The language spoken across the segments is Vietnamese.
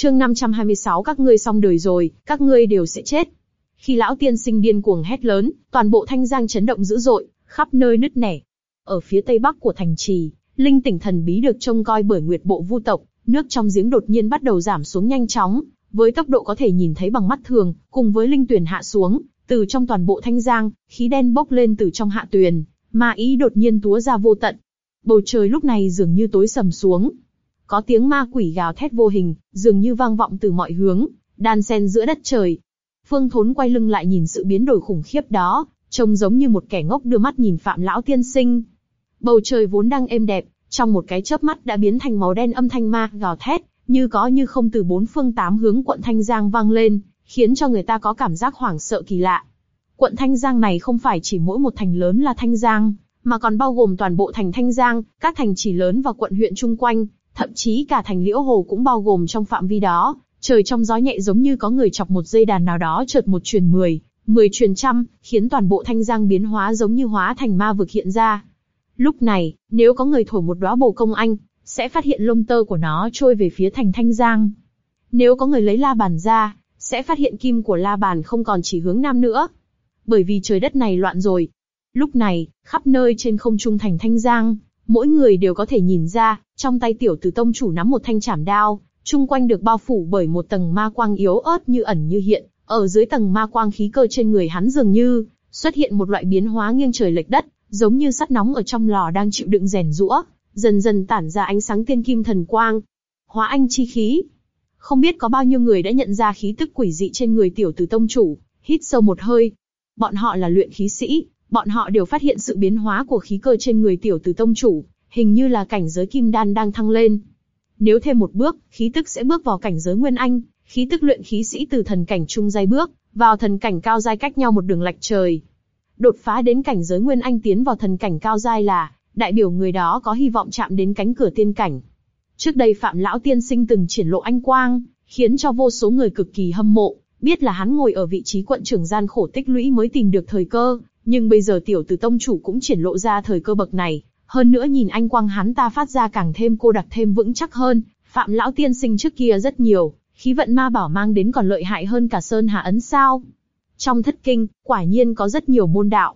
Chương 526 các ngươi xong đời rồi, các ngươi đều sẽ chết. Khi lão tiên sinh điên cuồng hét lớn, toàn bộ thanh giang chấn động dữ dội, khắp nơi nứt nẻ. Ở phía tây bắc của thành trì, linh tỉnh thần bí được trông coi bởi nguyệt bộ vu tộc, nước trong giếng đột nhiên bắt đầu giảm xuống nhanh chóng, với tốc độ có thể nhìn thấy bằng mắt thường, cùng với linh tuyển hạ xuống, từ trong toàn bộ thanh giang, khí đen bốc lên từ trong hạ tuyền, ma ý đột nhiên túa ra vô tận. Bầu trời lúc này dường như tối sầm xuống. Có tiếng ma quỷ gào thét vô hình, dường như vang vọng từ mọi hướng, đan xen giữa đất trời. Phương Thốn quay lưng lại nhìn sự biến đổi khủng khiếp đó, trông giống như một kẻ ngốc đưa mắt nhìn Phạm Lão Tiên Sinh. Bầu trời vốn đang êm đẹp, trong một cái chớp mắt đã biến thành màu đen âm thanh ma gào thét, như có như không từ bốn phương tám hướng quận Thanh Giang vang lên, khiến cho người ta có cảm giác hoảng sợ kỳ lạ. Quận Thanh Giang này không phải chỉ mỗi một thành lớn là Thanh Giang, mà còn bao gồm toàn bộ thành Thanh Giang, các thành trì lớn và quận huyện chung quanh, thậm chí cả thành Liễu Hồ cũng bao gồm trong phạm vi đó. Trời trong gió nhẹ giống như có người chọc một dây đàn nào đó chợt một truyền mười, mười truyền trăm, khiến toàn bộ Thanh Giang biến hóa giống như hóa thành ma vực hiện ra. Lúc này, nếu có người thổi một đóa bồ công anh, sẽ phát hiện lông tơ của nó trôi về phía thành Thanh Giang. Nếu có người lấy la bàn ra, sẽ phát hiện kim của la bàn không còn chỉ hướng nam nữa. Bởi vì trời đất này loạn rồi. Lúc này, khắp nơi trên không trung thành Thanh Giang, mỗi người đều có thể nhìn ra, trong tay tiểu tử tông chủ nắm một thanh chảm đao, chung quanh được bao phủ bởi một tầng ma quang yếu ớt như ẩn như hiện, ở dưới tầng ma quang khí cơ trên người hắn dường như xuất hiện một loại biến hóa nghiêng trời lệch đất, giống như sắt nóng ở trong lò đang chịu đựng rèn rũa, dần dần tản ra ánh sáng tiên kim thần quang. Hóa anh chi khí. Không biết có bao nhiêu người đã nhận ra khí tức quỷ dị trên người tiểu tử tông chủ, hít sâu một hơi. Bọn họ là luyện khí sĩ, bọn họ đều phát hiện sự biến hóa của khí cơ trên người tiểu tử tông chủ, hình như là cảnh giới kim đan đang thăng lên. Nếu thêm một bước, khí tức sẽ bước vào cảnh giới nguyên anh, khí tức luyện khí sĩ từ thần cảnh trung giai bước vào thần cảnh cao giai cách nhau một đường lạch trời. Đột phá đến cảnh giới nguyên anh tiến vào thần cảnh cao giai là đại biểu người đó có hy vọng chạm đến cánh cửa tiên cảnh. Trước đây Phạm Lão Tiên Sinh từng triển lộ anh quang, khiến cho vô số người cực kỳ hâm mộ, biết là hắn ngồi ở vị trí quận trưởng gian khổ tích lũy mới tìm được thời cơ, nhưng bây giờ tiểu tử tông chủ cũng triển lộ ra thời cơ bậc này, hơn nữa nhìn anh quang hắn ta phát ra càng thêm cô đặc thêm vững chắc hơn, Phạm Lão Tiên Sinh trước kia rất nhiều, khí vận ma bảo mang đến còn lợi hại hơn cả Sơn Hà Ấn sao. Trong thất kinh, quả nhiên có rất nhiều môn đạo,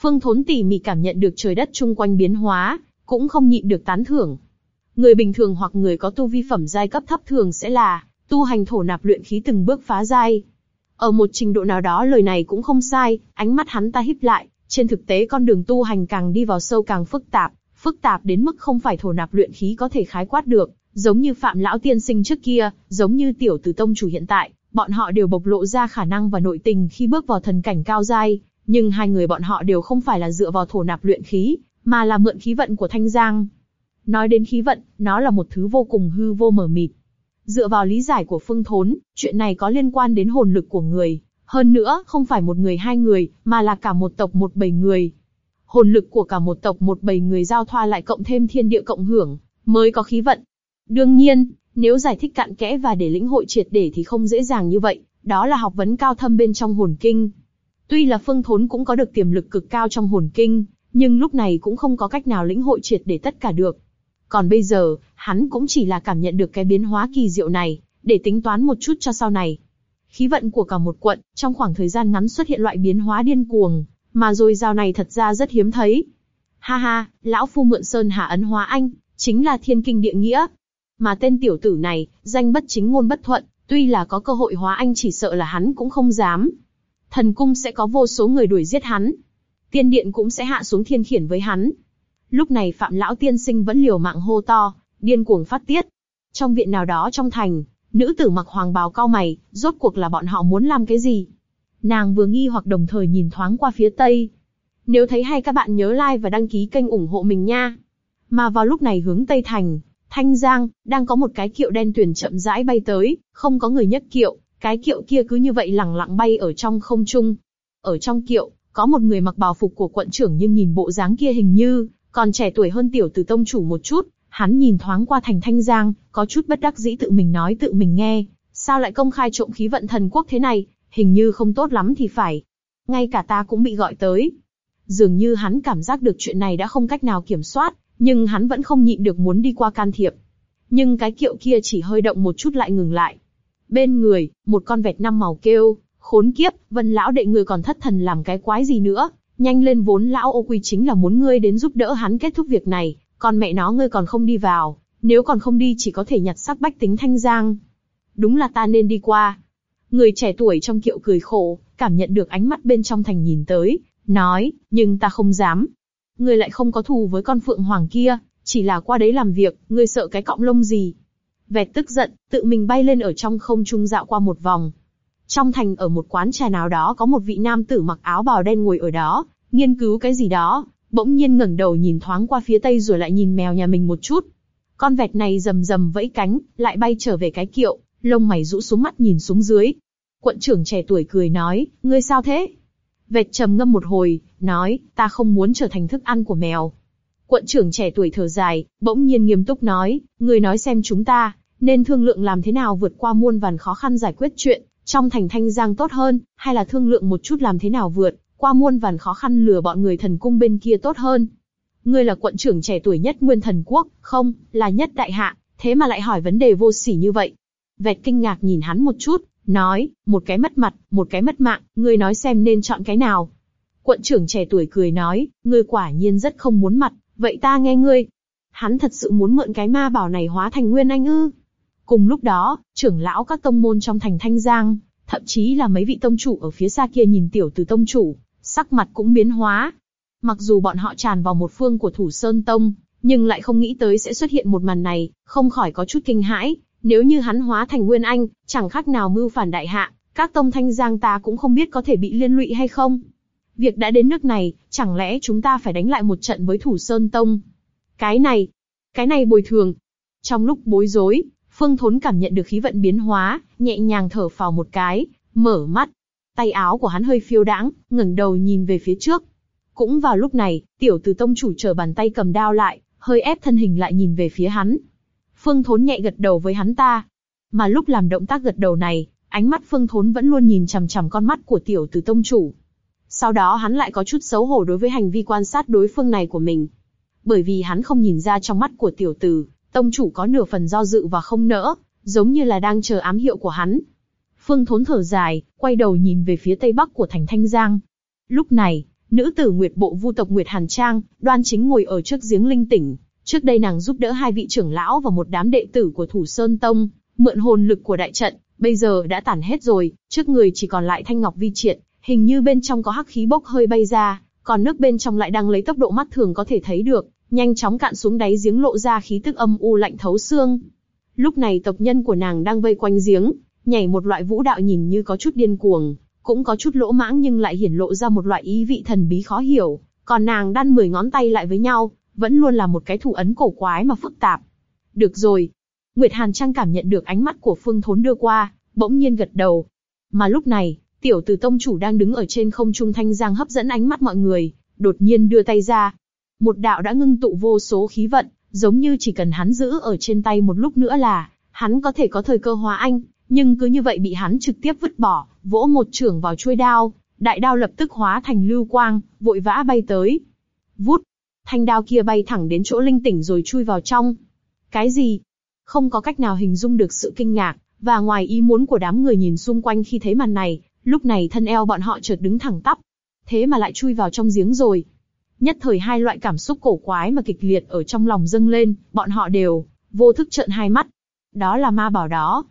Phương Thốn tỉ mỉ cảm nhận được trời đất chung quanh biến hóa, cũng không nhịn được tán thưởng. Người bình thường hoặc người có tu vi phẩm giai cấp thấp thường sẽ là tu hành thổ nạp luyện khí từng bước phá giai. Ở một trình độ nào đó lời này cũng không sai, ánh mắt hắn ta híp lại, trên thực tế con đường tu hành càng đi vào sâu càng phức tạp, phức tạp đến mức không phải thổ nạp luyện khí có thể khái quát được, giống như Phạm lão tiên sinh trước kia, giống như tiểu tử tông chủ hiện tại, bọn họ đều bộc lộ ra khả năng và nội tình khi bước vào thần cảnh cao giai, nhưng hai người bọn họ đều không phải là dựa vào thổ nạp luyện khí, mà là mượn khí vận của Thanh Giang. Nói đến khí vận, nó là một thứ vô cùng hư vô mờ mịt. Dựa vào lý giải của Phương Thốn, chuyện này có liên quan đến hồn lực của người. Hơn nữa, không phải một người hai người, mà là cả một tộc một bầy người. Hồn lực của cả một tộc một bầy người giao thoa lại cộng thêm thiên địa cộng hưởng, mới có khí vận. Đương nhiên, nếu giải thích cạn kẽ và để lĩnh hội triệt để thì không dễ dàng như vậy, đó là học vấn cao thâm bên trong hồn kinh. Tuy là Phương Thốn cũng có được tiềm lực cực cao trong hồn kinh, nhưng lúc này cũng không có cách nào lĩnh hội triệt để tất cả được. Còn bây giờ, hắn cũng chỉ là cảm nhận được cái biến hóa kỳ diệu này, để tính toán một chút cho sau này. Khí vận của cả một quận, trong khoảng thời gian ngắn xuất hiện loại biến hóa điên cuồng, mà rồi giao này thật ra rất hiếm thấy. Ha ha, lão phu mượn sơn hạ ấn hóa anh, chính là thiên kinh địa nghĩa. Mà tên tiểu tử này, danh bất chính ngôn bất thuận, tuy là có cơ hội hóa anh chỉ sợ là hắn cũng không dám, thần cung sẽ có vô số người đuổi giết hắn. Tiên điện cũng sẽ hạ xuống thiên khiển với hắn. Lúc này Phạm Lão Tiên Sinh vẫn liều mạng hô to, điên cuồng phát tiết. Trong viện nào đó trong thành, nữ tử mặc hoàng bào cao mày, rốt cuộc là bọn họ muốn làm cái gì? Nàng vừa nghi hoặc đồng thời nhìn thoáng qua phía tây. Nếu thấy hay các bạn nhớ like và đăng ký kênh ủng hộ mình nha. Mà vào lúc này hướng tây thành, Thanh Giang, đang có một cái kiệu đen tuyển chậm rãi bay tới, không có người nhấc kiệu, cái kiệu kia cứ như vậy lẳng lặng bay ở trong không trung. Ở trong kiệu, có một người mặc bào phục của quận trưởng nhưng nhìn bộ dáng kia hình như còn trẻ tuổi hơn tiểu tử tông chủ một chút. Hắn nhìn thoáng qua thành thanh giang, có chút bất đắc dĩ tự mình nói tự mình nghe. Sao lại công khai trộm khí vận thần quốc thế này? Hình như không tốt lắm thì phải. Ngay cả ta cũng bị gọi tới. Dường như hắn cảm giác được chuyện này đã không cách nào kiểm soát, nhưng hắn vẫn không nhịn được muốn đi qua can thiệp. nhưng cái kiệu kia chỉ hơi động một chút lại ngừng lại. Bên người, một con vẹt năm màu kêu, khốn kiếp, vân lão đệ người còn thất thần làm cái quái gì nữa, nhanh lên vốn lão ô quy chính là muốn ngươi đến giúp đỡ hắn kết thúc việc này, còn mẹ nó ngươi còn không đi vào, nếu còn không đi chỉ có thể nhặt xác bách tính thanh giang. Đúng là ta nên đi qua. Người trẻ tuổi trong kiệu cười khổ, cảm nhận được ánh mắt bên trong thành nhìn tới, nói, nhưng ta không dám. Ngươi lại không có thù với con phượng hoàng kia, chỉ là qua đấy làm việc, ngươi sợ cái cọng lông gì. Vẹt tức giận, tự mình bay lên ở trong không trung dạo qua một vòng. Trong thành ở một quán trà nào đó có một vị nam tử mặc áo bào đen ngồi ở đó, nghiên cứu cái gì đó, bỗng nhiên ngẩng đầu nhìn thoáng qua phía tây rồi lại nhìn mèo nhà mình một chút. Con vẹt này rầm rầm vẫy cánh, lại bay trở về cái kiệu, lông mày rũ xuống mắt nhìn xuống dưới. Quận trưởng trẻ tuổi cười nói, ngươi sao thế? Vẹt trầm ngâm một hồi, nói, ta không muốn trở thành thức ăn của mèo. Quận trưởng trẻ tuổi thở dài, bỗng nhiên nghiêm túc nói, ngươi nói xem chúng ta, nên thương lượng làm thế nào vượt qua muôn vàn khó khăn giải quyết chuyện, trong thành thanh giang tốt hơn, hay là thương lượng một chút làm thế nào vượt qua muôn vàn khó khăn lừa bọn người thần cung bên kia tốt hơn. Ngươi là quận trưởng trẻ tuổi nhất nguyên thần quốc, không, là nhất đại hạ, thế mà lại hỏi vấn đề vô sỉ như vậy. Vẹt kinh ngạc nhìn hắn một chút, nói, một cái mất mặt, một cái mất mạng, ngươi nói xem nên chọn cái nào. Quận trưởng trẻ tuổi cười nói, ngươi quả nhiên rất không muốn mặt, vậy ta nghe ngươi. Hắn thật sự muốn mượn cái ma bảo này hóa thành nguyên anh ư. Cùng lúc đó, trưởng lão các tông môn trong thành Thanh Giang, thậm chí là mấy vị tông chủ ở phía xa kia nhìn tiểu từ tông chủ, sắc mặt cũng biến hóa. Mặc dù bọn họ tràn vào một phương của Thủ Sơn Tông, nhưng lại không nghĩ tới sẽ xuất hiện một màn này, không khỏi có chút kinh hãi. Nếu như hắn hóa thành Nguyên Anh, chẳng khác nào mưu phản đại hạ, các tông thanh giang ta cũng không biết có thể bị liên lụy hay không. Việc đã đến nước này, chẳng lẽ chúng ta phải đánh lại một trận với Thủ Sơn Tông? Cái này, cái này bồi thường. Trong lúc bối rối, Phương Thốn cảm nhận được khí vận biến hóa, nhẹ nhàng thở phào một cái, mở mắt, tay áo của hắn hơi phiêu đãng, ngẩng đầu nhìn về phía trước. Cũng vào lúc này, tiểu tử tông chủ trở bàn tay cầm đao lại, hơi ép thân hình lại nhìn về phía hắn. Phương Thốn nhẹ gật đầu với hắn ta. Mà lúc làm động tác gật đầu này, ánh mắt Phương Thốn vẫn luôn nhìn chằm chằm con mắt của tiểu tử tông chủ. Sau đó hắn lại có chút xấu hổ đối với hành vi quan sát đối phương này của mình. Bởi vì hắn không nhìn ra trong mắt của tiểu tử, tông chủ có nửa phần do dự và không nỡ, giống như là đang chờ ám hiệu của hắn. Phương Thốn thở dài, quay đầu nhìn về phía tây bắc của thành Thanh Giang. Lúc này, nữ tử Nguyệt Bộ Vu tộc Nguyệt Hàn Trang, đoan chính ngồi ở trước giếng linh tỉnh. Trước đây nàng giúp đỡ hai vị trưởng lão và một đám đệ tử của Thủ Sơn Tông, mượn hồn lực của đại trận, bây giờ đã tản hết rồi, trước người chỉ còn lại thanh ngọc vi triệt, hình như bên trong có hắc khí bốc hơi bay ra, còn nước bên trong lại đang lấy tốc độ mắt thường có thể thấy được, nhanh chóng cạn xuống đáy giếng lộ ra khí tức âm u lạnh thấu xương. Lúc này tộc nhân của nàng đang vây quanh giếng, nhảy một loại vũ đạo nhìn như có chút điên cuồng, cũng có chút lỗ mãng nhưng lại hiển lộ ra một loại ý vị thần bí khó hiểu. Còn nàng đan mười ngón tay lại với nhau, vẫn luôn là một cái thủ ấn cổ quái mà phức tạp. Được rồi. Nguyệt Hàn Trang cảm nhận được ánh mắt của Phương Thốn đưa qua, bỗng nhiên gật đầu. Mà lúc này, tiểu tử tông chủ đang đứng ở trên không trung thanh giang hấp dẫn ánh mắt mọi người, đột nhiên đưa tay ra. Một đạo đã ngưng tụ vô số khí vận, giống như chỉ cần hắn giữ ở trên tay một lúc nữa là, hắn có thể có thời cơ hóa anh, nhưng cứ như vậy bị hắn trực tiếp vứt bỏ, vỗ một trưởng vào chuôi đao, đại đao lập tức hóa thành lưu quang, vội vã bay tới. Vút, thanh đao kia bay thẳng đến chỗ linh tỉnh rồi chui vào trong. Cái gì? Không có cách nào hình dung được sự kinh ngạc, và ngoài ý muốn của đám người nhìn xung quanh khi thấy màn này, lúc này thân eo bọn họ chợt đứng thẳng tắp. Thế mà lại chui vào trong giếng rồi. Nhất thời hai loại cảm xúc cổ quái mà kịch liệt ở trong lòng dâng lên, bọn họ đều vô thức trợn hai mắt. Đó là ma bảo đó,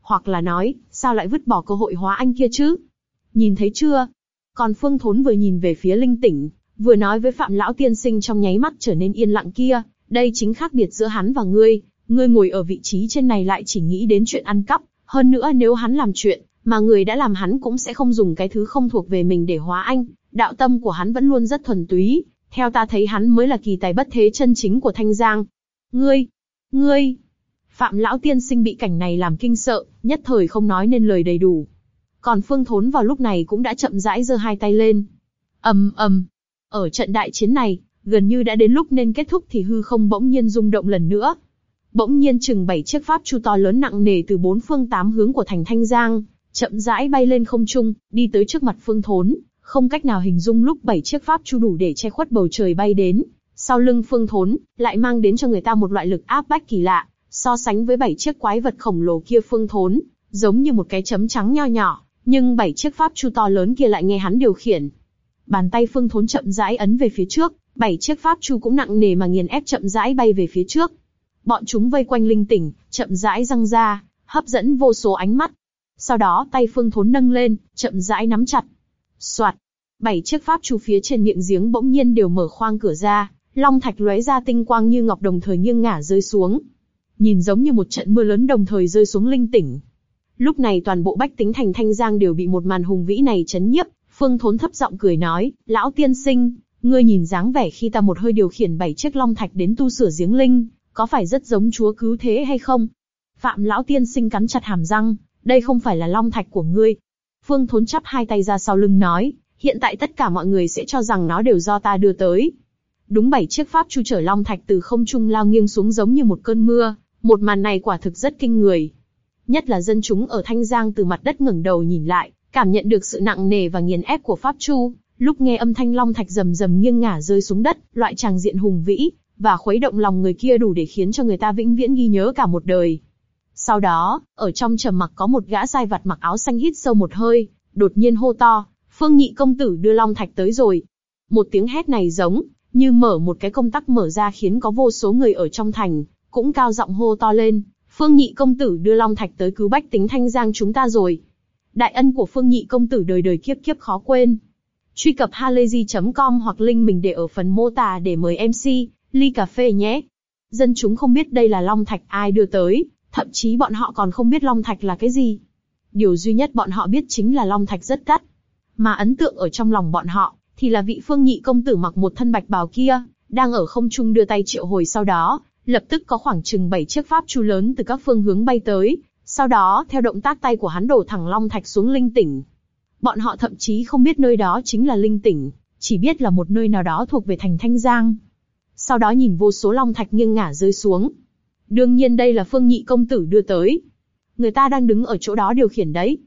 hoặc là nói, sao lại vứt bỏ cơ hội hóa anh kia chứ? Nhìn thấy chưa? Còn Phương Thốn vừa nhìn về phía linh tỉnh, vừa nói với Phạm Lão Tiên Sinh trong nháy mắt trở nên yên lặng kia, đây chính khác biệt giữa hắn và ngươi, ngươi ngồi ở vị trí trên này lại chỉ nghĩ đến chuyện ăn cắp, hơn nữa nếu hắn làm chuyện, mà người đã làm hắn cũng sẽ không dùng cái thứ không thuộc về mình để hóa anh, đạo tâm của hắn vẫn luôn rất thuần túy, theo ta thấy hắn mới là kỳ tài bất thế chân chính của Thanh Giang. Ngươi, ngươi, Phạm lão tiên sinh bị cảnh này làm kinh sợ, nhất thời không nói nên lời đầy đủ. Còn Phương Thốn vào lúc này cũng đã chậm rãi giơ hai tay lên. ầm ầm, ở trận đại chiến này, gần như đã đến lúc nên kết thúc thì hư không bỗng nhiên rung động lần nữa. Bỗng nhiên chừng bảy chiếc pháp chu to lớn nặng nề từ bốn phương tám hướng của thành Thanh Giang, chậm rãi bay lên không trung, đi tới trước mặt Phương Thốn, không cách nào hình dung lúc bảy chiếc pháp chu đủ để che khuất bầu trời bay đến, sau lưng Phương Thốn lại mang đến cho người ta một loại lực áp bách kỳ lạ, So sánh với bảy chiếc quái vật khổng lồ kia phương thốn, giống như một cái chấm trắng nho nhỏ, nhưng bảy chiếc pháp chu to lớn kia lại nghe hắn điều khiển. Bàn tay phương thốn chậm rãi ấn về phía trước, bảy chiếc pháp chu cũng nặng nề mà nghiền ép chậm rãi bay về phía trước. Bọn chúng vây quanh linh tỉnh, chậm rãi răng ra, hấp dẫn vô số ánh mắt. Sau đó tay phương thốn nâng lên, chậm rãi nắm chặt. Soạt, bảy chiếc pháp chu phía trên miệng giếng bỗng nhiên đều mở khoang cửa ra, long thạch lóe ra tinh quang như ngọc đồng thời nghiêng ngả rơi xuống. Nhìn giống như một trận mưa lớn đồng thời rơi xuống linh tỉnh. Lúc này toàn bộ bách tính thành thanh giang đều bị một màn hùng vĩ này chấn nhiếp, phương thốn thấp giọng cười nói, lão tiên sinh, ngươi nhìn dáng vẻ khi ta một hơi điều khiển bảy chiếc long thạch đến tu sửa giếng linh, có phải rất giống chúa cứu thế hay không? Phạm lão tiên sinh cắn chặt hàm răng, đây không phải là long thạch của ngươi. Phương Thốn chắp hai tay ra sau lưng nói, hiện tại tất cả mọi người sẽ cho rằng nó đều do ta đưa tới. Đúng bảy chiếc pháp chu trở long thạch từ không trung lao nghiêng xuống giống như một cơn mưa, một màn này quả thực rất kinh người. Nhất là dân chúng ở Thanh Giang từ mặt đất ngẩng đầu nhìn lại, cảm nhận được sự nặng nề và nghiền ép của pháp chu. Lúc nghe âm thanh long thạch rầm rầm nghiêng ngả rơi xuống đất, loại tràng diện hùng vĩ và khuấy động lòng người kia đủ để khiến cho người ta vĩnh viễn ghi nhớ cả một đời. Sau đó, ở trong trầm mặc có một gã sai vặt mặc áo xanh hít sâu một hơi, đột nhiên hô to, Phương Nhị công tử đưa Long Thạch tới rồi. Một tiếng hét này giống như mở một cái công tắc mở ra khiến có vô số người ở trong thành cũng cao giọng hô to lên, Phương Nhị công tử đưa Long Thạch tới cứu bách tính Thanh Giang chúng ta rồi. Đại ân của Phương Nhị công tử đời đời kiếp kiếp khó quên. Truy cập halayzi.com hoặc link mình để ở phần mô tả để mời MC, ly cà phê nhé. Dân chúng không biết đây là Long Thạch ai đưa tới, thậm chí bọn họ còn không biết Long Thạch là cái gì. Điều duy nhất bọn họ biết chính là Long Thạch rất đắt. Mà ấn tượng ở trong lòng bọn họ, thì là vị phương nhị công tử mặc một thân bạch bào kia, đang ở không trung đưa tay triệu hồi sau đó, lập tức có khoảng chừng 7 chiếc pháp chu lớn từ các phương hướng bay tới, sau đó theo động tác tay của hắn đổ thẳng long thạch xuống linh tỉnh. Bọn họ thậm chí không biết nơi đó chính là linh tỉnh, chỉ biết là một nơi nào đó thuộc về thành Thanh Giang. Sau đó nhìn vô số long thạch nghiêng ngả rơi xuống. Đương nhiên đây là phương nhị công tử đưa tới. Người ta đang đứng ở chỗ đó điều khiển đấy.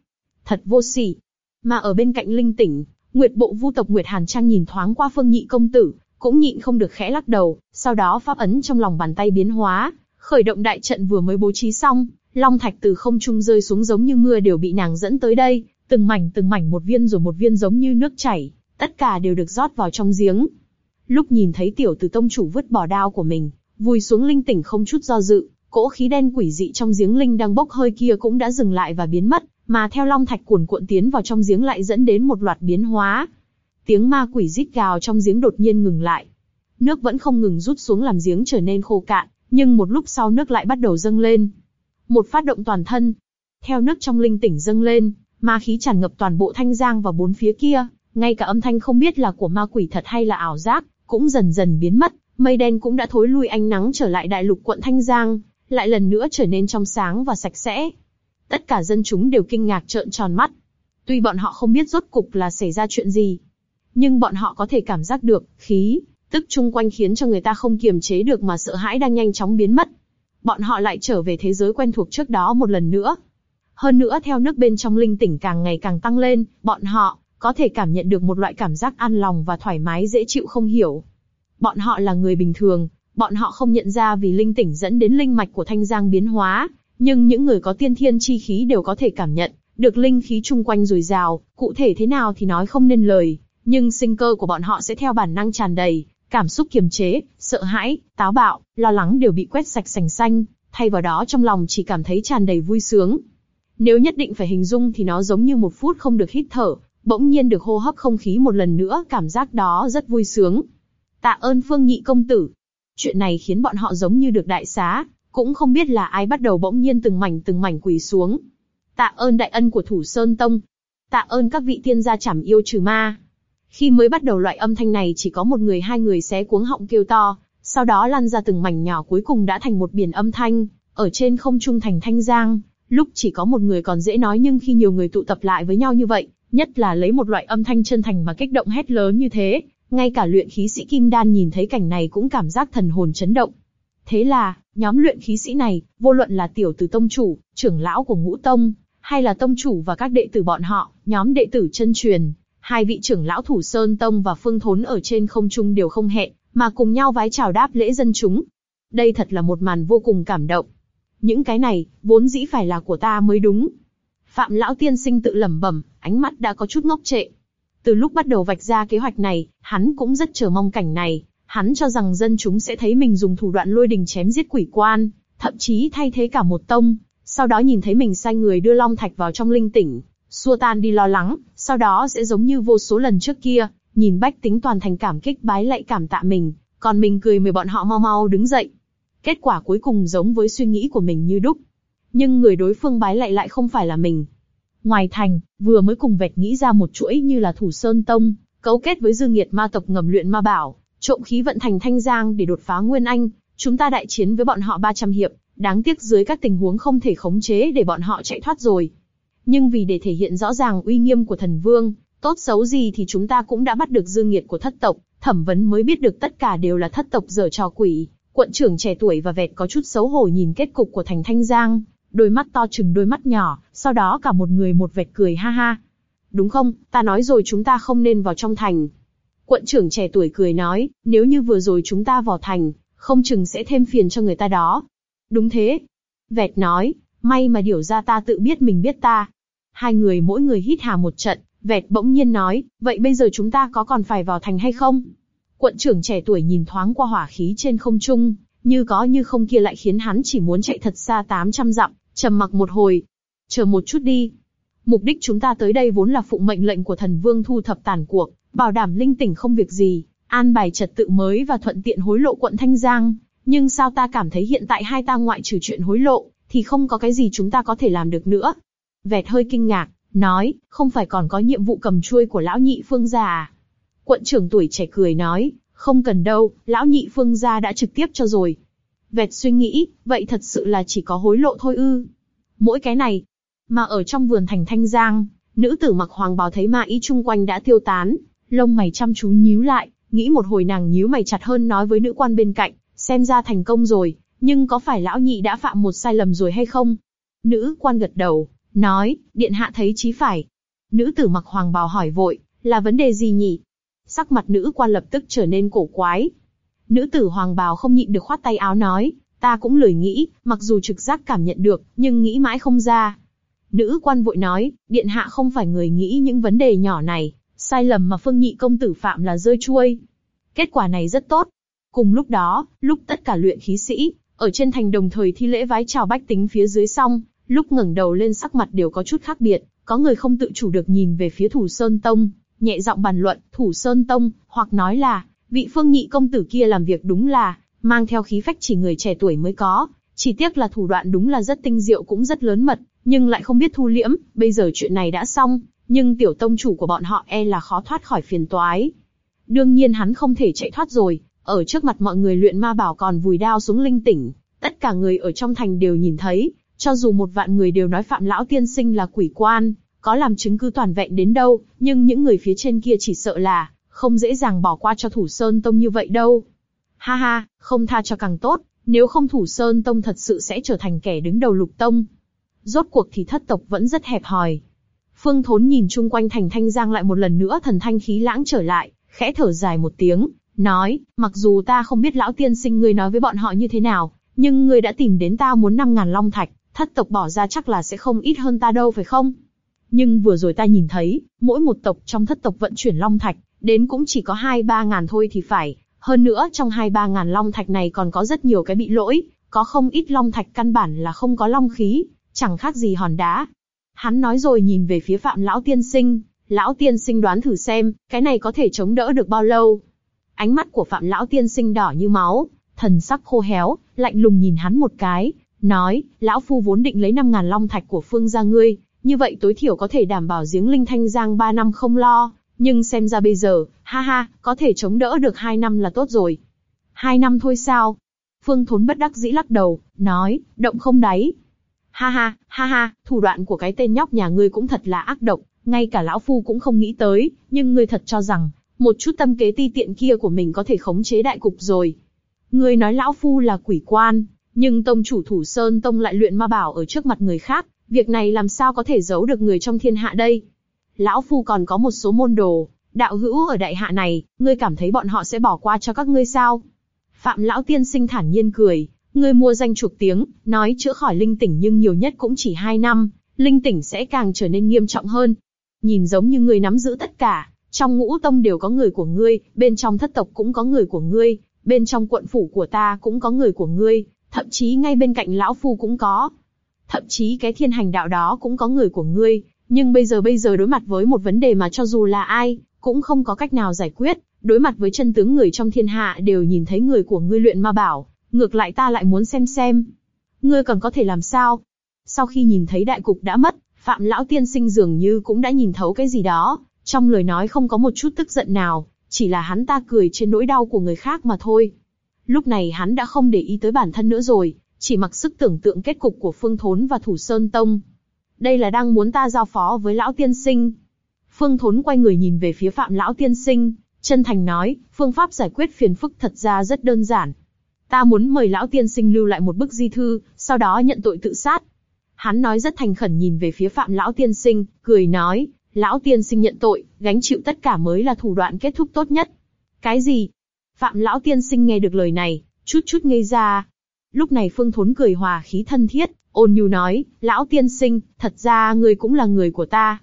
Thật vô sỉ. Mà ở bên cạnh linh tỉnh, Nguyệt bộ vu tộc Nguyệt Hàn Trang nhìn thoáng qua phương nhị công tử, cũng nhịn không được khẽ lắc đầu, sau đó pháp ấn trong lòng bàn tay biến hóa, khởi động đại trận vừa mới bố trí xong, long thạch từ không trung rơi xuống giống như mưa đều bị nàng dẫn tới đây, từng mảnh từng mảnh một viên rồi một viên giống như nước chảy, tất cả đều được rót vào trong giếng. Lúc nhìn thấy tiểu tử tông chủ vứt bỏ đao của mình, vùi xuống linh tỉnh không chút do dự, cỗ khí đen quỷ dị trong giếng linh đang bốc hơi kia cũng đã dừng lại và biến mất, mà theo long thạch cuồn cuộn tiến vào trong giếng lại dẫn đến một loạt biến hóa, Tiếng ma quỷ rít gào trong giếng đột nhiên ngừng lại. Nước vẫn không ngừng rút xuống làm giếng trở nên khô cạn, nhưng một lúc sau nước lại bắt đầu dâng lên. Một phát động toàn thân. Theo nước trong linh tỉnh dâng lên, ma khí tràn ngập toàn bộ thanh giang và bốn phía kia, ngay cả âm thanh không biết là của ma quỷ thật hay là ảo giác, cũng dần dần biến mất, mây đen cũng đã thối lui ánh nắng trở lại đại lục quận Thanh Giang, lại lần nữa trở nên trong sáng và sạch sẽ. Tất cả dân chúng đều kinh ngạc trợn tròn mắt. Tuy bọn họ không biết rốt cục là xảy ra chuyện gì, nhưng bọn họ có thể cảm giác được, khí, tức chung quanh khiến cho người ta không kiềm chế được mà sợ hãi đang nhanh chóng biến mất. Bọn họ lại trở về thế giới quen thuộc trước đó một lần nữa. Hơn nữa theo nước bên trong linh tỉnh càng ngày càng tăng lên, bọn họ có thể cảm nhận được một loại cảm giác an lòng và thoải mái dễ chịu không hiểu. Bọn họ là người bình thường, bọn họ không nhận ra vì linh tỉnh dẫn đến linh mạch của thanh giang biến hóa, nhưng những người có tiên thiên chi khí đều có thể cảm nhận được linh khí chung quanh dồi dào, cụ thể thế nào thì nói không nên lời nhưng sinh cơ của bọn họ sẽ theo bản năng tràn đầy, cảm xúc kiềm chế, sợ hãi, táo bạo, lo lắng đều bị quét sạch sành xanh, thay vào đó trong lòng chỉ cảm thấy tràn đầy vui sướng. Nếu nhất định phải hình dung thì nó giống như một phút không được hít thở, bỗng nhiên được hô hấp không khí một lần nữa, cảm giác đó rất vui sướng. Tạ ơn Phương Nhị công tử. Chuyện này khiến bọn họ giống như được đại xá, cũng không biết là ai bắt đầu bỗng nhiên từng mảnh từng mảnh quỳ xuống. Tạ ơn đại ân của Thủ Sơn Tông. Tạ ơn các vị tiên gia chảm yêu trừ ma. Khi mới bắt đầu loại âm thanh này chỉ có một người hai người xé cuống họng kêu to, sau đó lăn ra từng mảnh nhỏ cuối cùng đã thành một biển âm thanh, ở trên không trung thành thanh giang. Lúc chỉ có một người còn dễ nói nhưng khi nhiều người tụ tập lại với nhau như vậy, nhất là lấy một loại âm thanh chân thành mà kích động hét lớn như thế, ngay cả luyện khí sĩ Kim Đan nhìn thấy cảnh này cũng cảm giác thần hồn chấn động. Thế là, nhóm luyện khí sĩ này, vô luận là tiểu tử tông chủ, trưởng lão của ngũ tông, hay là tông chủ và các đệ tử bọn họ, nhóm đệ tử chân truyền, Hai vị trưởng lão thủ Sơn Tông và Phương Thốn ở trên không trung đều không hẹn, mà cùng nhau vái chào đáp lễ dân chúng. Đây thật là một màn vô cùng cảm động. Những cái này, vốn dĩ phải là của ta mới đúng. Phạm lão tiên sinh tự lẩm bẩm, ánh mắt đã có chút ngốc trệ. Từ lúc bắt đầu vạch ra kế hoạch này, hắn cũng rất chờ mong cảnh này. Hắn cho rằng dân chúng sẽ thấy mình dùng thủ đoạn lôi đình chém giết quỷ quan, thậm chí thay thế cả một tông. Sau đó nhìn thấy mình sai người đưa long thạch vào trong linh tỉnh, xua tan đi lo lắng, sau đó sẽ giống như vô số lần trước kia, nhìn bách tính toàn thành cảm kích bái lạy cảm tạ mình, còn mình cười mời bọn họ mau mau đứng dậy. Kết quả cuối cùng giống với suy nghĩ của mình như đúc. Nhưng người đối phương bái lạy lại không phải là mình. Ngoài thành, vừa mới cùng vẹt nghĩ ra một chuỗi như là thủ sơn tông, cấu kết với dương nghiệt ma tộc ngầm luyện ma bảo, trộm khí vận thành thanh giang để đột phá nguyên anh, chúng ta đại chiến với bọn họ 300 hiệp, đáng tiếc dưới các tình huống không thể khống chế để bọn họ chạy thoát rồi. Nhưng vì để thể hiện rõ ràng uy nghiêm của thần vương, tốt xấu gì thì chúng ta cũng đã bắt được dương nghiệt của thất tộc, thẩm vấn mới biết được tất cả đều là thất tộc dở trò quỷ. Quận trưởng trẻ tuổi và vẹt có chút xấu hổ nhìn kết cục của thành thanh giang, đôi mắt to chừng đôi mắt nhỏ, sau đó cả một người một vệt cười ha ha. Đúng không, ta nói rồi chúng ta không nên vào trong thành. Quận trưởng trẻ tuổi cười nói, nếu như vừa rồi chúng ta vào thành, không chừng sẽ thêm phiền cho người ta đó. Đúng thế. Vẹt nói, may mà điều ra ta tự biết mình biết ta. Hai người mỗi người hít hà một trận, Vẹt bỗng nhiên nói, vậy bây giờ chúng ta có còn phải vào thành hay không? Quận trưởng trẻ tuổi nhìn thoáng qua hỏa khí trên không trung, như có như không kia lại khiến hắn chỉ muốn chạy thật xa 800 dặm, trầm mặc một hồi. Chờ một chút đi. Mục đích chúng ta tới đây vốn là phụ mệnh lệnh của thần vương thu thập tàn cuộc, bảo đảm linh tỉnh không việc gì, an bài trật tự mới và thuận tiện hối lộ quận Thanh Giang. Nhưng sao ta cảm thấy hiện tại hai ta ngoại trừ chuyện hối lộ, thì không có cái gì chúng ta có thể làm được nữa. Vẹt hơi kinh ngạc, nói, không phải còn có nhiệm vụ cầm chuôi của lão nhị phương già à? Quận trưởng tuổi trẻ cười nói, không cần đâu, lão nhị phương gia đã trực tiếp cho rồi. Vẹt suy nghĩ, vậy thật sự là chỉ có hối lộ thôi ư. Mỗi cái này, mà ở trong vườn thành Thanh Giang, nữ tử mặc hoàng bào thấy ma ý chung quanh đã tiêu tán, lông mày chăm chú nhíu lại, nghĩ một hồi nàng nhíu mày chặt hơn nói với nữ quan bên cạnh, xem ra thành công rồi, nhưng có phải lão nhị đã phạm một sai lầm rồi hay không? Nữ quan gật đầu, nói, điện hạ thấy chí phải. Nữ tử mặc hoàng bào hỏi vội, là vấn đề gì nhỉ? Sắc mặt nữ quan lập tức trở nên cổ quái. Nữ tử hoàng bào không nhịn được khoát tay áo nói, ta cũng lười nghĩ, mặc dù trực giác cảm nhận được, nhưng nghĩ mãi không ra. Nữ quan vội nói, điện hạ không phải người nghĩ những vấn đề nhỏ này, sai lầm mà phương nhị công tử phạm là rơi chuôi. Kết quả này rất tốt. Cùng lúc đó, lúc tất cả luyện khí sĩ, ở trên thành đồng thời thi lễ vái chào bách tính phía dưới xong, lúc ngẩng đầu lên sắc mặt đều có chút khác biệt, có người không tự chủ được nhìn về phía Thủ Sơn Tông, nhẹ giọng bàn luận, Thủ Sơn Tông, hoặc nói là, vị phương nhị công tử kia làm việc đúng là, mang theo khí phách chỉ người trẻ tuổi mới có, chỉ tiếc là thủ đoạn đúng là rất tinh diệu cũng rất lớn mật, nhưng lại không biết thu liễm, bây giờ chuyện này đã xong, nhưng tiểu tông chủ của bọn họ e là khó thoát khỏi phiền toái. Đương nhiên hắn không thể chạy thoát rồi, ở trước mặt mọi người luyện ma bảo còn vùi đao xuống linh tỉnh, tất cả người ở trong thành đều nhìn thấy, cho dù một vạn người đều nói Phạm Lão Tiên Sinh là quỷ quan, có làm chứng cứ toàn vẹn đến đâu, nhưng những người phía trên kia chỉ sợ là, không dễ dàng bỏ qua cho Thủ Sơn Tông như vậy đâu. Ha ha, không tha cho càng tốt, nếu không Thủ Sơn Tông thật sự sẽ trở thành kẻ đứng đầu lục tông. Rốt cuộc thì thất tộc vẫn rất hẹp hòi. Phương Thốn nhìn chung quanh thành thanh giang lại một lần nữa thần thanh khí lãng trở lại, khẽ thở dài một tiếng, nói, mặc dù ta không biết lão tiên sinh ngươi nói với bọn họ như thế nào, nhưng ngươi đã tìm đến ta muốn năm ngàn long thạch, thất tộc bỏ ra chắc là sẽ không ít hơn ta đâu phải không? Nhưng vừa rồi ta nhìn thấy, mỗi một tộc trong thất tộc vận chuyển long thạch, đến cũng chỉ có hai ba ngàn thôi thì phải. Hơn nữa trong hai ba ngàn long thạch này còn có rất nhiều cái bị lỗi, có không ít long thạch căn bản là không có long khí, chẳng khác gì hòn đá. Hắn nói rồi nhìn về phía phạm lão tiên sinh, lão tiên sinh đoán thử xem, cái này có thể chống đỡ được bao lâu. Ánh mắt của phạm lão tiên sinh đỏ như máu, thần sắc khô héo, lạnh lùng nhìn hắn một cái, nói, lão phu vốn định lấy năm ngàn long thạch của phương gia ngươi, như vậy tối thiểu có thể đảm bảo giếng linh thanh giang 3 năm không lo, nhưng xem ra bây giờ, ha ha, có thể chống đỡ được 2 năm là tốt rồi. 2 năm thôi sao? Phương Thốn bất đắc dĩ lắc đầu, nói, động không đáy. Ha ha, ha ha, thủ đoạn của cái tên nhóc nhà ngươi cũng thật là ác độc, ngay cả lão phu cũng không nghĩ tới, nhưng ngươi thật cho rằng, một chút tâm kế ti tiện kia của mình có thể khống chế đại cục rồi. Ngươi nói lão phu là quỷ quan, nhưng tông chủ thủ sơn tông lại luyện ma bảo ở trước mặt người khác, việc này làm sao có thể giấu được người trong thiên hạ đây? Lão phu còn có một số môn đồ, đạo hữu ở đại hạ này, ngươi cảm thấy bọn họ sẽ bỏ qua cho các ngươi sao? Phạm lão tiên sinh thản nhiên cười, Ngươi mua danh chuộc tiếng, nói chữa khỏi linh tỉnh nhưng nhiều nhất cũng chỉ hai năm, linh tỉnh sẽ càng trở nên nghiêm trọng hơn. Nhìn giống như ngươi nắm giữ tất cả, trong ngũ tông đều có người của ngươi, bên trong thất tộc cũng có người của ngươi, bên trong quận phủ của ta cũng có người của ngươi, thậm chí ngay bên cạnh lão phu cũng có. Thậm chí cái thiên hành đạo đó cũng có người của ngươi, nhưng bây giờ bây giờ đối mặt với một vấn đề mà cho dù là ai, cũng không có cách nào giải quyết, đối mặt với chân tướng người trong thiên hạ đều nhìn thấy người của ngươi luyện ma bảo, ngược lại ta lại muốn xem xem. Ngươi còn có thể làm sao? Sau khi nhìn thấy đại cục đã mất, Phạm Lão Tiên Sinh dường như cũng đã nhìn thấu cái gì đó, trong lời nói không có một chút tức giận nào, chỉ là hắn ta cười trên nỗi đau của người khác mà thôi. Lúc này hắn đã không để ý tới bản thân nữa rồi, chỉ mặc sức tưởng tượng kết cục của Phương Thốn và Thủ Sơn Tông. Đây là đang muốn ta giao phó với Lão Tiên Sinh. Phương Thốn quay người nhìn về phía Phạm Lão Tiên Sinh, chân thành nói, phương pháp giải quyết phiền phức thật ra rất đơn giản. Ta muốn mời Lão Tiên Sinh lưu lại một bức di thư, sau đó nhận tội tự sát. Hắn nói rất thành khẩn nhìn về phía Phạm Lão Tiên Sinh, cười nói, Lão Tiên Sinh nhận tội, gánh chịu tất cả mới là thủ đoạn kết thúc tốt nhất. Cái gì? Phạm Lão Tiên Sinh nghe được lời này, chút chút ngây ra. Lúc này Phương Thốn cười hòa khí thân thiết, ôn nhu nói, Lão Tiên Sinh, thật ra người cũng là người của ta.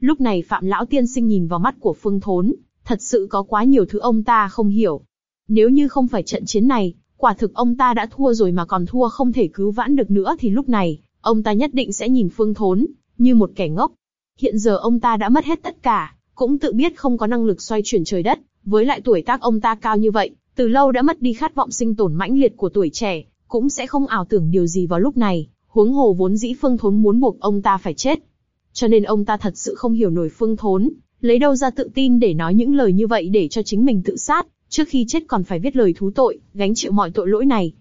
Lúc này Phạm Lão Tiên Sinh nhìn vào mắt của Phương Thốn, thật sự có quá nhiều thứ ông ta không hiểu. Nếu như không phải trận chiến này, quả thực ông ta đã thua rồi mà còn thua không thể cứu vãn được nữa thì lúc này, ông ta nhất định sẽ nhìn Phương Thốn, như một kẻ ngốc. Hiện giờ ông ta đã mất hết tất cả, cũng tự biết không có năng lực xoay chuyển trời đất, với lại tuổi tác ông ta cao như vậy, từ lâu đã mất đi khát vọng sinh tồn mãnh liệt của tuổi trẻ, cũng sẽ không ảo tưởng điều gì vào lúc này, huống hồ vốn dĩ Phương Thốn muốn buộc ông ta phải chết. Cho nên ông ta thật sự không hiểu nổi Phương Thốn, lấy đâu ra tự tin để nói những lời như vậy để cho chính mình tự sát, trước khi chết còn phải viết lời thú tội, gánh chịu mọi tội lỗi này.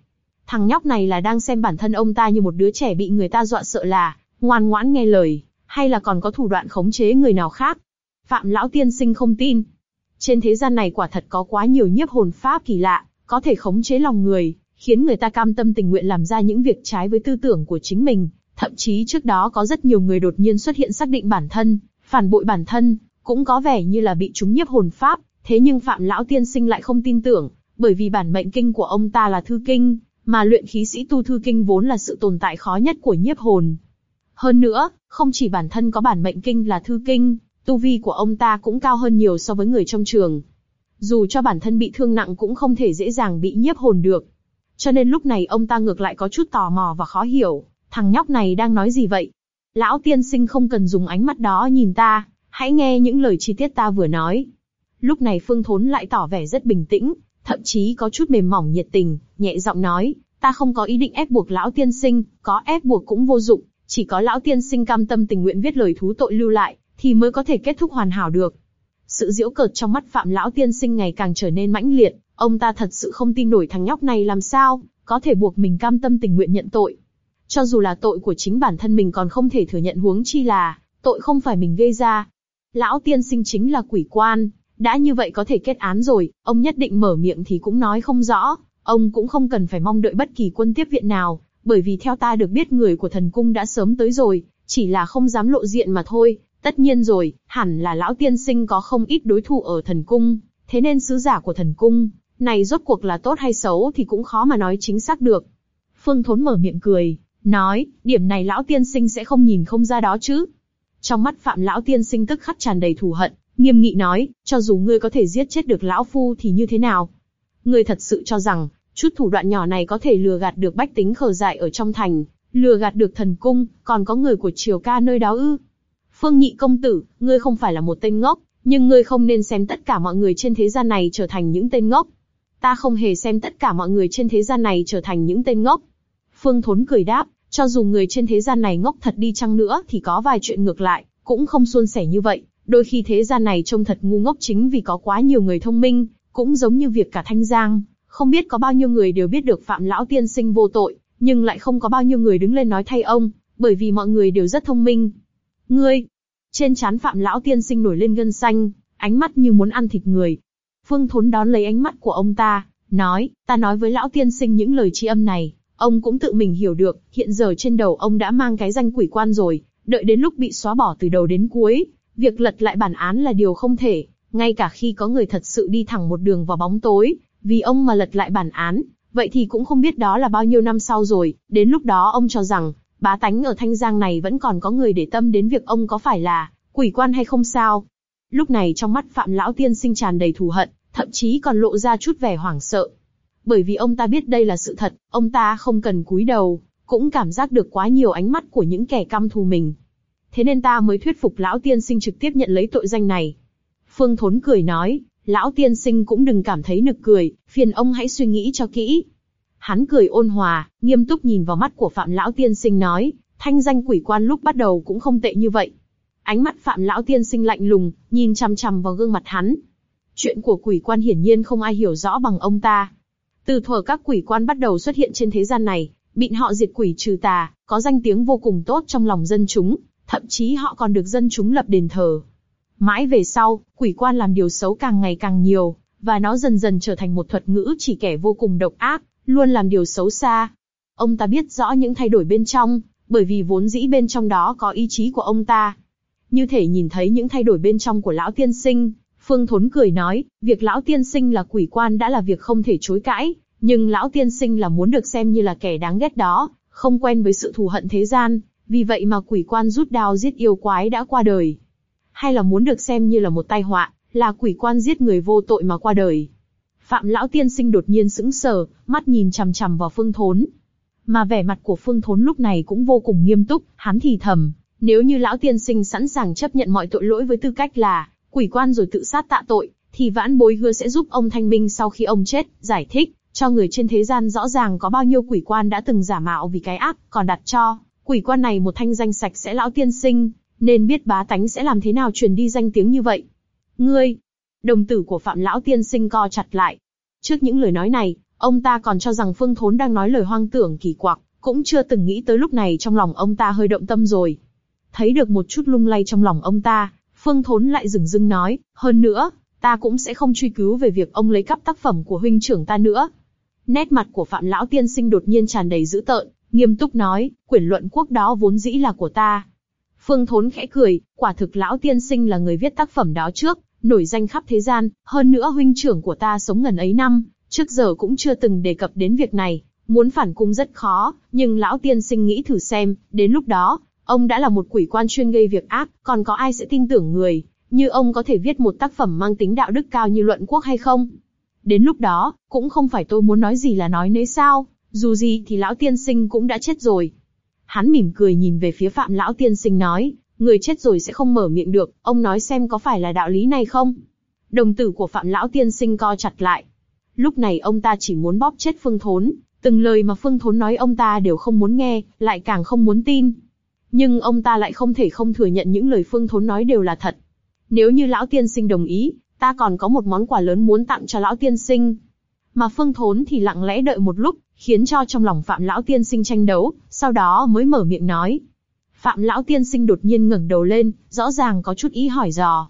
Thằng nhóc này là đang xem bản thân ông ta như một đứa trẻ bị người ta dọa sợ là, ngoan ngoãn nghe lời, hay là còn có thủ đoạn khống chế người nào khác. Phạm Lão Tiên Sinh không tin. Trên thế gian này quả thật có quá nhiều nhiếp hồn pháp kỳ lạ, có thể khống chế lòng người, khiến người ta cam tâm tình nguyện làm ra những việc trái với tư tưởng của chính mình. Thậm chí trước đó có rất nhiều người đột nhiên xuất hiện xác định bản thân, phản bội bản thân, cũng có vẻ như là bị chúng nhiếp hồn pháp, thế nhưng Phạm Lão Tiên Sinh lại không tin tưởng, bởi vì bản mệnh kinh của ông ta là thư kinh, mà luyện khí sĩ tu thư kinh vốn là sự tồn tại khó nhất của nhiếp hồn. Hơn nữa, không chỉ bản thân có bản mệnh kinh là thư kinh, tu vi của ông ta cũng cao hơn nhiều so với người trong trường. Dù cho bản thân bị thương nặng cũng không thể dễ dàng bị nhiếp hồn được. Cho nên lúc này ông ta ngược lại có chút tò mò và khó hiểu, thằng nhóc này đang nói gì vậy? Lão tiên sinh không cần dùng ánh mắt đó nhìn ta, hãy nghe những lời chi tiết ta vừa nói. Lúc này Phương Thốn lại tỏ vẻ rất bình tĩnh, thậm chí có chút mềm mỏng nhiệt tình, nhẹ giọng nói, ta không có ý định ép buộc lão tiên sinh, có ép buộc cũng vô dụng, chỉ có lão tiên sinh cam tâm tình nguyện viết lời thú tội lưu lại, thì mới có thể kết thúc hoàn hảo được. Sự diễu cợt trong mắt phạm lão tiên sinh ngày càng trở nên mãnh liệt, ông ta thật sự không tin nổi thằng nhóc này làm sao có thể buộc mình cam tâm tình nguyện nhận tội. Cho dù là tội của chính bản thân mình còn không thể thừa nhận huống chi là tội không phải mình gây ra. Lão tiên sinh chính là quỷ quan, đã như vậy có thể kết án rồi, ông nhất định mở miệng thì cũng nói không rõ, ông cũng không cần phải mong đợi bất kỳ quân tiếp viện nào, bởi vì theo ta được biết người của thần cung đã sớm tới rồi, chỉ là không dám lộ diện mà thôi. Tất nhiên rồi, hẳn là lão tiên sinh có không ít đối thủ ở thần cung, thế nên sứ giả của thần cung, này rốt cuộc là tốt hay xấu thì cũng khó mà nói chính xác được. Phương Thốn mở miệng cười, nói, điểm này lão tiên sinh sẽ không nhìn không ra đó chứ. Trong mắt phạm lão tiên sinh tức khắc tràn đầy thù hận, nghiêm nghị nói, cho dù ngươi có thể giết chết được lão phu thì như thế nào? Ngươi thật sự cho rằng, chút thủ đoạn nhỏ này có thể lừa gạt được bách tính khờ dại ở trong thành, lừa gạt được thần cung, còn có người của triều ca nơi đó ư? Phương Nhị công tử, ngươi không phải là một tên ngốc, nhưng ngươi không nên xem tất cả mọi người trên thế gian này trở thành những tên ngốc. Ta không hề xem tất cả mọi người trên thế gian này trở thành những tên ngốc. Phương Thốn cười đáp, cho dù người trên thế gian này ngốc thật đi chăng nữa thì có vài chuyện ngược lại, cũng không suôn sẻ như vậy. Đôi khi thế gian này trông thật ngu ngốc chính vì có quá nhiều người thông minh, cũng giống như việc cả Thanh Giang, không biết có bao nhiêu người đều biết được Phạm Lão Tiên Sinh vô tội, nhưng lại không có bao nhiêu người đứng lên nói thay ông, bởi vì mọi người đều rất thông minh. Ngươi, trên chán Phạm Lão Tiên Sinh nổi lên gân xanh, ánh mắt như muốn ăn thịt người. Phương Thốn đón lấy ánh mắt của ông ta, nói, ta nói với Lão Tiên Sinh những lời tri âm này, ông cũng tự mình hiểu được, hiện giờ trên đầu ông đã mang cái danh quỷ quan rồi, đợi đến lúc bị xóa bỏ từ đầu đến cuối, việc lật lại bản án là điều không thể, ngay cả khi có người thật sự đi thẳng một đường vào bóng tối, vì ông mà lật lại bản án, Vậy thì cũng không biết đó là bao nhiêu năm sau rồi, đến lúc đó ông cho rằng, bá tánh ở Thanh Giang này vẫn còn có người để tâm đến việc ông có phải là quỷ quan hay không sao. Lúc này trong mắt Phạm Lão Tiên sinh tràn đầy thù hận, thậm chí còn lộ ra chút vẻ hoảng sợ. Bởi vì ông ta biết đây là sự thật, ông ta không cần cúi đầu, cũng cảm giác được quá nhiều ánh mắt của những kẻ căm thù mình. Thế nên ta mới thuyết phục Lão Tiên sinh trực tiếp nhận lấy tội danh này. Phương Thốn cười nói, Lão Tiên sinh cũng đừng cảm thấy nực cười, phiền ông hãy suy nghĩ cho kỹ. Hắn cười ôn hòa, nghiêm túc nhìn vào mắt của Phạm Lão Tiên sinh nói, thanh danh quỷ quan lúc bắt đầu cũng không tệ như vậy. Ánh mắt Phạm Lão Tiên sinh lạnh lùng, nhìn chằm chằm vào gương mặt hắn. Chuyện của quỷ quan hiển nhiên không ai hiểu rõ bằng ông ta. Từ thuở các quỷ quan bắt đầu xuất hiện trên thế gian này, bịn họ diệt quỷ trừ tà, có danh tiếng vô cùng tốt trong lòng dân chúng, thậm chí họ còn được dân chúng lập đền thờ. Mãi về sau, quỷ quan làm điều xấu càng ngày càng nhiều, và nó dần dần trở thành một thuật ngữ chỉ kẻ vô cùng độc ác, luôn làm điều xấu xa. Ông ta biết rõ những thay đổi bên trong, bởi vì vốn dĩ bên trong đó có ý chí của ông ta. Như thể nhìn thấy những thay đổi bên trong của lão tiên sinh, Phương Thốn cười nói, việc lão tiên sinh là quỷ quan đã là việc không thể chối cãi, nhưng lão tiên sinh là muốn được xem như là kẻ đáng ghét đó, không quen với sự thù hận thế gian, vì vậy mà quỷ quan rút đao giết yêu quái đã qua đời. Hay là muốn được xem như là một tai họa, là quỷ quan giết người vô tội mà qua đời. Phạm lão tiên sinh đột nhiên sững sờ, mắt nhìn chằm chằm vào Phương Thốn. Mà vẻ mặt của Phương Thốn lúc này cũng vô cùng nghiêm túc, hắn thì thầm, nếu như lão tiên sinh sẵn sàng chấp nhận mọi tội lỗi với tư cách là quỷ quan rồi tự sát tạ tội, thì vãn bối hứa sẽ giúp ông thanh minh sau khi ông chết, giải thích, cho người trên thế gian rõ ràng có bao nhiêu quỷ quan đã từng giả mạo vì cái ác, còn đặt cho quỷ quan này một thanh danh sạch sẽ lão tiên sinh, nên biết bá tánh sẽ làm thế nào truyền đi danh tiếng như vậy. Ngươi, đồng tử của phạm lão tiên sinh co chặt lại. Trước những lời nói này, ông ta còn cho rằng Phương Thốn đang nói lời hoang tưởng kỳ quặc, cũng chưa từng nghĩ tới lúc này trong lòng ông ta hơi động tâm rồi. Thấy được một chút lung lay trong lòng ông ta, Phương Thốn lại dừng dưng nói, hơn nữa, ta cũng sẽ không truy cứu về việc ông lấy cắp tác phẩm của huynh trưởng ta nữa. Nét mặt của Phạm Lão Tiên Sinh đột nhiên tràn đầy dữ tợn, nghiêm túc nói, quyển luận quốc đó vốn dĩ là của ta. Phương Thốn khẽ cười, quả thực Lão Tiên Sinh là người viết tác phẩm đó trước, nổi danh khắp thế gian, hơn nữa huynh trưởng của ta sống gần ấy năm, trước giờ cũng chưa từng đề cập đến việc này, muốn phản cung rất khó, nhưng Lão Tiên Sinh nghĩ thử xem, đến lúc đó, Ông đã là một quỷ quan chuyên gây việc ác, còn có ai sẽ tin tưởng người, như ông có thể viết một tác phẩm mang tính đạo đức cao như luận quốc hay không? Đến lúc đó, cũng không phải tôi muốn nói gì là nói nấy sao, dù gì thì lão tiên sinh cũng đã chết rồi. Hắn mỉm cười nhìn về phía phạm lão tiên sinh nói, người chết rồi sẽ không mở miệng được, ông nói xem có phải là đạo lý này không? Đồng tử của phạm lão tiên sinh co chặt lại. Lúc này ông ta chỉ muốn bóp chết phương thốn, từng lời mà phương thốn nói ông ta đều không muốn nghe, lại càng không muốn tin. Nhưng ông ta lại không thể không thừa nhận những lời Phương Thốn nói đều là thật. Nếu như lão tiên sinh đồng ý, ta còn có một món quà lớn muốn tặng cho lão tiên sinh. Mà Phương Thốn thì lặng lẽ đợi một lúc, khiến cho trong lòng Phạm lão tiên sinh tranh đấu, sau đó mới mở miệng nói. Phạm lão tiên sinh đột nhiên ngẩng đầu lên, rõ ràng có chút ý hỏi dò.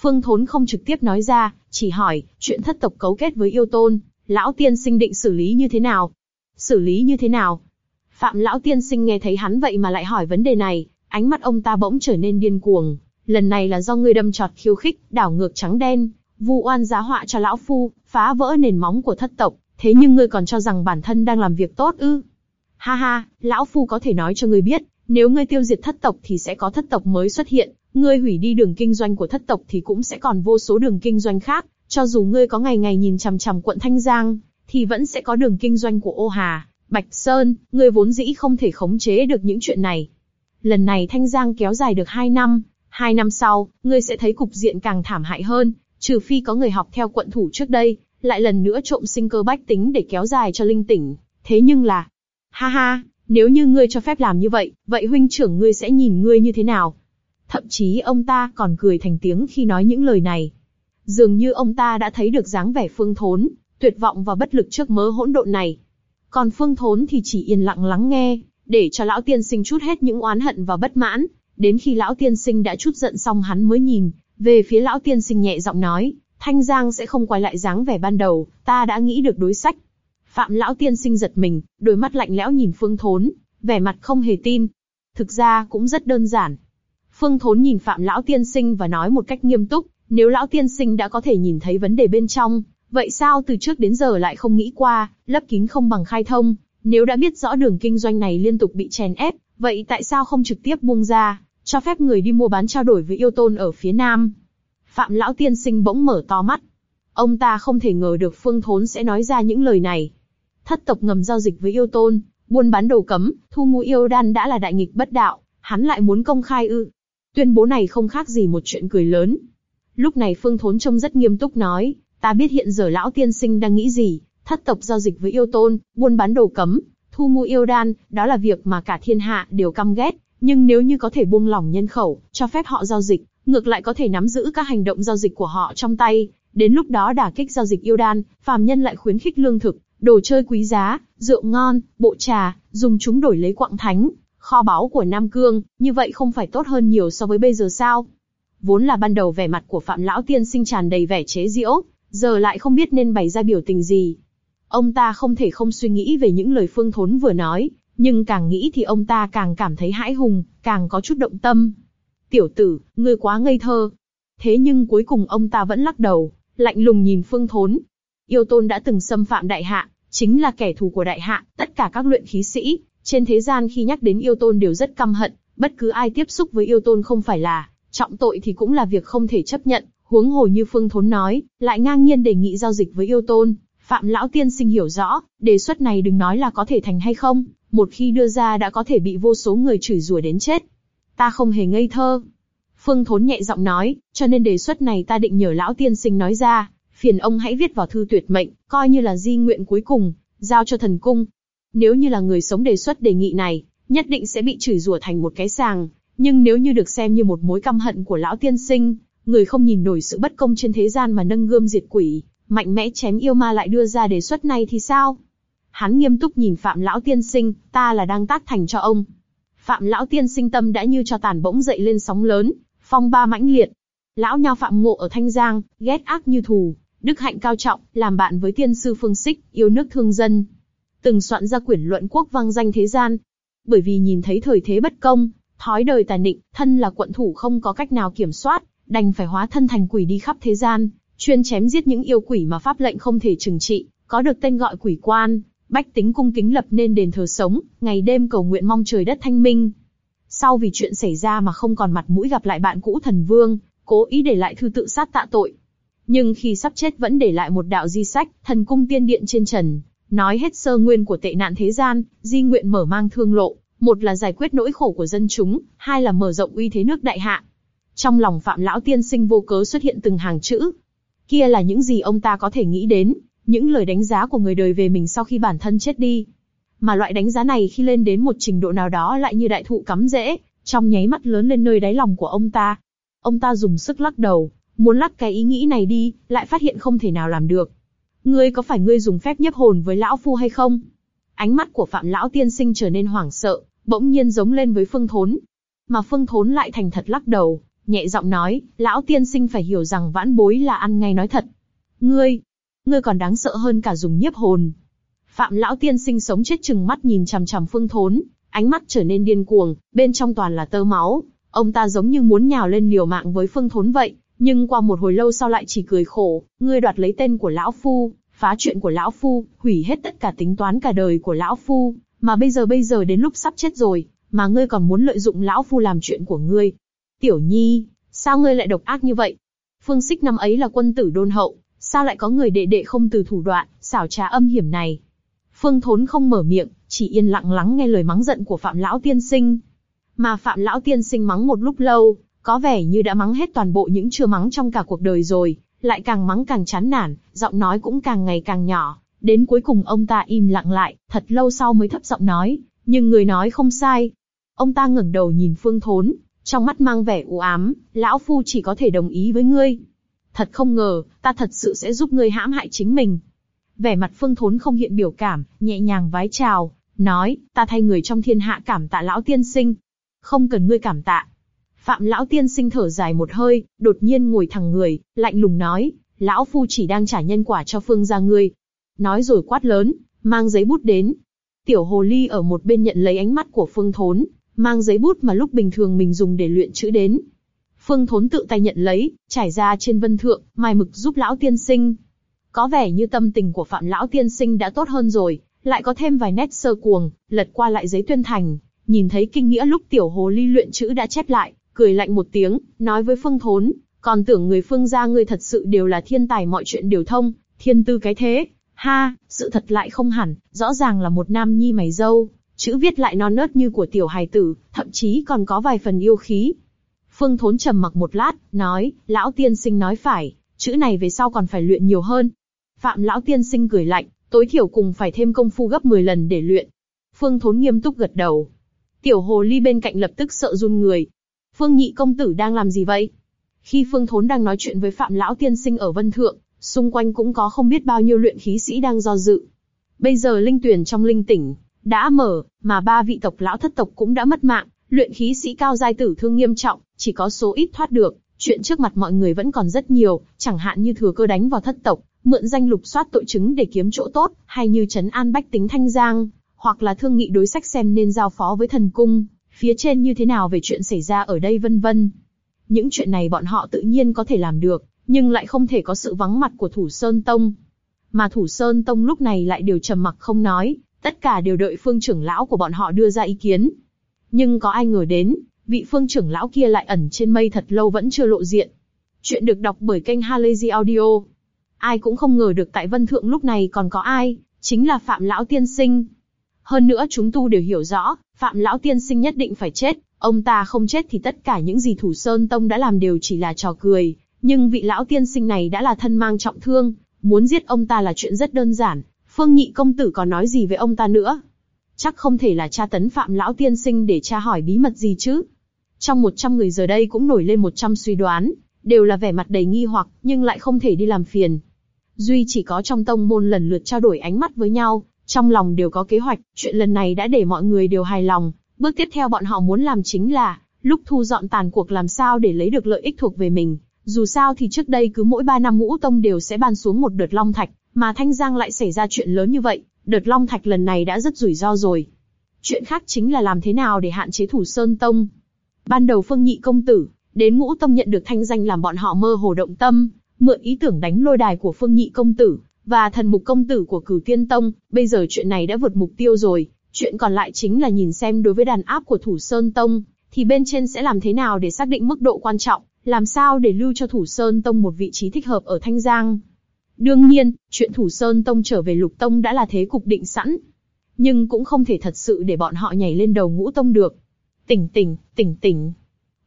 Phương Thốn không trực tiếp nói ra, chỉ hỏi, chuyện thất tộc cấu kết với yêu tôn, lão tiên sinh định xử lý như thế nào? Xử lý như thế nào? Phạm lão tiên sinh nghe thấy hắn vậy mà lại hỏi vấn đề này, ánh mắt ông ta bỗng trở nên điên cuồng. Lần này là do ngươi đâm trọt khiêu khích, đảo ngược trắng đen, vu oan giá họa cho lão phu, phá vỡ nền móng của thất tộc. Thế nhưng ngươi còn cho rằng bản thân đang làm việc tốt ư? Ha ha, lão phu có thể nói cho ngươi biết, nếu ngươi tiêu diệt thất tộc thì sẽ có thất tộc mới xuất hiện, ngươi hủy đi đường kinh doanh của thất tộc thì cũng sẽ còn vô số đường kinh doanh khác. Cho dù ngươi có ngày ngày nhìn chằm chằm quận Thanh Giang, thì vẫn sẽ có đường kinh doanh của ô Hà, Bạch Sơn, ngươi vốn dĩ không thể khống chế được những chuyện này. Lần này Thanh Giang kéo dài được 2 năm, 2 năm sau, ngươi sẽ thấy cục diện càng thảm hại hơn, trừ phi có người học theo quận thủ trước đây, lại lần nữa trộm sinh cơ bách tính để kéo dài cho linh tỉnh. Thế nhưng là, ha ha, nếu như ngươi cho phép làm như vậy, vậy huynh trưởng ngươi sẽ nhìn ngươi như thế nào? Thậm chí ông ta còn cười thành tiếng khi nói những lời này. Dường như ông ta đã thấy được dáng vẻ phương thốn, tuyệt vọng và bất lực trước mớ hỗn độn này. Còn Phương Thốn thì chỉ yên lặng lắng nghe, để cho lão tiên sinh chút hết những oán hận và bất mãn. Đến khi lão tiên sinh đã chút giận xong hắn mới nhìn về phía lão tiên sinh nhẹ giọng nói, Thanh Giang sẽ không quay lại dáng vẻ ban đầu, ta đã nghĩ được đối sách. Phạm lão tiên sinh giật mình, đôi mắt lạnh lẽo nhìn Phương Thốn, vẻ mặt không hề tin. Thực ra cũng rất đơn giản. Phương Thốn nhìn Phạm lão tiên sinh và nói một cách nghiêm túc, nếu lão tiên sinh đã có thể nhìn thấy vấn đề bên trong, Vậy sao từ trước đến giờ lại không nghĩ qua, lấp kín không bằng khai thông, nếu đã biết rõ đường kinh doanh này liên tục bị chèn ép, vậy tại sao không trực tiếp buông ra, cho phép người đi mua bán trao đổi với yêu tôn ở phía nam? Phạm lão tiên sinh bỗng mở to mắt. Ông ta không thể ngờ được Phương Thốn sẽ nói ra những lời này. Thất tộc ngầm giao dịch với yêu tôn, buôn bán đầu cấm, thu mua yêu đan đã là đại nghịch bất đạo, hắn lại muốn công khai ư? Tuyên bố này không khác gì một chuyện cười lớn. Lúc này Phương Thốn trông rất nghiêm túc nói, ta biết hiện giờ lão tiên sinh đang nghĩ gì, thất tộc giao dịch với yêu tôn, buôn bán đồ cấm, thu mua yêu đan, đó là việc mà cả thiên hạ đều căm ghét. Nhưng nếu như có thể buông lỏng nhân khẩu, cho phép họ giao dịch, ngược lại có thể nắm giữ các hành động giao dịch của họ trong tay. Đến lúc đó đả kích giao dịch yêu đan, phàm nhân lại khuyến khích lương thực, đồ chơi quý giá, rượu ngon, bộ trà, dùng chúng đổi lấy quặng thánh, kho báu của Nam Cương, như vậy không phải tốt hơn nhiều so với bây giờ sao? Vốn là ban đầu vẻ mặt của Phạm Lão Tiên sinh tràn đầy vẻ chế giễu, giờ lại không biết nên bày ra biểu tình gì. Ông ta không thể không suy nghĩ về những lời Phương Thốn vừa nói, nhưng càng nghĩ thì ông ta càng cảm thấy hãi hùng, càng có chút động tâm. Tiểu tử, ngươi quá ngây thơ. Thế nhưng cuối cùng ông ta vẫn lắc đầu, lạnh lùng nhìn Phương Thốn. Yêu tôn đã từng xâm phạm đại hạ, chính là kẻ thù của đại hạ, tất cả các luyện khí sĩ, trên thế gian khi nhắc đến yêu tôn đều rất căm hận, bất cứ ai tiếp xúc với yêu tôn không phải là trọng tội thì cũng là việc không thể chấp nhận, huống hồ như Phương Thốn nói, lại ngang nhiên đề nghị giao dịch với yêu tôn. Phạm Lão Tiên Sinh hiểu rõ, đề xuất này đừng nói là có thể thành hay không, một khi đưa ra đã có thể bị vô số người chửi rủa đến chết. Ta không hề ngây thơ. Phương Thốn nhẹ giọng nói, cho nên đề xuất này ta định nhờ Lão Tiên Sinh nói ra, phiền ông hãy viết vào thư tuyệt mệnh, coi như là di nguyện cuối cùng, giao cho thần cung. Nếu như là người sống đề xuất đề nghị này, nhất định sẽ bị chửi rủa thành một cái sàng, nhưng nếu như được xem như một mối căm hận của lão tiên sinh, người không nhìn nổi sự bất công trên thế gian mà nâng gươm diệt quỷ, mạnh mẽ chém yêu ma lại đưa ra đề xuất này thì sao? Hắn nghiêm túc nhìn Phạm lão tiên sinh, ta là đang tác thành cho ông. Phạm lão tiên sinh tâm đã như cho tàn bỗng dậy lên sóng lớn, phong ba mãnh liệt. Lão nho Phạm Ngộ ở Thanh Giang, ghét ác như thù, đức hạnh cao trọng, làm bạn với tiên sư Phương Sích, yêu nước thương dân. Từng soạn ra quyển luận quốc vang danh thế gian. Bởi vì nhìn thấy thời thế bất công, thói đời tàn định, thân là quận thủ không có cách nào kiểm soát, đành phải hóa thân thành quỷ đi khắp thế gian, chuyên chém giết những yêu quỷ mà pháp lệnh không thể trừng trị, có được tên gọi quỷ quan, bách tính cung kính lập nên đền thờ sống, ngày đêm cầu nguyện mong trời đất thanh minh. Sau vì chuyện xảy ra mà không còn mặt mũi gặp lại bạn cũ thần vương, cố ý để lại thư tự sát tạ tội. Nhưng khi sắp chết vẫn để lại một đạo di sách, thần cung tiên điện trên trần, nói hết sơ nguyên của tệ nạn thế gian, di nguyện mở mang thương lộ, một là giải quyết nỗi khổ của dân chúng, hai là mở rộng uy thế nước đại hạ. Trong lòng Phạm Lão Tiên Sinh vô cớ xuất hiện từng hàng chữ. Kia là những gì ông ta có thể nghĩ đến, những lời đánh giá của người đời về mình sau khi bản thân chết đi. Mà loại đánh giá này khi lên đến một trình độ nào đó lại như đại thụ cắm rễ, trong nháy mắt lớn lên nơi đáy lòng của ông ta. Ông ta dùng sức lắc đầu, muốn lắc cái ý nghĩ này đi, lại phát hiện không thể nào làm được. Ngươi có phải ngươi dùng phép nhấp hồn với lão phu hay không? Ánh mắt của Phạm Lão Tiên Sinh trở nên hoảng sợ, bỗng nhiên giống lên với Phương Thốn. Mà Phương Thốn lại thành thật lắc đầu, nhẹ giọng nói, lão tiên sinh phải hiểu rằng vãn bối là ăn ngay nói thật. Ngươi, ngươi còn đáng sợ hơn cả dùng nhiếp hồn. Phạm lão tiên sinh sống chết chừng mắt nhìn chằm chằm Phương Thốn, ánh mắt trở nên điên cuồng, bên trong toàn là tơ máu. Ông ta giống như muốn nhào lên liều mạng với Phương Thốn vậy, nhưng qua một hồi lâu sau lại chỉ cười khổ, ngươi đoạt lấy tên của lão phu, phá chuyện của lão phu, hủy hết tất cả tính toán cả đời của lão phu, mà bây giờ bây giờ đến lúc sắp chết rồi, mà ngươi còn muốn lợi dụng lão phu làm chuyện của ngươi. Tiểu Nhi, sao ngươi lại độc ác như vậy? Phương Sích năm ấy là quân tử đôn hậu, sao lại có người đệ đệ không từ thủ đoạn, xảo trá âm hiểm này? Phương Thốn không mở miệng, chỉ yên lặng lắng nghe lời mắng giận của Phạm Lão Tiên Sinh. Mà Phạm Lão Tiên Sinh mắng một lúc lâu, có vẻ như đã mắng hết toàn bộ những chưa mắng trong cả cuộc đời rồi, lại càng mắng càng chán nản, giọng nói cũng càng ngày càng nhỏ. Đến cuối cùng ông ta im lặng lại, thật lâu sau mới thấp giọng nói, nhưng người nói không sai. Ông ta ngẩng đầu nhìn Phương Thốn, trong mắt mang vẻ u ám, lão phu chỉ có thể đồng ý với ngươi. Thật không ngờ, ta thật sự sẽ giúp ngươi hãm hại chính mình. Vẻ mặt Phương Thốn không hiện biểu cảm, nhẹ nhàng vái chào, nói, ta thay người trong thiên hạ cảm tạ lão tiên sinh. Không cần ngươi cảm tạ. Phạm lão tiên sinh thở dài một hơi, đột nhiên ngồi thẳng người, lạnh lùng nói, lão phu chỉ đang trả nhân quả cho Phương gia ngươi, Nói rồi quát lớn, mang giấy bút đến. Tiểu hồ ly ở một bên nhận lấy ánh mắt của Phương Thốn, mang giấy bút mà lúc bình thường mình dùng để luyện chữ đến. Phương Thốn tự tay nhận lấy, trải ra trên vân thượng, mai mực giúp lão tiên sinh. có vẻ như tâm tình của Phạm Lão Tiên Sinh đã tốt hơn rồi, lại có thêm vài nét sơ cuồng, lật qua lại giấy tuyên thành, nhìn thấy kinh nghĩa lúc tiểu hồ ly luyện chữ đã chép lại, cười lạnh một tiếng, nói với Phương Thốn, còn tưởng người Phương gia ngươi thật sự đều là thiên tài mọi chuyện đều thông, thiên tư cái thế, ha, sự thật lại không hẳn, rõ ràng là một nam nhi mày dâu, chữ viết lại non nớt như của tiểu hài tử, thậm chí còn có vài phần yêu khí. Phương Thốn trầm mặc một lát, nói, lão tiên sinh nói phải, chữ này về sau còn phải luyện nhiều hơn. Phạm lão tiên sinh cười lạnh, tối thiểu cùng phải thêm công phu gấp 10 lần để luyện. Phương Thốn nghiêm túc gật đầu. Tiểu hồ ly bên cạnh lập tức sợ run người. Phương nhị công tử đang làm gì vậy? Khi Phương Thốn đang nói chuyện với Phạm lão tiên sinh ở Vân Thượng, xung quanh cũng có không biết bao nhiêu luyện khí sĩ đang do dự. Bây giờ linh tuyển trong linh tỉnh đã mở, mà ba vị tộc lão thất tộc cũng đã mất mạng, luyện khí sĩ cao giai tử thương nghiêm trọng, chỉ có số ít thoát được. Chuyện trước mặt mọi người vẫn còn rất nhiều, chẳng hạn như thừa cơ đánh vào thất tộc, mượn danh lục soát tội chứng để kiếm chỗ tốt, hay như trấn an bách tính thanh giang, hoặc là thương nghị đối sách xem nên giao phó với thần cung, phía trên như thế nào về chuyện xảy ra ở đây vân vân. Những chuyện này bọn họ tự nhiên có thể làm được, nhưng lại không thể có sự vắng mặt của Thủ Sơn Tông. Mà Thủ Sơn Tông lúc này lại đều trầm mặc không nói, tất cả đều đợi phương trưởng lão của bọn họ đưa ra ý kiến. Nhưng có ai ngờ đến, vị phương trưởng lão kia lại ẩn trên mây thật lâu vẫn chưa lộ diện. Chuyện được đọc bởi kênh Halazy Audio. Ai cũng không ngờ được tại Vân Thượng lúc này còn có ai, chính là Phạm Lão Tiên Sinh. Hơn nữa chúng tu đều hiểu rõ, Phạm Lão Tiên Sinh nhất định phải chết, ông ta không chết thì tất cả những gì Thủ Sơn Tông đã làm đều chỉ là trò cười. Nhưng vị Lão Tiên Sinh này đã là thân mang trọng thương, muốn giết ông ta là chuyện rất đơn giản. Phương Nhị Công Tử còn nói gì với ông ta nữa? Chắc không thể là cha tấn Phạm Lão Tiên Sinh để tra hỏi bí mật gì chứ? Trong 100 người giờ đây cũng nổi lên 100 suy đoán, đều là vẻ mặt đầy nghi hoặc, nhưng lại không thể đi làm phiền. Duy chỉ có trong tông môn lần lượt trao đổi ánh mắt với nhau, trong lòng đều có kế hoạch, chuyện lần này đã để mọi người đều hài lòng. Bước tiếp theo bọn họ muốn làm chính là, lúc thu dọn tàn cuộc làm sao để lấy được lợi ích thuộc về mình. Dù sao thì trước đây cứ mỗi 3 năm ngũ tông đều sẽ ban xuống một đợt long thạch, mà Thanh Giang lại xảy ra chuyện lớn như vậy, đợt long thạch lần này đã rất rủi ro rồi. Chuyện khác chính là làm thế nào để hạn chế thủ sơn tông. Ban đầu Phương Nhị công tử, đến ngũ tông nhận được thanh danh làm bọn họ mơ hồ động tâm, mượn ý tưởng đánh lôi đài của Phương Nhị công tử và thần mục công tử của Cửu Tiên Tông. Bây giờ chuyện này đã vượt mục tiêu rồi, chuyện còn lại chính là nhìn xem đối với đàn áp của Thủ Sơn Tông, thì bên trên sẽ làm thế nào để xác định mức độ quan trọng, làm sao để lưu cho Thủ Sơn Tông một vị trí thích hợp ở Thanh Giang. Đương nhiên, chuyện Thủ Sơn Tông trở về Lục Tông đã là thế cục định sẵn. Nhưng cũng không thể thật sự để bọn họ nhảy lên đầu ngũ tông được. Tỉnh tỉnh, tỉnh tỉnh.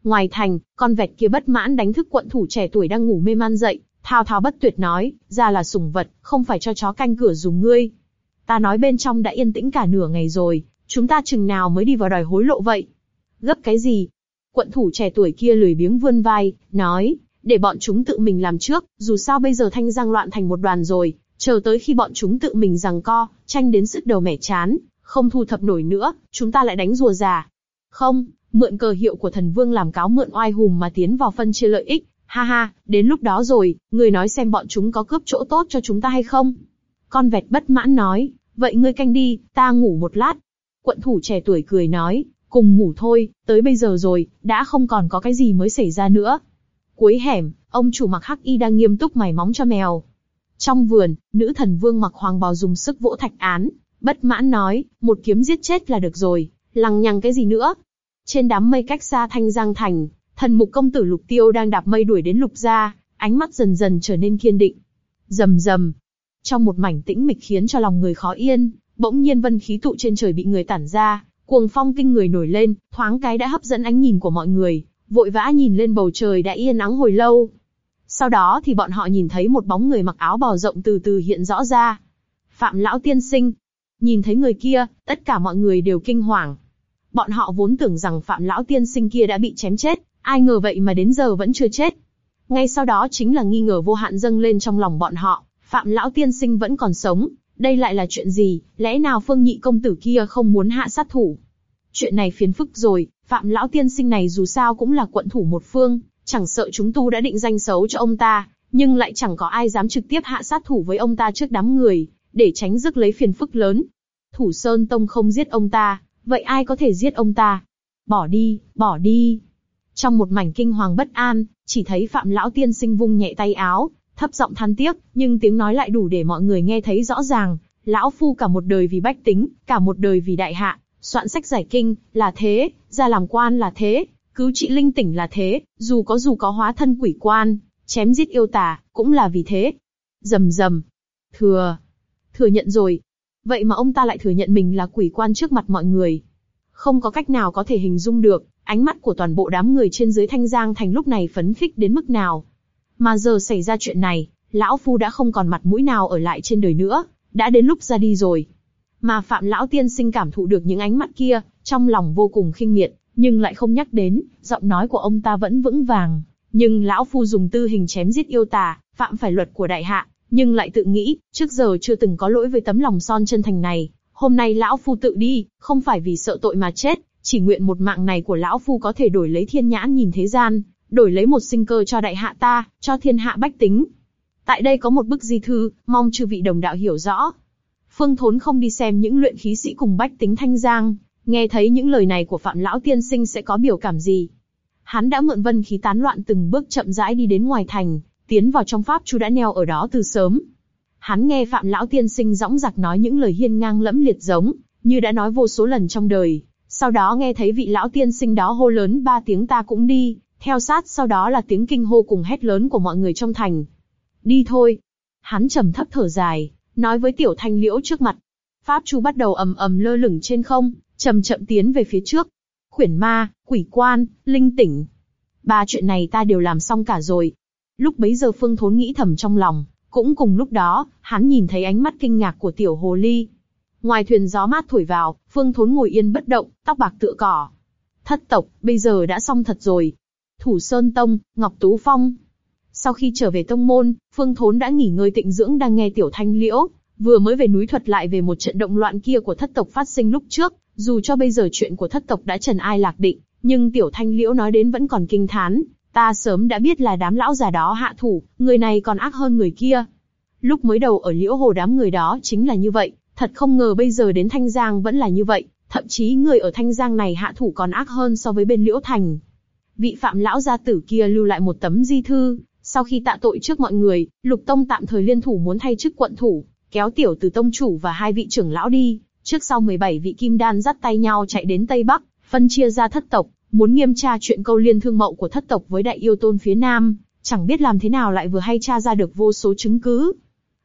Ngoài thành, con vẹt kia bất mãn đánh thức quận thủ trẻ tuổi đang ngủ mê man dậy, thao thao bất tuyệt nói, ra là sủng vật, không phải cho chó canh cửa dùng ngươi. Ta nói bên trong đã yên tĩnh cả nửa ngày rồi, chúng ta chừng nào mới đi vào đòi hối lộ vậy? Gấp cái gì? Quận thủ trẻ tuổi kia lười biếng vươn vai, nói, để bọn chúng tự mình làm trước, dù sao bây giờ thanh giang loạn thành một đoàn rồi, chờ tới khi bọn chúng tự mình giằng co, tranh đến sức đầu mẻ chán, không thu thập nổi nữa, chúng ta lại đánh rùa già. Không, mượn cờ hiệu của thần vương làm cáo mượn oai hùng mà tiến vào phân chia lợi ích, ha ha, đến lúc đó rồi, người nói xem bọn chúng có cướp chỗ tốt cho chúng ta hay không? Con vẹt bất mãn nói, vậy ngươi canh đi, ta ngủ một lát. Quận thủ trẻ tuổi cười nói, cùng ngủ thôi, tới bây giờ rồi, đã không còn có cái gì mới xảy ra nữa. Cuối hẻm, ông chủ mặc hắc y đang nghiêm túc mài móng cho mèo. Trong vườn, nữ thần vương mặc hoàng bào dùng sức vỗ thạch án, bất mãn nói, một kiếm giết chết là được rồi, lằng nhằng cái gì nữa. Trên đám mây cách xa thanh giang thành, thần mục công tử lục tiêu đang đạp mây đuổi đến lục gia, ánh mắt dần dần trở nên kiên định. rầm rầm, trong một mảnh tĩnh mịch khiến cho lòng người khó yên, bỗng nhiên vân khí tụ trên trời bị người tản ra, cuồng phong kinh người nổi lên, thoáng cái đã hấp dẫn ánh nhìn của mọi người, vội vã nhìn lên bầu trời đã yên nắng hồi lâu. Sau đó thì bọn họ nhìn thấy một bóng người mặc áo bào rộng từ từ hiện rõ ra. Phạm lão tiên sinh. Nhìn thấy người kia, tất cả mọi người đều kinh hoàng. Bọn họ vốn tưởng rằng Phạm lão tiên sinh kia đã bị chém chết, ai ngờ vậy mà đến giờ vẫn chưa chết. Ngay sau đó chính là nghi ngờ vô hạn dâng lên trong lòng bọn họ, Phạm lão tiên sinh vẫn còn sống, đây lại là chuyện gì, lẽ nào phương nhị công tử kia không muốn hạ sát thủ? Chuyện này phiền phức rồi, Phạm lão tiên sinh này dù sao cũng là quận thủ một phương, chẳng sợ chúng tu đã định danh xấu cho ông ta, nhưng lại chẳng có ai dám trực tiếp hạ sát thủ với ông ta trước đám người, để tránh rước lấy phiền phức lớn. Thủ Sơn Tông không giết ông ta, vậy ai có thể giết ông ta? Bỏ đi, bỏ đi. Trong một mảnh kinh hoàng bất an, chỉ thấy Phạm lão tiên sinh vung nhẹ tay áo, thấp giọng than tiếc, nhưng tiếng nói lại đủ để mọi người nghe thấy rõ ràng. Lão phu cả một đời vì bách tính, cả một đời vì đại hạ, soạn sách giải kinh, là thế, ra làm quan là thế, cứu trị linh tỉnh là thế, dù có dù có hóa thân quỷ quan, chém giết yêu tà, cũng là vì thế. Dầm dầm. Thừa. Thừa nhận rồi. Vậy mà ông ta lại thừa nhận mình là quỷ quan trước mặt mọi người. Không có cách nào có thể hình dung được, ánh mắt của toàn bộ đám người trên dưới Thanh Giang thành lúc này phấn khích đến mức nào. Mà giờ xảy ra chuyện này, lão phu đã không còn mặt mũi nào ở lại trên đời nữa, đã đến lúc ra đi rồi. Mà Phạm lão tiên sinh cảm thụ được những ánh mắt kia, trong lòng vô cùng khinh miệt, nhưng lại không nhắc đến, giọng nói của ông ta vẫn vững vàng. Nhưng lão phu dùng tư hình chém giết yêu tà, phạm phải luật của đại hạ, nhưng lại tự nghĩ, trước giờ chưa từng có lỗi với tấm lòng son chân thành này. Hôm nay lão phu tự đi, không phải vì sợ tội mà chết, chỉ nguyện một mạng này của lão phu có thể đổi lấy thiên nhãn nhìn thế gian, đổi lấy một sinh cơ cho đại hạ ta, cho thiên hạ bách tính. Tại đây có một bức di thư, mong chư vị đồng đạo hiểu rõ. Phương Thốn không đi xem những luyện khí sĩ cùng bách tính thanh giang, nghe thấy những lời này của Phạm Lão Tiên Sinh sẽ có biểu cảm gì. Hắn đã mượn vân khí tán loạn từng bước chậm rãi đi đến ngoài thành, tiến vào trong pháp chu đã neo ở đó từ sớm. Hắn nghe Phạm Lão Tiên Sinh dõng dạc nói những lời hiên ngang lẫm liệt giống, như đã nói vô số lần trong đời. Sau đó nghe thấy vị Lão Tiên Sinh đó hô lớn ba tiếng ta cũng đi, theo sát sau đó là tiếng kinh hô cùng hét lớn của mọi người trong thành. Đi thôi. Hắn trầm thấp thở dài, nói với Tiểu Thanh Liễu trước mặt. Pháp chu bắt đầu ầm ầm lơ lửng trên không, chậm chậm tiến về phía trước. Khuyển ma, quỷ quan, linh tỉnh. Ba chuyện này ta đều làm xong cả rồi. Lúc bấy giờ Phương Thốn nghĩ thầm trong lòng, cũng cùng lúc đó, hắn nhìn thấy ánh mắt kinh ngạc của tiểu hồ ly. Ngoài thuyền gió mát thổi vào, Phương Thốn ngồi yên bất động, tóc bạc tựa cỏ. Thất tộc, bây giờ đã xong thật rồi. Thủ Sơn Tông, Ngọc Tú Phong. Sau khi trở về tông môn, Phương Thốn đã nghỉ ngơi tịnh dưỡng đang nghe Tiểu Thanh Liễu, vừa mới về núi thuật lại về một trận động loạn kia của thất tộc phát sinh lúc trước, dù cho bây giờ chuyện của thất tộc đã trần ai lạc định, nhưng Tiểu Thanh Liễu nói đến vẫn còn kinh thán, ta sớm đã biết là đám lão già đó hạ thủ, người này còn ác hơn người kia. Lúc mới đầu ở Liễu Hồ đám người đó chính là như vậy, thật không ngờ bây giờ đến Thanh Giang vẫn là như vậy, thậm chí người ở Thanh Giang này hạ thủ còn ác hơn so với bên Liễu Thành. Vị phạm lão gia tử kia lưu lại một tấm di thư, sau khi tạ tội trước mọi người, Lục Tông tạm thời liên thủ muốn thay chức quận thủ, kéo tiểu từ tông chủ và hai vị trưởng lão đi, trước sau 17 vị kim đan dắt tay nhau chạy đến Tây Bắc, phân chia ra thất tộc, muốn nghiêm tra chuyện câu liên thương mậu của thất tộc với đại yêu tôn phía Nam, chẳng biết làm thế nào lại vừa hay tra ra được vô số chứng cứ.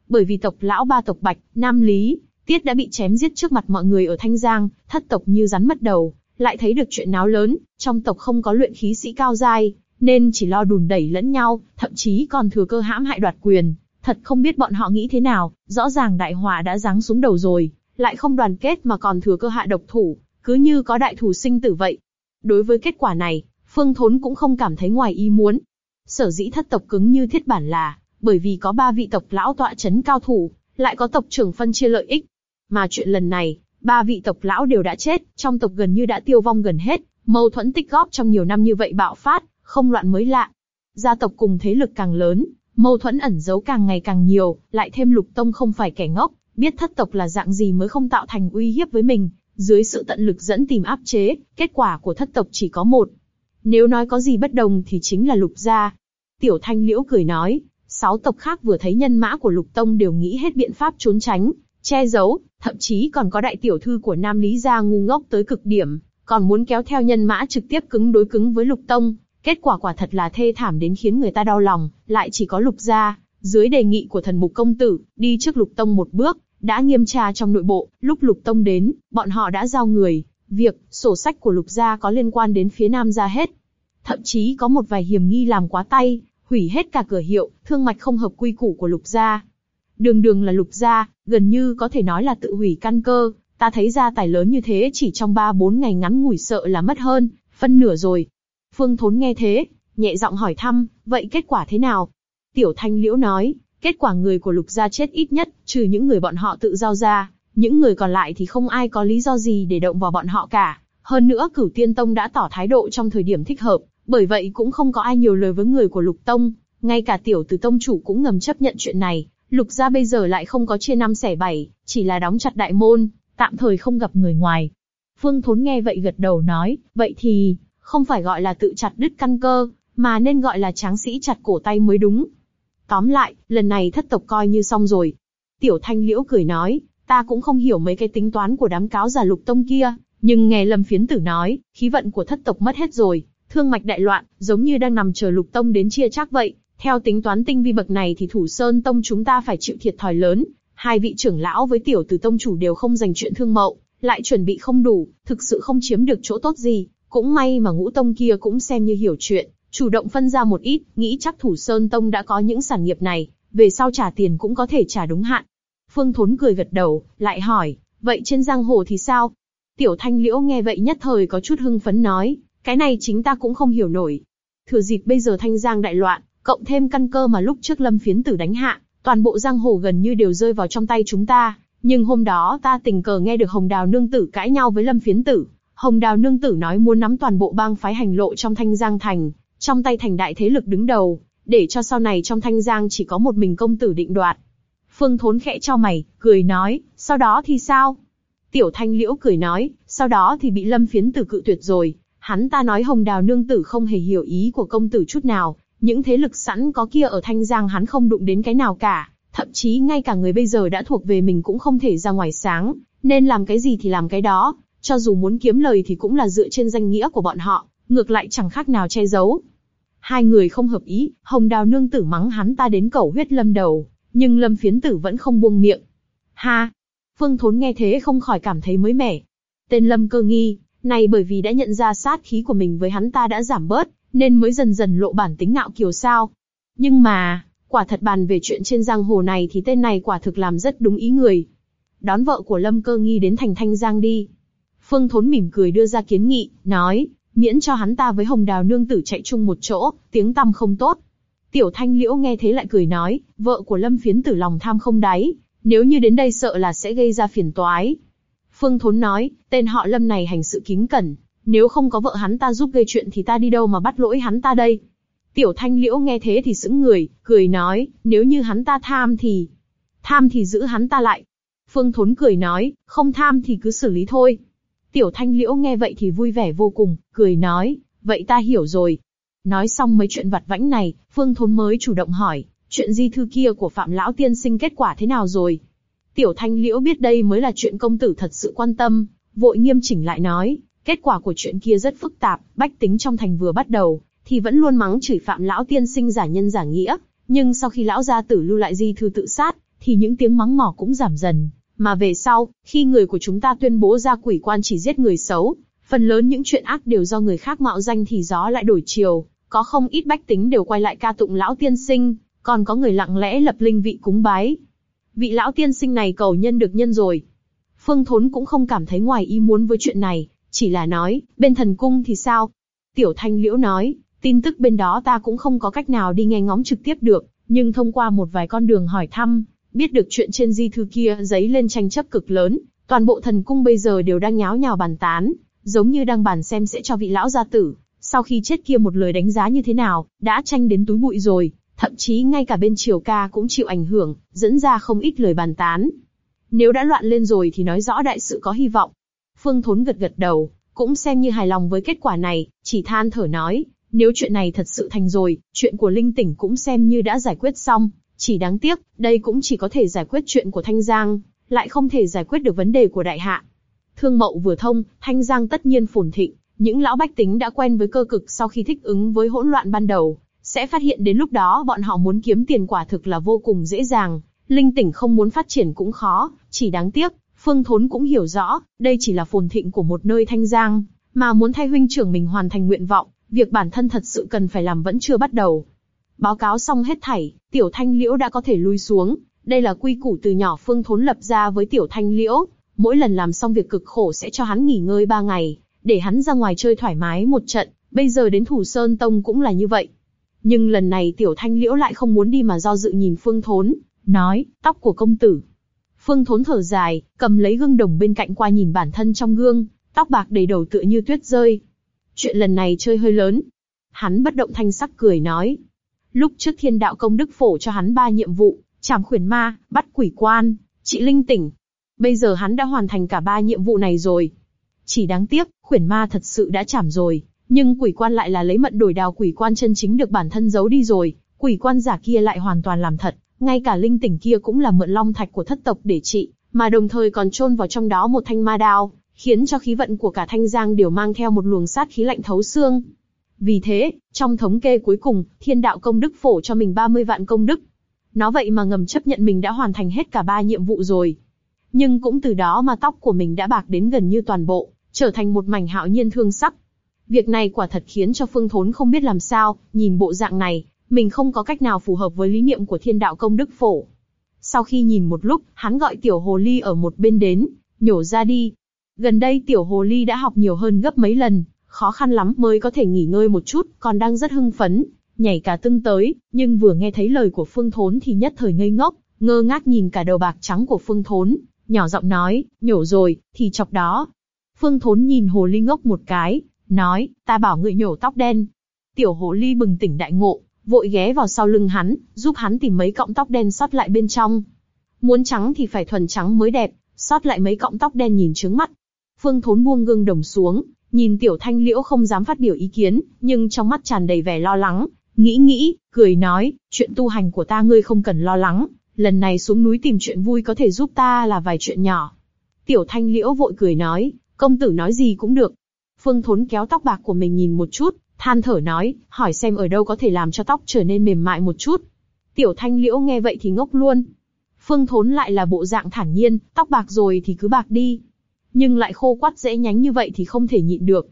Bởi vì tộc lão ba tộc Bạch, Nam Lý, Tiết đã bị chém giết trước mặt mọi người ở Thanh Giang, thất tộc như rắn mất đầu, lại thấy được chuyện náo lớn, trong tộc không có luyện khí sĩ cao giai, nên chỉ lo đùn đẩy lẫn nhau, thậm chí còn thừa cơ hãm hại đoạt quyền. Thật không biết bọn họ nghĩ thế nào, rõ ràng đại họa đã giáng xuống đầu rồi, lại không đoàn kết mà còn thừa cơ hạ độc thủ, cứ như có đại thủ sinh tử vậy. Đối với kết quả này, Phương Thốn cũng không cảm thấy ngoài ý muốn. Sở dĩ thất tộc cứng như thiết bản là, bởi vì có ba vị tộc lão tọa chấn cao thủ, lại có tộc trưởng phân chia lợi ích. Mà chuyện lần này, ba vị tộc lão đều đã chết, trong tộc gần như đã tiêu vong gần hết, mâu thuẫn tích góp trong nhiều năm như vậy bạo phát, không loạn mới lạ. Gia tộc cùng thế lực càng lớn, mâu thuẫn ẩn giấu càng ngày càng nhiều, lại thêm lục tông không phải kẻ ngốc, biết thất tộc là dạng gì mới không tạo thành uy hiếp với mình, dưới sự tận lực dẫn tìm áp chế, kết quả của thất tộc chỉ có một. Nếu nói có gì bất đồng thì chính là lục gia. Tiểu Thanh Liễu cười nói, sáu tộc khác vừa thấy nhân mã của lục tông đều nghĩ hết biện pháp trốn tránh, che giấu, thậm chí còn có đại tiểu thư của Nam Lý gia ngu ngốc tới cực điểm, còn muốn kéo theo nhân mã trực tiếp cứng đối cứng với lục tông. Kết quả quả thật là thê thảm đến khiến người ta đau lòng, lại chỉ có lục gia, dưới đề nghị của thần mục công tử, đi trước lục tông một bước, đã nghiêm tra trong nội bộ, lúc lục tông đến, bọn họ đã giao người, việc, sổ sách của lục gia có liên quan đến phía nam gia hết. Thậm chí có một vài hiểm nghi làm quá tay, hủy hết cả cửa hiệu, thương mạch không hợp quy củ của lục gia. Đường đường là lục gia, gần như có thể nói là tự hủy căn cơ, ta thấy gia tài lớn như thế chỉ trong 3-4 ngày ngắn ngủi sợ là mất hơn, phân nửa rồi. Phương Thốn nghe thế, nhẹ giọng hỏi thăm, vậy kết quả thế nào? Tiểu Thanh Liễu nói, kết quả người của lục gia chết ít nhất, trừ những người bọn họ tự giao ra, những người còn lại thì không ai có lý do gì để động vào bọn họ cả. Hơn nữa Cửu Tiên Tông đã tỏ thái độ trong thời điểm thích hợp, bởi vậy cũng không có ai nhiều lời với người của Lục Tông, ngay cả tiểu từ tông chủ cũng ngầm chấp nhận chuyện này. Lục gia bây giờ lại không có chia năm xẻ bảy, chỉ là đóng chặt đại môn, tạm thời không gặp người ngoài. Phương Thốn nghe vậy gật đầu nói, vậy thì, không phải gọi là tự chặt đứt căn cơ, mà nên gọi là tráng sĩ chặt cổ tay mới đúng. Tóm lại, lần này thất tộc coi như xong rồi. Tiểu Thanh Liễu cười nói, ta cũng không hiểu mấy cái tính toán của đám cáo giả lục tông kia, nhưng nghe Lâm Phiến Tử nói, khí vận của thất tộc mất hết rồi, thương mạch đại loạn, giống như đang nằm chờ lục tông đến chia chắc vậy. Theo tính toán tinh vi bậc này thì thủ sơn tông chúng ta phải chịu thiệt thòi lớn, hai vị trưởng lão với tiểu tử tông chủ đều không dành chuyện thương mậu, lại chuẩn bị không đủ, thực sự không chiếm được chỗ tốt gì. Cũng may mà ngũ tông kia cũng xem như hiểu chuyện, chủ động phân ra một ít, nghĩ chắc thủ sơn tông đã có những sản nghiệp này, về sau trả tiền cũng có thể trả đúng hạn. Phương Thốn cười gật đầu, lại hỏi, vậy trên giang hồ thì sao? Tiểu Thanh Liễu nghe vậy nhất thời có chút hưng phấn nói, cái này chính ta cũng không hiểu nổi. Thừa dịp bây giờ Thanh Giang đại loạn, cộng thêm căn cơ mà lúc trước Lâm Phiến Tử đánh hạ, toàn bộ giang hồ gần như đều rơi vào trong tay chúng ta. Nhưng hôm đó ta tình cờ nghe được Hồng Đào Nương Tử cãi nhau với Lâm Phiến Tử. Hồng Đào Nương Tử nói muốn nắm toàn bộ bang phái hành lộ trong Thanh Giang Thành, trong tay thành đại thế lực đứng đầu, để cho sau này trong Thanh Giang chỉ có một mình công tử định đoạt. Phương Thốn khẽ cho mày, cười nói, sau đó thì sao? Tiểu Thanh Liễu cười nói, sau đó thì bị Lâm Phiến Tử cự tuyệt rồi. Hắn ta nói Hồng Đào Nương Tử không hề hiểu ý của công tử chút nào, những thế lực sẵn có kia ở Thanh Giang hắn không đụng đến cái nào cả, thậm chí ngay cả người bây giờ đã thuộc về mình cũng không thể ra ngoài sáng, nên làm cái gì thì làm cái đó, cho dù muốn kiếm lời thì cũng là dựa trên danh nghĩa của bọn họ, ngược lại chẳng khác nào che giấu. Hai người không hợp ý, Hồng Đào nương tử mắng hắn ta đến cẩu huyết lâm đầu, nhưng Lâm Phiến Tử vẫn không buông miệng. Ha! Phương Thốn nghe thế không khỏi cảm thấy mới mẻ. Tên Lâm Cơ Nghi, này bởi vì đã nhận ra sát khí của mình với hắn ta đã giảm bớt, nên mới dần dần lộ bản tính ngạo kiều sao. Nhưng mà, quả thật bàn về chuyện trên giang hồ này thì tên này quả thực làm rất đúng ý người. Đón vợ của Lâm Cơ Nghi đến thành Thanh Giang đi. Phương Thốn mỉm cười đưa ra kiến nghị, nói, miễn cho hắn ta với Hồng Đào nương tử chạy chung một chỗ, tiếng tăm không tốt. Tiểu Thanh Liễu nghe thế lại cười nói, vợ của Lâm Phiến Tử lòng tham không đáy, nếu như đến đây sợ là sẽ gây ra phiền toái. Phương Thốn nói, tên họ Lâm này hành sự kính cẩn, nếu không có vợ hắn ta giúp gây chuyện thì ta đi đâu mà bắt lỗi hắn ta đây? Tiểu Thanh Liễu nghe thế thì sững người, cười nói, nếu như hắn ta tham thì... Tham thì giữ hắn ta lại. Phương Thốn cười nói, không tham thì cứ xử lý thôi. Tiểu Thanh Liễu nghe vậy thì vui vẻ vô cùng, cười nói, vậy ta hiểu rồi. Nói xong mấy chuyện vặt vãnh này, Phương Thốn mới chủ động hỏi, chuyện di thư kia của Phạm Lão Tiên Sinh kết quả thế nào rồi? Tiểu Thanh Liễu biết đây mới là chuyện công tử thật sự quan tâm, vội nghiêm chỉnh lại nói, kết quả của chuyện kia rất phức tạp, bách tính trong thành vừa bắt đầu, thì vẫn luôn mắng chửi Phạm Lão Tiên Sinh giả nhân giả nghĩa, nhưng sau khi lão gia tử lưu lại di thư tự sát, thì những tiếng mắng mỏ cũng giảm dần, mà về sau, khi người của chúng ta tuyên bố ra quỷ quan chỉ giết người xấu, phần lớn những chuyện ác đều do người khác mạo danh thì gió lại đổi chiều, có không ít bách tính đều quay lại ca tụng lão tiên sinh, còn có người lặng lẽ lập linh vị cúng bái. Vị lão tiên sinh này cầu nhân được nhân rồi. Phương Thốn cũng không cảm thấy ngoài ý muốn với chuyện này, chỉ là nói, bên thần cung thì sao? Tiểu Thanh Liễu nói, tin tức bên đó ta cũng không có cách nào đi nghe ngóng trực tiếp được, nhưng thông qua một vài con đường hỏi thăm, biết được chuyện trên di thư kia giấy lên tranh chấp cực lớn, toàn bộ thần cung bây giờ đều đang nháo nhào bàn tán, giống như đang bàn xem sẽ cho vị lão gia tử, sau khi chết kia một lời đánh giá như thế nào, đã tranh đến túi bụi rồi, thậm chí ngay cả bên triều ca cũng chịu ảnh hưởng, dẫn ra không ít lời bàn tán. Nếu đã loạn lên rồi thì nói rõ đại sự có hy vọng. Phương Thốn gật gật đầu, cũng xem như hài lòng với kết quả này, chỉ than thở nói, nếu chuyện này thật sự thành rồi, chuyện của Linh Tỉnh cũng xem như đã giải quyết xong, chỉ đáng tiếc, đây cũng chỉ có thể giải quyết chuyện của Thanh Giang, lại không thể giải quyết được vấn đề của Đại Hạ. Thương mậu vừa thông, Thanh Giang tất nhiên phồn thịnh, những lão bách tính đã quen với cơ cực sau khi thích ứng với hỗn loạn ban đầu, sẽ phát hiện đến lúc đó bọn họ muốn kiếm tiền quả thực là vô cùng dễ dàng, linh tỉnh không muốn phát triển cũng khó, chỉ đáng tiếc, Phương Thốn cũng hiểu rõ, đây chỉ là phồn thịnh của một nơi thanh giang, mà muốn thay huynh trưởng mình hoàn thành nguyện vọng, việc bản thân thật sự cần phải làm vẫn chưa bắt đầu. Báo cáo xong hết thảy, Tiểu Thanh Liễu đã có thể lui xuống, đây là quy củ từ nhỏ Phương Thốn lập ra với Tiểu Thanh Liễu, mỗi lần làm xong việc cực khổ sẽ cho hắn nghỉ ngơi ba ngày, để hắn ra ngoài chơi thoải mái một trận, bây giờ đến Thủ Sơn Tông cũng là như vậy. Nhưng lần này Tiểu Thanh Liễu lại không muốn đi mà do dự nhìn Phương Thốn, nói, tóc của công tử. Phương Thốn thở dài, cầm lấy gương đồng bên cạnh qua nhìn bản thân trong gương, tóc bạc đầy đầu tựa như tuyết rơi. Chuyện lần này chơi hơi lớn. Hắn bất động thanh sắc cười nói. Lúc trước thiên đạo công đức phổ cho hắn ba nhiệm vụ, trảm khuyển ma, bắt quỷ quan, trị linh tỉnh. Bây giờ hắn đã hoàn thành cả ba nhiệm vụ này rồi. Chỉ đáng tiếc, khuyển ma thật sự đã chảm rồi, nhưng quỷ quan lại là lấy mận đổi đào quỷ quan chân chính được bản thân giấu đi rồi, Quỷ quan giả kia lại hoàn toàn làm thật, ngay cả linh tỉnh kia cũng là mượn long thạch của thất tộc để trị, mà đồng thời còn chôn vào trong đó một thanh ma đao, khiến cho khí vận của cả thanh giang đều mang theo một luồng sát khí lạnh thấu xương. Vì thế, trong thống kê cuối cùng, thiên đạo công đức phổ cho mình 30 vạn công đức. Nó vậy mà ngầm chấp nhận mình đã hoàn thành hết cả ba nhiệm vụ rồi. Nhưng cũng từ đó mà tóc của mình đã bạc đến gần như toàn bộ, trở thành một mảnh hạo nhiên thương sắc. Việc này quả thật khiến cho Phương Thốn không biết làm sao, nhìn bộ dạng này, mình không có cách nào phù hợp với lý niệm của thiên đạo công đức phổ. Sau khi nhìn một lúc, hắn gọi tiểu hồ ly ở một bên đến, nhổ ra đi. Gần đây tiểu hồ ly đã học nhiều hơn gấp mấy lần, khó khăn lắm mới có thể nghỉ ngơi một chút, còn đang rất hưng phấn, nhảy cả tưng tới, nhưng vừa nghe thấy lời của Phương Thốn thì nhất thời ngây ngốc, ngơ ngác nhìn cả đầu bạc trắng của Phương Thốn, nhỏ giọng nói, nhổ rồi, thì chọc đó. Phương Thốn nhìn hồ ly ngốc một cái, nói, ta bảo ngươi nhổ tóc đen. Tiểu hồ ly bừng tỉnh đại ngộ, vội ghé vào sau lưng hắn, giúp hắn tìm mấy cọng tóc đen sót lại bên trong. Muốn trắng thì phải thuần trắng mới đẹp, sót lại mấy cọng tóc đen nhìn trướng mắt. Phương Thốn buông gương đồng xuống, nhìn Tiểu Thanh Liễu không dám phát biểu ý kiến, nhưng trong mắt tràn đầy vẻ lo lắng, nghĩ nghĩ, cười nói, chuyện tu hành của ta ngươi không cần lo lắng, lần này xuống núi tìm chuyện vui có thể giúp ta là vài chuyện nhỏ. Tiểu Thanh Liễu vội cười nói, công tử nói gì cũng được. Phương Thốn kéo tóc bạc của mình nhìn một chút, than thở nói, hỏi xem ở đâu có thể làm cho tóc trở nên mềm mại một chút. Tiểu Thanh Liễu nghe vậy thì ngốc luôn. Phương Thốn lại là bộ dạng thản nhiên, tóc bạc rồi thì cứ bạc đi. Nhưng lại khô quắt dễ nhánh như vậy thì không thể nhịn được.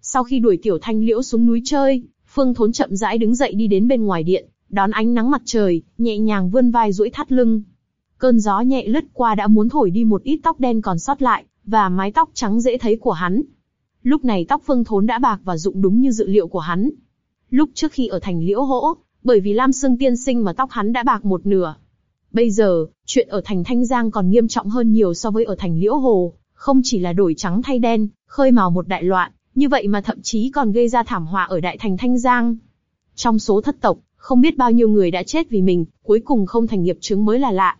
Sau khi đuổi Tiểu Thanh Liễu xuống núi chơi, Phương Thốn chậm rãi đứng dậy đi đến bên ngoài điện, đón ánh nắng mặt trời, nhẹ nhàng vươn vai duỗi thắt lưng. Cơn gió nhẹ lướt qua đã muốn thổi đi một ít tóc đen còn sót lại, và mái tóc trắng dễ thấy của hắn. Lúc này tóc Phương Thốn đã bạc và rụng đúng như dự liệu của hắn. Lúc trước khi ở thành Liễu Hỗ, bởi vì Lam Sương Tiên Sinh mà tóc hắn đã bạc một nửa. Bây giờ, chuyện ở thành Thanh Giang còn nghiêm trọng hơn nhiều so với ở thành Liễu Hồ, không chỉ là đổi trắng thay đen, khơi mào một đại loạn, như vậy mà thậm chí còn gây ra thảm họa ở đại thành Thanh Giang. Trong số thất tộc, không biết bao nhiêu người đã chết vì mình, cuối cùng không thành nghiệp chứng mới là lạ.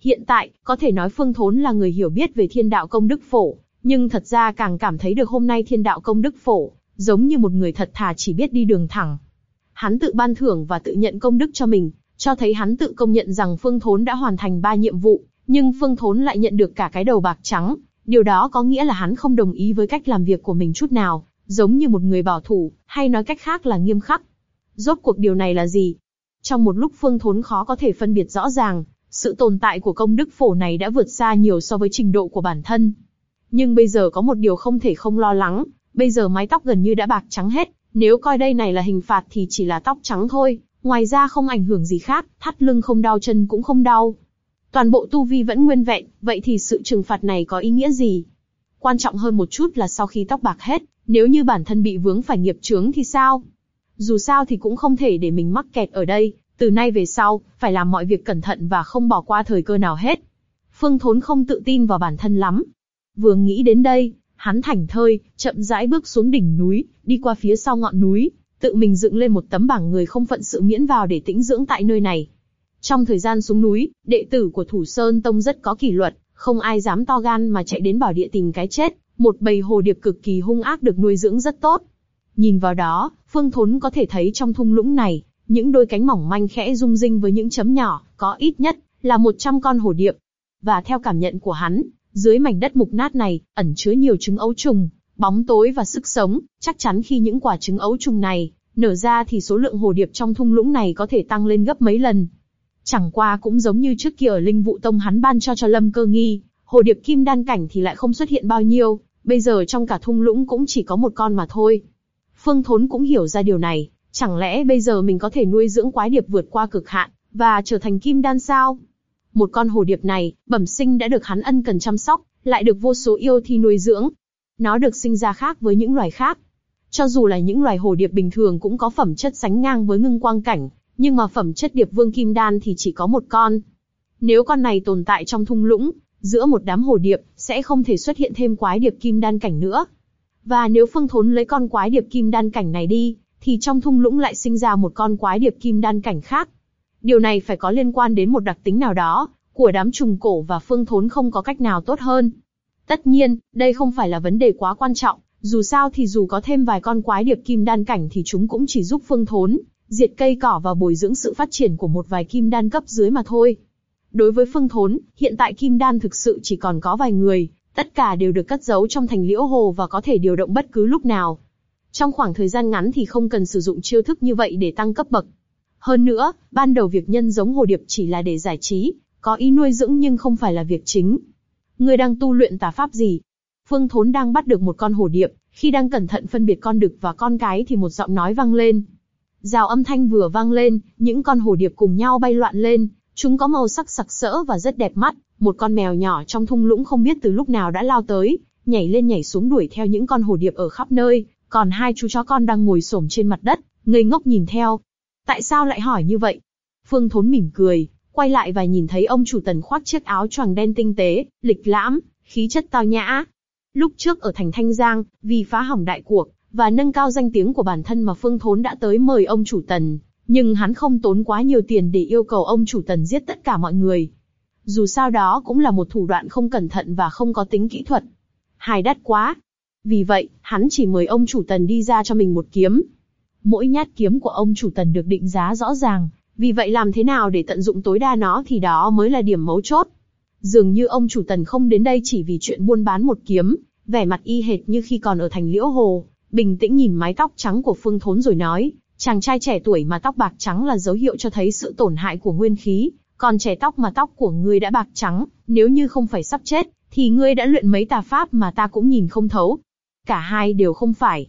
Hiện tại, có thể nói Phương Thốn là người hiểu biết về thiên đạo công đức phổ, nhưng thật ra càng cảm thấy được hôm nay thiên đạo công đức phổ, giống như một người thật thà chỉ biết đi đường thẳng. Hắn tự ban thưởng và tự nhận công đức cho mình, cho thấy hắn tự công nhận rằng Phương Thốn đã hoàn thành ba nhiệm vụ, nhưng Phương Thốn lại nhận được cả cái đầu bạc trắng. Điều đó có nghĩa là hắn không đồng ý với cách làm việc của mình chút nào, giống như một người bảo thủ, hay nói cách khác là nghiêm khắc. Rốt cuộc điều này là gì? Trong một lúc Phương Thốn khó có thể phân biệt rõ ràng, sự tồn tại của công đức phổ này đã vượt xa nhiều so với trình độ của bản thân. Nhưng bây giờ có một điều không thể không lo lắng, bây giờ mái tóc gần như đã bạc trắng hết, nếu coi đây này là hình phạt thì chỉ là tóc trắng thôi, ngoài ra không ảnh hưởng gì khác, thắt lưng không đau chân cũng không đau. Toàn bộ tu vi vẫn nguyên vẹn, vậy thì sự trừng phạt này có ý nghĩa gì? Quan trọng hơn một chút là sau khi tóc bạc hết, nếu như bản thân bị vướng phải nghiệp chướng thì sao? Dù sao thì cũng không thể để mình mắc kẹt ở đây, từ nay về sau, phải làm mọi việc cẩn thận và không bỏ qua thời cơ nào hết. Phương Thốn không tự tin vào bản thân lắm, Vừa nghĩ đến đây, hắn thảnh thơi, chậm rãi bước xuống đỉnh núi, đi qua phía sau ngọn núi, tự mình dựng lên một tấm bảng người không phận sự miễn vào để tĩnh dưỡng tại nơi này. Trong thời gian xuống núi, đệ tử của Thủ Sơn Tông rất có kỷ luật, không ai dám to gan mà chạy đến bảo địa tìm cái chết, một bầy hồ điệp cực kỳ hung ác được nuôi dưỡng rất tốt. Nhìn vào đó, Phương Thốn có thể thấy trong thung lũng này, những đôi cánh mỏng manh khẽ rung rinh với những chấm nhỏ, có ít nhất là 100 con hồ điệp. Và theo cảm nhận của hắn, dưới mảnh đất mục nát này, ẩn chứa nhiều trứng ấu trùng, bóng tối và sức sống, chắc chắn khi những quả trứng ấu trùng này nở ra thì số lượng hồ điệp trong thung lũng này có thể tăng lên gấp mấy lần. Chẳng qua cũng giống như trước kia ở Linh Vụ Tông hắn ban cho cho Lâm Cơ Nghi, hồ điệp kim đan cảnh thì lại không xuất hiện bao nhiêu, bây giờ trong cả thung lũng cũng chỉ có một con mà thôi. Phương Thốn cũng hiểu ra điều này, chẳng lẽ bây giờ mình có thể nuôi dưỡng quái điệp vượt qua cực hạn và trở thành kim đan sao? Một con hồ điệp này, bẩm sinh đã được hắn ân cần chăm sóc, lại được vô số yêu thi nuôi dưỡng. Nó được sinh ra khác với những loài khác. Cho dù là những loài hồ điệp bình thường cũng có phẩm chất sánh ngang với ngưng quang cảnh, nhưng mà phẩm chất điệp vương kim đan thì chỉ có một con. Nếu con này tồn tại trong thung lũng, giữa một đám hồ điệp, sẽ không thể xuất hiện thêm quái điệp kim đan cảnh nữa. Và nếu phương thốn lấy con quái điệp kim đan cảnh này đi, thì trong thung lũng lại sinh ra một con quái điệp kim đan cảnh khác. Điều này phải có liên quan đến một đặc tính nào đó, của đám trùng cổ và phương thốn không có cách nào tốt hơn. Tất nhiên, đây không phải là vấn đề quá quan trọng, dù sao thì dù có thêm vài con quái điệp kim đan cảnh thì chúng cũng chỉ giúp phương thốn, diệt cây cỏ và bồi dưỡng sự phát triển của một vài kim đan cấp dưới mà thôi. Đối với Phương Thốn, hiện tại kim đan thực sự chỉ còn có vài người, tất cả đều được cất giấu trong thành liễu hồ và có thể điều động bất cứ lúc nào. Trong khoảng thời gian ngắn thì không cần sử dụng chiêu thức như vậy để tăng cấp bậc. Hơn nữa, ban đầu việc nhân giống hồ điệp chỉ là để giải trí, có ý nuôi dưỡng nhưng không phải là việc chính. Người đang tu luyện tà pháp gì? Phương Thốn đang bắt được một con hồ điệp, khi đang cẩn thận phân biệt con đực và con cái thì một giọng nói vang lên. Rào âm thanh vừa vang lên, những con hồ điệp cùng nhau bay loạn lên, chúng có màu sắc sặc sỡ và rất đẹp mắt. Một con mèo nhỏ trong thung lũng không biết từ lúc nào đã lao tới, nhảy lên nhảy xuống đuổi theo những con hồ điệp ở khắp nơi, còn hai chú chó con đang ngồi xổm trên mặt đất, ngây ngốc nhìn theo. Tại sao lại hỏi như vậy? Phương Thốn mỉm cười, quay lại và nhìn thấy ông chủ tần khoác chiếc áo choàng đen tinh tế, lịch lãm, khí chất tao nhã. Lúc trước ở thành Thanh Giang, vì phá hỏng đại cuộc, và nâng cao danh tiếng của bản thân mà Phương Thốn đã tới mời ông chủ tần, nhưng hắn không tốn quá nhiều tiền để yêu cầu ông chủ tần giết tất cả mọi người. Dù sao đó cũng là một thủ đoạn không cẩn thận và không có tính kỹ thuật. Hài đắt quá. Vì vậy, hắn chỉ mời ông chủ tần đi ra cho mình một kiếm. Mỗi nhát kiếm của ông chủ tần được định giá rõ ràng, vì vậy làm thế nào để tận dụng tối đa nó thì đó mới là điểm mấu chốt. Dường như ông chủ tần không đến đây chỉ vì chuyện buôn bán một kiếm, vẻ mặt y hệt như khi còn ở thành liễu hồ, bình tĩnh nhìn mái tóc trắng của Phương Thốn rồi nói, chàng trai trẻ tuổi mà tóc bạc trắng là dấu hiệu cho thấy sự tổn hại của nguyên khí, còn trẻ tóc mà tóc của ngươi đã bạc trắng, nếu như không phải sắp chết, thì ngươi đã luyện mấy tà pháp mà ta cũng nhìn không thấu. Cả hai đều không phải.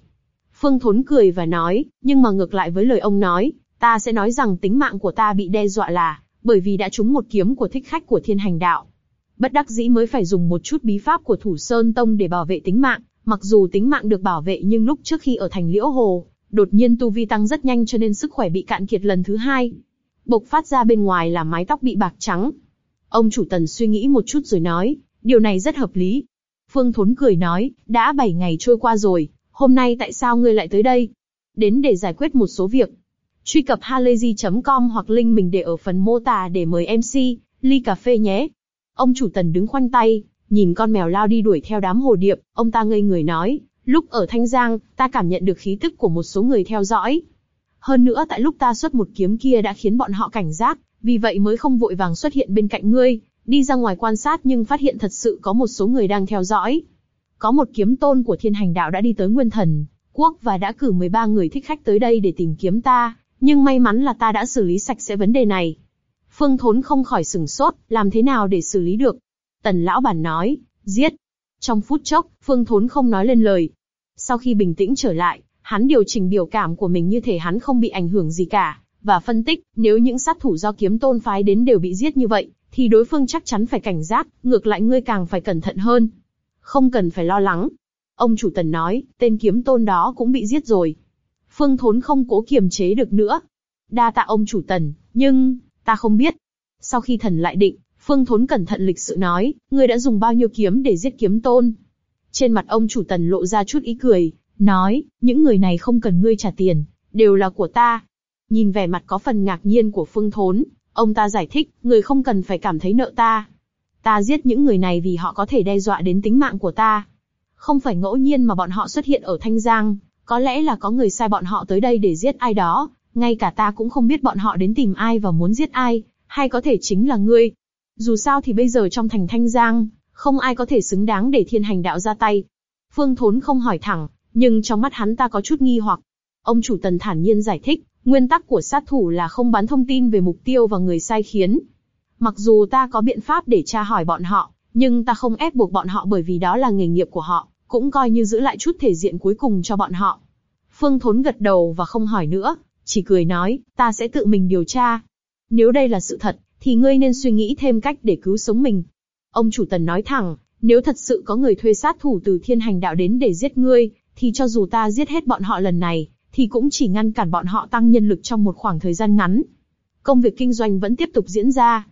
Phương Thốn cười và nói, nhưng mà ngược lại với lời ông nói, ta sẽ nói rằng tính mạng của ta bị đe dọa là bởi vì đã trúng một kiếm của thích khách của Thiên Hành Đạo. Bất đắc dĩ mới phải dùng một chút bí pháp của Thủ Sơn Tông để bảo vệ tính mạng. Mặc dù tính mạng được bảo vệ nhưng lúc trước khi ở thành Liễu Hồ, đột nhiên tu vi tăng rất nhanh cho nên sức khỏe bị cạn kiệt lần thứ hai. Bộc phát ra bên ngoài là mái tóc bị bạc trắng. Ông chủ tần suy nghĩ một chút rồi nói, điều này rất hợp lý. Phương Thốn cười nói, đã 7 ngày trôi qua rồi, hôm nay tại sao ngươi lại tới đây? Đến để giải quyết một số việc. Truy cập halayzi.com hoặc link mình để ở phần mô tả để mời MC, ly cà phê nhé. Ông chủ tần đứng khoanh tay, nhìn con mèo lao đi đuổi theo đám hồ điệp, ông ta ngây người nói, lúc ở Thanh Giang, ta cảm nhận được khí tức của một số người theo dõi. Hơn nữa tại lúc ta xuất một kiếm kia đã khiến bọn họ cảnh giác, vì vậy mới không vội vàng xuất hiện bên cạnh ngươi, đi ra ngoài quan sát nhưng phát hiện thật sự có một số người đang theo dõi. Có một kiếm tôn của thiên hành đạo đã đi tới Nguyên Thần, Quốc và đã cử 13 người thích khách tới đây để tìm kiếm ta, nhưng may mắn là ta đã xử lý sạch sẽ vấn đề này. Phương Thốn không khỏi sừng sốt, làm thế nào để xử lý được? Tần lão bản nói, giết. Trong phút chốc, Phương Thốn không nói lên lời. Sau khi bình tĩnh trở lại, hắn điều chỉnh biểu cảm của mình như thể hắn không bị ảnh hưởng gì cả, và phân tích, nếu những sát thủ do kiếm tôn phái đến đều bị giết như vậy, thì đối phương chắc chắn phải cảnh giác, ngược lại ngươi càng phải cẩn thận hơn. Không cần phải lo lắng. Ông chủ tần nói, tên kiếm tôn đó cũng bị giết rồi. Phương Thốn không cố kiềm chế được nữa. Đa tạ ông chủ tần, nhưng, ta không biết. Sau khi thần lại định, Phương Thốn cẩn thận lịch sự nói, ngươi đã dùng bao nhiêu kiếm để giết kiếm tôn? Trên mặt ông chủ tần lộ ra chút ý cười, nói, những người này không cần ngươi trả tiền, đều là của ta. Nhìn vẻ mặt có phần ngạc nhiên của Phương Thốn, ông ta giải thích, người không cần phải cảm thấy nợ ta. Ta giết những người này vì họ có thể đe dọa đến tính mạng của ta. Không phải ngẫu nhiên mà bọn họ xuất hiện ở Thanh Giang, có lẽ là có người sai bọn họ tới đây để giết ai đó, ngay cả ta cũng không biết bọn họ đến tìm ai và muốn giết ai, hay có thể chính là ngươi. Dù sao thì bây giờ trong thành Thanh Giang, không ai có thể xứng đáng để thiên hành đạo ra tay. Phương Thốn không hỏi thẳng, nhưng trong mắt hắn ta có chút nghi hoặc. Ông chủ tần thản nhiên giải thích, nguyên tắc của sát thủ là không bán thông tin về mục tiêu và người sai khiến. Mặc dù ta có biện pháp để tra hỏi bọn họ, nhưng ta không ép buộc bọn họ bởi vì đó là nghề nghiệp của họ, cũng coi như giữ lại chút thể diện cuối cùng cho bọn họ. Phương Thốn gật đầu và không hỏi nữa, chỉ cười nói, ta sẽ tự mình điều tra. Nếu đây là sự thật, thì ngươi nên suy nghĩ thêm cách để cứu sống mình. Ông chủ tần nói thẳng, nếu thật sự có người thuê sát thủ từ thiên hành đạo đến để giết ngươi, thì cho dù ta giết hết bọn họ lần này, thì cũng chỉ ngăn cản bọn họ tăng nhân lực trong một khoảng thời gian ngắn. Công việc kinh doanh vẫn tiếp tục diễn ra.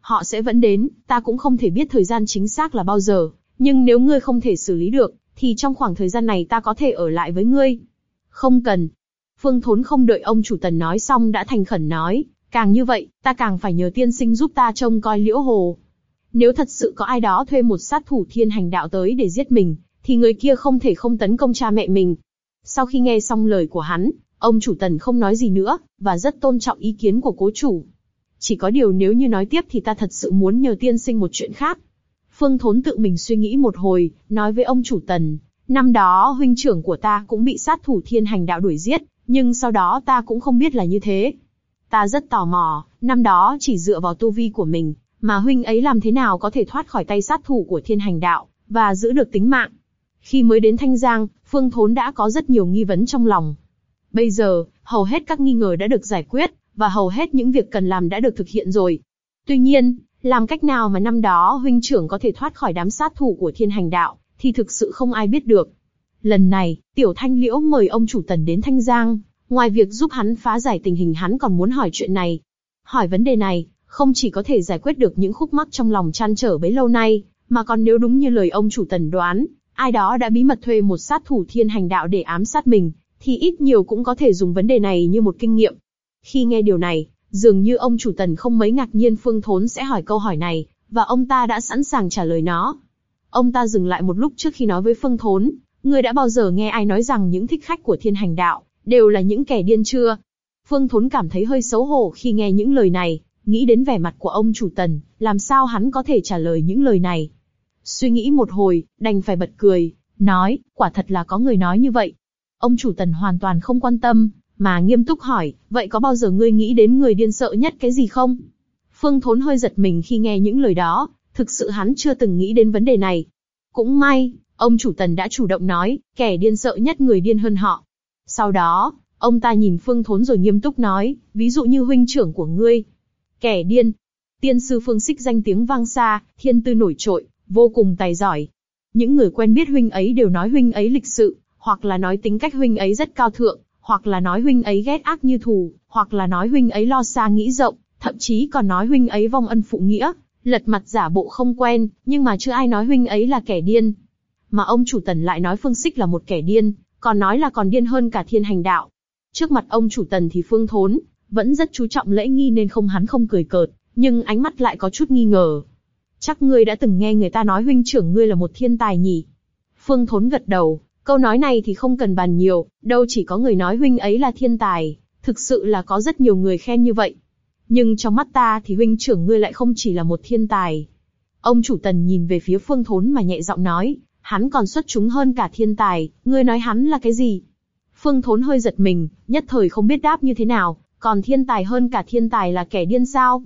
Họ sẽ vẫn đến, ta cũng không thể biết thời gian chính xác là bao giờ, nhưng nếu ngươi không thể xử lý được, thì trong khoảng thời gian này ta có thể ở lại với ngươi. Không cần. Phương Thốn không đợi ông chủ tần nói xong đã thành khẩn nói, càng như vậy, ta càng phải nhờ tiên sinh giúp ta trông coi liễu hồ. Nếu thật sự có ai đó thuê một sát thủ thiên hành đạo tới để giết mình, thì người kia không thể không tấn công cha mẹ mình. Sau khi nghe xong lời của hắn, Ông chủ tần không nói gì nữa, và rất tôn trọng ý kiến của cố chủ. Chỉ có điều nếu như nói tiếp thì ta thật sự muốn nhờ tiên sinh một chuyện khác. Phương Thốn tự mình suy nghĩ một hồi, nói với ông chủ tần, năm đó huynh trưởng của ta cũng bị sát thủ thiên hành đạo đuổi giết, nhưng sau đó ta cũng không biết là như thế. Ta rất tò mò, năm đó chỉ dựa vào tu vi của mình, mà huynh ấy làm thế nào có thể thoát khỏi tay sát thủ của thiên hành đạo, và giữ được tính mạng. Khi mới đến Thanh Giang, Phương Thốn đã có rất nhiều nghi vấn trong lòng. Bây giờ, hầu hết các nghi ngờ đã được giải quyết, và hầu hết những việc cần làm đã được thực hiện rồi. Tuy nhiên, làm cách nào mà năm đó huynh trưởng có thể thoát khỏi đám sát thủ của thiên hành đạo, thì thực sự không ai biết được. Lần này, Tiểu Thanh Liễu mời ông chủ tần đến Thanh Giang, ngoài việc giúp hắn phá giải tình hình hắn còn muốn hỏi chuyện này. Hỏi vấn đề này, không chỉ có thể giải quyết được những khúc mắc trong lòng chăn trở bấy lâu nay, mà còn nếu đúng như lời ông chủ tần đoán, ai đó đã bí mật thuê một sát thủ thiên hành đạo để ám sát mình, thì ít nhiều cũng có thể dùng vấn đề này như một kinh nghiệm. Khi nghe điều này, dường như ông chủ tần không mấy ngạc nhiên Phương Thốn sẽ hỏi câu hỏi này, và ông ta đã sẵn sàng trả lời nó. Ông ta dừng lại một lúc trước khi nói với Phương Thốn, người đã bao giờ nghe ai nói rằng những thích khách của thiên hành đạo, đều là những kẻ điên chưa? Phương Thốn cảm thấy hơi xấu hổ khi nghe những lời này, nghĩ đến vẻ mặt của ông chủ tần, làm sao hắn có thể trả lời những lời này. Suy nghĩ một hồi, đành phải bật cười, nói, quả thật là có người nói như vậy. Ông chủ tần hoàn toàn không quan tâm, mà nghiêm túc hỏi, vậy có bao giờ ngươi nghĩ đến người điên sợ nhất cái gì không? Phương Thốn hơi giật mình khi nghe những lời đó, thực sự hắn chưa từng nghĩ đến vấn đề này. Cũng may, ông chủ tần đã chủ động nói, kẻ điên sợ nhất người điên hơn họ. Sau đó, ông ta nhìn Phương Thốn rồi nghiêm túc nói, ví dụ như huynh trưởng của ngươi. Kẻ điên. Tiên sư Phương Xích danh tiếng vang xa, thiên tư nổi trội, vô cùng tài giỏi. Những người quen biết huynh ấy đều nói huynh ấy lịch sự, hoặc là nói tính cách huynh ấy rất cao thượng, hoặc là nói huynh ấy ghét ác như thù, hoặc là nói huynh ấy lo xa nghĩ rộng, thậm chí còn nói huynh ấy vong ân phụ nghĩa, lật mặt giả bộ không quen, nhưng mà chưa ai nói huynh ấy là kẻ điên. Mà ông chủ tần lại nói Phương Xích là một kẻ điên, còn nói là còn điên hơn cả thiên hành đạo. Trước mặt ông chủ tần thì Phương Thốn, vẫn rất chú trọng lễ nghi nên không hắn không cười cợt, nhưng ánh mắt lại có chút nghi ngờ. Chắc ngươi đã từng nghe người ta nói huynh trưởng ngươi là một thiên tài nhỉ? Phương Thốn gật đầu, câu nói này thì không cần bàn nhiều, đâu chỉ có người nói huynh ấy là thiên tài, thực sự là có rất nhiều người khen như vậy. Nhưng trong mắt ta thì huynh trưởng ngươi lại không chỉ là một thiên tài. Ông chủ tần nhìn về phía Phương Thốn mà nhẹ giọng nói, hắn còn xuất chúng hơn cả thiên tài, ngươi nói hắn là cái gì? Phương Thốn hơi giật mình, nhất thời không biết đáp như thế nào, còn thiên tài hơn cả thiên tài là kẻ điên sao?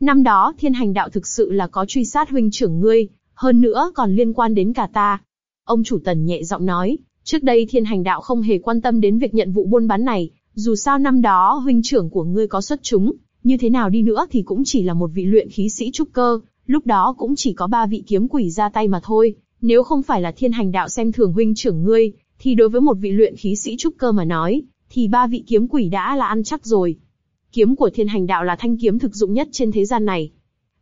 Năm đó thiên hành đạo thực sự là có truy sát huynh trưởng ngươi, hơn nữa còn liên quan đến cả ta. Ông chủ tần nhẹ giọng nói, trước đây thiên hành đạo không hề quan tâm đến việc nhận vụ buôn bán này, dù sao năm đó huynh trưởng của ngươi có xuất chúng, như thế nào đi nữa thì cũng chỉ là một vị luyện khí sĩ trúc cơ, lúc đó cũng chỉ có ba vị kiếm quỷ ra tay mà thôi. Nếu không phải là thiên hành đạo xem thường huynh trưởng ngươi, thì đối với một vị luyện khí sĩ trúc cơ mà nói, thì ba vị kiếm quỷ đã là ăn chắc rồi. Kiếm của thiên hành đạo là thanh kiếm thực dụng nhất trên thế gian này.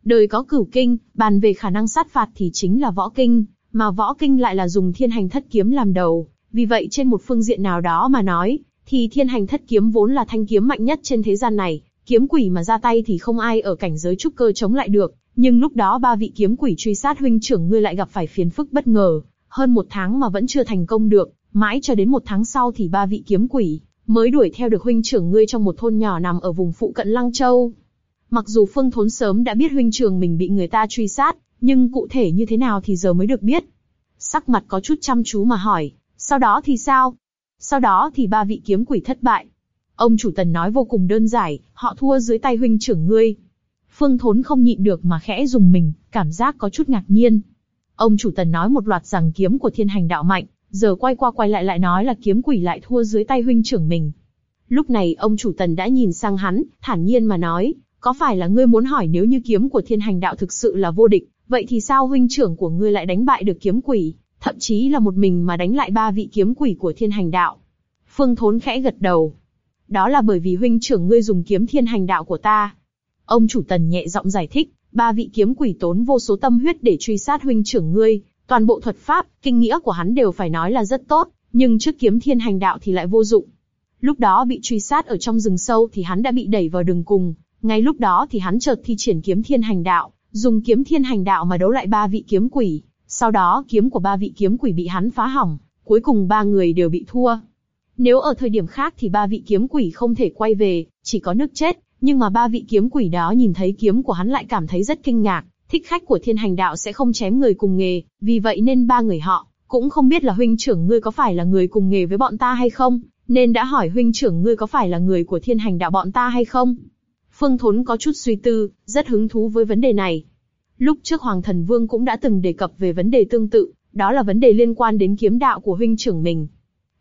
Đời có cửu kinh, bàn về khả năng sát phạt thì chính là võ kinh, mà võ kinh lại là dùng thiên hành thất kiếm làm đầu. Vì vậy trên một phương diện nào đó mà nói, thì thiên hành thất kiếm vốn là thanh kiếm mạnh nhất trên thế gian này. Kiếm quỷ mà ra tay thì không ai ở cảnh giới trúc cơ chống lại được. Nhưng lúc đó ba vị kiếm quỷ truy sát huynh trưởng ngươi lại gặp phải phiền phức bất ngờ, hơn một tháng mà vẫn chưa thành công được, mãi cho đến một tháng sau thì ba vị kiếm quỷ mới đuổi theo được huynh trưởng ngươi trong một thôn nhỏ nằm ở vùng phụ cận Lăng Châu. Mặc dù Phương Thốn sớm đã biết huynh trưởng mình bị người ta truy sát, nhưng cụ thể như thế nào thì giờ mới được biết. Sắc mặt có chút chăm chú mà hỏi, sau đó thì sao? Sau đó thì ba vị kiếm quỷ thất bại. Ông chủ tần nói vô cùng đơn giản, họ thua dưới tay huynh trưởng ngươi. Phương Thốn không nhịn được mà khẽ dùng mình, cảm giác có chút ngạc nhiên. Ông chủ tần nói một loạt rằng kiếm của thiên hành đạo mạnh, giờ quay qua quay lại lại nói là kiếm quỷ lại thua dưới tay huynh trưởng mình. Lúc này ông chủ tần đã nhìn sang hắn, thản nhiên mà nói, có phải là ngươi muốn hỏi nếu như kiếm của thiên hành đạo thực sự là vô địch, vậy thì sao huynh trưởng của ngươi lại đánh bại được kiếm quỷ, thậm chí là một mình mà đánh lại ba vị kiếm quỷ của thiên hành đạo? Phương Thốn khẽ gật đầu. Đó là bởi vì huynh trưởng ngươi dùng kiếm thiên hành đạo của ta. Ông chủ tần nhẹ giọng giải thích, ba vị kiếm quỷ tốn vô số tâm huyết để truy sát huynh trưởng ngươi, toàn bộ thuật pháp, kinh nghĩa của hắn đều phải nói là rất tốt, nhưng trước kiếm thiên hành đạo thì lại vô dụng. Lúc đó bị truy sát ở trong rừng sâu thì hắn đã bị đẩy vào đường cùng, ngay lúc đó thì hắn chợt thi triển kiếm thiên hành đạo, dùng kiếm thiên hành đạo mà đấu lại ba vị kiếm quỷ. Sau đó kiếm của ba vị kiếm quỷ bị hắn phá hỏng, cuối cùng ba người đều bị thua. Nếu ở thời điểm khác thì ba vị kiếm quỷ không thể quay về, chỉ có nước chết, nhưng mà ba vị kiếm quỷ đó nhìn thấy kiếm của hắn lại cảm thấy rất kinh ngạc, thích khách của thiên hành đạo sẽ không chém người cùng nghề, vì vậy nên ba người họ, cũng không biết là huynh trưởng ngươi có phải là người cùng nghề với bọn ta hay không, nên đã hỏi huynh trưởng ngươi có phải là người của thiên hành đạo bọn ta hay không. Phương Thốn có chút suy tư, rất hứng thú với vấn đề này. Lúc trước Hoàng Thần Vương cũng đã từng đề cập về vấn đề tương tự, đó là vấn đề liên quan đến kiếm đạo của huynh trưởng mình.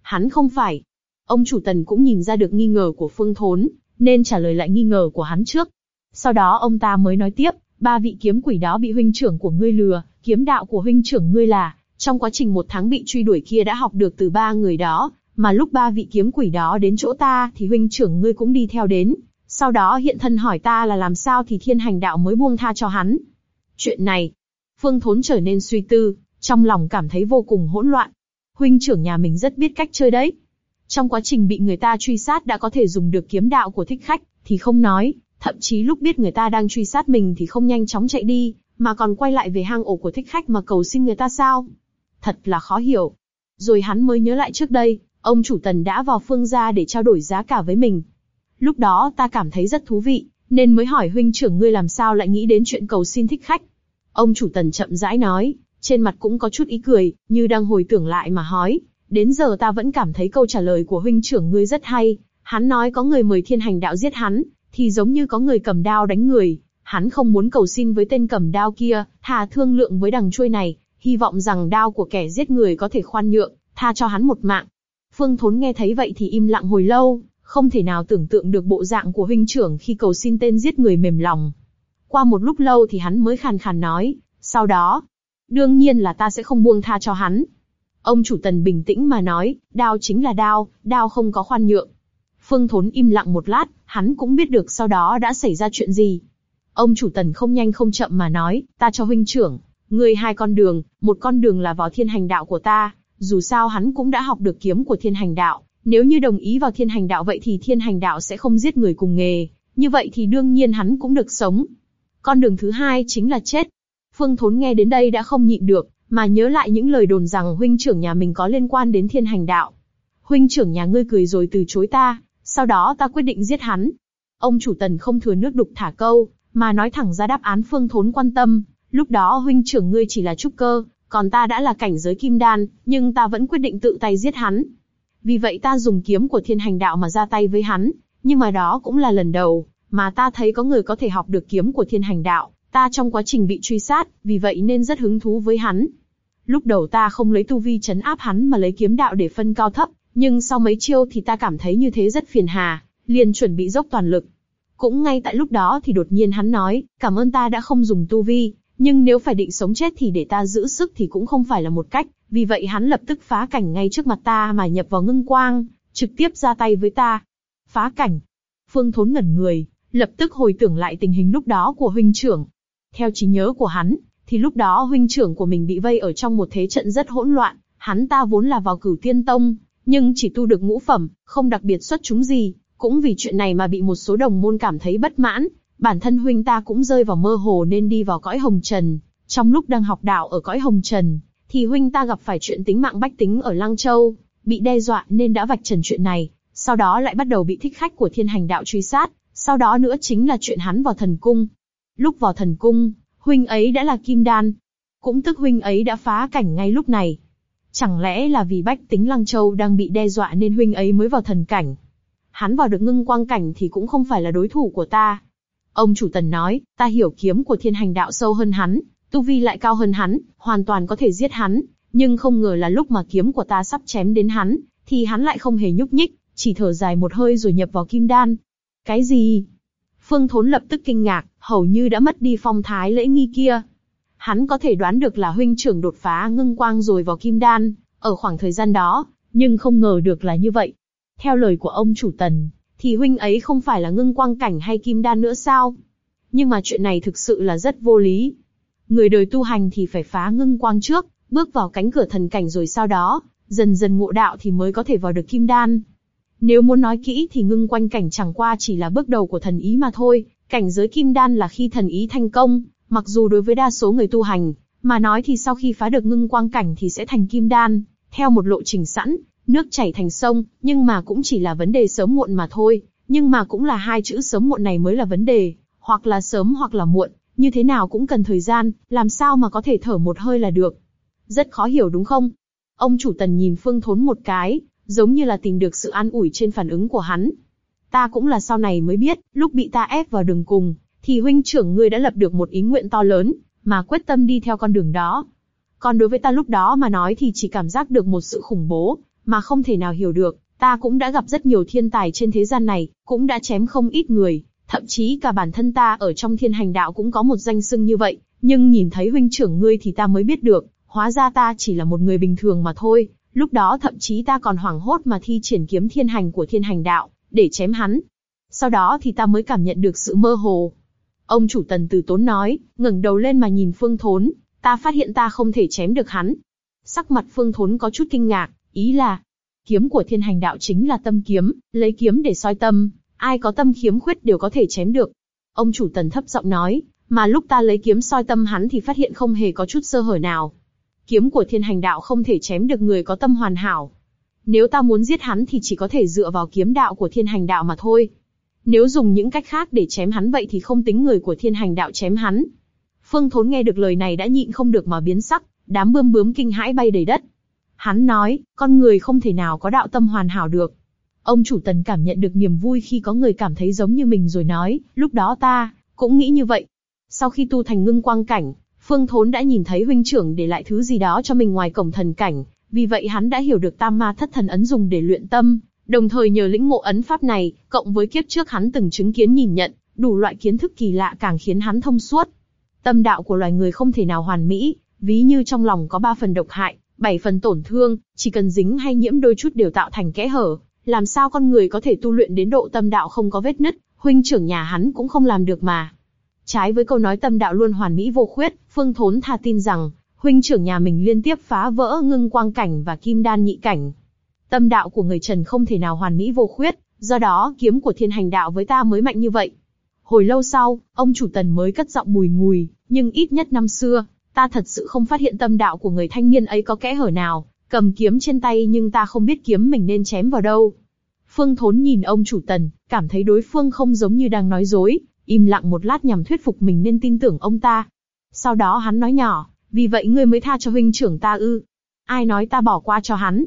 Hắn không phải. Ông chủ tần cũng nhìn ra được nghi ngờ của Phương Thốn, nên trả lời lại nghi ngờ của hắn trước. Sau đó ông ta mới nói tiếp, ba vị kiếm quỷ đó bị huynh trưởng của ngươi lừa, kiếm đạo của huynh trưởng ngươi là, trong quá trình một tháng bị truy đuổi kia đã học được từ ba người đó, mà lúc ba vị kiếm quỷ đó đến chỗ ta thì huynh trưởng ngươi cũng đi theo đến, sau đó hiện thân hỏi ta là làm sao thì thiên hành đạo mới buông tha cho hắn. Chuyện này, Phương Thốn trở nên suy tư, trong lòng cảm thấy vô cùng hỗn loạn. Huynh trưởng nhà mình rất biết cách chơi đấy. Trong quá trình bị người ta truy sát đã có thể dùng được kiếm đạo của thích khách, thì không nói, thậm chí lúc biết người ta đang truy sát mình thì không nhanh chóng chạy đi, mà còn quay lại về hang ổ của thích khách mà cầu xin người ta sao? Thật là khó hiểu. Rồi hắn mới nhớ lại trước đây, ông chủ tần đã vào phương gia để trao đổi giá cả với mình. Lúc đó ta cảm thấy rất thú vị, nên mới hỏi huynh trưởng ngươi làm sao lại nghĩ đến chuyện cầu xin thích khách. Ông chủ tần chậm rãi nói, trên mặt cũng có chút ý cười, như đang hồi tưởng lại mà hỏi, đến giờ ta vẫn cảm thấy câu trả lời của huynh trưởng ngươi rất hay. Hắn nói có người mời thiên hành đạo giết hắn, thì giống như có người cầm đao đánh người. Hắn không muốn cầu xin với tên cầm đao kia, thà thương lượng với đằng chuôi này, hy vọng rằng đao của kẻ giết người có thể khoan nhượng, tha cho hắn một mạng. Phương Thốn nghe thấy vậy thì im lặng hồi lâu, không thể nào tưởng tượng được bộ dạng của huynh trưởng khi cầu xin tên giết người mềm lòng. Qua một lúc lâu thì hắn mới khàn khàn nói, sau đó, đương nhiên là ta sẽ không buông tha cho hắn. Ông chủ tần bình tĩnh mà nói, đao chính là đao, đao không có khoan nhượng. Phương Thốn im lặng một lát, hắn cũng biết được sau đó đã xảy ra chuyện gì. Ông chủ tần không nhanh không chậm mà nói, ta cho huynh trưởng, người hai con đường, một con đường là vào thiên hành đạo của ta, dù sao hắn cũng đã học được kiếm của thiên hành đạo, nếu như đồng ý vào thiên hành đạo vậy thì thiên hành đạo sẽ không giết người cùng nghề, như vậy thì đương nhiên hắn cũng được sống. Con đường thứ hai chính là chết. Phương Thốn nghe đến đây đã không nhịn được, mà nhớ lại những lời đồn rằng huynh trưởng nhà mình có liên quan đến thiên hành đạo. Huynh trưởng nhà ngươi cười rồi từ chối ta, sau đó ta quyết định giết hắn. Ông chủ tần không thừa nước đục thả câu, mà nói thẳng ra đáp án Phương Thốn quan tâm. Lúc đó huynh trưởng ngươi chỉ là trúc cơ, còn ta đã là cảnh giới kim đan, nhưng ta vẫn quyết định tự tay giết hắn. Vì vậy ta dùng kiếm của thiên hành đạo mà ra tay với hắn, nhưng mà đó cũng là lần đầu, mà ta thấy có người có thể học được kiếm của thiên hành đạo, ta trong quá trình bị truy sát, vì vậy nên rất hứng thú với hắn. Lúc đầu ta không lấy tu vi chấn áp hắn mà lấy kiếm đạo để phân cao thấp, nhưng sau mấy chiêu thì ta cảm thấy như thế rất phiền hà, liền chuẩn bị dốc toàn lực. Cũng ngay tại lúc đó thì đột nhiên hắn nói, cảm ơn ta đã không dùng tu vi, nhưng nếu phải định sống chết thì để ta giữ sức thì cũng không phải là một cách, vì vậy hắn lập tức phá cảnh ngay trước mặt ta mà nhập vào ngưng quang, trực tiếp ra tay với ta. Phá cảnh. Phương Thốn ngẩn người, lập tức hồi tưởng lại tình hình lúc đó của huynh trưởng. Theo trí nhớ của hắn, thì lúc đó huynh trưởng của mình bị vây ở trong một thế trận rất hỗn loạn, hắn ta vốn là vào cửu tiên tông, nhưng chỉ tu được ngũ phẩm, không đặc biệt xuất chúng gì, cũng vì chuyện này mà bị một số đồng môn cảm thấy bất mãn, bản thân huynh ta cũng rơi vào mơ hồ nên đi vào cõi hồng trần. Trong lúc đang học đạo ở cõi hồng trần, thì huynh ta gặp phải chuyện tính mạng bách tính ở Lăng Châu, bị đe dọa nên đã vạch trần chuyện này, sau đó lại bắt đầu bị thích khách của thiên hành đạo truy sát, sau đó nữa chính là chuyện hắn vào thần cung. Lúc vào thần cung, huynh ấy đã là kim đan, cũng tức huynh ấy đã phá cảnh ngay lúc này. Chẳng lẽ là vì bách tính Lăng Châu đang bị đe dọa nên huynh ấy mới vào thần cảnh? Hắn vào được ngưng quang cảnh thì cũng không phải là đối thủ của ta. Ông chủ tần nói, ta hiểu kiếm của thiên hành đạo sâu hơn hắn, tu vi lại cao hơn hắn, hoàn toàn có thể giết hắn, nhưng không ngờ là lúc mà kiếm của ta sắp chém đến hắn, thì hắn lại không hề nhúc nhích, chỉ thở dài một hơi rồi nhập vào kim đan. Cái gì? Phương Thốn lập tức kinh ngạc, hầu như đã mất đi phong thái lễ nghi kia. Hắn có thể đoán được là huynh trưởng đột phá ngưng quang rồi vào kim đan, ở khoảng thời gian đó, nhưng không ngờ được là như vậy. Theo lời của ông chủ tần, thì huynh ấy không phải là ngưng quang cảnh hay kim đan nữa sao? Nhưng mà chuyện này thực sự là rất vô lý. Người đời tu hành thì phải phá ngưng quang trước, bước vào cánh cửa thần cảnh rồi sau đó, dần dần ngộ đạo thì mới có thể vào được kim đan. Nếu muốn nói kỹ thì ngưng quanh cảnh chẳng qua chỉ là bước đầu của thần ý mà thôi, cảnh giới kim đan là khi thần ý thành công, mặc dù đối với đa số người tu hành, mà nói thì sau khi phá được ngưng quang cảnh thì sẽ thành kim đan, theo một lộ trình sẵn, Nước chảy thành sông, nhưng mà cũng chỉ là vấn đề sớm muộn mà thôi, nhưng mà cũng là hai chữ sớm muộn này mới là vấn đề, hoặc là sớm hoặc là muộn, như thế nào cũng cần thời gian, làm sao mà có thể thở một hơi là được. Rất khó hiểu đúng không? Ông chủ tần nhìn Phương Thốn một cái, giống như là tìm được sự an ủi trên phản ứng của hắn. Ta cũng là sau này mới biết, lúc bị ta ép vào đường cùng, thì huynh trưởng ngươi đã lập được một ý nguyện to lớn, mà quyết tâm đi theo con đường đó. Còn đối với ta lúc đó mà nói thì chỉ cảm giác được một sự khủng bố, mà không thể nào hiểu được. Ta cũng đã gặp rất nhiều thiên tài trên thế gian này, cũng đã chém không ít người, thậm chí cả bản thân ta ở trong thiên hành đạo cũng có một danh xưng như vậy. Nhưng nhìn thấy huynh trưởng ngươi thì ta mới biết được, hóa ra ta chỉ là một người bình thường mà thôi. Lúc đó thậm chí ta còn hoảng hốt mà thi triển kiếm thiên hành của thiên hành đạo, để chém hắn. Sau đó thì ta mới cảm nhận được sự mơ hồ. Ông chủ tần từ tốn nói, ngẩng đầu lên mà nhìn phương thốn, ta phát hiện ta không thể chém được hắn. Sắc mặt phương thốn có chút kinh ngạc, ý là, kiếm của thiên hành đạo chính là tâm kiếm, lấy kiếm để soi tâm, ai có tâm khiếm khuyết đều có thể chém được. Ông chủ tần thấp giọng nói, mà lúc ta lấy kiếm soi tâm hắn thì phát hiện không hề có chút sơ hở nào. Kiếm của thiên hành đạo không thể chém được người có tâm hoàn hảo. Nếu ta muốn giết hắn thì chỉ có thể dựa vào kiếm đạo của thiên hành đạo mà thôi. Nếu dùng những cách khác để chém hắn vậy thì không tính người của thiên hành đạo chém hắn. Phương Thốn nghe được lời này đã nhịn không được mà biến sắc, đám bươm bướm kinh hãi bay đầy đất. Hắn nói, con người không thể nào có đạo tâm hoàn hảo được. Ông chủ tần cảm nhận được niềm vui khi có người cảm thấy giống như mình rồi nói, lúc đó ta, cũng nghĩ như vậy. Sau khi tu thành ngưng quang cảnh, Phương Thốn đã nhìn thấy huynh trưởng để lại thứ gì đó cho mình ngoài cổng thần cảnh, vì vậy hắn đã hiểu được tam ma thất thần ấn dùng để luyện tâm, đồng thời nhờ lĩnh ngộ ấn pháp này, cộng với kiếp trước hắn từng chứng kiến nhìn nhận, đủ loại kiến thức kỳ lạ càng khiến hắn thông suốt. Tâm đạo của loài người không thể nào hoàn mỹ, ví như trong lòng có ba phần độc hại, bảy phần tổn thương, chỉ cần dính hay nhiễm đôi chút đều tạo thành kẽ hở. Làm sao con người có thể tu luyện đến độ tâm đạo không có vết nứt, huynh trưởng nhà hắn cũng không làm được mà. Trái với câu nói tâm đạo luôn hoàn mỹ vô khuyết, Phương Thốn tha tin rằng, huynh trưởng nhà mình liên tiếp phá vỡ ngưng quang cảnh và kim đan nhị cảnh. Tâm đạo của người Trần không thể nào hoàn mỹ vô khuyết, do đó kiếm của thiên hành đạo với ta mới mạnh như vậy. Hồi lâu sau, ông chủ tần mới cất giọng bùi ngùi, nhưng ít nhất năm xưa, ta thật sự không phát hiện tâm đạo của người thanh niên ấy có kẽ hở nào, cầm kiếm trên tay nhưng ta không biết kiếm mình nên chém vào đâu. Phương Thốn nhìn ông chủ tần, cảm thấy đối phương không giống như đang nói dối, im lặng một lát nhằm thuyết phục mình nên tin tưởng ông ta. Sau đó hắn nói nhỏ, vì vậy ngươi mới tha cho huynh trưởng ta ư? Ai nói ta bỏ qua cho hắn?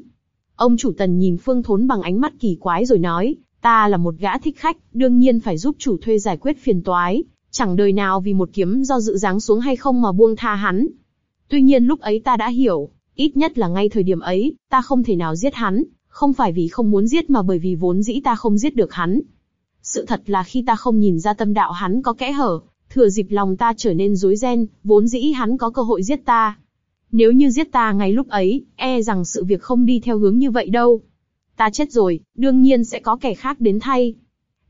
Ông chủ tần nhìn Phương Thốn bằng ánh mắt kỳ quái rồi nói, ta là một gã thích khách, đương nhiên phải giúp chủ thuê giải quyết phiền toái, chẳng đời nào vì một kiếm do dự dáng xuống hay không mà buông tha hắn. Tuy nhiên lúc ấy ta đã hiểu, ít nhất là ngay thời điểm ấy, ta không thể nào giết hắn, không phải vì không muốn giết mà bởi vì vốn dĩ ta không giết được hắn. Sự thật là khi ta không nhìn ra tâm đạo hắn có kẽ hở, thừa dịp lòng ta trở nên rối ren, vốn dĩ hắn có cơ hội giết ta. Nếu như giết ta ngay lúc ấy, e rằng sự việc không đi theo hướng như vậy đâu. Ta chết rồi, đương nhiên sẽ có kẻ khác đến thay.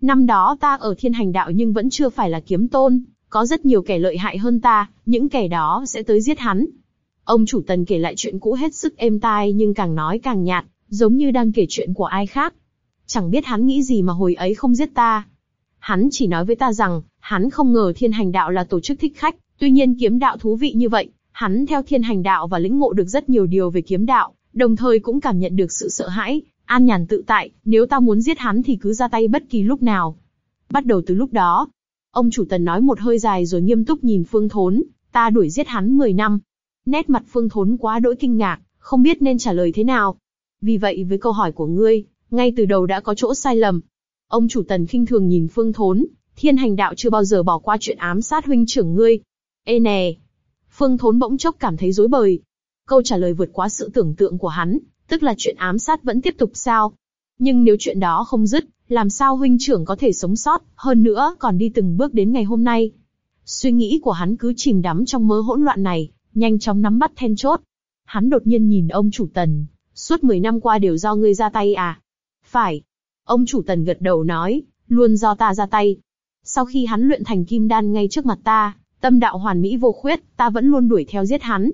Năm đó ta ở thiên hành đạo nhưng vẫn chưa phải là kiếm tôn, có rất nhiều kẻ lợi hại hơn ta, những kẻ đó sẽ tới giết hắn. Ông chủ tần kể lại chuyện cũ hết sức êm tai nhưng càng nói càng nhạt, giống như đang kể chuyện của ai khác. Chẳng biết hắn nghĩ gì mà hồi ấy không giết ta. Hắn chỉ nói với ta rằng, hắn không ngờ thiên hành đạo là tổ chức thích khách, tuy nhiên kiếm đạo thú vị như vậy, hắn theo thiên hành đạo và lĩnh ngộ được rất nhiều điều về kiếm đạo, đồng thời cũng cảm nhận được sự sợ hãi, an nhàn tự tại, nếu ta muốn giết hắn thì cứ ra tay bất kỳ lúc nào. Bắt đầu từ lúc đó, ông chủ tần nói một hơi dài rồi nghiêm túc nhìn Phương Thốn, ta đuổi giết hắn 10 năm. Nét mặt Phương Thốn quá đỗi kinh ngạc, không biết nên trả lời thế nào. Vì vậy với câu hỏi của ngươi, ngay từ đầu đã có chỗ sai lầm. Ông chủ tần khinh thường nhìn Phương Thốn, thiên hành đạo chưa bao giờ bỏ qua chuyện ám sát huynh trưởng ngươi. Ê nè! Phương Thốn bỗng chốc cảm thấy rối bời. Câu trả lời vượt quá sự tưởng tượng của hắn, tức là chuyện ám sát vẫn tiếp tục sao? Nhưng nếu chuyện đó không dứt, làm sao huynh trưởng có thể sống sót, hơn nữa còn đi từng bước đến ngày hôm nay? Suy nghĩ của hắn cứ chìm đắm trong mớ hỗn loạn này, nhanh chóng nắm bắt then chốt. Hắn đột nhiên nhìn ông chủ tần, suốt 10 năm qua đều do ngươi ra tay à? Phải. Ông chủ tần gật đầu nói, luôn do ta ra tay. Sau khi hắn luyện thành kim đan ngay trước mặt ta, tâm đạo hoàn mỹ vô khuyết, ta vẫn luôn đuổi theo giết hắn.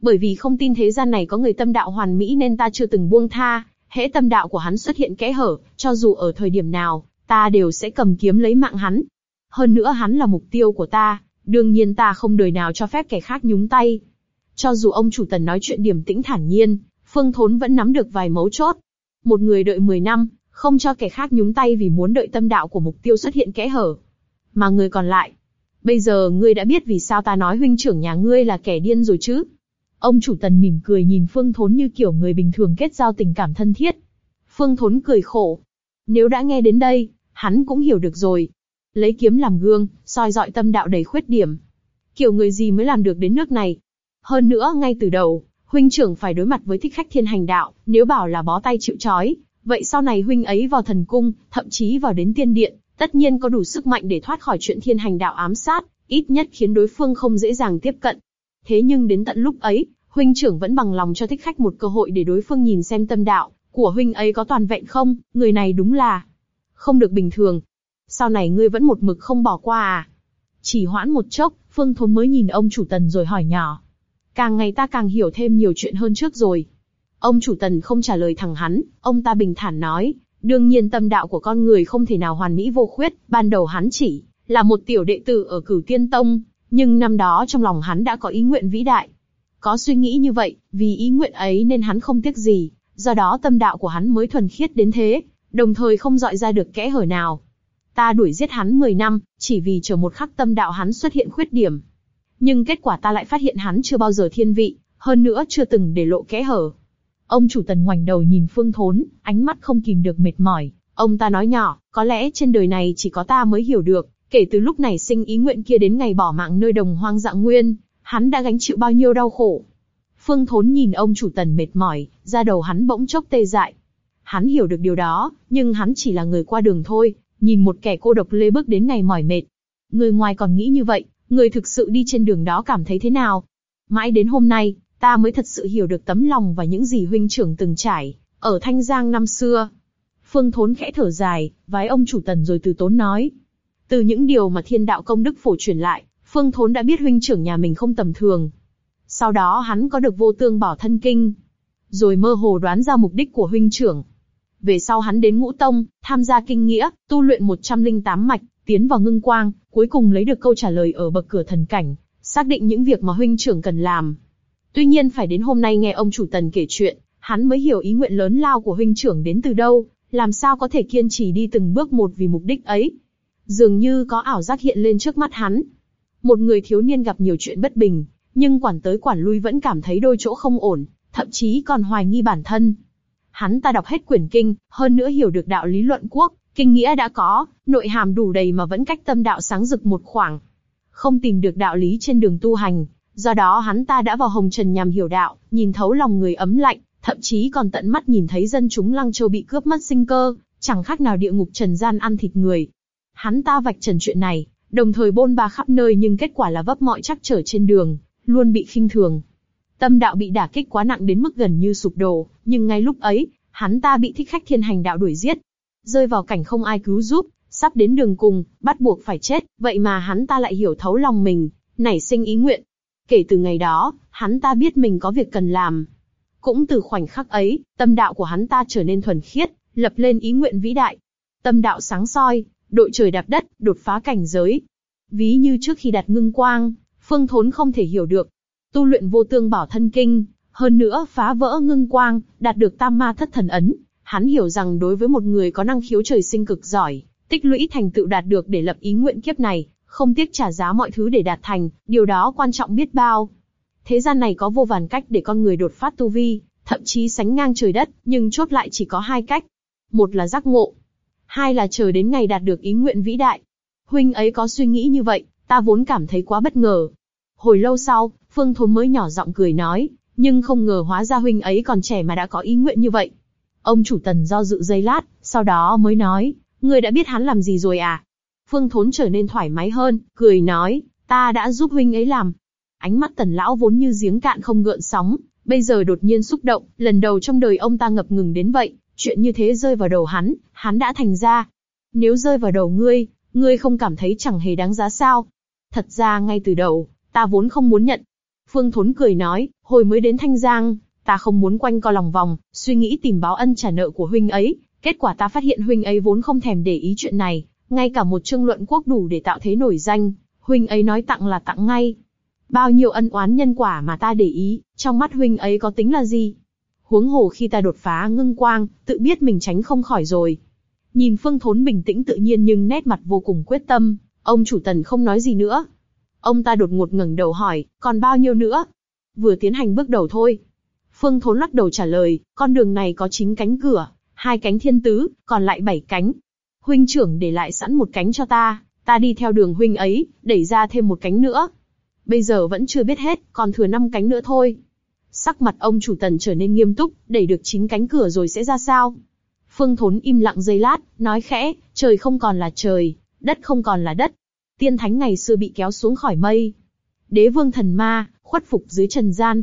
Bởi vì không tin thế gian này có người tâm đạo hoàn mỹ nên ta chưa từng buông tha, hễ tâm đạo của hắn xuất hiện kẽ hở, cho dù ở thời điểm nào, ta đều sẽ cầm kiếm lấy mạng hắn. Hơn nữa hắn là mục tiêu của ta, đương nhiên ta không đời nào cho phép kẻ khác nhúng tay. Cho dù ông chủ tần nói chuyện điểm tĩnh thản nhiên, Phương Thốn vẫn nắm được vài mấu chốt. Một người đợi 10 năm, không cho kẻ khác nhúng tay vì muốn đợi tâm đạo của mục tiêu xuất hiện kẽ hở. Mà người còn lại, bây giờ ngươi đã biết vì sao ta nói huynh trưởng nhà ngươi là kẻ điên rồi chứ? Ông chủ tần mỉm cười nhìn Phương Thốn như kiểu người bình thường kết giao tình cảm thân thiết. Phương Thốn cười khổ. Nếu đã nghe đến đây, hắn cũng hiểu được rồi. Lấy kiếm làm gương, soi dọi tâm đạo đầy khuyết điểm. Kiểu người gì mới làm được đến nước này? Hơn nữa ngay từ đầu, huynh trưởng phải đối mặt với thích khách thiên hành đạo, nếu bảo là bó tay chịu trói, vậy sau này huynh ấy vào thần cung, thậm chí vào đến tiên điện, tất nhiên có đủ sức mạnh để thoát khỏi chuyện thiên hành đạo ám sát, ít nhất khiến đối phương không dễ dàng tiếp cận. Thế nhưng đến tận lúc ấy, huynh trưởng vẫn bằng lòng cho thích khách một cơ hội để đối phương nhìn xem tâm đạo của huynh ấy có toàn vẹn không, người này đúng là không được bình thường. Sau này ngươi vẫn một mực không bỏ qua à? Chỉ hoãn một chốc, Phương Thốn mới nhìn ông chủ tần rồi hỏi nhỏ. Càng ngày ta càng hiểu thêm nhiều chuyện hơn trước rồi. Ông chủ tần không trả lời thẳng hắn, ông ta bình thản nói, đương nhiên tâm đạo của con người không thể nào hoàn mỹ vô khuyết, ban đầu hắn chỉ là một tiểu đệ tử ở cửu tiên tông, nhưng năm đó trong lòng hắn đã có ý nguyện vĩ đại. Có suy nghĩ như vậy, vì ý nguyện ấy nên hắn không tiếc gì, do đó tâm đạo của hắn mới thuần khiết đến thế, đồng thời không dọi ra được kẽ hở nào. Ta đuổi giết hắn 10 năm, chỉ vì chờ một khắc tâm đạo hắn xuất hiện khuyết điểm. Nhưng kết quả ta lại phát hiện hắn chưa bao giờ thiên vị, hơn nữa chưa từng để lộ kẽ hở. Ông chủ tần ngoảnh đầu nhìn Phương Thốn, ánh mắt không kìm được mệt mỏi. Ông ta nói nhỏ, có lẽ trên đời này chỉ có ta mới hiểu được, kể từ lúc này sinh ý nguyện kia đến ngày bỏ mạng nơi đồng hoang dạng nguyên, hắn đã gánh chịu bao nhiêu đau khổ. Phương Thốn nhìn ông chủ tần mệt mỏi, da đầu hắn bỗng chốc tê dại. Hắn hiểu được điều đó, nhưng hắn chỉ là người qua đường thôi, nhìn một kẻ cô độc lê bước đến ngày mỏi mệt. Người ngoài còn nghĩ như vậy, người thực sự đi trên đường đó cảm thấy thế nào? Mãi đến hôm nay, ta mới thật sự hiểu được tấm lòng và những gì huynh trưởng từng trải, ở Thanh Giang năm xưa. Phương Thốn khẽ thở dài, vái ông chủ tần rồi từ tốn nói. Từ những điều mà thiên đạo công đức phổ truyền lại, Phương Thốn đã biết huynh trưởng nhà mình không tầm thường. Sau đó hắn có được vô tương bảo thân kinh, rồi mơ hồ đoán ra mục đích của huynh trưởng. Về sau hắn đến ngũ tông, tham gia kinh nghĩa, tu luyện 108 mạch, tiến vào ngưng quang, cuối cùng lấy được câu trả lời ở bậc cửa thần cảnh, xác định những việc mà huynh trưởng cần làm. Tuy nhiên phải đến hôm nay nghe ông chủ tần kể chuyện, hắn mới hiểu ý nguyện lớn lao của huynh trưởng đến từ đâu, làm sao có thể kiên trì đi từng bước một vì mục đích ấy. Dường như có ảo giác hiện lên trước mắt hắn. Một người thiếu niên gặp nhiều chuyện bất bình, nhưng quản tới quản lui vẫn cảm thấy đôi chỗ không ổn, thậm chí còn hoài nghi bản thân. Hắn ta đọc hết quyển kinh, hơn nữa hiểu được đạo lý luận quốc, kinh nghĩa đã có, nội hàm đủ đầy mà vẫn cách tâm đạo sáng rực một khoảng. Không tìm được đạo lý trên đường tu hành, do đó hắn ta đã vào hồng trần nhằm hiểu đạo, nhìn thấu lòng người ấm lạnh, thậm chí còn tận mắt nhìn thấy dân chúng lăng châu bị cướp mất sinh cơ, chẳng khác nào địa ngục trần gian ăn thịt người. Hắn ta vạch trần chuyện này, đồng thời bôn ba khắp nơi nhưng kết quả là vấp mọi trắc trở trên đường, luôn bị khinh thường. Tâm đạo bị đả kích quá nặng đến mức gần như sụp đổ, nhưng ngay lúc ấy, hắn ta bị thích khách thiên hành đạo đuổi giết, rơi vào cảnh không ai cứu giúp, sắp đến đường cùng, bắt buộc phải chết, vậy mà hắn ta lại hiểu thấu lòng mình, nảy sinh ý nguyện. Kể từ ngày đó, hắn ta biết mình có việc cần làm. Cũng từ khoảnh khắc ấy, tâm đạo của hắn ta trở nên thuần khiết, lập lên ý nguyện vĩ đại. Tâm đạo sáng soi, đội trời đạp đất, đột phá cảnh giới. Ví như trước khi đặt ngưng quang, Phương Thốn không thể hiểu được. Tu luyện vô tương bảo thân kinh, hơn nữa phá vỡ ngưng quang, đạt được tam ma thất thần ấn. Hắn hiểu rằng đối với một người có năng khiếu trời sinh cực giỏi, tích lũy thành tựu đạt được để lập ý nguyện kiếp này, không tiếc trả giá mọi thứ để đạt thành, điều đó quan trọng biết bao. Thế gian này có vô vàn cách để con người đột phát tu vi, thậm chí sánh ngang trời đất, nhưng chốt lại chỉ có hai cách. Một là giác ngộ, hai là chờ đến ngày đạt được ý nguyện vĩ đại. Huynh ấy có suy nghĩ như vậy, ta vốn cảm thấy quá bất ngờ. Hồi lâu sau, Phương Thốn mới nhỏ giọng cười nói, nhưng không ngờ hóa ra huynh ấy còn trẻ mà đã có ý nguyện như vậy. Ông chủ tần do dự giây lát, sau đó mới nói, người đã biết hắn làm gì rồi à? Phương Thốn trở nên thoải mái hơn, cười nói, ta đã giúp huynh ấy làm. Ánh mắt tần lão vốn như giếng cạn không gợn sóng, bây giờ đột nhiên xúc động, lần đầu trong đời ông ta ngập ngừng đến vậy, chuyện như thế rơi vào đầu hắn, hắn đã thành ra. Nếu rơi vào đầu ngươi, ngươi không cảm thấy chẳng hề đáng giá sao? Thật ra ngay từ đầu, ta vốn không muốn nhận. Phương Thốn cười nói, hồi mới đến Thanh Giang, ta không muốn quanh co lòng vòng, suy nghĩ tìm báo ân trả nợ của huynh ấy. Kết quả ta phát hiện huynh ấy vốn không thèm để ý chuyện này, ngay cả một chương luận quốc đủ để tạo thế nổi danh, huynh ấy nói tặng là tặng ngay. Bao nhiêu ân oán nhân quả mà ta để ý, trong mắt huynh ấy có tính là gì? huống hồ khi ta đột phá ngưng quang, tự biết mình tránh không khỏi rồi. Nhìn Phương Thốn bình tĩnh tự nhiên nhưng nét mặt vô cùng quyết tâm, ông chủ tần không nói gì nữa. Ông ta đột ngột ngẩng đầu hỏi, còn bao nhiêu nữa? Vừa tiến hành bước đầu thôi. Phương Thốn lắc đầu trả lời, con đường này có 9 cánh cửa, hai cánh thiên tứ, còn lại 7 cánh. Huynh trưởng để lại sẵn một cánh cho ta, ta đi theo đường huynh ấy, đẩy ra thêm một cánh nữa. Bây giờ vẫn chưa biết hết, còn thừa 5 cánh nữa thôi. Sắc mặt ông chủ tần trở nên nghiêm túc, đẩy được 9 cánh cửa rồi sẽ ra sao? Phương Thốn im lặng giây lát, nói khẽ, trời không còn là trời, đất không còn là đất. Tiên thánh ngày xưa bị kéo xuống khỏi mây. Đế vương thần ma, khuất phục dưới trần gian.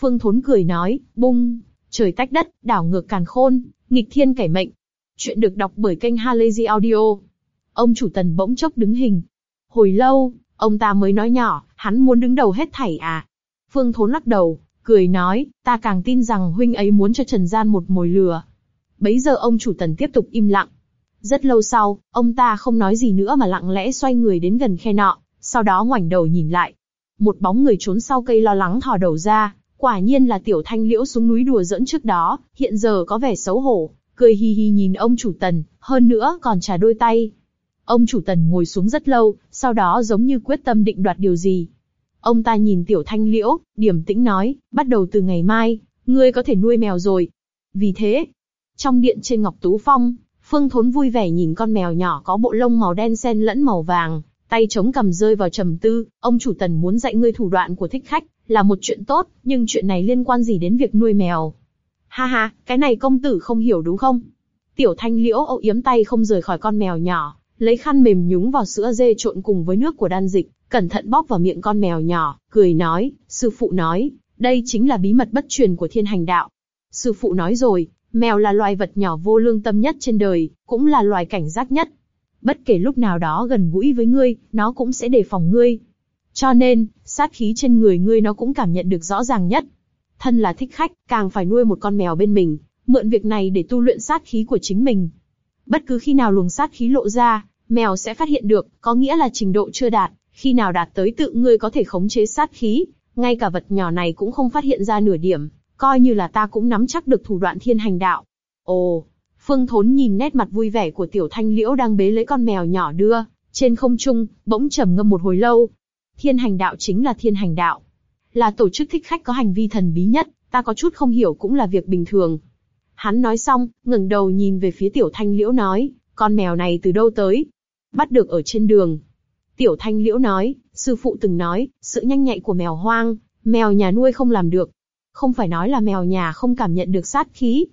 Phương Thốn cười nói, bung, trời tách đất, đảo ngược càn khôn, nghịch thiên cải mệnh. Chuyện được đọc bởi kênh Halazy Audio. Ông chủ tần bỗng chốc đứng hình. Hồi lâu, ông ta mới nói nhỏ, hắn muốn đứng đầu hết thảy à. Phương Thốn lắc đầu, cười nói, ta càng tin rằng huynh ấy muốn cho Trần Gian một mồi lừa. Bấy giờ ông chủ tần tiếp tục im lặng. Rất lâu sau, ông ta không nói gì nữa mà lặng lẽ xoay người đến gần khe nọ, sau đó ngoảnh đầu nhìn lại. Một bóng người trốn sau cây lo lắng thò đầu ra, quả nhiên là tiểu thanh liễu xuống núi đùa dẫn trước đó, hiện giờ có vẻ xấu hổ, cười hi hi nhìn ông chủ tần, hơn nữa còn trả đôi tay. Ông chủ tần ngồi xuống rất lâu, sau đó giống như quyết tâm định đoạt điều gì. Ông ta nhìn tiểu thanh liễu, điềm tĩnh nói, bắt đầu từ ngày mai, ngươi có thể nuôi mèo rồi. Vì thế, trong điện trên Ngọc Tú Phong, Phương Thốn vui vẻ nhìn con mèo nhỏ có bộ lông màu đen xen lẫn màu vàng, tay chống cầm rơi vào trầm tư. Ông chủ tần muốn dạy ngươi thủ đoạn của thích khách, là một chuyện tốt, nhưng chuyện này liên quan gì đến việc nuôi mèo? Ha ha, cái này công tử không hiểu đúng không? Tiểu Thanh Liễu âu yếm tay không rời khỏi con mèo nhỏ, lấy khăn mềm nhúng vào sữa dê trộn cùng với nước của đan dịch, cẩn thận bóp vào miệng con mèo nhỏ, cười nói, sư phụ nói, đây chính là bí mật bất truyền của thiên hành đạo. Sư phụ nói rồi, Mèo là loài vật nhỏ vô lương tâm nhất trên đời, cũng là loài cảnh giác nhất. Bất kể lúc nào đó gần gũi với ngươi, nó cũng sẽ đề phòng ngươi. Cho nên, sát khí trên người ngươi nó cũng cảm nhận được rõ ràng nhất. Thân là thích khách, càng phải nuôi một con mèo bên mình, mượn việc này để tu luyện sát khí của chính mình. Bất cứ khi nào luồng sát khí lộ ra, mèo sẽ phát hiện được, có nghĩa là trình độ chưa đạt, khi nào đạt tới tự ngươi có thể khống chế sát khí, ngay cả vật nhỏ này cũng không phát hiện ra nửa điểm, coi như là ta cũng nắm chắc được thủ đoạn thiên hành đạo. Ồ, Phương Thốn nhìn nét mặt vui vẻ của Tiểu Thanh Liễu đang bế lấy con mèo nhỏ đưa, trên không trung, bỗng trầm ngâm một hồi lâu. Thiên hành đạo chính là thiên hành đạo. Là tổ chức thích khách có hành vi thần bí nhất, ta có chút không hiểu cũng là việc bình thường. Hắn nói xong, ngẩng đầu nhìn về phía Tiểu Thanh Liễu nói, con mèo này từ đâu tới? Bắt được ở trên đường. Tiểu Thanh Liễu nói, sư phụ từng nói, sự nhanh nhạy của mèo hoang, mèo nhà nuôi không làm được, không phải nói là mèo nhà không cảm nhận được sát khí.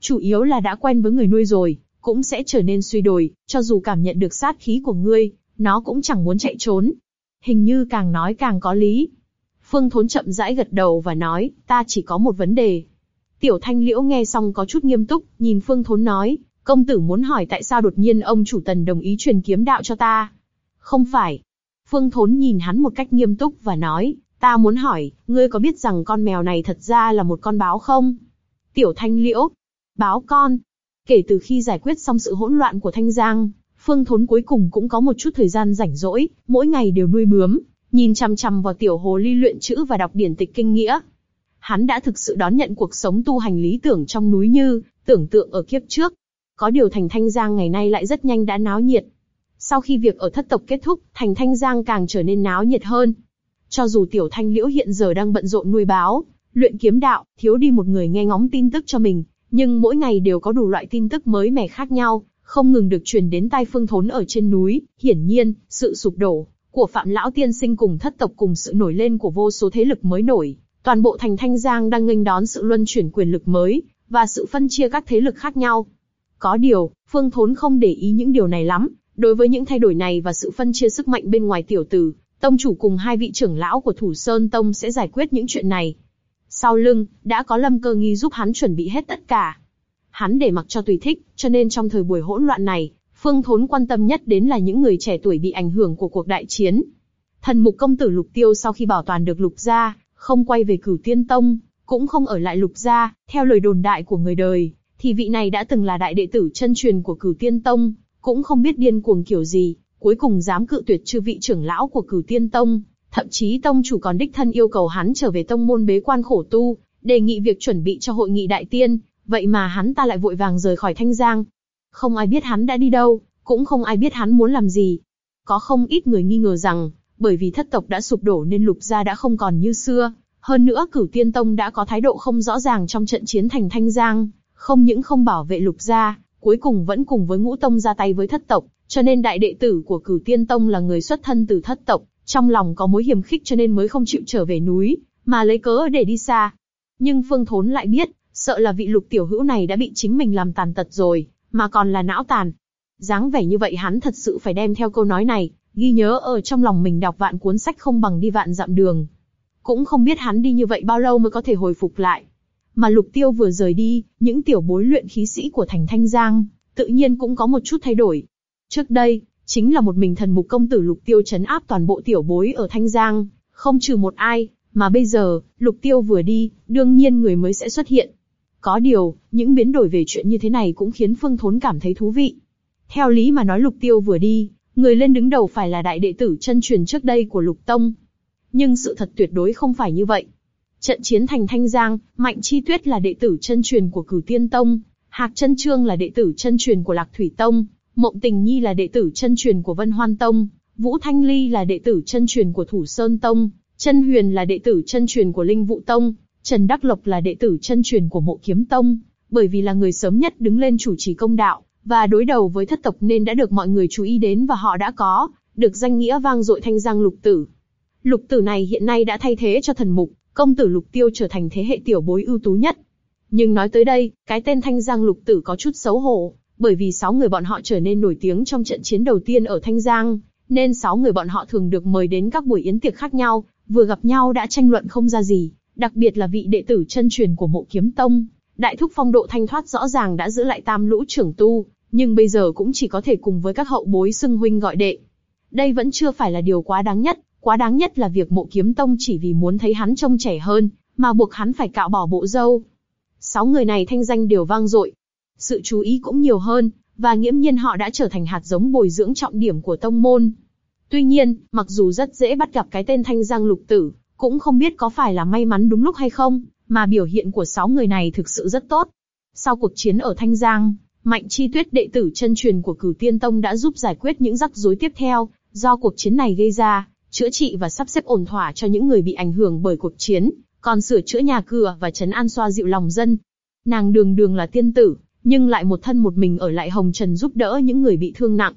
Chủ yếu là đã quen với người nuôi rồi, cũng sẽ trở nên suy đồi, cho dù cảm nhận được sát khí của ngươi, nó cũng chẳng muốn chạy trốn. Hình như càng nói càng có lý. Phương Thốn chậm rãi gật đầu và nói, ta chỉ có một vấn đề. Tiểu Thanh Liễu nghe xong có chút nghiêm túc, nhìn Phương Thốn nói, công tử muốn hỏi tại sao đột nhiên ông chủ tần đồng ý truyền kiếm đạo cho ta. Không phải. Phương Thốn nhìn hắn một cách nghiêm túc và nói, Ta muốn hỏi, ngươi có biết rằng con mèo này thật ra là một con báo không? Tiểu Thanh Liễu. Báo con. Kể từ khi giải quyết xong sự hỗn loạn của Thanh Giang, Phương Thốn cuối cùng cũng có một chút thời gian rảnh rỗi, mỗi ngày đều nuôi bướm, nhìn chăm chăm vào tiểu hồ ly luyện chữ và đọc điển tịch kinh nghĩa. Hắn đã thực sự đón nhận cuộc sống tu hành lý tưởng trong núi như tưởng tượng ở kiếp trước. Có điều thành Thanh Giang ngày nay lại rất nhanh đã náo nhiệt. Sau khi việc ở thất tộc kết thúc, thành Thanh Giang càng trở nên náo nhiệt hơn. Cho dù Tiểu Thanh Liễu hiện giờ đang bận rộn nuôi báo, luyện kiếm đạo, thiếu đi một người nghe ngóng tin tức cho mình, nhưng mỗi ngày đều có đủ loại tin tức mới mẻ khác nhau, không ngừng được truyền đến tai Phương Thốn ở trên núi. Hiển nhiên, sự sụp đổ của Phạm Lão Tiên Sinh cùng thất tộc cùng sự nổi lên của vô số thế lực mới nổi, toàn bộ thành Thanh Giang đang nghênh đón sự luân chuyển quyền lực mới và sự phân chia các thế lực khác nhau. Có điều, Phương Thốn không để ý những điều này lắm. Đối với những thay đổi này và sự phân chia sức mạnh bên ngoài tiểu tử, Tông chủ cùng hai vị trưởng lão của Thủ Sơn Tông sẽ giải quyết những chuyện này. Sau lưng, đã có Lâm Cơ Nghi giúp hắn chuẩn bị hết tất cả. Hắn để mặc cho tùy thích, cho nên trong thời buổi hỗn loạn này, Phương Thốn quan tâm nhất đến là những người trẻ tuổi bị ảnh hưởng của cuộc đại chiến. Thần mục công tử Lục Tiêu sau khi bảo toàn được Lục gia, không quay về Cửu Tiên Tông, cũng không ở lại Lục gia. Theo lời đồn đại của người đời, thì vị này đã từng là đại đệ tử chân truyền của Cửu Tiên Tông, cũng không biết điên cuồng kiểu gì, cuối cùng dám cự tuyệt chư vị trưởng lão của Cửu Tiên Tông, thậm chí tông chủ còn đích thân yêu cầu hắn trở về tông môn bế quan khổ tu, đề nghị việc chuẩn bị cho hội nghị đại tiên, vậy mà hắn ta lại vội vàng rời khỏi Thanh Giang. Không ai biết hắn đã đi đâu, cũng không ai biết hắn muốn làm gì. Có không ít người nghi ngờ rằng, bởi vì thất tộc đã sụp đổ nên lục gia đã không còn như xưa. Hơn nữa cửu tiên tông đã có thái độ không rõ ràng trong trận chiến thành Thanh Giang, không những không bảo vệ lục gia, cuối cùng vẫn cùng với ngũ tông ra tay với thất tộc, cho nên đại đệ tử của cửu tiên tông là người xuất thân từ thất tộc, trong lòng có mối hiềm khích cho nên mới không chịu trở về núi, mà lấy cớ để đi xa. Nhưng Phương Thốn lại biết, sợ là vị lục tiểu hữu này đã bị chính mình làm tàn tật rồi, mà còn là não tàn. dáng vẻ như vậy hắn thật sự phải đem theo câu nói này, ghi nhớ ở trong lòng mình đọc vạn cuốn sách không bằng đi vạn dặm đường. Cũng không biết hắn đi như vậy bao lâu mới có thể hồi phục lại. Mà lục tiêu vừa rời đi, những tiểu bối luyện khí sĩ của thành Thanh Giang, tự nhiên cũng có một chút thay đổi. Trước đây, chính là một mình thần mục công tử lục tiêu chấn áp toàn bộ tiểu bối ở Thanh Giang, không trừ một ai, mà bây giờ, lục tiêu vừa đi, đương nhiên người mới sẽ xuất hiện. Có điều, những biến đổi về chuyện như thế này cũng khiến Phương Thốn cảm thấy thú vị. Theo lý mà nói lục tiêu vừa đi, người lên đứng đầu phải là đại đệ tử chân truyền trước đây của lục tông. Nhưng sự thật tuyệt đối không phải như vậy. Trận chiến thành Thanh Giang, Mạnh Chi Tuyết là đệ tử chân truyền của Cửu Tiên Tông, Hạc Chân Trương là đệ tử chân truyền của Lạc Thủy Tông, Mộng Tình Nhi là đệ tử chân truyền của Vân Hoan Tông, Vũ Thanh Ly là đệ tử chân truyền của Thủ Sơn Tông, Chân Huyền là đệ tử chân truyền của Linh Vũ Tông, Trần Đắc Lộc là đệ tử chân truyền của Mộ Kiếm Tông, bởi vì là người sớm nhất đứng lên chủ trì công đạo và đối đầu với thất tộc nên đã được mọi người chú ý đến và họ đã có được danh nghĩa vang dội thanh giang lục tử. Lục tử này hiện nay đã thay thế cho thần mục, công tử lục tiêu trở thành thế hệ tiểu bối ưu tú nhất. Nhưng nói tới đây, cái tên thanh giang lục tử có chút xấu hổ, bởi vì sáu người bọn họ trở nên nổi tiếng trong trận chiến đầu tiên ở Thanh Giang, nên sáu người bọn họ thường được mời đến các buổi yến tiệc khác nhau, vừa gặp nhau đã tranh luận không ra gì, đặc biệt là vị đệ tử chân truyền của Mộ Kiếm Tông, đại thúc phong độ thanh thoát rõ ràng đã giữ lại tam lũ trưởng tu, nhưng bây giờ cũng chỉ có thể cùng với các hậu bối xưng huynh gọi đệ. Đây vẫn chưa phải là điều quá đáng nhất, quá đáng nhất là việc Mộ Kiếm Tông chỉ vì muốn thấy hắn trông trẻ hơn, mà buộc hắn phải cạo bỏ bộ râu. Sáu người này thanh danh đều vang dội, sự chú ý cũng nhiều hơn, và nghiễm nhiên họ đã trở thành hạt giống bồi dưỡng trọng điểm của tông môn. Tuy nhiên, mặc dù rất dễ bắt gặp cái tên Thanh Giang Lục Tử, cũng không biết có phải là may mắn đúng lúc hay không, mà biểu hiện của sáu người này thực sự rất tốt. Sau cuộc chiến ở Thanh Giang, Mạnh Chi Tuyết đệ tử chân truyền của Cửu Tiên Tông đã giúp giải quyết những rắc rối tiếp theo do cuộc chiến này gây ra, chữa trị và sắp xếp ổn thỏa cho những người bị ảnh hưởng bởi cuộc chiến, còn sửa chữa nhà cửa và trấn an xoa dịu lòng dân. Nàng đường đường là tiên tử, nhưng lại một thân một mình ở lại Hồng Trần giúp đỡ những người bị thương nặng.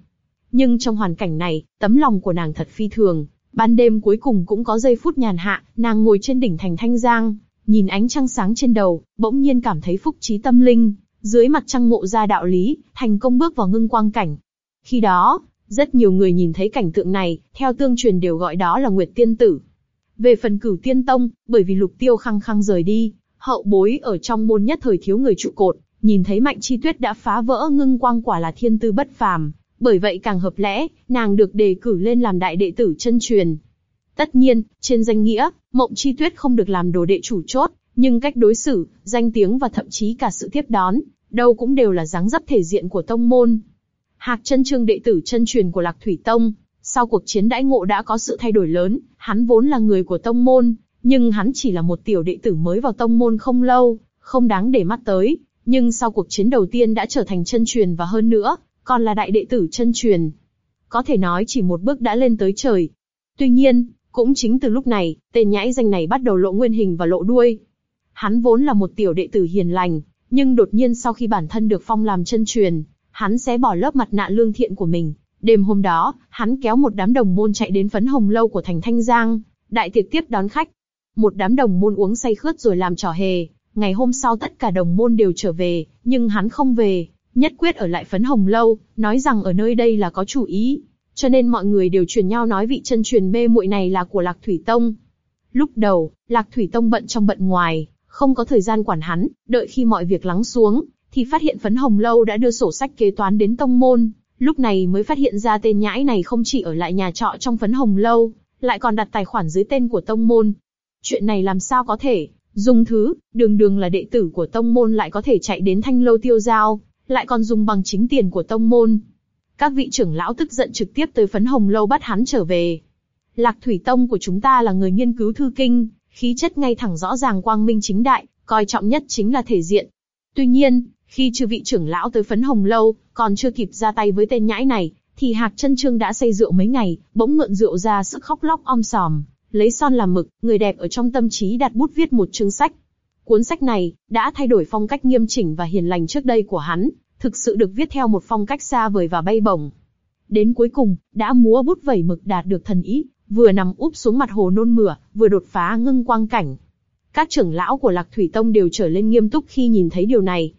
Nhưng trong hoàn cảnh này, tấm lòng của nàng thật phi thường. Ban đêm cuối cùng cũng có giây phút nhàn hạ, nàng ngồi trên đỉnh thành Thanh Giang, nhìn ánh trăng sáng trên đầu, bỗng nhiên cảm thấy phúc trí tâm linh, dưới mặt trăng ngộ ra đạo lý, thành công bước vào ngưng quang cảnh. Khi đó, rất nhiều người nhìn thấy cảnh tượng này, theo tương truyền đều gọi đó là Nguyệt Tiên Tử. Về phần cửu tiên tông, bởi vì lục tiêu khăng khăng rời đi, hậu bối ở trong môn nhất thời thiếu người trụ cột, nhìn thấy Mạnh Chi Tuyết đã phá vỡ ngưng quang quả là thiên tư bất phàm, bởi vậy càng hợp lẽ, nàng được đề cử lên làm đại đệ tử chân truyền. Tất nhiên, trên danh nghĩa, Mộng Chi Tuyết không được làm đồ đệ chủ chốt, nhưng cách đối xử, danh tiếng và thậm chí cả sự tiếp đón, đâu cũng đều là dáng dấp thể diện của tông môn. Hạc chân trương đệ tử chân truyền của Lạc Thủy Tông, sau cuộc chiến đãi ngộ đã có sự thay đổi lớn, hắn vốn là người của tông môn, nhưng hắn chỉ là một tiểu đệ tử mới vào tông môn không lâu, không đáng để mắt tới, nhưng sau cuộc chiến đầu tiên đã trở thành chân truyền và hơn nữa, còn là đại đệ tử chân truyền. Có thể nói chỉ một bước đã lên tới trời. Tuy nhiên, cũng chính từ lúc này, tên nhãi danh này bắt đầu lộ nguyên hình và lộ đuôi. Hắn vốn là một tiểu đệ tử hiền lành, nhưng đột nhiên sau khi bản thân được phong làm chân truyền, hắn sẽ bỏ lớp mặt nạ lương thiện của mình. Đêm hôm đó, hắn kéo một đám đồng môn chạy đến phấn hồng lâu của thành Thanh Giang, đại tiệc tiếp đón khách. Một đám đồng môn uống say khướt rồi làm trò hề, Ngày hôm sau tất cả đồng môn đều trở về, nhưng hắn không về, nhất quyết ở lại phấn hồng lâu, nói rằng ở nơi đây là có chủ ý. Cho nên mọi người đều truyền nhau nói vị chân truyền mê muội này là của Lạc Thủy Tông. Lúc đầu, Lạc Thủy Tông bận trong bận ngoài, không có thời gian quản hắn, đợi khi mọi việc lắng xuống, thì phát hiện phấn hồng lâu đã đưa sổ sách kế toán đến tông môn, lúc này mới phát hiện ra tên nhãi này không chỉ ở lại nhà trọ trong phấn hồng lâu, lại còn đặt tài khoản dưới tên của tông môn. Chuyện này làm sao có thể, Dùng thứ, đường đường là đệ tử của tông môn lại có thể chạy đến thanh lâu tiêu giao, lại còn dùng bằng chính tiền của tông môn. Các vị trưởng lão tức giận trực tiếp tới phấn hồng lâu bắt hắn trở về. Lạc thủy tông của chúng ta là người nghiên cứu thư kinh, khí chất ngay thẳng rõ ràng quang minh chính đại, coi trọng nhất chính là thể diện. Tuy nhiên, khi chư vị trưởng lão tới phấn hồng lâu, còn chưa kịp ra tay với tên nhãi này, thì Hạc chân Trương đã say rượu mấy ngày, bỗng mượn rượu ra sức khóc lóc om sòm, lấy son làm mực, người đẹp ở trong tâm trí đặt bút viết một chương sách. Cuốn sách này đã thay đổi phong cách nghiêm chỉnh và hiền lành trước đây của hắn, thực sự được viết theo một phong cách xa vời và bay bổng. Đến cuối cùng, đã múa bút vẩy mực đạt được thần ý, vừa nằm úp xuống mặt hồ nôn mửa, vừa đột phá ngưng quang cảnh. Các trưởng lão của Lạc Thủy Tông đều trở lên nghiêm túc khi nhìn thấy điều này.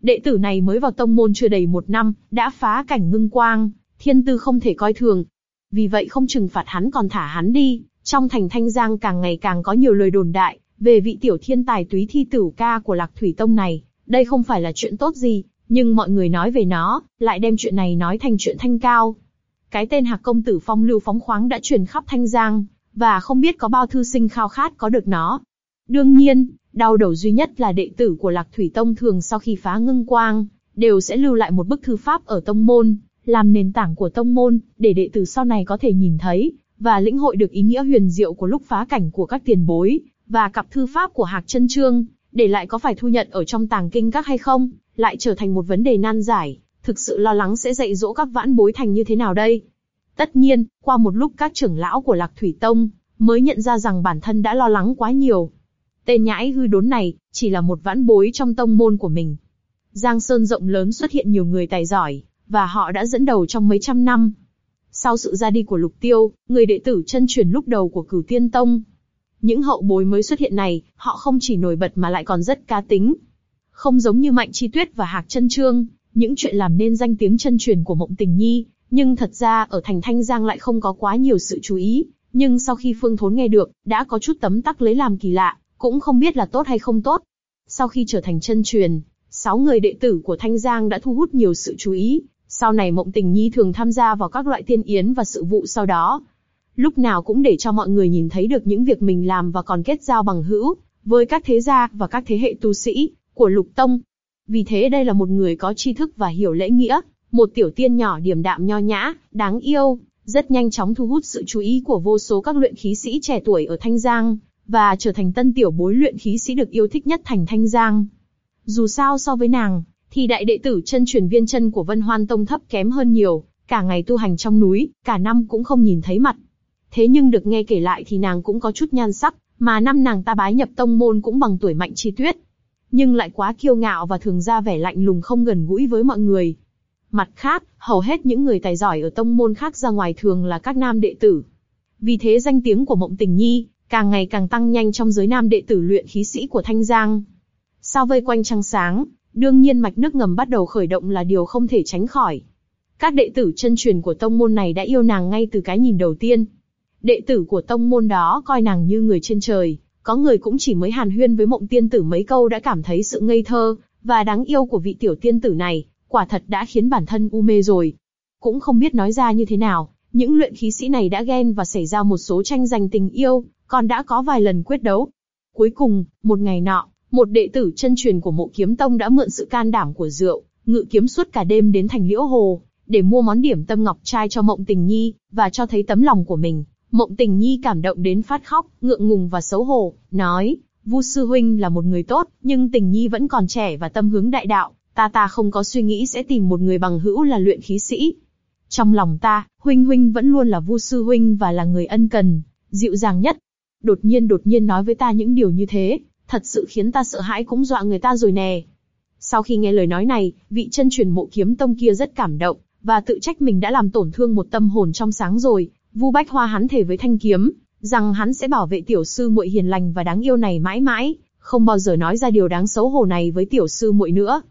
Đệ tử này mới vào tông môn chưa đầy một năm, đã phá cảnh ngưng quang, thiên tư không thể coi thường. Vì vậy không trừng phạt hắn còn thả hắn đi, trong thành Thanh Giang càng ngày càng có nhiều lời đồn đại, về vị tiểu thiên tài túy thi tử ca của Lạc Thủy Tông này. Đây không phải là chuyện tốt gì, nhưng mọi người nói về nó, lại đem chuyện này nói thành chuyện thanh cao. Cái tên Hạc Công Tử phong lưu phóng khoáng đã truyền khắp Thanh Giang, và không biết có bao thư sinh khao khát có được nó. Đương nhiên, đau đầu duy nhất là đệ tử của Lạc Thủy Tông thường sau khi phá ngưng quang, đều sẽ lưu lại một bức thư pháp ở tông môn, làm nền tảng của tông môn, để đệ tử sau này có thể nhìn thấy, và lĩnh hội được ý nghĩa huyền diệu của lúc phá cảnh của các tiền bối, và cặp thư pháp của Hạc Trân Trương, để lại có phải thu nhận ở trong tàng kinh các hay không, lại trở thành một vấn đề nan giải, thực sự lo lắng sẽ dạy dỗ các vãn bối thành như thế nào đây. Tất nhiên, qua một lúc các trưởng lão của Lạc Thủy Tông, mới nhận ra rằng bản thân đã lo lắng quá nhiều. Tên nhãi hư đốn này, chỉ là một vãn bối trong tông môn của mình. Giang Sơn rộng lớn xuất hiện nhiều người tài giỏi, và họ đã dẫn đầu trong mấy trăm năm. Sau sự ra đi của Lục Tiêu, người đệ tử chân truyền lúc đầu của Cửu Tiên Tông, những hậu bối mới xuất hiện này, họ không chỉ nổi bật mà lại còn rất cá tính. Không giống như Mạnh Chi Tuyết và Hạc Trân Trương, những chuyện làm nên danh tiếng chân truyền của Mộng Tình Nhi, nhưng thật ra ở thành Thanh Giang lại không có quá nhiều sự chú ý. Nhưng sau khi Phương Thốn nghe được, đã có chút tấm tắc lấy làm kỳ lạ, cũng không biết là tốt hay không tốt. Sau khi trở thành chân truyền, sáu người đệ tử của Thanh Giang đã thu hút nhiều sự chú ý. Sau này Mộng Tình Nhi thường tham gia vào các loại tiên yến và sự vụ sau đó, lúc nào cũng để cho mọi người nhìn thấy được những việc mình làm và còn kết giao bằng hữu với các thế gia và các thế hệ tu sĩ của Lục Tông. Vì thế đây là một người có tri thức và hiểu lễ nghĩa, một tiểu tiên nhỏ điềm đạm nho nhã, đáng yêu, rất nhanh chóng thu hút sự chú ý của vô số các luyện khí sĩ trẻ tuổi ở Thanh Giang, và trở thành tân tiểu bối luyện khí sĩ được yêu thích nhất thành Thanh Giang. Dù sao so với nàng, thì đại đệ tử chân truyền viên chân của Vân Hoan Tông thấp kém hơn nhiều, cả ngày tu hành trong núi, cả năm cũng không nhìn thấy mặt. Thế nhưng được nghe kể lại thì nàng cũng có chút nhan sắc, mà năm nàng ta bái nhập tông môn cũng bằng tuổi mạnh chi tuyết. Nhưng lại quá kiêu ngạo và thường ra vẻ lạnh lùng không gần gũi với mọi người. Mặt khác, hầu hết những người tài giỏi ở tông môn khác ra ngoài thường là các nam đệ tử. Vì thế danh tiếng của Mộng Tình Nhi càng ngày càng tăng nhanh trong giới nam đệ tử luyện khí sĩ của Thanh Giang. Sao vây quanh trăng sáng, đương nhiên mạch nước ngầm bắt đầu khởi động là điều không thể tránh khỏi. Các đệ tử chân truyền của tông môn này đã yêu nàng ngay từ cái nhìn đầu tiên. Đệ tử của tông môn đó coi nàng như người trên trời, có người cũng chỉ mới hàn huyên với mộng tiên tử mấy câu đã cảm thấy sự ngây thơ, và đáng yêu của vị tiểu tiên tử này, quả thật đã khiến bản thân u mê rồi. Cũng không biết nói ra như thế nào, những luyện khí sĩ này đã ghen và xảy ra một số tranh giành tình yêu, còn đã có vài lần quyết đấu. Cuối cùng, một ngày nọ, một đệ tử chân truyền của mộ kiếm tông đã mượn sự can đảm của rượu, ngự kiếm suốt cả đêm đến thành liễu hồ, để mua món điểm tâm ngọc trai cho mộng tình nhi, và cho thấy tấm lòng của mình. Mộng Tình Nhi cảm động đến phát khóc, ngượng ngùng và xấu hổ, nói, Vu sư huynh là một người tốt, nhưng Tình Nhi vẫn còn trẻ và tâm hướng đại đạo, ta ta không có suy nghĩ sẽ tìm một người bằng hữu là luyện khí sĩ. Trong lòng ta, huynh huynh vẫn luôn là Vu sư huynh và là người ân cần, dịu dàng nhất. Đột nhiên đột nhiên nói với ta những điều như thế, thật sự khiến ta sợ hãi cũng dọa người ta rồi nè. Sau khi nghe lời nói này, vị chân truyền mộ kiếm tông kia rất cảm động, và tự trách mình đã làm tổn thương một tâm hồn trong sáng rồi, Vu Bách Hoa hắn thể với Thanh Kiếm, rằng hắn sẽ bảo vệ tiểu sư muội hiền lành và đáng yêu này mãi mãi, không bao giờ nói ra điều đáng xấu hổ này với tiểu sư muội nữa.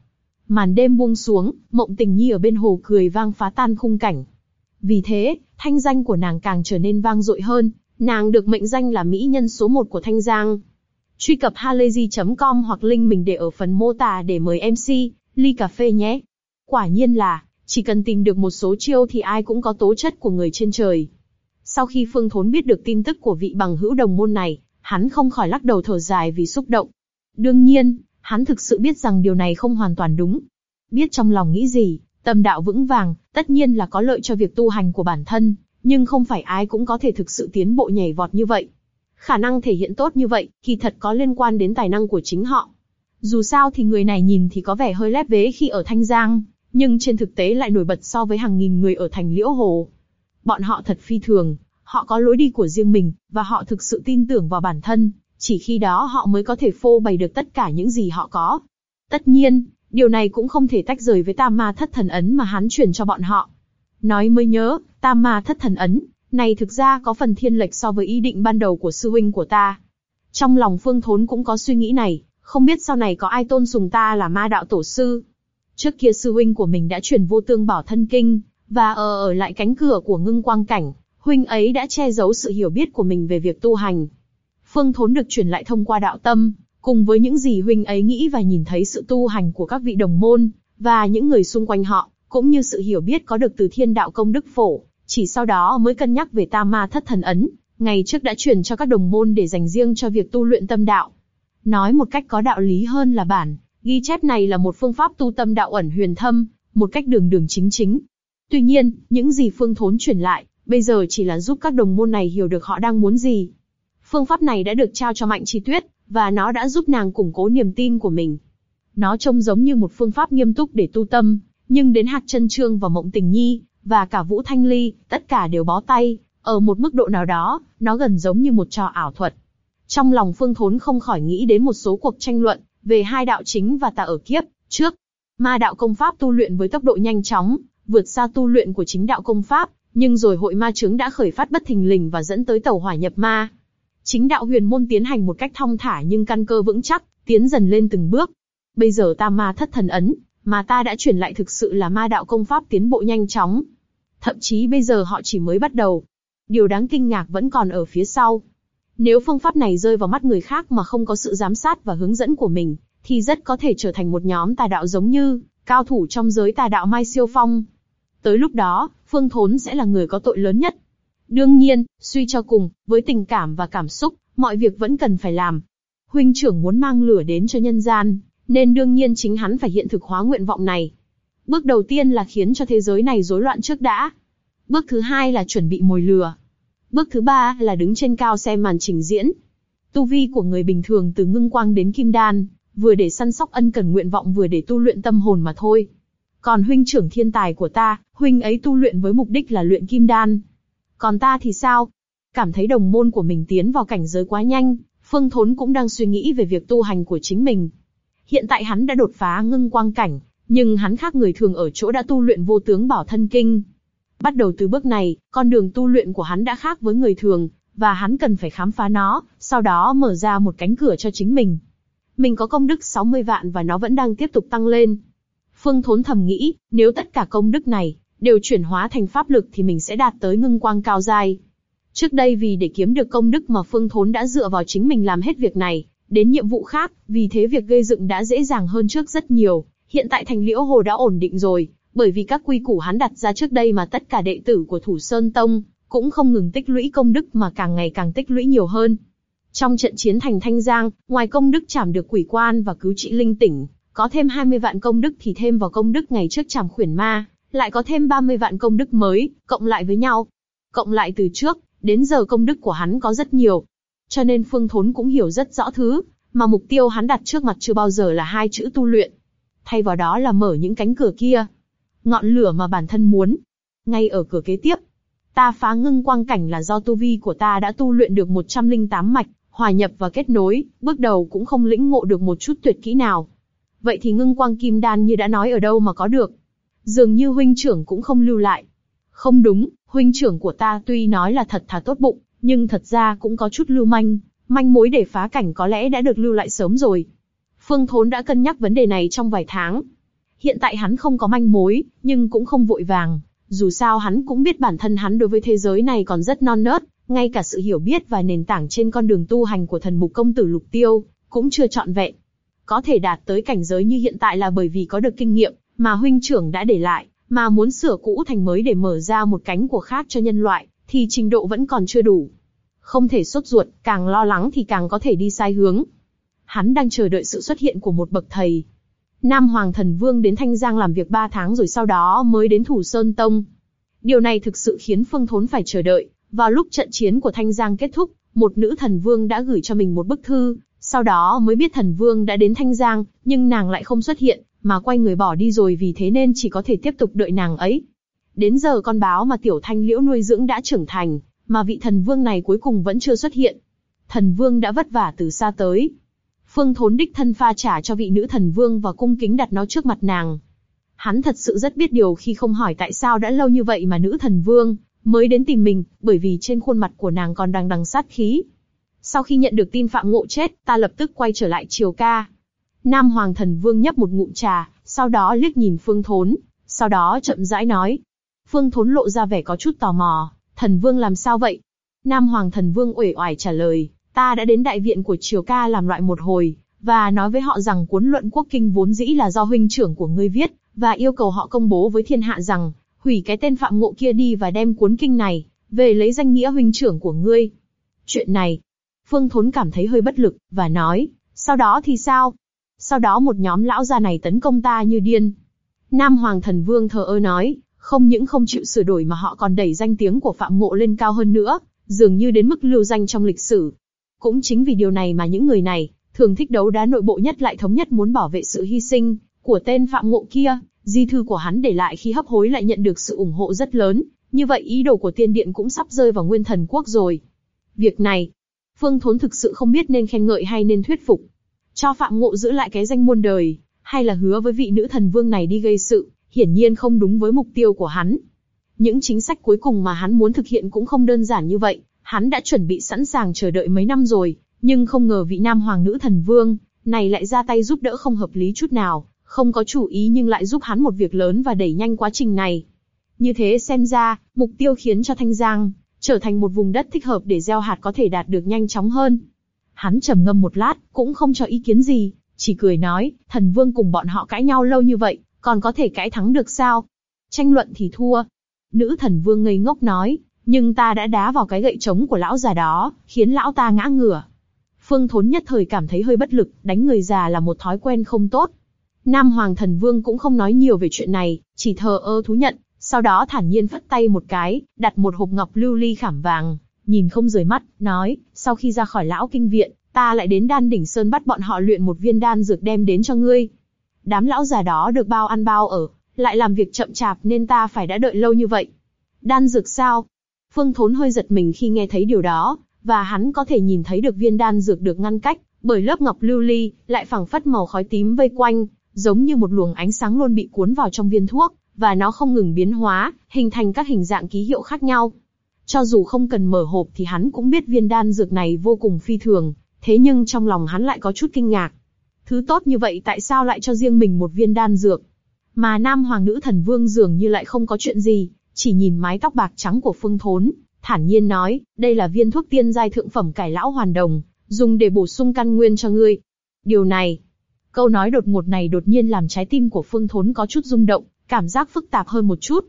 Màn đêm buông xuống, Mộng Tình Nhi ở bên hồ cười vang phá tan khung cảnh. Vì thế, thanh danh của nàng càng trở nên vang dội hơn, nàng được mệnh danh là mỹ nhân số một của Thanh Giang. Truy cập halayzi.com hoặc link mình để ở phần mô tả để mời MC, ly cà phê nhé. Quả nhiên là, chỉ cần tìm được một số chiêu thì ai cũng có tố chất của người trên trời. Sau khi Phương Thốn biết được tin tức của vị bằng hữu đồng môn này, hắn không khỏi lắc đầu thở dài vì xúc động. Đương nhiên, hắn thực sự biết rằng điều này không hoàn toàn đúng. Biết trong lòng nghĩ gì, tâm đạo vững vàng, tất nhiên là có lợi cho việc tu hành của bản thân, nhưng không phải ai cũng có thể thực sự tiến bộ nhảy vọt như vậy. Khả năng thể hiện tốt như vậy, kỳ thật có liên quan đến tài năng của chính họ. Dù sao thì người này nhìn thì có vẻ hơi lép vế khi ở Thanh Giang, nhưng trên thực tế lại nổi bật so với hàng nghìn người ở thành Liễu Hồ. Bọn họ thật phi thường, họ có lối đi của riêng mình, và họ thực sự tin tưởng vào bản thân, chỉ khi đó họ mới có thể phô bày được tất cả những gì họ có. Tất nhiên, điều này cũng không thể tách rời với tam ma thất thần ấn mà hắn truyền cho bọn họ. Nói mới nhớ, tam ma thất thần ấn, này thực ra có phần thiên lệch so với ý định ban đầu của sư huynh của ta. Trong lòng Phương Thốn cũng có suy nghĩ này, không biết sau này có ai tôn sùng ta là ma đạo tổ sư. Trước kia sư huynh của mình đã truyền vô tương bảo thân kinh, và ở ở lại cánh cửa của ngưng quang cảnh, huynh ấy đã che giấu sự hiểu biết của mình về việc tu hành. Phương Thốn được truyền lại thông qua đạo tâm, cùng với những gì huynh ấy nghĩ và nhìn thấy sự tu hành của các vị đồng môn, và những người xung quanh họ, cũng như sự hiểu biết có được từ thiên đạo công đức phổ, chỉ sau đó mới cân nhắc về tam ma thất thần ấn, ngày trước đã truyền cho các đồng môn để dành riêng cho việc tu luyện tâm đạo. Nói một cách có đạo lý hơn là bản, ghi chép này là một phương pháp tu tâm đạo ẩn huyền thâm, một cách đường đường chính chính. Tuy nhiên, những gì Phương Thốn truyền lại, bây giờ chỉ là giúp các đồng môn này hiểu được họ đang muốn gì. Phương pháp này đã được trao cho Mạnh Chi Tuyết, và nó đã giúp nàng củng cố niềm tin của mình. Nó trông giống như một phương pháp nghiêm túc để tu tâm, nhưng đến Hạc Chân Trương và Mộng Tình Nhi, và cả Vũ Thanh Ly, tất cả đều bó tay, ở một mức độ nào đó, nó gần giống như một trò ảo thuật. Trong lòng Phương Thốn không khỏi nghĩ đến một số cuộc tranh luận về hai đạo chính và tà ở kiếp trước. Ma đạo công pháp tu luyện với tốc độ nhanh chóng, vượt xa tu luyện của chính đạo công pháp, nhưng rồi hội ma chứng đã khởi phát bất thình lình và dẫn tới tàu hỏa nhập ma. Chính đạo huyền môn tiến hành một cách thong thả nhưng căn cơ vững chắc, tiến dần lên từng bước. Bây giờ ta ma thất thần ấn, mà ta đã chuyển lại thực sự là ma đạo công pháp tiến bộ nhanh chóng. Thậm chí bây giờ họ chỉ mới bắt đầu. Điều đáng kinh ngạc vẫn còn ở phía sau. Nếu phương pháp này rơi vào mắt người khác mà không có sự giám sát và hướng dẫn của mình, thì rất có thể trở thành một nhóm tà đạo giống như cao thủ trong giới tà đạo Mai Siêu Phong. Tới lúc đó, Phương Thốn sẽ là người có tội lớn nhất. Đương nhiên, suy cho cùng, với tình cảm và cảm xúc, mọi việc vẫn cần phải làm. Huynh trưởng muốn mang lửa đến cho nhân gian, nên đương nhiên chính hắn phải hiện thực hóa nguyện vọng này. Bước đầu tiên là khiến cho thế giới này rối loạn trước đã. Bước thứ hai là chuẩn bị mồi lửa. Bước thứ ba là đứng trên cao xem màn trình diễn. Tu vi của người bình thường từ ngưng quang đến kim đan, vừa để săn sóc ân cần nguyện vọng vừa để tu luyện tâm hồn mà thôi. Còn huynh trưởng thiên tài của ta, huynh ấy tu luyện với mục đích là luyện kim đan. Còn ta thì sao? Cảm thấy đồng môn của mình tiến vào cảnh giới quá nhanh, Phương Thốn cũng đang suy nghĩ về việc tu hành của chính mình. Hiện tại hắn đã đột phá ngưng quang cảnh, nhưng hắn khác người thường ở chỗ đã tu luyện vô tướng bảo thân kinh. Bắt đầu từ bước này, con đường tu luyện của hắn đã khác với người thường, và hắn cần phải khám phá nó, sau đó mở ra một cánh cửa cho chính mình. Mình có công đức 60 vạn và nó vẫn đang tiếp tục tăng lên. Phương Thốn thầm nghĩ, nếu tất cả công đức này đều chuyển hóa thành pháp lực thì mình sẽ đạt tới ngưng quang cao giai. Trước đây vì để kiếm được công đức mà Phương Thốn đã dựa vào chính mình làm hết việc này, đến nhiệm vụ khác, vì thế việc gây dựng đã dễ dàng hơn trước rất nhiều. Hiện tại thành liễu hồ đã ổn định rồi, bởi vì các quy củ hắn đặt ra trước đây mà tất cả đệ tử của Thủ Sơn Tông cũng không ngừng tích lũy công đức mà càng ngày càng tích lũy nhiều hơn. Trong trận chiến thành Thanh Giang, ngoài công đức chảm được quỷ quan và cứu trị linh tỉnh, có thêm 20 vạn công đức thì thêm vào công đức ngày trước chảm khuyển ma, lại có thêm 30 vạn công đức mới, cộng lại với nhau. Cộng lại từ trước, đến giờ công đức của hắn có rất nhiều. Cho nên Phương Thốn cũng hiểu rất rõ thứ, mà mục tiêu hắn đặt trước mặt chưa bao giờ là hai chữ tu luyện. Thay vào đó là mở những cánh cửa kia. Ngọn lửa mà bản thân muốn. Ngay ở cửa kế tiếp, ta phá ngưng quang cảnh là do tu vi của ta đã tu luyện được 108 mạch, hòa nhập và kết nối, bước đầu cũng không lĩnh ngộ được một chút tuyệt kỹ nào. Vậy thì ngưng quang kim đan như đã nói ở đâu mà có được? Dường như huynh trưởng cũng không lưu lại. Không đúng, huynh trưởng của ta tuy nói là thật thà tốt bụng, nhưng thật ra cũng có chút lưu manh, manh mối để phá cảnh có lẽ đã được lưu lại sớm rồi. Phương Thốn đã cân nhắc vấn đề này trong vài tháng. Hiện tại hắn không có manh mối, nhưng cũng không vội vàng. Dù sao hắn cũng biết bản thân hắn đối với thế giới này còn rất non nớt, ngay cả sự hiểu biết và nền tảng trên con đường tu hành của thần mục công tử Lục Tiêu cũng chưa trọn vẹn. Có thể đạt tới cảnh giới như hiện tại là bởi vì có được kinh nghiệm mà huynh trưởng đã để lại, mà muốn sửa cũ thành mới để mở ra một cánh của khác cho nhân loại, thì trình độ vẫn còn chưa đủ. Không thể sốt ruột, càng lo lắng thì càng có thể đi sai hướng. Hắn đang chờ đợi sự xuất hiện của một bậc thầy. Nam Hoàng Thần Vương đến Thanh Giang làm việc 3 tháng rồi sau đó mới đến Thủ Sơn Tông. Điều này thực sự khiến Phương Thốn phải chờ đợi. Vào lúc trận chiến của Thanh Giang kết thúc, một nữ thần vương đã gửi cho mình một bức thư, sau đó mới biết thần vương đã đến Thanh Giang, nhưng nàng lại không xuất hiện, mà quay người bỏ đi rồi vì thế nên chỉ có thể tiếp tục đợi nàng ấy. Đến giờ con báo mà tiểu thanh liễu nuôi dưỡng đã trưởng thành, mà vị thần vương này cuối cùng vẫn chưa xuất hiện. Thần vương đã vất vả từ xa tới. Phương Thốn đích thân pha trả cho vị nữ thần vương và cung kính đặt nó trước mặt nàng. Hắn thật sự rất biết điều khi không hỏi tại sao đã lâu như vậy mà nữ thần vương mới đến tìm mình, bởi vì trên khuôn mặt của nàng còn đang đằng sát khí. Sau khi nhận được tin Phạm Ngộ chết, ta lập tức quay trở lại Triều Ca. Nam Hoàng Thần Vương nhấp một ngụm trà, sau đó liếc nhìn Phương Thốn, sau đó chậm rãi nói. Phương Thốn lộ ra vẻ có chút tò mò, Thần Vương làm sao vậy? Nam Hoàng Thần Vương uể oải trả lời, ta đã đến đại viện của Triều Ca làm loại một hồi, và nói với họ rằng cuốn luận quốc kinh vốn dĩ là do huynh trưởng của ngươi viết, và yêu cầu họ công bố với thiên hạ rằng, hủy cái tên phạm ngộ kia đi và đem cuốn kinh này, về lấy danh nghĩa huynh trưởng của ngươi. Chuyện này, Phương Thốn cảm thấy hơi bất lực, và nói, sau đó thì sao? Sau đó một nhóm lão gia này tấn công ta như điên. Nam Hoàng Thần Vương thờ ơ nói, không những không chịu sửa đổi mà họ còn đẩy danh tiếng của Phạm Ngộ lên cao hơn nữa, dường như đến mức lưu danh trong lịch sử. Cũng chính vì điều này mà những người này, thường thích đấu đá nội bộ nhất lại thống nhất muốn bảo vệ sự hy sinh của tên Phạm Ngộ kia, di thư của hắn để lại khi hấp hối lại nhận được sự ủng hộ rất lớn, như vậy ý đồ của tiên điện cũng sắp rơi vào nguyên thần quốc rồi. Việc này, Phương Thốn thực sự không biết nên khen ngợi hay nên thuyết phục. Cho Phạm Ngộ giữ lại cái danh muôn đời, hay là hứa với vị nữ thần vương này đi gây sự, hiển nhiên không đúng với mục tiêu của hắn. Những chính sách cuối cùng mà hắn muốn thực hiện cũng không đơn giản như vậy, hắn đã chuẩn bị sẵn sàng chờ đợi mấy năm rồi, nhưng không ngờ vị nam hoàng nữ thần vương này lại ra tay giúp đỡ không hợp lý chút nào, không có chủ ý nhưng lại giúp hắn một việc lớn và đẩy nhanh quá trình này. Như thế xem ra, mục tiêu khiến cho Thanh Giang trở thành một vùng đất thích hợp để gieo hạt có thể đạt được nhanh chóng hơn. Hắn trầm ngâm một lát, cũng không cho ý kiến gì, chỉ cười nói, thần vương cùng bọn họ cãi nhau lâu như vậy, còn có thể cãi thắng được sao? Tranh luận thì thua. Nữ thần vương ngây ngốc nói, nhưng ta đã đá vào cái gậy trống của lão già đó, khiến lão ta ngã ngửa. Phương Thốn nhất thời cảm thấy hơi bất lực, đánh người già là một thói quen không tốt. Nam Hoàng Thần Vương cũng không nói nhiều về chuyện này, chỉ thờ ơ thú nhận, sau đó thản nhiên phất tay một cái, đặt một hộp ngọc lưu ly khảm vàng, nhìn không rời mắt, nói, sau khi ra khỏi lão kinh viện, ta lại đến đan đỉnh sơn bắt bọn họ luyện một viên đan dược đem đến cho ngươi. Đám lão già đó được bao ăn bao ở, lại làm việc chậm chạp nên ta phải đã đợi lâu như vậy. Đan dược sao? Phương Thốn hơi giật mình khi nghe thấy điều đó, và hắn có thể nhìn thấy được viên đan dược được ngăn cách bởi lớp ngọc lưu ly, lại phẳng phất màu khói tím vây quanh, giống như một luồng ánh sáng luôn bị cuốn vào trong viên thuốc, và nó không ngừng biến hóa, hình thành các hình dạng ký hiệu khác nhau. Cho dù không cần mở hộp thì hắn cũng biết viên đan dược này vô cùng phi thường, thế nhưng trong lòng hắn lại có chút kinh ngạc. Thứ tốt như vậy tại sao lại cho riêng mình một viên đan dược? Mà nam hoàng nữ thần vương dường như lại không có chuyện gì, chỉ nhìn mái tóc bạc trắng của phương thốn, thản nhiên nói, đây là viên thuốc tiên giai thượng phẩm cải lão hoàn đồng, dùng để bổ sung căn nguyên cho ngươi. Điều này, câu nói đột ngột này đột nhiên làm trái tim của phương thốn có chút rung động, cảm giác phức tạp hơn một chút.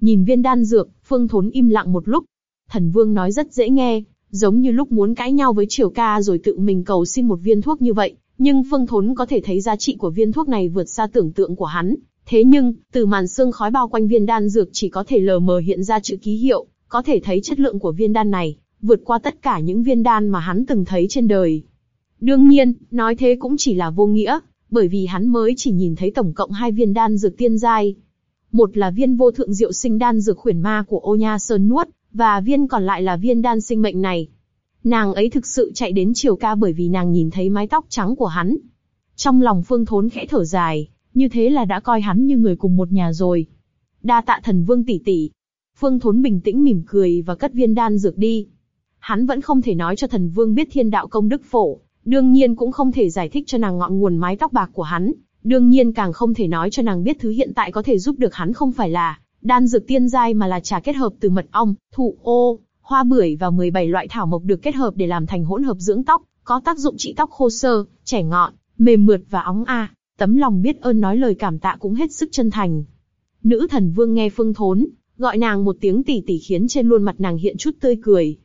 Nhìn viên đan dược, phương thốn im lặng một lúc. Thần vương nói rất dễ nghe, giống như lúc muốn cãi nhau với triều ca rồi tự mình cầu xin một viên thuốc như vậy. Nhưng phương thốn có thể thấy giá trị của viên thuốc này vượt xa tưởng tượng của hắn. Thế nhưng, từ màn sương khói bao quanh viên đan dược chỉ có thể lờ mờ hiện ra chữ ký hiệu, có thể thấy chất lượng của viên đan này, vượt qua tất cả những viên đan mà hắn từng thấy trên đời. Đương nhiên, nói thế cũng chỉ là vô nghĩa, bởi vì hắn mới chỉ nhìn thấy tổng cộng hai viên đan dược tiên giai. Một là viên vô thượng diệu sinh đan dược khuyển ma của ô nha sơn nuốt, và viên còn lại là viên đan sinh mệnh này. Nàng ấy thực sự chạy đến triều ca bởi vì nàng nhìn thấy mái tóc trắng của hắn. Trong lòng phương thốn khẽ thở dài, như thế là đã coi hắn như người cùng một nhà rồi. Đa tạ thần vương tỷ tỷ, Phương Thốn bình tĩnh mỉm cười và cất viên đan dược đi. Hắn vẫn không thể nói cho thần vương biết thiên đạo công đức phổ, đương nhiên cũng không thể giải thích cho nàng ngọn nguồn mái tóc bạc của hắn, đương nhiên càng không thể nói cho nàng biết thứ hiện tại có thể giúp được hắn không phải là đan dược tiên giai mà là trà kết hợp từ mật ong, thụ ô, hoa bưởi và 17 loại thảo mộc được kết hợp để làm thành hỗn hợp dưỡng tóc, có tác dụng trị tóc khô sơ, trẻ ngọn, mềm mượt và óng a. Tấm lòng biết ơn nói lời cảm tạ cũng hết sức chân thành. Nữ thần vương nghe phương thốn, Gọi nàng một tiếng tỷ tỷ khiến trên luôn mặt nàng hiện chút tươi cười.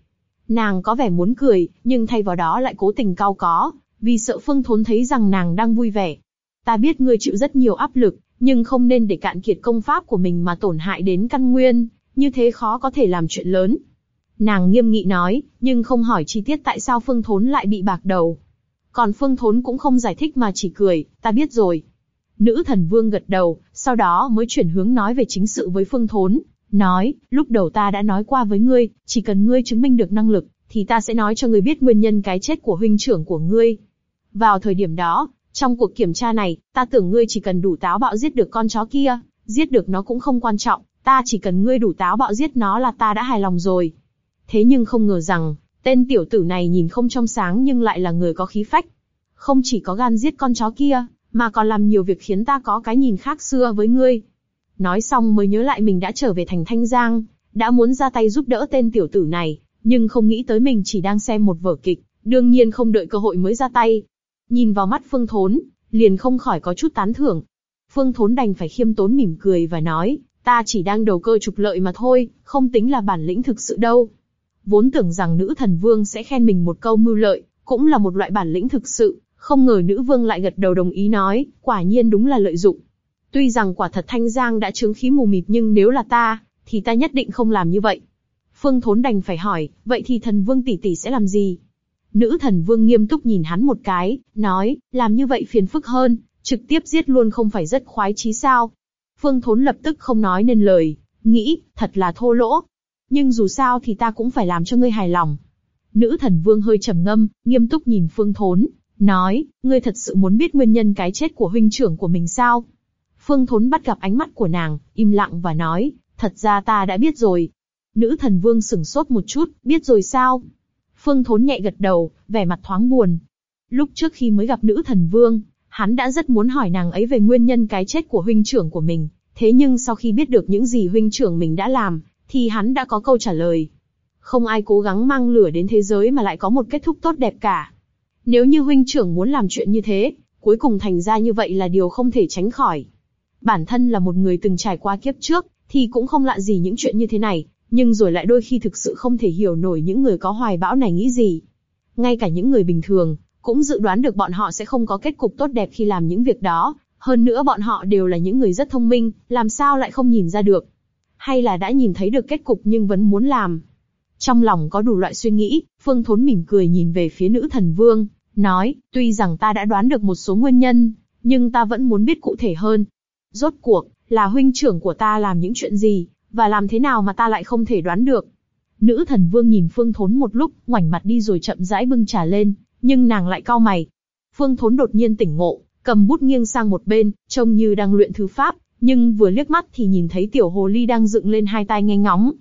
Nàng có vẻ muốn cười, nhưng thay vào đó lại cố tình cao có, vì sợ Phương Thốn thấy rằng nàng đang vui vẻ. Ta biết ngươi chịu rất nhiều áp lực, nhưng không nên để cạn kiệt công pháp của mình mà tổn hại đến căn nguyên, như thế khó có thể làm chuyện lớn. Nàng nghiêm nghị nói, nhưng không hỏi chi tiết tại sao Phương Thốn lại bị bạc đầu. Còn Phương Thốn cũng không giải thích mà chỉ cười, ta biết rồi. Nữ thần vương gật đầu, sau đó mới chuyển hướng nói về chính sự với Phương Thốn, nói, lúc đầu ta đã nói qua với ngươi, chỉ cần ngươi chứng minh được năng lực, thì ta sẽ nói cho ngươi biết nguyên nhân cái chết của huynh trưởng của ngươi. Vào thời điểm đó, trong cuộc kiểm tra này, ta tưởng ngươi chỉ cần đủ táo bạo giết được con chó kia, giết được nó cũng không quan trọng, ta chỉ cần ngươi đủ táo bạo giết nó là ta đã hài lòng rồi. Thế nhưng không ngờ rằng, tên tiểu tử này nhìn không trong sáng nhưng lại là người có khí phách. Không chỉ có gan giết con chó kia, mà còn làm nhiều việc khiến ta có cái nhìn khác xưa với ngươi. Nói xong mới nhớ lại mình đã trở về thành Thanh Giang, đã muốn ra tay giúp đỡ tên tiểu tử này, nhưng không nghĩ tới mình chỉ đang xem một vở kịch, đương nhiên không đợi cơ hội mới ra tay. Nhìn vào mắt Phương Thốn, liền không khỏi có chút tán thưởng. Phương Thốn đành phải khiêm tốn mỉm cười và nói, ta chỉ đang đầu cơ trục lợi mà thôi, không tính là bản lĩnh thực sự đâu. Vốn tưởng rằng nữ thần vương sẽ khen mình một câu mưu lợi, cũng là một loại bản lĩnh thực sự, không ngờ nữ vương lại gật đầu đồng ý nói, quả nhiên đúng là lợi dụng. Tuy rằng quả thật Thanh Giang đã chứng khí mù mịt nhưng nếu là ta, thì ta nhất định không làm như vậy. Phương Thốn đành phải hỏi, vậy thì thần vương tỷ tỷ sẽ làm gì? Nữ thần vương nghiêm túc nhìn hắn một cái, nói, làm như vậy phiền phức hơn, trực tiếp giết luôn không phải rất khoái chí sao? Phương Thốn lập tức không nói nên lời, nghĩ, thật là thô lỗ. Nhưng dù sao thì ta cũng phải làm cho ngươi hài lòng. Nữ thần vương hơi trầm ngâm, nghiêm túc nhìn Phương Thốn, nói, ngươi thật sự muốn biết nguyên nhân cái chết của huynh trưởng của mình sao? Phương Thốn bắt gặp ánh mắt của nàng, im lặng và nói, thật ra ta đã biết rồi. Nữ thần vương sừng sốt một chút, biết rồi sao? Phương Thốn nhẹ gật đầu, vẻ mặt thoáng buồn. Lúc trước khi mới gặp nữ thần vương, hắn đã rất muốn hỏi nàng ấy về nguyên nhân cái chết của huynh trưởng của mình. Thế nhưng sau khi biết được những gì huynh trưởng mình đã làm, thì hắn đã có câu trả lời. Không ai cố gắng mang lửa đến thế giới mà lại có một kết thúc tốt đẹp cả. Nếu như huynh trưởng muốn làm chuyện như thế, cuối cùng thành ra như vậy là điều không thể tránh khỏi. Bản thân là một người từng trải qua kiếp trước, thì cũng không lạ gì những chuyện như thế này, nhưng rồi lại đôi khi thực sự không thể hiểu nổi những người có hoài bão này nghĩ gì. Ngay cả những người bình thường, cũng dự đoán được bọn họ sẽ không có kết cục tốt đẹp khi làm những việc đó, hơn nữa bọn họ đều là những người rất thông minh, làm sao lại không nhìn ra được. Hay là đã nhìn thấy được kết cục nhưng vẫn muốn làm. Trong lòng có đủ loại suy nghĩ, Phương Thốn mỉm cười nhìn về phía nữ thần vương, nói, tuy rằng ta đã đoán được một số nguyên nhân, nhưng ta vẫn muốn biết cụ thể hơn. Rốt cuộc, là huynh trưởng của ta làm những chuyện gì, và làm thế nào mà ta lại không thể đoán được. Nữ thần vương nhìn Phương Thốn một lúc, ngoảnh mặt đi rồi chậm rãi bưng trà lên, nhưng nàng lại cau mày. Phương Thốn đột nhiên tỉnh ngộ, cầm bút nghiêng sang một bên, trông như đang luyện thư pháp, nhưng vừa liếc mắt thì nhìn thấy tiểu hồ ly đang dựng lên hai tay nghe ngóng.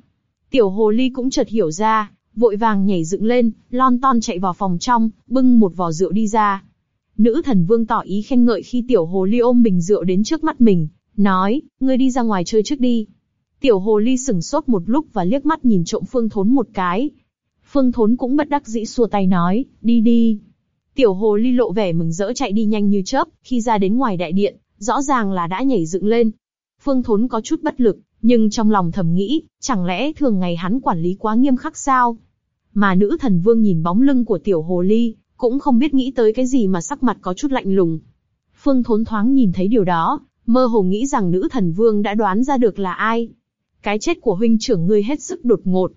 Tiểu hồ ly cũng chợt hiểu ra, vội vàng nhảy dựng lên, lon ton chạy vào phòng trong, bưng một vò rượu đi ra. Nữ thần vương tỏ ý khen ngợi khi tiểu hồ ly ôm bình rượu đến trước mắt mình, nói, ngươi đi ra ngoài chơi trước đi. Tiểu hồ ly sừng sốt một lúc và liếc mắt nhìn trộm phương thốn một cái. Phương thốn cũng bất đắc dĩ xua tay nói, đi đi. Tiểu hồ ly lộ vẻ mừng rỡ chạy đi nhanh như chớp, khi ra đến ngoài đại điện, rõ ràng là đã nhảy dựng lên. Phương thốn có chút bất lực, nhưng trong lòng thầm nghĩ, chẳng lẽ thường ngày hắn quản lý quá nghiêm khắc sao? Mà nữ thần vương nhìn bóng lưng của tiểu hồ ly, cũng không biết nghĩ tới cái gì mà sắc mặt có chút lạnh lùng. Phương thốn thoáng nhìn thấy điều đó, mơ hồ nghĩ rằng nữ thần vương đã đoán ra được là ai. Cái chết của huynh trưởng ngươi hết sức đột ngột.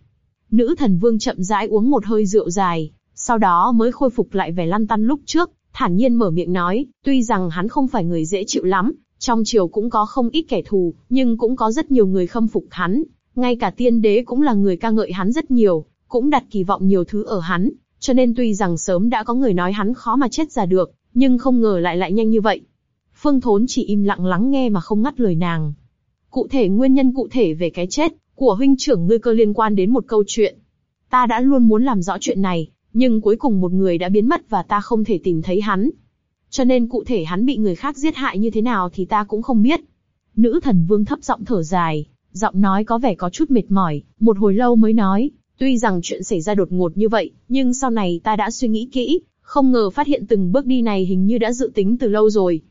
Nữ thần vương chậm rãi uống một hơi rượu dài, sau đó mới khôi phục lại vẻ lăn tăn lúc trước, thản nhiên mở miệng nói, tuy rằng hắn không phải người dễ chịu lắm, trong triều cũng có không ít kẻ thù, nhưng cũng có rất nhiều người khâm phục hắn, ngay cả tiên đế cũng là người ca ngợi hắn rất nhiều, cũng đặt kỳ vọng nhiều thứ ở hắn, cho nên tuy rằng sớm đã có người nói hắn khó mà chết ra được, nhưng không ngờ lại lại nhanh như vậy. Phương Thốn chỉ im lặng lắng nghe mà không ngắt lời nàng. Cụ thể nguyên nhân cụ thể về cái chết của huynh trưởng ngươi cơ liên quan đến một câu chuyện. Ta đã luôn muốn làm rõ chuyện này, nhưng cuối cùng một người đã biến mất và ta không thể tìm thấy hắn. Cho nên cụ thể hắn bị người khác giết hại như thế nào thì ta cũng không biết. Nữ thần vương thấp giọng thở dài, giọng nói có vẻ có chút mệt mỏi, một hồi lâu mới nói, tuy rằng chuyện xảy ra đột ngột như vậy, nhưng sau này ta đã suy nghĩ kỹ, không ngờ phát hiện từng bước đi này hình như đã dự tính từ lâu rồi.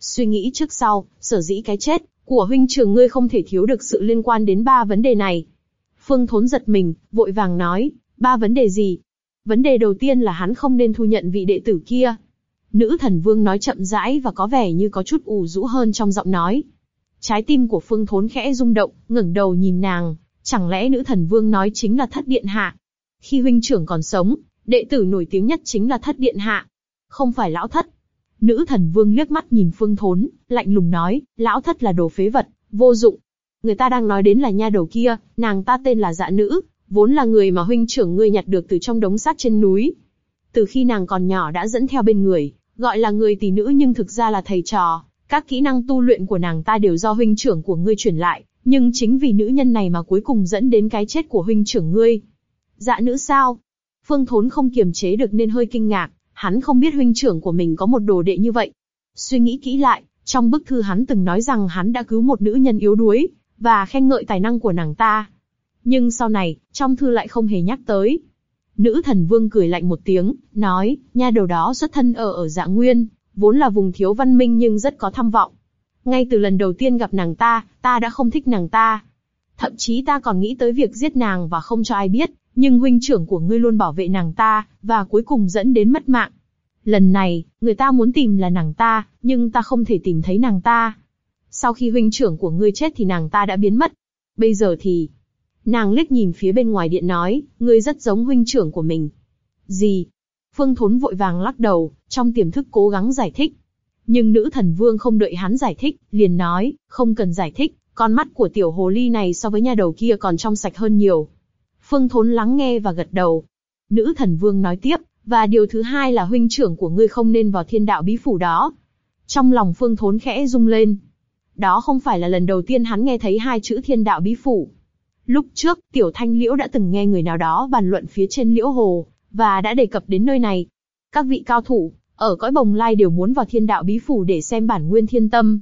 Suy nghĩ trước sau, sở dĩ cái chết của huynh trưởng ngươi không thể thiếu được sự liên quan đến ba vấn đề này. Phương Thốn giật mình, vội vàng nói, ba vấn đề gì? Vấn đề đầu tiên là hắn không nên thu nhận vị đệ tử kia. Nữ thần vương nói chậm rãi và có vẻ như có chút ủ rũ hơn trong giọng nói. Trái tim của Phương Thốn khẽ rung động, ngẩng đầu nhìn nàng, chẳng lẽ nữ thần vương nói chính là thất điện hạ? Khi huynh trưởng còn sống, đệ tử nổi tiếng nhất chính là thất điện hạ. không phải lão thất. Nữ thần vương liếc mắt nhìn phương thốn, lạnh lùng nói, lão thất là đồ phế vật, vô dụng. Người ta đang nói đến là nha đầu kia, nàng ta tên là dạ nữ, vốn là người mà huynh trưởng ngươi nhặt được từ trong đống xác trên núi. Từ khi nàng còn nhỏ đã dẫn theo bên người, gọi là người tỷ nữ nhưng thực ra là thầy trò, các kỹ năng tu luyện của nàng ta đều do huynh trưởng của ngươi truyền lại, nhưng chính vì nữ nhân này mà cuối cùng dẫn đến cái chết của huynh trưởng ngươi. Dạ nữ sao? Phương Thốn không kiềm chế được nên hơi kinh ngạc, hắn không biết huynh trưởng của mình có một đồ đệ như vậy. Suy nghĩ kỹ lại, trong bức thư hắn từng nói rằng hắn đã cứu một nữ nhân yếu đuối, và khen ngợi tài năng của nàng ta. Nhưng sau này, trong thư lại không hề nhắc tới. Nữ thần vương cười lạnh một tiếng, nói, nha đầu đó xuất thân ở ở dạ nguyên, vốn là vùng thiếu văn minh nhưng rất có tham vọng. Ngay từ lần đầu tiên gặp nàng ta, ta đã không thích nàng ta. Thậm chí ta còn nghĩ tới việc giết nàng và không cho ai biết, nhưng huynh trưởng của ngươi luôn bảo vệ nàng ta, và cuối cùng dẫn đến mất mạng. Lần này, người ta muốn tìm là nàng ta, nhưng ta không thể tìm thấy nàng ta. Sau khi huynh trưởng của ngươi chết thì nàng ta đã biến mất. Bây giờ thì... Nàng liếc nhìn phía bên ngoài điện nói, ngươi rất giống huynh trưởng của mình. Gì? Phương Thốn vội vàng lắc đầu, trong tiềm thức cố gắng giải thích. Nhưng nữ thần vương không đợi hắn giải thích, liền nói, không cần giải thích, con mắt của tiểu hồ ly này so với nhà đầu kia còn trong sạch hơn nhiều. Phương Thốn lắng nghe và gật đầu. Nữ thần vương nói tiếp, và điều thứ hai là huynh trưởng của ngươi không nên vào thiên đạo bí phủ đó. Trong lòng Phương Thốn khẽ rung lên. Đó không phải là lần đầu tiên hắn nghe thấy hai chữ thiên đạo bí phủ. Lúc trước, Tiểu Thanh Liễu đã từng nghe người nào đó bàn luận phía trên Liễu Hồ, và đã đề cập đến nơi này. Các vị cao thủ, ở cõi bồng lai đều muốn vào thiên đạo bí phủ để xem bản nguyên thiên tâm.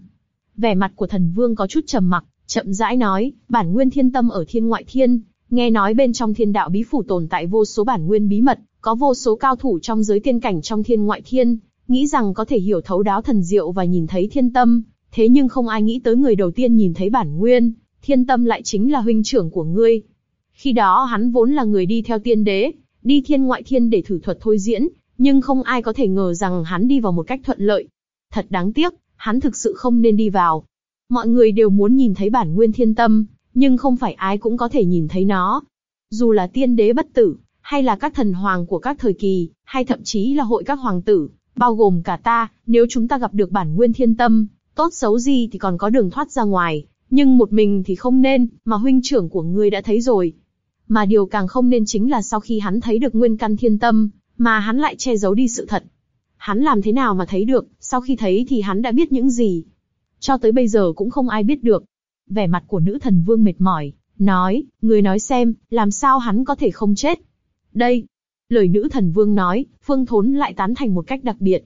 Vẻ mặt của thần vương có chút trầm mặc, chậm rãi nói, bản nguyên thiên tâm ở thiên ngoại thiên, nghe nói bên trong thiên đạo bí phủ tồn tại vô số bản nguyên bí mật, có vô số cao thủ trong giới tiên cảnh trong thiên ngoại thiên, nghĩ rằng có thể hiểu thấu đáo thần diệu và nhìn thấy thiên tâm, thế nhưng không ai nghĩ tới người đầu tiên nhìn thấy bản nguyên, thiên tâm lại chính là huynh trưởng của ngươi. Khi đó hắn vốn là người đi theo tiên đế, đi thiên ngoại thiên để thử thuật thôi diễn, nhưng không ai có thể ngờ rằng hắn đi vào một cách thuận lợi. Thật đáng tiếc, hắn thực sự không nên đi vào. Mọi người đều muốn nhìn thấy bản nguyên thiên tâm, nhưng không phải ai cũng có thể nhìn thấy nó. Dù là tiên đế bất tử, hay là các thần hoàng của các thời kỳ, hay thậm chí là hội các hoàng tử, bao gồm cả ta, nếu chúng ta gặp được bản nguyên thiên tâm, tốt xấu gì thì còn có đường thoát ra ngoài, nhưng một mình thì không nên, mà huynh trưởng của ngươi đã thấy rồi. Mà điều càng không nên chính là sau khi hắn thấy được nguyên căn thiên tâm, mà hắn lại che giấu đi sự thật. Hắn làm thế nào mà thấy được, sau khi thấy thì hắn đã biết những gì. Cho tới bây giờ cũng không ai biết được. Vẻ mặt của nữ thần vương mệt mỏi, nói, người nói xem, làm sao hắn có thể không chết. Đây, lời nữ thần vương nói, phương thốn lại tán thành một cách đặc biệt.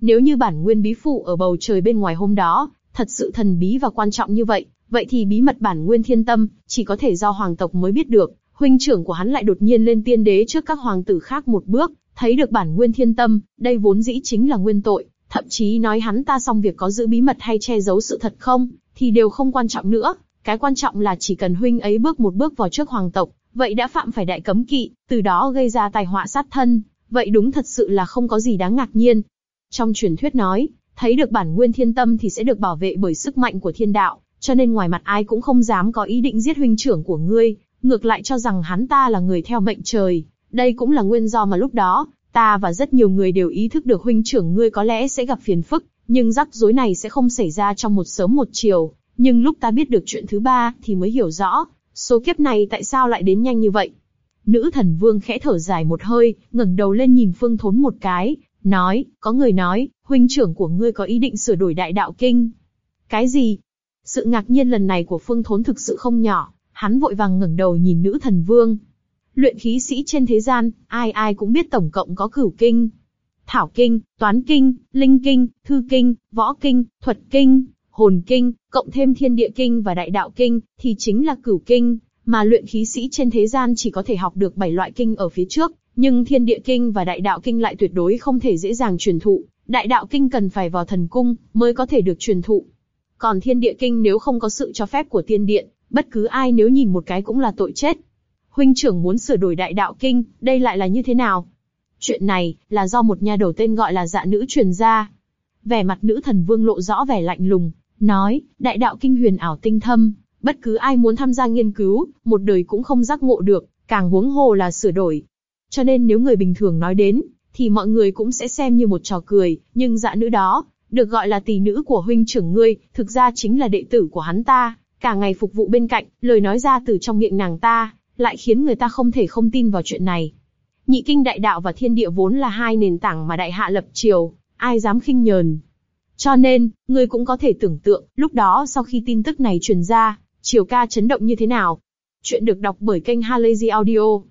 Nếu như bản nguyên bí phụ ở bầu trời bên ngoài hôm đó, thật sự thần bí và quan trọng như vậy, vậy thì bí mật bản nguyên thiên tâm, chỉ có thể do hoàng tộc mới biết được, huynh trưởng của hắn lại đột nhiên lên tiên đế trước các hoàng tử khác một bước, thấy được bản nguyên thiên tâm, đây vốn dĩ chính là nguyên tội, thậm chí nói hắn ta xong việc có giữ bí mật hay che giấu sự thật không, thì đều không quan trọng nữa, cái quan trọng là chỉ cần huynh ấy bước một bước vào trước hoàng tộc, vậy đã phạm phải đại cấm kỵ, từ đó gây ra tai họa sát thân, vậy đúng thật sự là không có gì đáng ngạc nhiên. Trong truyền thuyết nói, thấy được bản nguyên thiên tâm thì sẽ được bảo vệ bởi sức mạnh của thiên đạo, cho nên ngoài mặt ai cũng không dám có ý định giết huynh trưởng của ngươi, ngược lại cho rằng hắn ta là người theo mệnh trời. Đây cũng là nguyên do mà lúc đó, ta và rất nhiều người đều ý thức được huynh trưởng ngươi có lẽ sẽ gặp phiền phức, nhưng rắc rối này sẽ không xảy ra trong một sớm một chiều. Nhưng lúc ta biết được chuyện thứ ba, thì mới hiểu rõ, số kiếp này tại sao lại đến nhanh như vậy. Nữ thần vương khẽ thở dài một hơi, ngẩng đầu lên nhìn phương thốn một cái, nói, có người nói, huynh trưởng của ngươi có ý định sửa đổi đại đạo kinh. Cái gì? Sự ngạc nhiên lần này của phương thốn thực sự không nhỏ, hắn vội vàng ngẩng đầu nhìn nữ thần vương. Luyện khí sĩ trên thế gian, ai ai cũng biết tổng cộng có cửu kinh. Thảo kinh, toán kinh, linh kinh, thư kinh, võ kinh, thuật kinh, hồn kinh, cộng thêm thiên địa kinh và đại đạo kinh, thì chính là cửu kinh, mà luyện khí sĩ trên thế gian chỉ có thể học được bảy loại kinh ở phía trước, nhưng thiên địa kinh và đại đạo kinh lại tuyệt đối không thể dễ dàng truyền thụ, đại đạo kinh cần phải vào thần cung mới có thể được truyền thụ. Còn thiên địa kinh nếu không có sự cho phép của tiên điện, bất cứ ai nếu nhìn một cái cũng là tội chết. Huynh trưởng muốn sửa đổi đại đạo kinh, đây lại là như thế nào? Chuyện này, là do một nha đầu tên gọi là dạ nữ truyền ra. Vẻ mặt nữ thần vương lộ rõ vẻ lạnh lùng, nói, đại đạo kinh huyền ảo tinh thâm, bất cứ ai muốn tham gia nghiên cứu, một đời cũng không giác ngộ được, càng huống hồ là sửa đổi. Cho nên nếu người bình thường nói đến, thì mọi người cũng sẽ xem như một trò cười, nhưng dạ nữ đó, được gọi là tỷ nữ của huynh trưởng ngươi, thực ra chính là đệ tử của hắn ta, cả ngày phục vụ bên cạnh, lời nói ra từ trong miệng nàng ta, lại khiến người ta không thể không tin vào chuyện này. Nhị kinh đại đạo và thiên địa vốn là hai nền tảng mà đại hạ lập triều, ai dám khinh nhờn. Cho nên, ngươi cũng có thể tưởng tượng, lúc đó sau khi tin tức này truyền ra, triều ca chấn động như thế nào. Chuyện được đọc bởi kênh Halazy Audio.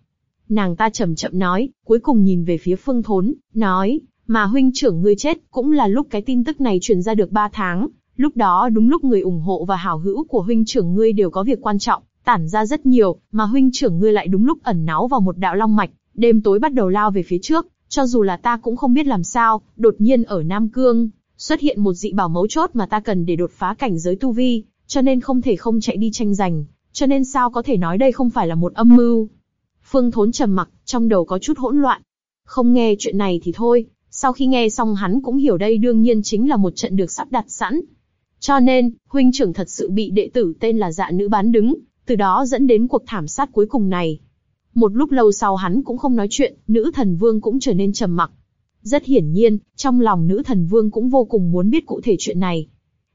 Nàng ta chậm chậm nói, cuối cùng nhìn về phía phương thốn, nói, mà huynh trưởng ngươi chết, cũng là lúc cái tin tức này truyền ra được 3 tháng, lúc đó đúng lúc người ủng hộ và hảo hữu của huynh trưởng ngươi đều có việc quan trọng, tản ra rất nhiều, mà huynh trưởng ngươi lại đúng lúc ẩn náu vào một đạo long mạch, đêm tối bắt đầu lao về phía trước, cho dù là ta cũng không biết làm sao, đột nhiên ở Nam Cương, xuất hiện một dị bảo mấu chốt mà ta cần để đột phá cảnh giới tu vi, cho nên không thể không chạy đi tranh giành, cho nên sao có thể nói đây không phải là một âm mưu. Phương Thốn trầm mặc, trong đầu có chút hỗn loạn. Không nghe chuyện này thì thôi, sau khi nghe xong hắn cũng hiểu đây đương nhiên chính là một trận được sắp đặt sẵn. Cho nên, huynh trưởng thật sự bị đệ tử tên là dạ nữ bán đứng, từ đó dẫn đến cuộc thảm sát cuối cùng này. Một lúc lâu sau hắn cũng không nói chuyện, nữ thần vương cũng trở nên trầm mặc. Rất hiển nhiên, trong lòng nữ thần vương cũng vô cùng muốn biết cụ thể chuyện này.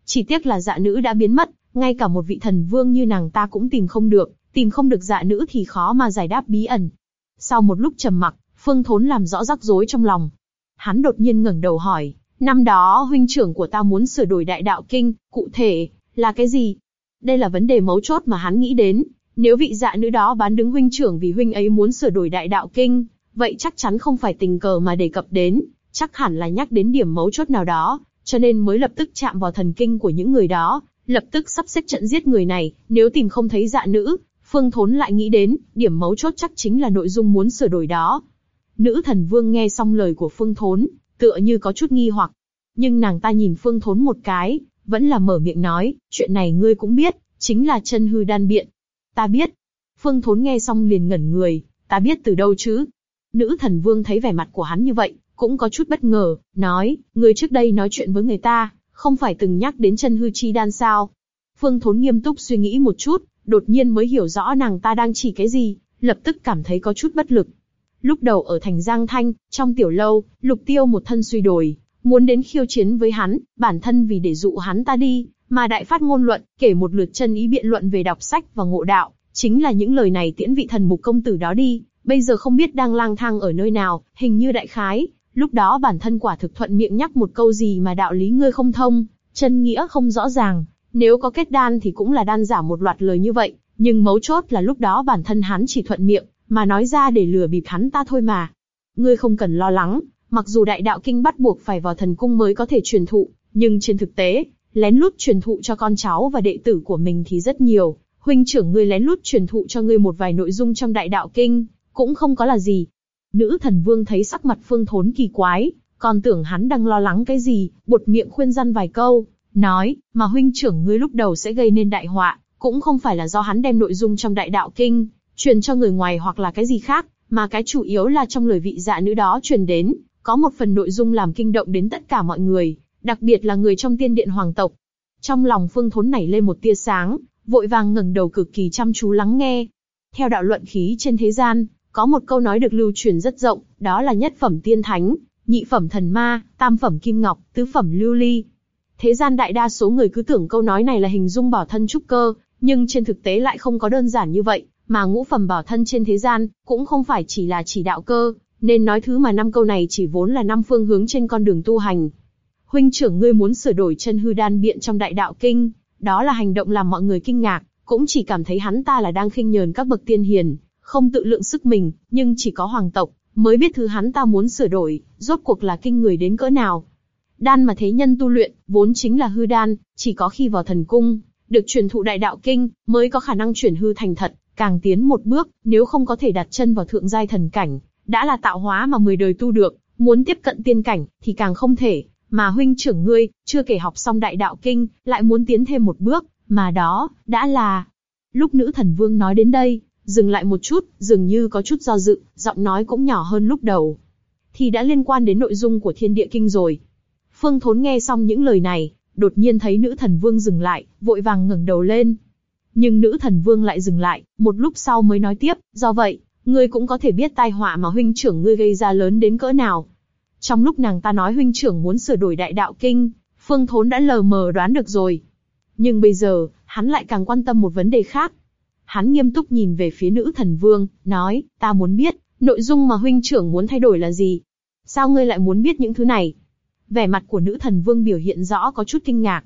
Chỉ tiếc là dạ nữ đã biến mất, ngay cả một vị thần vương như nàng ta cũng tìm không được, tìm không được dạ nữ thì khó mà giải đáp bí ẩn. Sau một lúc trầm mặc, Phương Thốn làm rõ rắc rối trong lòng. Hắn đột nhiên ngẩng đầu hỏi, năm đó huynh trưởng của ta muốn sửa đổi đại đạo kinh, cụ thể, là cái gì? Đây là vấn đề mấu chốt mà hắn nghĩ đến. Nếu vị dạ nữ đó bán đứng huynh trưởng vì huynh ấy muốn sửa đổi đại đạo kinh, vậy chắc chắn không phải tình cờ mà đề cập đến, chắc hẳn là nhắc đến điểm mấu chốt nào đó, cho nên mới lập tức chạm vào thần kinh của những người đó, lập tức sắp xếp trận giết người này. Nếu tìm không thấy dạ nữ, Phương Thốn lại nghĩ đến, điểm mấu chốt chắc chính là nội dung muốn sửa đổi đó. Nữ thần vương nghe xong lời của Phương Thốn, tựa như có chút nghi hoặc, nhưng nàng ta nhìn Phương Thốn một cái, vẫn là mở miệng nói, chuyện này ngươi cũng biết, chính là chân hư đan biện. Ta biết. Phương Thốn nghe xong liền ngẩn người, ta biết từ đâu chứ? Nữ thần vương thấy vẻ mặt của hắn như vậy, cũng có chút bất ngờ, nói, người trước đây nói chuyện với người ta, không phải từng nhắc đến chân hư chi đan sao? Phương Thốn nghiêm túc suy nghĩ một chút, đột nhiên mới hiểu rõ nàng ta đang chỉ cái gì, lập tức cảm thấy có chút bất lực. Lúc đầu ở thành Giang Thanh, trong tiểu lâu, Lục Tiêu một thân suy đồi, muốn đến khiêu chiến với hắn, bản thân vì để dụ hắn ta đi, mà đại phát ngôn luận, kể một lượt chân ý biện luận về đọc sách và ngộ đạo, chính là những lời này tiễn vị thần mục công tử đó đi, bây giờ không biết đang lang thang ở nơi nào, hình như đại khái, lúc đó bản thân quả thực thuận miệng nhắc một câu gì mà đạo lý ngươi không thông, chân nghĩa không rõ ràng, nếu có kết đan thì cũng là đan giả một loạt lời như vậy, nhưng mấu chốt là lúc đó bản thân hắn chỉ thuận miệng, mà nói ra để lừa bịp hắn ta thôi mà. Ngươi không cần lo lắng, mặc dù đại đạo kinh bắt buộc phải vào thần cung mới có thể truyền thụ, nhưng trên thực tế, lén lút truyền thụ cho con cháu và đệ tử của mình thì rất nhiều. Huynh trưởng ngươi lén lút truyền thụ cho ngươi một vài nội dung trong đại đạo kinh, cũng không có là gì. Nữ thần vương thấy sắc mặt phương thốn kỳ quái, còn tưởng hắn đang lo lắng cái gì, buột miệng khuyên răn vài câu, nói, mà huynh trưởng ngươi lúc đầu sẽ gây nên đại họa, cũng không phải là do hắn đem nội dung trong đại đạo kinh, truyền cho người ngoài hoặc là cái gì khác, mà cái chủ yếu là trong lời vị dạ nữ đó truyền đến, có một phần nội dung làm kinh động đến tất cả mọi người, đặc biệt là người trong tiên điện hoàng tộc. Trong lòng phương thốn nảy lên một tia sáng, vội vàng ngẩng đầu cực kỳ chăm chú lắng nghe. Theo đạo luận khí trên thế gian, có một câu nói được lưu truyền rất rộng, đó là nhất phẩm tiên thánh, nhị phẩm thần ma, tam phẩm kim ngọc, tứ phẩm lưu ly. Thế gian đại đa số người cứ tưởng câu nói này là hình dung bảo thân trúc cơ, nhưng trên thực tế lại không có đơn giản như vậy, mà ngũ phẩm bảo thân trên thế gian cũng không phải chỉ là chỉ đạo cơ, nên nói thứ mà năm câu này chỉ vốn là năm phương hướng trên con đường tu hành. Huynh trưởng ngươi muốn sửa đổi chân hư đan biện trong đại đạo kinh, đó là hành động làm mọi người kinh ngạc, cũng chỉ cảm thấy hắn ta là đang khinh nhờn các bậc tiên hiền, không tự lượng sức mình, nhưng chỉ có hoàng tộc mới biết thứ hắn ta muốn sửa đổi, rốt cuộc là kinh người đến cỡ nào. Đan mà thế nhân tu luyện, vốn chính là hư đan, chỉ có khi vào thần cung, được truyền thụ đại đạo kinh, mới có khả năng chuyển hư thành thật, càng tiến một bước, nếu không có thể đặt chân vào thượng giai thần cảnh, đã là tạo hóa mà mười đời tu được, muốn tiếp cận tiên cảnh thì càng không thể. Mà huynh trưởng ngươi, chưa kể học xong đại đạo kinh, lại muốn tiến thêm một bước, mà đó đã là. Lúc nữ thần vương nói đến đây, dừng lại một chút, dường như có chút do dự, giọng nói cũng nhỏ hơn lúc đầu. Thì đã liên quan đến nội dung của thiên địa kinh rồi. Phương Thốn nghe xong những lời này, đột nhiên thấy nữ thần vương dừng lại, vội vàng ngẩng đầu lên. Nhưng nữ thần vương lại dừng lại, một lúc sau mới nói tiếp, do vậy, ngươi cũng có thể biết tai họa mà huynh trưởng ngươi gây ra lớn đến cỡ nào. Trong lúc nàng ta nói huynh trưởng muốn sửa đổi đại đạo kinh, Phương Thốn đã lờ mờ đoán được rồi. Nhưng bây giờ, hắn lại càng quan tâm một vấn đề khác. Hắn nghiêm túc nhìn về phía nữ thần vương, nói, ta muốn biết, nội dung mà huynh trưởng muốn thay đổi là gì? Sao ngươi lại muốn biết những thứ này? Vẻ mặt của nữ thần vương biểu hiện rõ có chút kinh ngạc.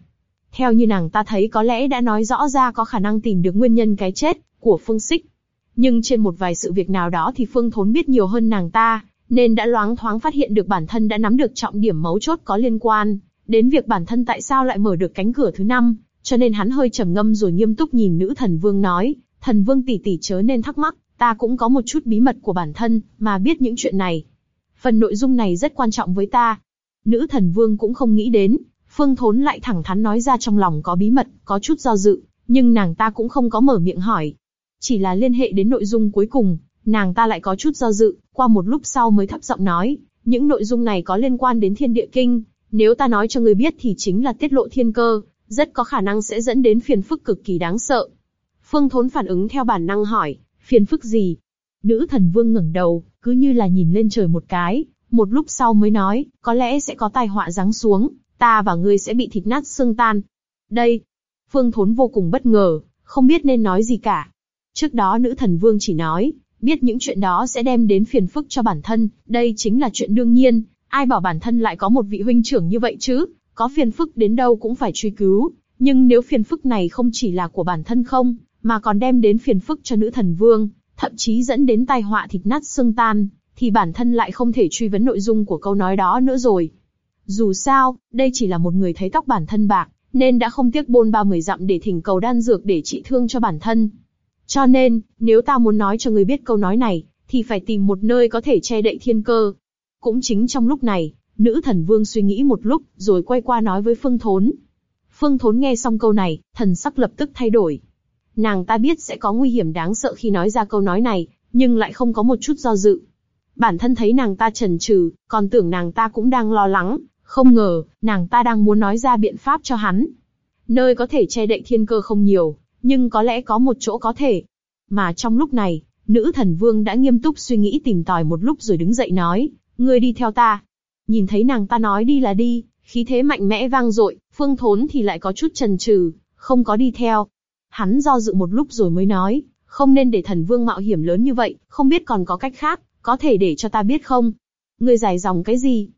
Theo như nàng ta thấy có lẽ đã nói rõ ra có khả năng tìm được nguyên nhân cái chết của Phương Sích. Nhưng trên một vài sự việc nào đó thì Phương Thốn biết nhiều hơn nàng ta, nên đã loáng thoáng phát hiện được bản thân đã nắm được trọng điểm mấu chốt có liên quan đến việc bản thân tại sao lại mở được cánh cửa thứ năm, cho nên hắn hơi trầm ngâm rồi nghiêm túc nhìn nữ thần vương nói, thần vương tỷ tỷ chớ nên thắc mắc, ta cũng có một chút bí mật của bản thân, mà biết những chuyện này. Phần nội dung này rất quan trọng với ta. Nữ thần vương cũng không nghĩ đến, Phương Thốn lại thẳng thắn nói ra trong lòng có bí mật, có chút do dự, nhưng nàng ta cũng không có mở miệng hỏi. Chỉ là liên hệ đến nội dung cuối cùng, nàng ta lại có chút do dự, qua một lúc sau mới thấp giọng nói, những nội dung này có liên quan đến thiên địa kinh, nếu ta nói cho người biết thì chính là tiết lộ thiên cơ, rất có khả năng sẽ dẫn đến phiền phức cực kỳ đáng sợ. Phương Thốn phản ứng theo bản năng hỏi, phiền phức gì? Nữ thần vương ngẩng đầu, cứ như là nhìn lên trời một cái, một lúc sau mới nói, có lẽ sẽ có tai họa giáng xuống, ta và ngươi sẽ bị thịt nát xương tan. Đây, Phương Thốn vô cùng bất ngờ, không biết nên nói gì cả. Trước đó nữ thần vương chỉ nói, biết những chuyện đó sẽ đem đến phiền phức cho bản thân, đây chính là chuyện đương nhiên, ai bảo bản thân lại có một vị huynh trưởng như vậy chứ, có phiền phức đến đâu cũng phải truy cứu, nhưng nếu phiền phức này không chỉ là của bản thân không, mà còn đem đến phiền phức cho nữ thần vương, thậm chí dẫn đến tai họa thịt nát xương tan, thì bản thân lại không thể truy vấn nội dung của câu nói đó nữa rồi. Dù sao, đây chỉ là một người thấy tóc bản thân bạc, nên đã không tiếc bôn ba mười dặm để thỉnh cầu đan dược để trị thương cho bản thân. Cho nên, nếu ta muốn nói cho người biết câu nói này, thì phải tìm một nơi có thể che đậy thiên cơ. Cũng chính trong lúc này, nữ thần vương suy nghĩ một lúc, rồi quay qua nói với Phương Thốn. Phương Thốn nghe xong câu này, thần sắc lập tức thay đổi. Nàng ta biết sẽ có nguy hiểm đáng sợ khi nói ra câu nói này, nhưng lại không có một chút do dự. Bản thân thấy nàng ta chần chừ, còn tưởng nàng ta cũng đang lo lắng, không ngờ, nàng ta đang muốn nói ra biện pháp cho hắn. Nơi có thể che đậy thiên cơ không nhiều, nhưng có lẽ có một chỗ có thể. Mà trong lúc này, nữ thần vương đã nghiêm túc suy nghĩ tìm tòi một lúc rồi đứng dậy nói, ngươi đi theo ta. Nhìn thấy nàng ta nói đi là đi, khí thế mạnh mẽ vang dội, phương thốn thì lại có chút chần chừ, không có đi theo. Hắn do dự một lúc rồi mới nói, không nên để thần vương mạo hiểm lớn như vậy, không biết còn có cách khác, có thể để cho ta biết không? Ngươi dài dòng cái gì?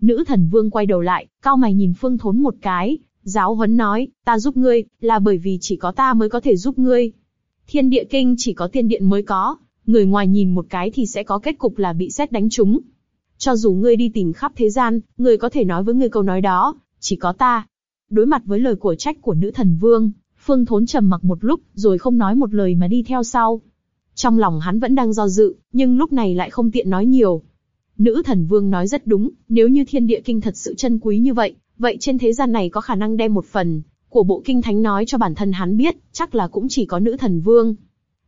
Nữ thần vương quay đầu lại, cao mày nhìn phương thốn một cái, giáo huấn nói, ta giúp ngươi, là bởi vì chỉ có ta mới có thể giúp ngươi. Thiên địa kinh chỉ có tiên điện mới có, người ngoài nhìn một cái thì sẽ có kết cục là bị xét đánh trúng. Cho dù ngươi đi tìm khắp thế gian, ngươi có thể nói với ngươi câu nói đó, chỉ có ta. Đối mặt với lời của trách của nữ thần vương, Phương Thốn trầm mặc một lúc, rồi không nói một lời mà đi theo sau. Trong lòng hắn vẫn đang do dự, nhưng lúc này lại không tiện nói nhiều. Nữ thần vương nói rất đúng, nếu như thiên địa kinh thật sự chân quý như vậy, vậy trên thế gian này có khả năng đem một phần của bộ kinh thánh nói cho bản thân hắn biết, chắc là cũng chỉ có nữ thần vương.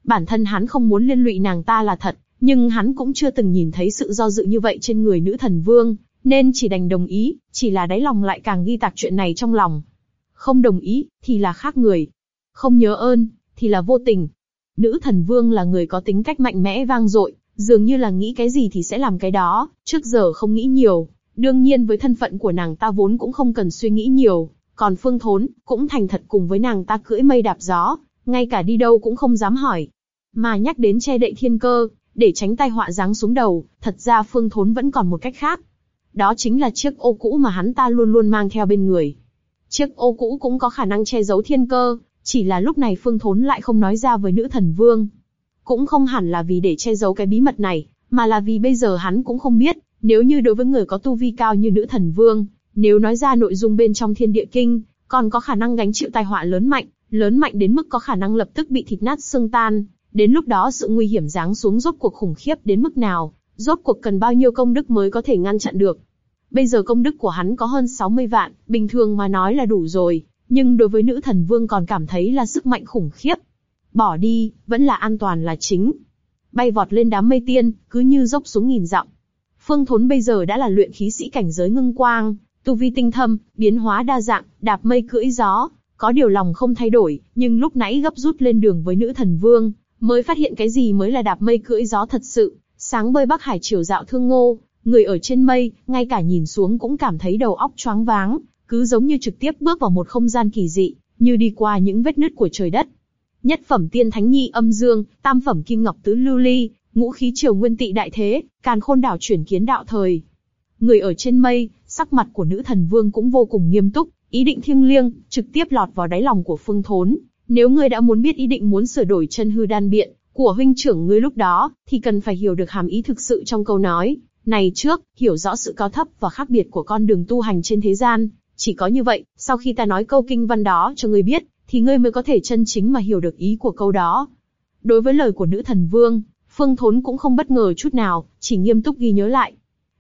Bản thân hắn không muốn liên lụy nàng ta là thật, nhưng hắn cũng chưa từng nhìn thấy sự do dự như vậy trên người nữ thần vương, nên chỉ đành đồng ý, chỉ là đáy lòng lại càng ghi tạc chuyện này trong lòng. Không đồng ý, thì là khác người. Không nhớ ơn, thì là vô tình. Nữ thần vương là người có tính cách mạnh mẽ vang dội, dường như là nghĩ cái gì thì sẽ làm cái đó, trước giờ không nghĩ nhiều. Đương nhiên với thân phận của nàng ta vốn cũng không cần suy nghĩ nhiều, còn Phương Thốn cũng thành thật cùng với nàng ta cưỡi mây đạp gió, ngay cả đi đâu cũng không dám hỏi. Mà nhắc đến che đậy thiên cơ, để tránh tai họa giáng xuống đầu, thật ra Phương Thốn vẫn còn một cách khác. Đó chính là chiếc ô cũ mà hắn ta luôn luôn mang theo bên người. Chiếc ô cũ cũng có khả năng che giấu thiên cơ, chỉ là lúc này Phương Thốn lại không nói ra với nữ thần vương. Cũng không hẳn là vì để che giấu cái bí mật này, mà là vì bây giờ hắn cũng không biết, nếu như đối với người có tu vi cao như nữ thần vương, nếu nói ra nội dung bên trong thiên địa kinh, còn có khả năng gánh chịu tai họa lớn mạnh, lớn mạnh đến mức có khả năng lập tức bị thịt nát xương tan. Đến lúc đó sự nguy hiểm giáng xuống rốt cuộc khủng khiếp đến mức nào, rốt cuộc cần bao nhiêu công đức mới có thể ngăn chặn được. Bây giờ công đức của hắn có hơn 60 vạn, bình thường mà nói là đủ rồi, nhưng đối với nữ thần vương còn cảm thấy là sức mạnh khủng khiếp. Bỏ đi, vẫn là an toàn là chính. Bay vọt lên đám mây tiên, cứ như dốc xuống nghìn dặm. Phương Thốn bây giờ đã là luyện khí sĩ cảnh giới ngưng quang, tu vi tinh thâm, biến hóa đa dạng, đạp mây cưỡi gió, có điều lòng không thay đổi, nhưng lúc nãy gấp rút lên đường với nữ thần vương, mới phát hiện cái gì mới là đạp mây cưỡi gió thật sự. Sáng bơi Bắc Hải chiều dạo thương ngô, Người ở trên mây, ngay cả nhìn xuống cũng cảm thấy đầu óc choáng váng, cứ giống như trực tiếp bước vào một không gian kỳ dị, như đi qua những vết nứt của trời đất. Nhất phẩm tiên thánh nhi âm dương, tam phẩm kim ngọc tứ lưu ly, ngũ khí triều nguyên tị đại thế, càn khôn đảo chuyển kiến đạo thời. Người ở trên mây, sắc mặt của nữ thần vương cũng vô cùng nghiêm túc, ý định thiêng liêng, trực tiếp lọt vào đáy lòng của phương thốn. Nếu ngươi đã muốn biết ý định muốn sửa đổi chân hư đan biện của huynh trưởng ngươi lúc đó, thì cần phải hiểu được hàm ý thực sự trong câu nói này trước, hiểu rõ sự cao thấp và khác biệt của con đường tu hành trên thế gian. Chỉ có như vậy, sau khi ta nói câu kinh văn đó cho ngươi biết, thì ngươi mới có thể chân chính mà hiểu được ý của câu đó. Đối với lời của nữ thần vương, Phương Thốn cũng không bất ngờ chút nào, chỉ nghiêm túc ghi nhớ lại.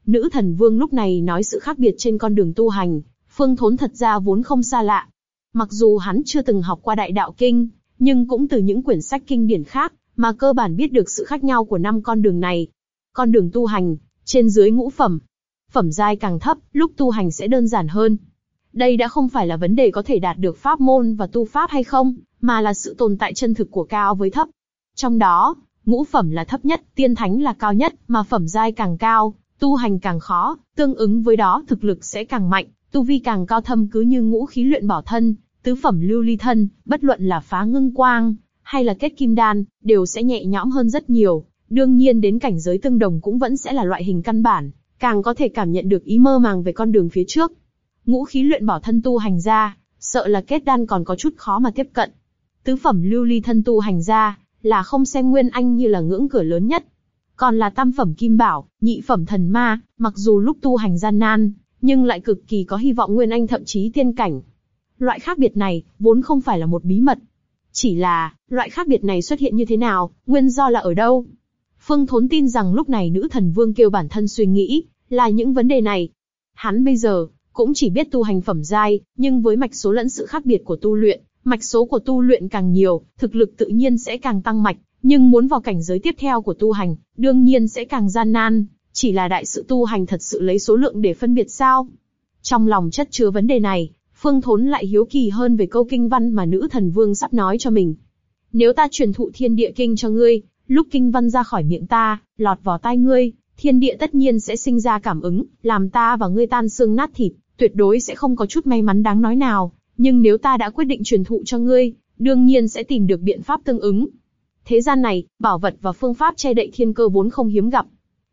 Nữ thần vương lúc này nói sự khác biệt trên con đường tu hành, Phương Thốn thật ra vốn không xa lạ. Mặc dù hắn chưa từng học qua đại đạo kinh, nhưng cũng từ những quyển sách kinh điển khác, mà cơ bản biết được sự khác nhau của năm con đường này. Con đường tu hành, trên dưới ngũ phẩm. Phẩm giai càng thấp, lúc tu hành sẽ đơn giản hơn. Đây đã không phải là vấn đề có thể đạt được pháp môn và tu pháp hay không, mà là sự tồn tại chân thực của cao với thấp. Trong đó, ngũ phẩm là thấp nhất, tiên thánh là cao nhất, mà phẩm giai càng cao, tu hành càng khó, tương ứng với đó thực lực sẽ càng mạnh, tu vi càng cao thâm cứ như ngũ khí luyện bảo thân, tứ phẩm lưu ly thân, bất luận là phá ngưng quang, hay là kết kim đan, đều sẽ nhẹ nhõm hơn rất nhiều. Đương nhiên đến cảnh giới tương đồng cũng vẫn sẽ là loại hình căn bản, càng có thể cảm nhận được ý mơ màng về con đường phía trước. Ngũ khí luyện bảo thân tu hành ra, sợ là kết đan còn có chút khó mà tiếp cận. Tứ phẩm lưu ly thân tu hành ra, là không xem nguyên anh như là ngưỡng cửa lớn nhất. Còn là tam phẩm kim bảo, nhị phẩm thần ma, mặc dù lúc tu hành gian nan, nhưng lại cực kỳ có hy vọng nguyên anh thậm chí tiên cảnh. Loại khác biệt này, vốn không phải là một bí mật. Chỉ là, loại khác biệt này xuất hiện như thế nào, nguyên do là ở đâu? Phương Thốn tin rằng lúc này nữ thần vương kêu bản thân suy nghĩ, là những vấn đề này. Hắn bây giờ, cũng chỉ biết tu hành phẩm giai, nhưng với mạch số lẫn sự khác biệt của tu luyện, mạch số của tu luyện càng nhiều, thực lực tự nhiên sẽ càng tăng mạch, nhưng muốn vào cảnh giới tiếp theo của tu hành, đương nhiên sẽ càng gian nan, chỉ là đại sự tu hành thật sự lấy số lượng để phân biệt sao? Trong lòng chất chứa vấn đề này, Phương Thốn lại hiếu kỳ hơn về câu kinh văn mà nữ thần vương sắp nói cho mình. Nếu ta truyền thụ thiên địa kinh cho ngươi, lúc kinh văn ra khỏi miệng ta, lọt vào tai ngươi, thiên địa tất nhiên sẽ sinh ra cảm ứng, làm ta và ngươi tan xương nát thịt, tuyệt đối sẽ không có chút may mắn đáng nói nào. Nhưng nếu ta đã quyết định truyền thụ cho ngươi, đương nhiên sẽ tìm được biện pháp tương ứng. Thế gian này, bảo vật và phương pháp che đậy thiên cơ vốn không hiếm gặp.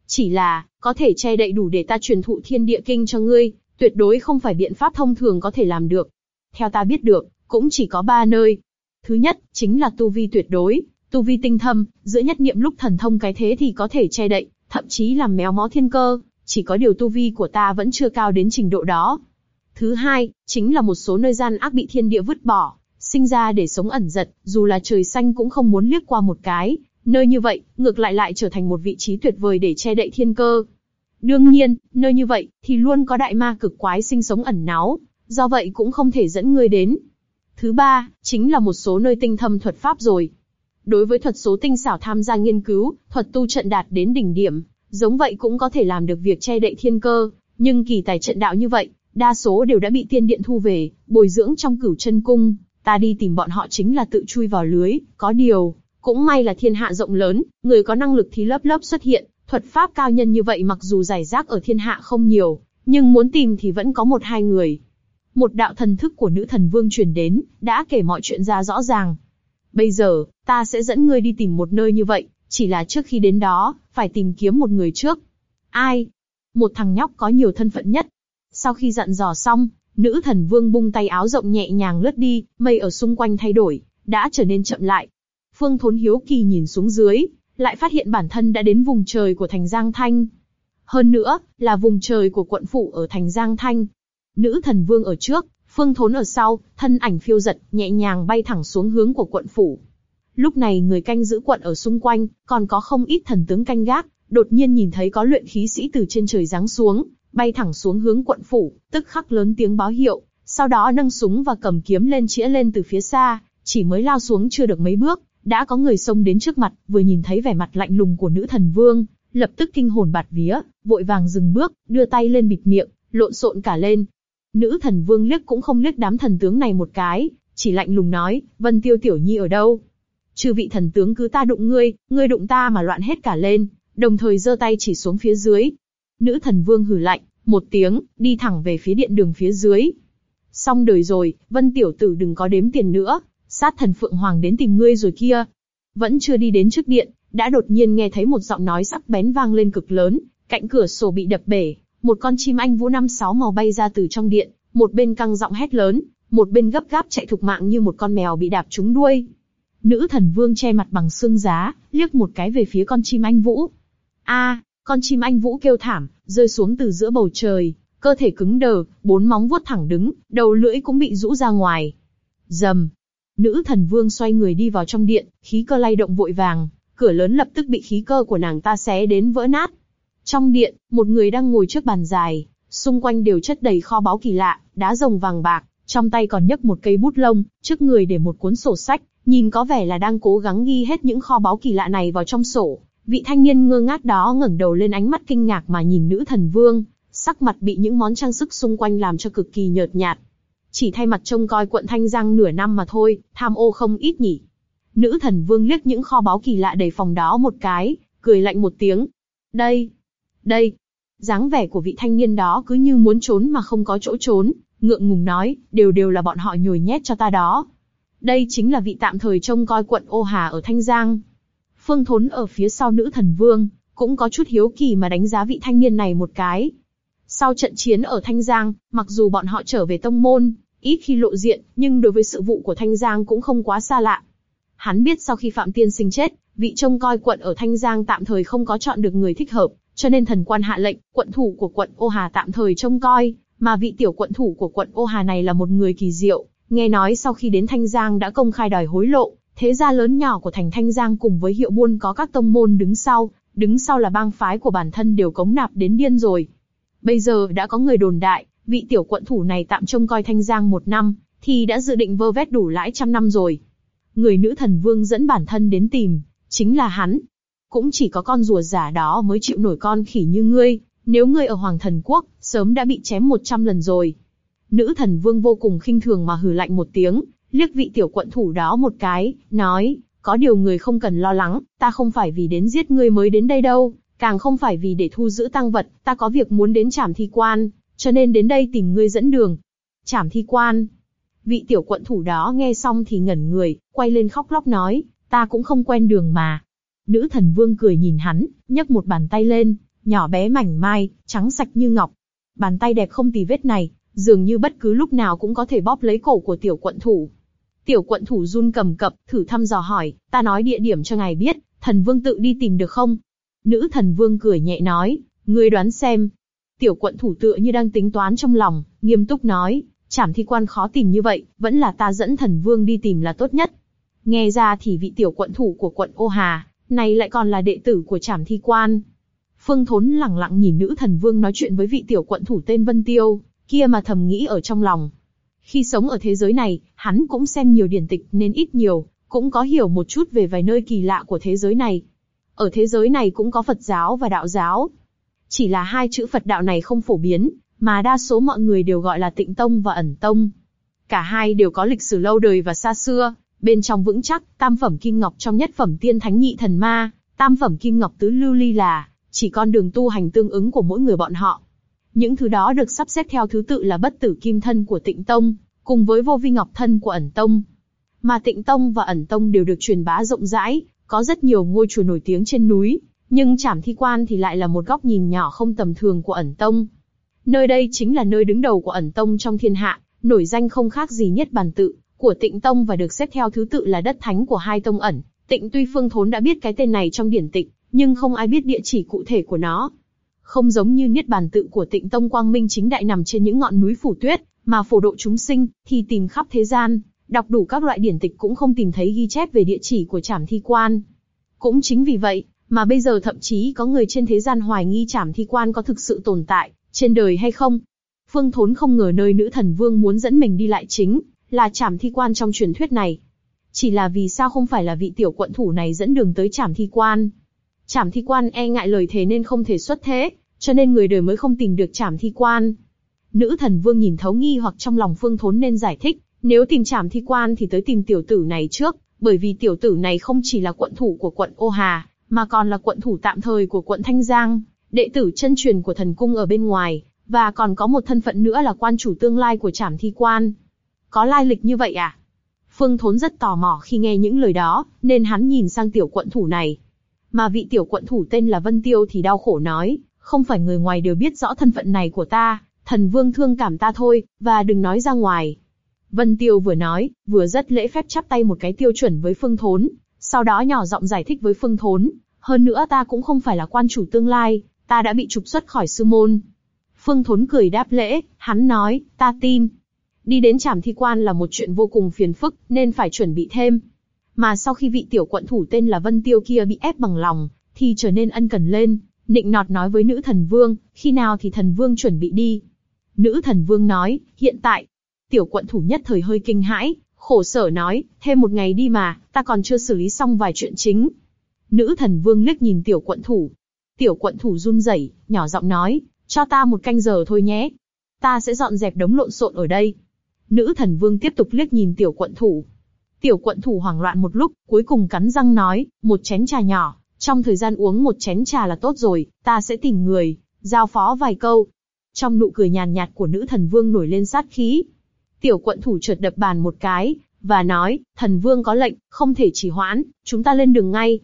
Chỉ là, có thể che đậy đủ để ta truyền thụ thiên địa kinh cho ngươi, tuyệt đối không phải biện pháp thông thường có thể làm được. Theo ta biết được, cũng chỉ có ba nơi. Thứ nhất, chính là tu vi tuyệt đối, tu vi tinh thâm, giữa nhất niệm lúc thần thông cái thế thì có thể che đậy, thậm chí làm méo mó thiên cơ, chỉ có điều tu vi của ta vẫn chưa cao đến trình độ đó. Thứ hai, chính là một số nơi gian ác bị thiên địa vứt bỏ, sinh ra để sống ẩn giật, dù là trời xanh cũng không muốn liếc qua một cái, nơi như vậy, ngược lại lại trở thành một vị trí tuyệt vời để che đậy thiên cơ. Đương nhiên, nơi như vậy, thì luôn có đại ma cực quái sinh sống ẩn náu, do vậy cũng không thể dẫn người đến. Thứ ba, chính là một số nơi tinh thâm thuật pháp rồi. Đối với thuật số tinh xảo tham gia nghiên cứu, thuật tu trận đạt đến đỉnh điểm, giống vậy cũng có thể làm được việc che đậy thiên cơ, nhưng kỳ tài trận đạo như vậy, đa số đều đã bị tiên điện thu về, bồi dưỡng trong cửu chân cung, ta đi tìm bọn họ chính là tự chui vào lưới, có điều, cũng may là thiên hạ rộng lớn, người có năng lực thì lớp lớp xuất hiện, thuật pháp cao nhân như vậy mặc dù giải rác ở thiên hạ không nhiều, nhưng muốn tìm thì vẫn có một hai người. Một đạo thần thức của nữ thần vương truyền đến, đã kể mọi chuyện ra rõ ràng. Bây giờ, ta sẽ dẫn ngươi đi tìm một nơi như vậy, chỉ là trước khi đến đó, phải tìm kiếm một người trước. Ai? Một thằng nhóc có nhiều thân phận nhất. Sau khi dặn dò xong, nữ thần vương bung tay áo rộng nhẹ nhàng lướt đi, mây ở xung quanh thay đổi, đã trở nên chậm lại. Phương Thốn hiếu kỳ nhìn xuống dưới, lại phát hiện bản thân đã đến vùng trời của thành Giang Thanh. Hơn nữa, là vùng trời của quận phủ ở thành Giang Thanh. Nữ thần vương ở trước, Phương Thốn ở sau, thân ảnh phiêu giật, nhẹ nhàng bay thẳng xuống hướng của quận phủ. Lúc này người canh giữ quận ở xung quanh, còn có không ít thần tướng canh gác, đột nhiên nhìn thấy có luyện khí sĩ từ trên trời giáng xuống, bay thẳng xuống hướng quận phủ, tức khắc lớn tiếng báo hiệu, sau đó nâng súng và cầm kiếm lên chĩa lên từ phía xa, chỉ mới lao xuống chưa được mấy bước, đã có người xông đến trước mặt, vừa nhìn thấy vẻ mặt lạnh lùng của nữ thần vương, lập tức kinh hồn bạt vía, vội vàng dừng bước, đưa tay lên bịt miệng, lộn xộn cả lên. Nữ thần vương liếc cũng không liếc đám thần tướng này một cái, chỉ lạnh lùng nói, Vân Tiêu Tiểu Nhi ở đâu? Chư vị thần tướng cứ ta đụng ngươi, ngươi đụng ta mà loạn hết cả lên, đồng thời giơ tay chỉ xuống phía dưới. Nữ thần vương hử lạnh, một tiếng, đi thẳng về phía điện đường phía dưới. Xong đời rồi, vân tiểu tử đừng có đếm tiền nữa, sát thần phượng hoàng đến tìm ngươi rồi kia. Vẫn chưa đi đến trước điện, đã đột nhiên nghe thấy một giọng nói sắc bén vang lên cực lớn, cạnh cửa sổ bị đập bể, một con chim anh vũ năm sáu màu bay ra từ trong điện, một bên căng giọng hét lớn, một bên gấp gáp chạy thục mạng như một con mèo bị đạp trúng đuôi. Nữ thần vương che mặt bằng xương giá, liếc một cái về phía con chim anh vũ. A, con chim anh vũ kêu thảm, rơi xuống từ giữa bầu trời, cơ thể cứng đờ, bốn móng vuốt thẳng đứng, đầu lưỡi cũng bị rũ ra ngoài. Dầm. Nữ thần vương xoay người đi vào trong điện, khí cơ lay động vội vàng, cửa lớn lập tức bị khí cơ của nàng ta xé đến vỡ nát. Trong điện, một người đang ngồi trước bàn dài, xung quanh đều chất đầy kho báu kỳ lạ, đá rồng vàng bạc, trong tay còn nhấc một cây bút lông, trước người để một cuốn sổ sách, nhìn có vẻ là đang cố gắng ghi hết những kho báu kỳ lạ này vào trong sổ. Vị thanh niên ngơ ngác đó ngẩng đầu lên ánh mắt kinh ngạc mà nhìn nữ thần vương, sắc mặt bị những món trang sức xung quanh làm cho cực kỳ nhợt nhạt. Chỉ thay mặt trông coi quận Thanh Giang nửa năm mà thôi, tham ô không ít nhỉ. Nữ thần vương liếc những kho báu kỳ lạ đầy phòng đó một cái, cười lạnh một tiếng. Đây, đây. dáng vẻ của vị thanh niên đó cứ như muốn trốn mà không có chỗ trốn, ngượng ngùng nói, đều đều là bọn họ nhồi nhét cho ta đó. Đây chính là vị tạm thời trông coi quận Ô Hà ở Thanh Giang. Phương Thốn ở phía sau nữ thần vương, cũng có chút hiếu kỳ mà đánh giá vị thanh niên này một cái. Sau trận chiến ở Thanh Giang, mặc dù bọn họ trở về tông môn, ít khi lộ diện, nhưng đối với sự vụ của Thanh Giang cũng không quá xa lạ. Hắn biết sau khi Phạm Tiên Sinh chết, vị trông coi quận ở Thanh Giang tạm thời không có chọn được người thích hợp, cho nên thần quan hạ lệnh, quận thủ của quận Ô Hà tạm thời trông coi, mà vị tiểu quận thủ của quận Ô Hà này là một người kỳ diệu, nghe nói sau khi đến Thanh Giang đã công khai đòi hối lộ, thế gia lớn nhỏ của thành Thanh Giang cùng với hiệu buôn có các tông môn đứng sau, đứng sau là bang phái của bản thân đều cống nạp đến điên rồi. Bây giờ đã có người đồn đại, vị tiểu quận thủ này tạm trông coi Thanh Giang một năm, thì đã dự định vơ vét đủ lãi trăm năm rồi. Người nữ thần vương dẫn bản thân đến tìm, chính là hắn. Cũng chỉ có con rùa giả đó mới chịu nổi con khỉ như ngươi, nếu ngươi ở Hoàng Thần Quốc, sớm đã bị chém một trăm lần rồi. Nữ thần vương vô cùng khinh thường mà hừ lạnh một tiếng, liếc vị tiểu quận thủ đó một cái, nói, có điều người không cần lo lắng, ta không phải vì đến giết ngươi mới đến đây đâu, càng không phải vì để thu giữ tăng vật, ta có việc muốn đến trảm thi quan, cho nên đến đây tìm ngươi dẫn đường. Trảm thi quan. Vị tiểu quận thủ đó nghe xong thì ngẩn người, quay lên khóc lóc nói, ta cũng không quen đường mà. Nữ thần vương cười nhìn hắn, nhấc một bàn tay lên, nhỏ bé mảnh mai, trắng sạch như ngọc. Bàn tay đẹp không tì vết này, dường như bất cứ lúc nào cũng có thể bóp lấy cổ của tiểu quận thủ. Tiểu quận thủ run cầm cập, thử thăm dò hỏi, ta nói địa điểm cho ngài biết, thần vương tự đi tìm được không? Nữ thần vương cười nhẹ nói, ngươi đoán xem. Tiểu quận thủ tựa như đang tính toán trong lòng, nghiêm túc nói, chảm thi quan khó tìm như vậy, vẫn là ta dẫn thần vương đi tìm là tốt nhất. Nghe ra thì vị tiểu quận thủ của quận Ô Hà, này lại còn là đệ tử của trảm thi quan. Phương Thốn lẳng lặng nhìn nữ thần vương nói chuyện với vị tiểu quận thủ tên Vân Tiêu, kia mà thầm nghĩ ở trong lòng. Khi sống ở thế giới này, hắn cũng xem nhiều điển tịch nên ít nhiều, cũng có hiểu một chút về vài nơi kỳ lạ của thế giới này. Ở thế giới này cũng có Phật giáo và Đạo giáo. Chỉ là hai chữ Phật đạo này không phổ biến, mà đa số mọi người đều gọi là Tịnh Tông và Ẩn Tông. Cả hai đều có lịch sử lâu đời và xa xưa, bên trong vững chắc, tam phẩm kim ngọc trong nhất phẩm tiên thánh nhị thần ma, tam phẩm kim ngọc tứ lưu ly là chỉ con đường tu hành tương ứng của mỗi người bọn họ. Những thứ đó được sắp xếp theo thứ tự là bất tử kim thân của Tịnh Tông, cùng với vô vi ngọc thân của ẩn tông. Mà Tịnh Tông và ẩn tông đều được truyền bá rộng rãi, có rất nhiều ngôi chùa nổi tiếng trên núi, nhưng Trảm Thi Quan thì lại là một góc nhìn nhỏ không tầm thường của ẩn tông. Nơi đây chính là nơi đứng đầu của ẩn tông trong thiên hạ, nổi danh không khác gì nhất bàn tự của Tịnh Tông và được xếp theo thứ tự là đất thánh của hai tông ẩn. Tịnh Tuy Phương Thốn đã biết cái tên này trong điển tịch, nhưng không ai biết địa chỉ cụ thể của nó. Không giống như niết bàn tự của Tịnh Tông Quang Minh chính đại nằm trên những ngọn núi phủ tuyết, mà phổ độ chúng sinh thì tìm khắp thế gian, đọc đủ các loại điển tịch cũng không tìm thấy ghi chép về địa chỉ của Trảm Thi Quan. Cũng chính vì vậy, mà bây giờ thậm chí có người trên thế gian hoài nghi Trảm Thi Quan có thực sự tồn tại trên đời hay không. Phương Thốn không ngờ nơi nữ thần vương muốn dẫn mình đi lại chính là Trảm Thi Quan trong truyền thuyết này. Chỉ là vì sao không phải là vị tiểu quận thủ này dẫn đường tới Trảm Thi Quan? Trảm Thi Quan e ngại lời thế nên không thể xuất thế, cho nên người đời mới không tìm được Trảm Thi Quan. Nữ thần vương nhìn thấu nghi hoặc trong lòng Phương Thốn nên giải thích, nếu tìm Trảm Thi Quan thì tới tìm tiểu tử này trước, bởi vì tiểu tử này không chỉ là quận thủ của quận Ô Hà, mà còn là quận thủ tạm thời của quận Thanh Giang. đệ tử chân truyền của thần cung ở bên ngoài, và còn có một thân phận nữa là quan chủ tương lai của trảm thi quan. Có lai lịch như vậy à? Phương Thốn rất tò mò khi nghe những lời đó, nên hắn nhìn sang tiểu quận thủ này. Mà vị tiểu quận thủ tên là Vân Tiêu thì đau khổ nói, không phải người ngoài đều biết rõ thân phận này của ta, thần vương thương cảm ta thôi, và đừng nói ra ngoài. Vân Tiêu vừa nói, vừa rất lễ phép chắp tay một cái tiêu chuẩn với Phương Thốn, sau đó nhỏ giọng giải thích với Phương Thốn, hơn nữa ta cũng không phải là quan chủ tương lai, ta đã bị trục xuất khỏi sư môn. Phương Thốn cười đáp lễ, hắn nói, ta tin. Đi đến trảm thi quan là một chuyện vô cùng phiền phức, nên phải chuẩn bị thêm. Mà sau khi vị tiểu quận thủ tên là Vân Tiêu kia bị ép bằng lòng, thì trở nên ân cần lên, nịnh nọt nói với nữ thần vương, khi nào thì thần vương chuẩn bị đi. Nữ thần vương nói, hiện tại. Tiểu quận thủ nhất thời hơi kinh hãi, khổ sở nói, thêm một ngày đi mà, ta còn chưa xử lý xong vài chuyện chính. Nữ thần vương liếc nhìn tiểu quận thủ. Tiểu quận thủ run rẩy, nhỏ giọng nói, cho ta một canh giờ thôi nhé. Ta sẽ dọn dẹp đống lộn xộn ở đây. Nữ thần vương tiếp tục liếc nhìn tiểu quận thủ. Tiểu quận thủ hoảng loạn một lúc, cuối cùng cắn răng nói, một chén trà nhỏ, trong thời gian uống một chén trà là tốt rồi, ta sẽ tìm người, giao phó vài câu. Trong nụ cười nhàn nhạt của nữ thần vương nổi lên sát khí. Tiểu quận thủ trượt đập bàn một cái, và nói, thần vương có lệnh, không thể trì hoãn, chúng ta lên đường ngay.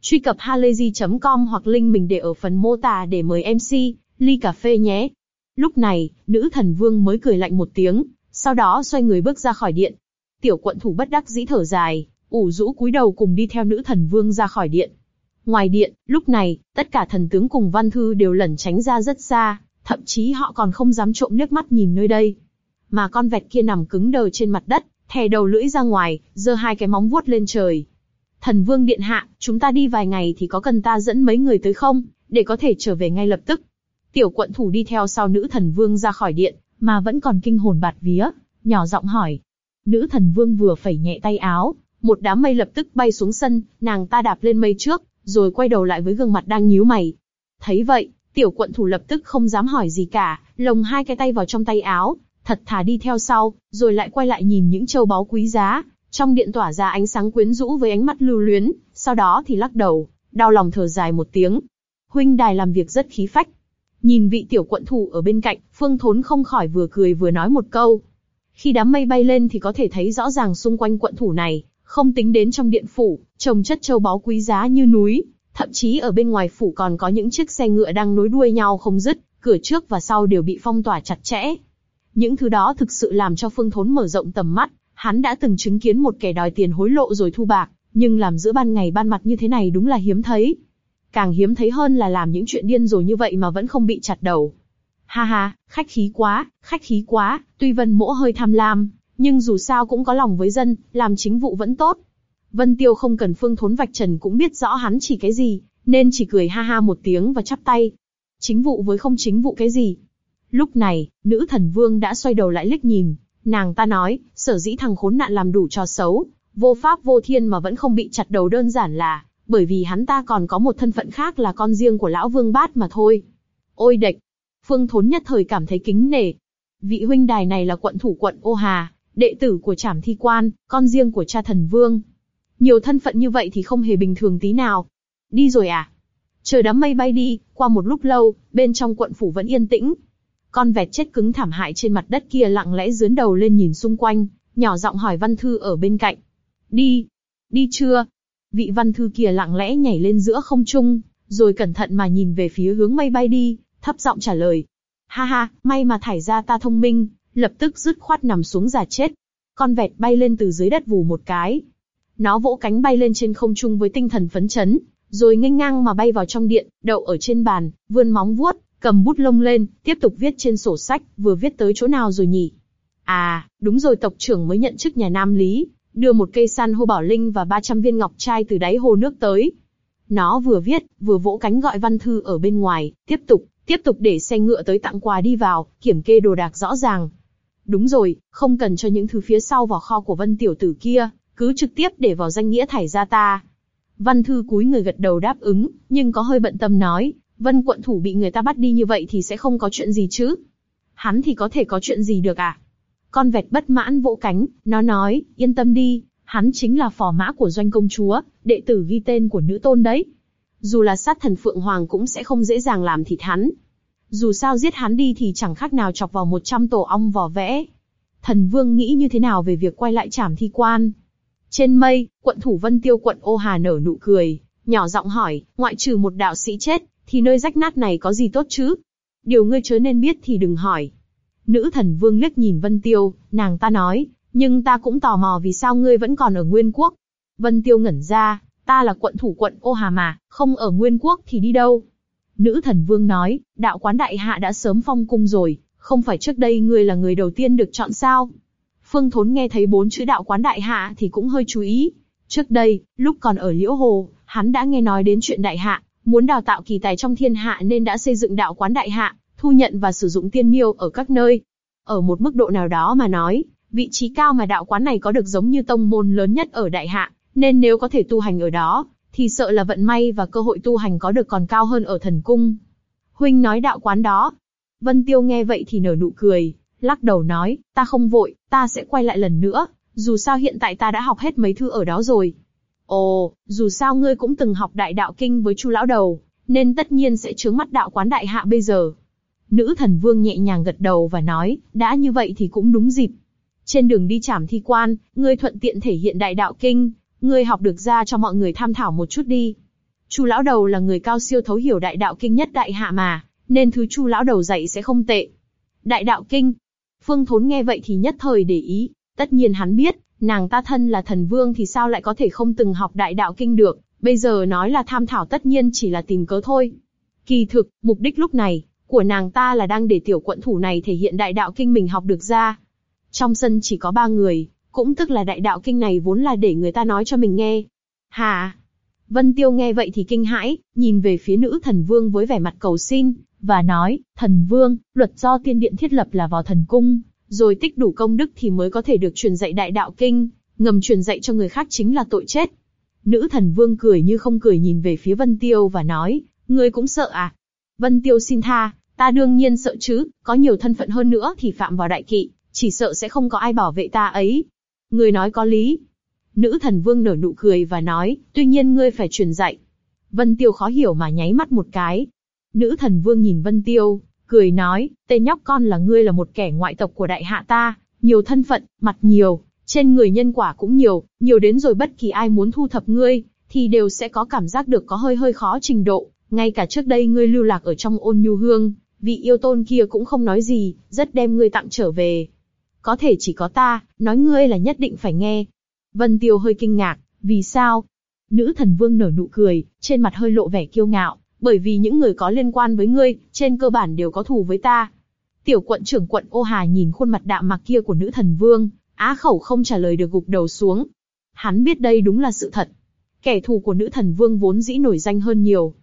Truy cập halayzi.com hoặc link mình để ở phần mô tả để mời MC, ly cà phê nhé. Lúc này, nữ thần vương mới cười lạnh một tiếng, sau đó xoay người bước ra khỏi điện. Tiểu quận thủ bất đắc dĩ thở dài, ủ rũ cúi đầu cùng đi theo nữ thần vương ra khỏi điện. Ngoài điện, lúc này, tất cả thần tướng cùng văn thư đều lẩn tránh ra rất xa, thậm chí họ còn không dám trộm nước mắt nhìn nơi đây. Mà con vẹt kia nằm cứng đờ trên mặt đất, thè đầu lưỡi ra ngoài, giơ hai cái móng vuốt lên trời. Thần vương điện hạ, chúng ta đi vài ngày thì có cần ta dẫn mấy người tới không, để có thể trở về ngay lập tức. Tiểu quận thủ đi theo sau nữ thần vương ra khỏi điện, mà vẫn còn kinh hồn bạt vía, nhỏ giọng hỏi. Nữ thần vương vừa phẩy nhẹ tay áo, một đám mây lập tức bay xuống sân, nàng ta đạp lên mây trước, rồi quay đầu lại với gương mặt đang nhíu mày. Thấy vậy, tiểu quận thủ lập tức không dám hỏi gì cả, lồng hai cái tay vào trong tay áo, thật thà đi theo sau, rồi lại quay lại nhìn những châu báu quý giá, trong điện tỏa ra ánh sáng quyến rũ với ánh mắt lưu luyến, sau đó thì lắc đầu, đau lòng thở dài một tiếng. Huynh đài làm việc rất khí phách. Nhìn vị tiểu quận thủ ở bên cạnh, Phương Thốn không khỏi vừa cười vừa nói một câu. Khi đám mây bay lên thì có thể thấy rõ ràng xung quanh quận thủ này, không tính đến trong điện phủ, trồng chất châu báu quý giá như núi, thậm chí ở bên ngoài phủ còn có những chiếc xe ngựa đang nối đuôi nhau không dứt, cửa trước và sau đều bị phong tỏa chặt chẽ. Những thứ đó thực sự làm cho Phương Thốn mở rộng tầm mắt, hắn đã từng chứng kiến một kẻ đòi tiền hối lộ rồi thu bạc, nhưng làm giữa ban ngày ban mặt như thế này đúng là hiếm thấy. Càng hiếm thấy hơn là làm những chuyện điên rồi như vậy mà vẫn không bị chặt đầu. Ha ha, khách khí quá, khách khí quá, tuy Vân Mỗ hơi tham lam, nhưng dù sao cũng có lòng với dân, làm chính vụ vẫn tốt. Vân Tiêu không cần Phương Thốn vạch trần cũng biết rõ hắn chỉ cái gì, nên chỉ cười ha ha một tiếng và chắp tay. Chính vụ với không chính vụ cái gì? Lúc này, nữ thần vương đã xoay đầu lại liếc nhìn, nàng ta nói, sở dĩ thằng khốn nạn làm đủ trò xấu, vô pháp vô thiên mà vẫn không bị chặt đầu đơn giản là, bởi vì hắn ta còn có một thân phận khác là con riêng của lão vương bát mà thôi. Ôi đệch! Phương Thốn nhất thời cảm thấy kính nể. Vị huynh đài này là quận thủ quận Ô Hà, đệ tử của Trảm Thi Quan, con riêng của cha thần vương. Nhiều thân phận như vậy thì không hề bình thường tí nào. Đi rồi à? Chờ đám mây bay đi, qua một lúc lâu, bên trong quận phủ vẫn yên tĩnh. Con vẹt chết cứng thảm hại trên mặt đất kia lặng lẽ dướn đầu lên nhìn xung quanh, nhỏ giọng hỏi văn thư ở bên cạnh. Đi, đi chưa? Vị văn thư kia lặng lẽ nhảy lên giữa không trung, rồi cẩn thận mà nhìn về phía hướng mây bay đi, thấp giọng trả lời. Ha ha, may mà thải ra ta thông minh, lập tức dứt khoát nằm xuống giả chết. Con vẹt bay lên từ dưới đất vù một cái. Nó vỗ cánh bay lên trên không trung với tinh thần phấn chấn, rồi nghênh ngang mà bay vào trong điện, đậu ở trên bàn, vươn móng vuốt, cầm bút lông lên, tiếp tục viết trên sổ sách, vừa viết tới chỗ nào rồi nhỉ? À, đúng rồi tộc trưởng mới nhận chức nhà Nam Lý, đưa một cây san hô bảo linh và 300 viên ngọc trai từ đáy hồ nước tới. Nó vừa viết, vừa vỗ cánh gọi văn thư ở bên ngoài, tiếp tục, tiếp tục để xe ngựa tới tặng quà đi vào, kiểm kê đồ đạc rõ ràng. Đúng rồi, không cần cho những thứ phía sau vào kho của Vân tiểu tử kia, cứ trực tiếp để vào danh nghĩa thải ra ta. Văn thư cúi người gật đầu đáp ứng, nhưng có hơi bận tâm nói, Vân quận thủ bị người ta bắt đi như vậy thì sẽ không có chuyện gì chứ? Hắn thì có thể có chuyện gì được à? Con vẹt bất mãn vỗ cánh, nó nói, yên tâm đi, hắn chính là phò mã của doanh công chúa, đệ tử ghi tên của nữ tôn đấy. dù là sát thần Phượng Hoàng cũng sẽ không dễ dàng làm thịt hắn. Dù sao giết hắn đi thì chẳng khác nào chọc vào 100 tổ ong vò vẽ. Thần Vương nghĩ như thế nào về việc quay lại trảm thi quan? Trên mây, quận thủ Vân Tiêu quận Ô Hà nở nụ cười, nhỏ giọng hỏi, ngoại trừ một đạo sĩ chết, thì nơi rách nát này có gì tốt chứ? Điều ngươi chớ nên biết thì đừng hỏi. Nữ thần vương liếc nhìn Vân Tiêu, nàng ta nói, nhưng ta cũng tò mò vì sao ngươi vẫn còn ở Nguyên Quốc. Vân Tiêu ngẩn ra, ta là quận thủ quận Ô Hà mà, không ở Nguyên Quốc thì đi đâu? Nữ thần vương nói, đạo quán đại hạ đã sớm phong cung rồi, không phải trước đây ngươi là người đầu tiên được chọn sao? Phương Thốn nghe thấy bốn chữ đạo quán đại hạ thì cũng hơi chú ý. Trước đây, lúc còn ở Liễu Hồ, hắn đã nghe nói đến chuyện đại hạ, muốn đào tạo kỳ tài trong thiên hạ nên đã xây dựng đạo quán đại hạ, thu nhận và sử dụng tiên miêu ở các nơi. Ở một mức độ nào đó mà nói, vị trí cao mà đạo quán này có được giống như tông môn lớn nhất ở đại hạ, nên nếu có thể tu hành ở đó, thì sợ là vận may và cơ hội tu hành có được còn cao hơn ở thần cung. Huynh nói đạo quán đó. Vân Tiêu nghe vậy thì nở nụ cười, lắc đầu nói, ta không vội, ta sẽ quay lại lần nữa, dù sao hiện tại ta đã học hết mấy thư ở đó rồi. Ồ, dù sao ngươi cũng từng học đại đạo kinh với chu lão đầu, nên tất nhiên sẽ trướng mắt đạo quán đại hạ bây giờ. Nữ thần vương nhẹ nhàng gật đầu và nói, đã như vậy thì cũng đúng dịp. Trên đường đi trảm thi quan, ngươi thuận tiện thể hiện đại đạo kinh, ngươi học được ra cho mọi người tham thảo một chút đi. Chu lão đầu là người cao siêu thấu hiểu đại đạo kinh nhất đại hạ mà, nên thứ chu lão đầu dạy sẽ không tệ. Đại đạo kinh. Phương Thốn nghe vậy thì nhất thời để ý, tất nhiên hắn biết, nàng ta thân là thần vương thì sao lại có thể không từng học đại đạo kinh được, bây giờ nói là tham thảo tất nhiên chỉ là tìm cớ thôi. Kỳ thực, mục đích lúc này, của nàng ta là đang để tiểu quận thủ này thể hiện đại đạo kinh mình học được ra. Trong sân chỉ có ba người, cũng tức là đại đạo kinh này vốn là để người ta nói cho mình nghe. Hà! Vân Tiêu nghe vậy thì kinh hãi, nhìn về phía nữ thần vương với vẻ mặt cầu xin, và nói, thần vương, luật do tiên điện thiết lập là vào thần cung, rồi tích đủ công đức thì mới có thể được truyền dạy đại đạo kinh, ngầm truyền dạy cho người khác chính là tội chết. Nữ thần vương cười như không cười nhìn về phía Vân Tiêu và nói, ngươi cũng sợ à? Vân Tiêu xin tha, ta đương nhiên sợ chứ, có nhiều thân phận hơn nữa thì phạm vào đại kỵ, chỉ sợ sẽ không có ai bảo vệ ta ấy. Người nói có lý. Nữ thần vương nở nụ cười và nói, tuy nhiên ngươi phải truyền dạy. Vân Tiêu khó hiểu mà nháy mắt một cái. Nữ thần vương nhìn Vân Tiêu, cười nói, tên nhóc con là ngươi là một kẻ ngoại tộc của đại hạ ta, nhiều thân phận, mặt nhiều, trên người nhân quả cũng nhiều, nhiều đến rồi bất kỳ ai muốn thu thập ngươi, thì đều sẽ có cảm giác được có hơi hơi khó trình độ, ngay cả trước đây ngươi lưu lạc ở trong ôn nhu hương, vị yêu tôn kia cũng không nói gì, rất đem ngươi tặng trở về. Có thể chỉ có ta, nói ngươi là nhất định phải nghe. Vân Tiêu hơi kinh ngạc, vì sao? Nữ thần vương nở nụ cười, trên mặt hơi lộ vẻ kiêu ngạo, bởi vì những người có liên quan với ngươi, trên cơ bản đều có thù với ta. Tiểu quận trưởng quận Ô Hà nhìn khuôn mặt đạm mạc kia của nữ thần vương, á khẩu không trả lời được gục đầu xuống. Hắn biết đây đúng là sự thật. Kẻ thù của nữ thần vương vốn dĩ nổi danh hơn nhiều.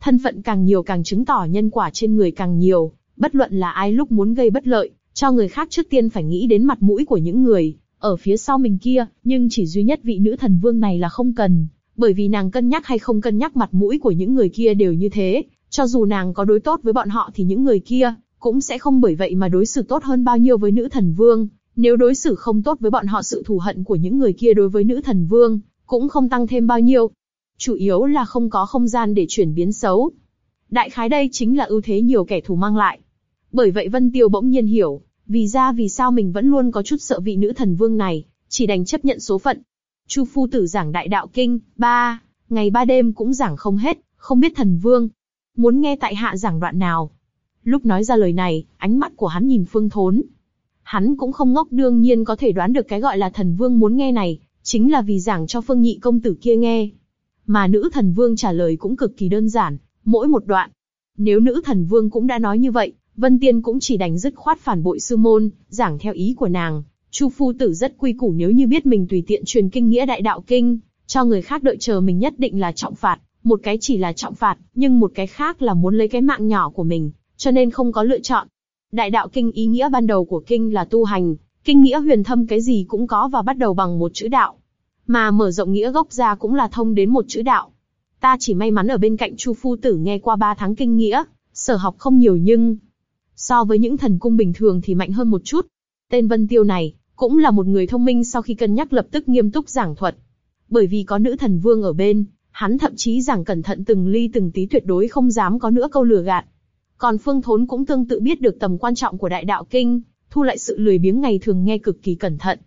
Thân phận càng nhiều càng chứng tỏ nhân quả trên người càng nhiều, bất luận là ai lúc muốn gây bất lợi, cho người khác trước tiên phải nghĩ đến mặt mũi của những người ở phía sau mình kia, nhưng chỉ duy nhất vị nữ thần vương này là không cần, bởi vì nàng cân nhắc hay không cân nhắc mặt mũi của những người kia đều như thế, cho dù nàng có đối tốt với bọn họ thì những người kia cũng sẽ không bởi vậy mà đối xử tốt hơn bao nhiêu với nữ thần vương. Nếu đối xử không tốt với bọn họ sự thù hận của những người kia đối với nữ thần vương cũng không tăng thêm bao nhiêu. Chủ yếu là không có không gian để chuyển biến xấu. Đại khái đây chính là ưu thế nhiều kẻ thù mang lại. Bởi vậy Vân Tiêu bỗng nhiên hiểu, vì ra vì sao mình vẫn luôn có chút sợ vị nữ thần vương này, chỉ đành chấp nhận số phận, Chu phu tử giảng đại đạo kinh, ba ngày ba đêm cũng giảng không hết, không biết thần vương muốn nghe tại hạ giảng đoạn nào. Lúc nói ra lời này, ánh mắt của hắn nhìn Phương Thốn. Hắn cũng không ngốc đương nhiên có thể đoán được cái gọi là thần vương muốn nghe này, chính là vì giảng cho Phương Nhị công tử kia nghe. Mà nữ thần vương trả lời cũng cực kỳ đơn giản, mỗi một đoạn. Nếu nữ thần vương cũng đã nói như vậy, Vân Tiên cũng chỉ đành dứt khoát phản bội sư môn, giảng theo ý của nàng. Chu phu tử rất quy củ nếu như biết mình tùy tiện truyền kinh nghĩa đại đạo kinh, cho người khác đợi chờ mình nhất định là trọng phạt, một cái chỉ là trọng phạt, nhưng một cái khác là muốn lấy cái mạng nhỏ của mình, cho nên không có lựa chọn. Đại đạo kinh ý nghĩa ban đầu của kinh là tu hành, kinh nghĩa huyền thâm cái gì cũng có và bắt đầu bằng một chữ đạo. Mà mở rộng nghĩa gốc ra cũng là thông đến một chữ đạo. Ta chỉ may mắn ở bên cạnh Chu phu tử nghe qua ba tháng kinh nghĩa, sở học không nhiều nhưng so với những thần cung bình thường thì mạnh hơn một chút. Tên Vân Tiêu này, cũng là một người thông minh sau khi cân nhắc lập tức nghiêm túc giảng thuật. Bởi vì có nữ thần vương ở bên, Hắn thậm chí giảng cẩn thận từng ly từng tí tuyệt đối không dám có nữa câu lừa gạt. Còn Phương Thốn cũng tương tự biết được tầm quan trọng của đại đạo kinh, thu lại sự lười biếng ngày thường nghe cực kỳ cẩn thận.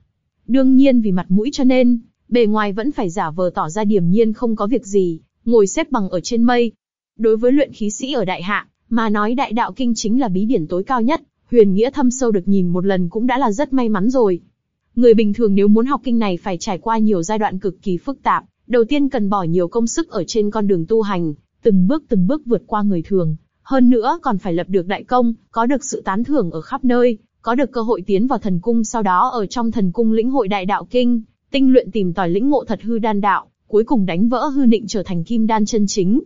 Đương nhiên vì mặt mũi cho nên, bề ngoài vẫn phải giả vờ tỏ ra điềm nhiên không có việc gì, ngồi xếp bằng ở trên mây. Đối với luyện khí sĩ ở đại hạ, mà nói đại đạo kinh chính là bí điển tối cao nhất, huyền nghĩa thâm sâu được nhìn một lần cũng đã là rất may mắn rồi. Người bình thường nếu muốn học kinh này phải trải qua nhiều giai đoạn cực kỳ phức tạp, đầu tiên cần bỏ nhiều công sức ở trên con đường tu hành, từng bước từng bước vượt qua người thường, hơn nữa còn phải lập được đại công, có được sự tán thưởng ở khắp nơi, có được cơ hội tiến vào thần cung sau đó ở trong thần cung lĩnh hội đại đạo kinh, tinh luyện tìm tòi lĩnh ngộ thật hư đan đạo, cuối cùng đánh vỡ hư nịnh trở thành kim đan chân chính.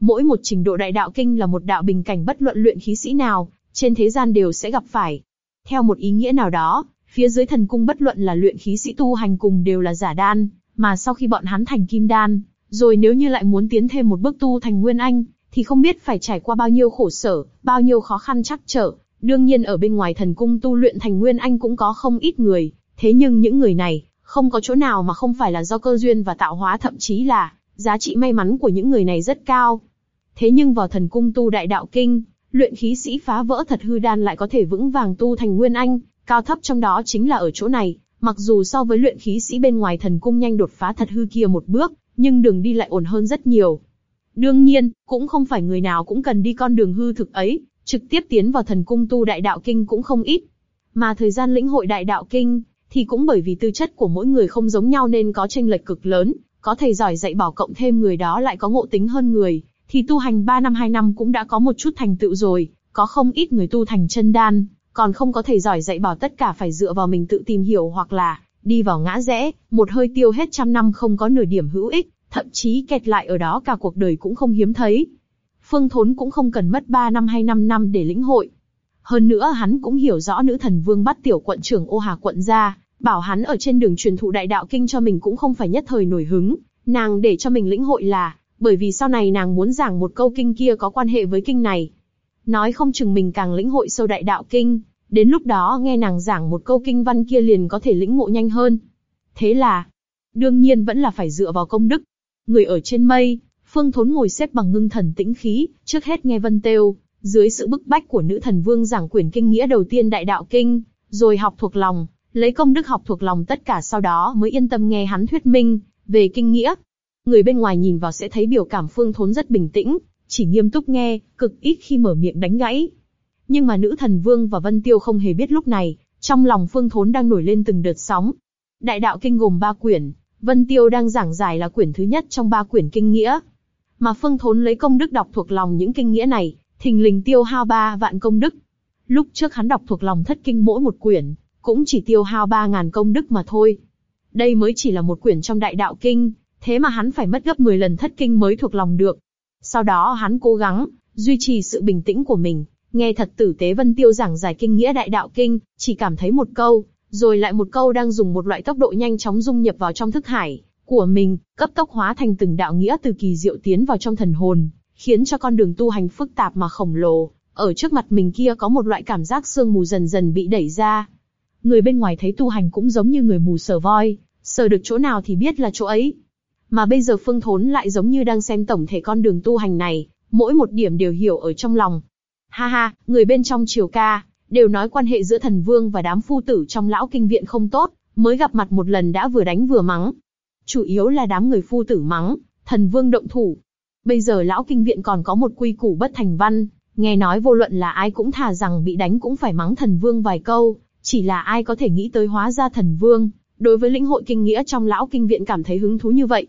Mỗi một trình độ đại đạo kinh là một đạo bình cảnh bất luận luyện khí sĩ nào, trên thế gian đều sẽ gặp phải. Theo một ý nghĩa nào đó, phía dưới thần cung bất luận là luyện khí sĩ tu hành cùng đều là giả đan, mà sau khi bọn hắn thành kim đan, rồi nếu như lại muốn tiến thêm một bước tu thành nguyên anh, thì không biết phải trải qua bao nhiêu khổ sở, bao nhiêu khó khăn chắc trở. Đương nhiên ở bên ngoài thần cung tu luyện thành nguyên anh cũng có không ít người, thế nhưng những người này, không có chỗ nào mà không phải là do cơ duyên và tạo hóa thậm chí là, giá trị may mắn của những người này rất cao. Thế nhưng vào thần cung tu đại đạo kinh, luyện khí sĩ phá vỡ thật hư đan lại có thể vững vàng tu thành nguyên anh, cao thấp trong đó chính là ở chỗ này, mặc dù so với luyện khí sĩ bên ngoài thần cung nhanh đột phá thật hư kia một bước, nhưng đường đi lại ổn hơn rất nhiều. Đương nhiên, cũng không phải người nào cũng cần đi con đường hư thực ấy, trực tiếp tiến vào thần cung tu đại đạo kinh cũng không ít. Mà thời gian lĩnh hội đại đạo kinh, thì cũng bởi vì tư chất của mỗi người không giống nhau nên có tranh lệch cực lớn, có thầy giỏi dạy bảo cộng thêm người đó lại có ngộ tính hơn người, thì tu hành 3 năm 2 năm cũng đã có một chút thành tựu rồi, có không ít người tu thành chân đan, còn không có thầy giỏi dạy bảo tất cả phải dựa vào mình tự tìm hiểu hoặc là đi vào ngã rẽ, một hơi tiêu hết trăm năm không có nửa điểm hữu ích, thậm chí kẹt lại ở đó cả cuộc đời cũng không hiếm thấy. Phương Thốn cũng không cần mất 3 năm hay 5 năm để lĩnh hội. Hơn nữa hắn cũng hiểu rõ nữ thần vương bắt tiểu quận trưởng ô hà quận ra, bảo hắn ở trên đường truyền thụ đại đạo kinh cho mình cũng không phải nhất thời nổi hứng, nàng để cho mình lĩnh hội là, bởi vì sau này nàng muốn giảng một câu kinh kia có quan hệ với kinh này. Nói không chừng mình càng lĩnh hội sâu đại đạo kinh, đến lúc đó nghe nàng giảng một câu kinh văn kia liền có thể lĩnh ngộ nhanh hơn. Thế là, đương nhiên vẫn là phải dựa vào công đức. Người ở trên mây, Phương Thốn ngồi xếp bằng ngưng thần tĩnh khí, trước hết nghe Vân Têu, dưới sự bức bách của nữ thần vương giảng quyển kinh nghĩa đầu tiên đại đạo kinh, rồi học thuộc lòng, lấy công đức học thuộc lòng tất cả sau đó mới yên tâm nghe hắn thuyết minh về kinh nghĩa. Người bên ngoài nhìn vào sẽ thấy biểu cảm Phương Thốn rất bình tĩnh, chỉ nghiêm túc nghe, cực ít khi mở miệng đánh gãy. Nhưng mà nữ thần vương và Vân Tiêu không hề biết lúc này, trong lòng Phương Thốn đang nổi lên từng đợt sóng. Đại đạo kinh gồm ba quyển, Vân Tiêu đang giảng giải là quyển thứ nhất trong ba quyển kinh nghĩa. Mà Phương Thốn lấy công đức đọc thuộc lòng những kinh nghĩa này, thình lình tiêu hao ba vạn công đức. Lúc trước hắn đọc thuộc lòng thất kinh mỗi một quyển, cũng chỉ tiêu hao ba ngàn công đức mà thôi. Đây mới chỉ là một quyển trong đại đạo kinh, thế mà hắn phải mất gấp 10 lần thất kinh mới thuộc lòng được. Sau đó hắn cố gắng, duy trì sự bình tĩnh của mình, nghe thật tử tế Vân Tiêu giảng giải kinh nghĩa đại đạo kinh, chỉ cảm thấy một câu, rồi lại một câu đang dùng một loại tốc độ nhanh chóng dung nhập vào trong thức hải của mình, cấp tốc hóa thành từng đạo nghĩa từ kỳ diệu tiến vào trong thần hồn, khiến cho con đường tu hành phức tạp mà khổng lồ, ở trước mặt mình kia có một loại cảm giác sương mù dần dần bị đẩy ra. Người bên ngoài thấy tu hành cũng giống như người mù sờ voi, sờ được chỗ nào thì biết là chỗ ấy. Mà bây giờ Phương Thốn lại giống như đang xem tổng thể con đường tu hành này, mỗi một điểm đều hiểu ở trong lòng. Ha ha, người bên trong triều ca, đều nói quan hệ giữa thần vương và đám phu tử trong lão kinh viện không tốt, mới gặp mặt một lần đã vừa đánh vừa mắng. Chủ yếu là đám người phu tử mắng, thần vương động thủ. Bây giờ lão kinh viện còn có một quy củ bất thành văn, nghe nói vô luận là ai cũng thà rằng bị đánh cũng phải mắng thần vương vài câu, chỉ là ai có thể nghĩ tới hóa ra thần vương, đối với lĩnh hội kinh nghĩa trong lão kinh viện cảm thấy hứng thú như vậy.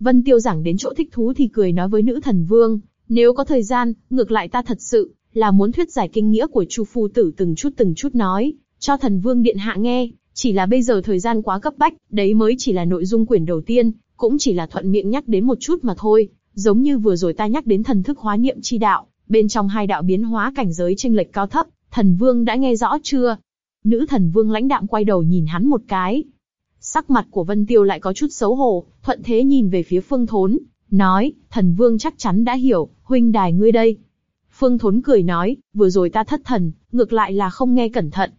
Vân Tiêu giảng đến chỗ thích thú thì cười nói với nữ thần vương, nếu có thời gian, ngược lại ta thật sự là muốn thuyết giải kinh nghĩa của Chu phu tử từng chút từng chút nói, cho thần vương điện hạ nghe, chỉ là bây giờ thời gian quá cấp bách, đấy mới chỉ là nội dung quyển đầu tiên, cũng chỉ là thuận miệng nhắc đến một chút mà thôi, giống như vừa rồi ta nhắc đến thần thức hóa niệm chi đạo, bên trong hai đạo biến hóa cảnh giới tranh lệch cao thấp, thần vương đã nghe rõ chưa? Nữ thần vương lãnh đạm quay đầu nhìn hắn một cái. Sắc mặt của Vân Tiêu lại có chút xấu hổ, thuận thế nhìn về phía phương thốn, nói, thần vương chắc chắn đã hiểu, huynh đài ngươi đây. Phương Thốn cười nói, vừa rồi ta thất thần, ngược lại là không nghe cẩn thận.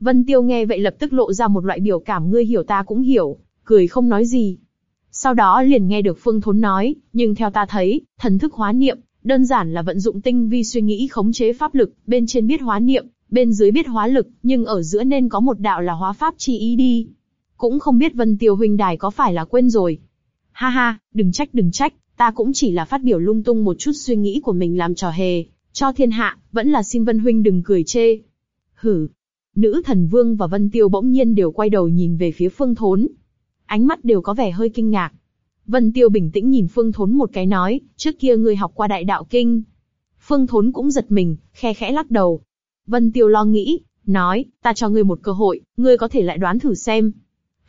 Vân Tiêu nghe vậy lập tức lộ ra một loại biểu cảm ngươi hiểu ta cũng hiểu, cười không nói gì. Sau đó liền nghe được Phương Thốn nói, nhưng theo ta thấy, thần thức hóa niệm, đơn giản là vận dụng tinh vi suy nghĩ khống chế pháp lực, bên trên biết hóa niệm, bên dưới biết hóa lực, nhưng ở giữa nên có một đạo là hóa pháp chi ý đi. Cũng không biết Vân Tiêu huynh đài có phải là quên rồi. Ha ha, đừng trách đừng trách, ta cũng chỉ là phát biểu lung tung một chút suy nghĩ của mình làm trò hề, cho thiên hạ, vẫn là xin Vân huynh đừng cười chê. Hử. Nữ thần vương và Vân Tiêu bỗng nhiên đều quay đầu nhìn về phía Phương Thốn. Ánh mắt đều có vẻ hơi kinh ngạc. Vân Tiêu bình tĩnh nhìn Phương Thốn một cái nói, trước kia ngươi học qua đại đạo kinh. Phương Thốn cũng giật mình, khe khẽ lắc đầu. Vân Tiêu lo nghĩ, nói, ta cho ngươi một cơ hội, ngươi có thể lại đoán thử xem.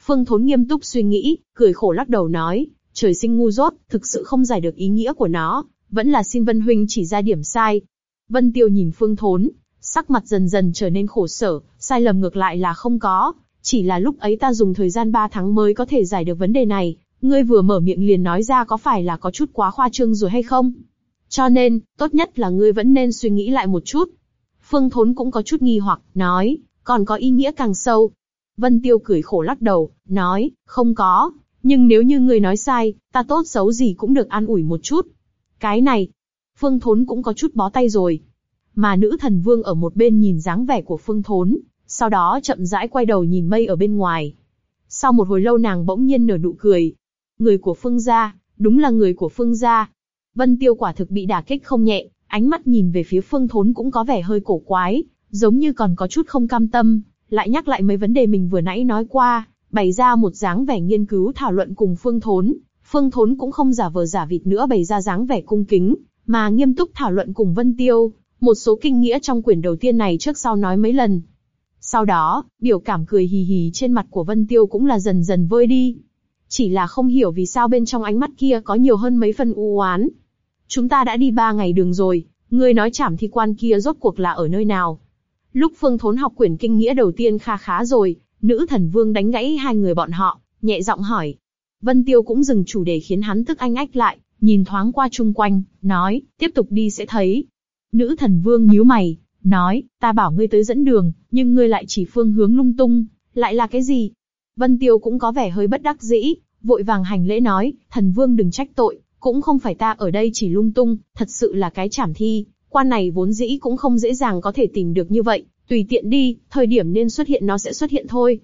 Phương Thốn nghiêm túc suy nghĩ, cười khổ lắc đầu nói, trời sinh ngu dốt, thực sự không giải được ý nghĩa của nó, vẫn là xin Vân huynh chỉ ra điểm sai. Vân Tiêu nhìn Phương Thốn, sắc mặt dần dần trở nên khổ sở, sai lầm ngược lại là không có, chỉ là lúc ấy ta dùng thời gian 3 tháng mới có thể giải được vấn đề này, ngươi vừa mở miệng liền nói ra có phải là có chút quá khoa trương rồi hay không? Cho nên, tốt nhất là ngươi vẫn nên suy nghĩ lại một chút. Phương Thốn cũng có chút nghi hoặc, nói, còn có ý nghĩa càng sâu. Vân Tiêu cười khổ lắc đầu, nói, không có, nhưng nếu như người nói sai, ta tốt xấu gì cũng được an ủi một chút. Cái này, Phương Thốn cũng có chút bó tay rồi. Mà nữ thần vương ở một bên nhìn dáng vẻ của Phương Thốn, sau đó chậm rãi quay đầu nhìn mây ở bên ngoài. Sau một hồi lâu nàng bỗng nhiên nở nụ cười. Người của Phương gia, đúng là người của Phương gia. Vân Tiêu quả thực bị đả kích không nhẹ, ánh mắt nhìn về phía Phương Thốn cũng có vẻ hơi cổ quái, giống như còn có chút không cam tâm, lại nhắc lại mấy vấn đề mình vừa nãy nói qua, bày ra một dáng vẻ nghiên cứu thảo luận cùng Phương Thốn. Phương Thốn cũng không giả vờ giả vịt nữa bày ra dáng vẻ cung kính, mà nghiêm túc thảo luận cùng Vân Tiêu, một số kinh nghĩa trong quyển đầu tiên này trước sau nói mấy lần. Sau đó, biểu cảm cười hì hì trên mặt của Vân Tiêu cũng là dần dần vơi đi. Chỉ là không hiểu vì sao bên trong ánh mắt kia có nhiều hơn mấy phần u oán. Chúng ta đã đi ba ngày đường rồi, ngươi nói chảm thi quan kia rốt cuộc là ở nơi nào? Lúc Phương Thốn học quyển kinh nghĩa đầu tiên kha khá rồi, nữ thần vương đánh gãy hai người bọn họ, nhẹ giọng hỏi. Vân Tiêu cũng dừng chủ đề khiến hắn tức anh ách lại, nhìn thoáng qua chung quanh, nói, tiếp tục đi sẽ thấy. Nữ thần vương nhíu mày, nói, ta bảo ngươi tới dẫn đường, nhưng ngươi lại chỉ phương hướng lung tung, lại là cái gì? Vân Tiêu cũng có vẻ hơi bất đắc dĩ, vội vàng hành lễ nói, thần vương đừng trách tội, cũng không phải ta ở đây chỉ lung tung, thật sự là cái chảm thi, quan này vốn dĩ cũng không dễ dàng có thể tìm được như vậy, tùy tiện đi, thời điểm nên xuất hiện nó sẽ xuất hiện thôi.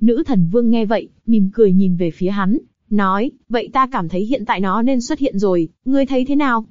Nữ thần vương nghe vậy, mỉm cười nhìn về phía hắn, nói, vậy ta cảm thấy hiện tại nó nên xuất hiện rồi, ngươi thấy thế nào?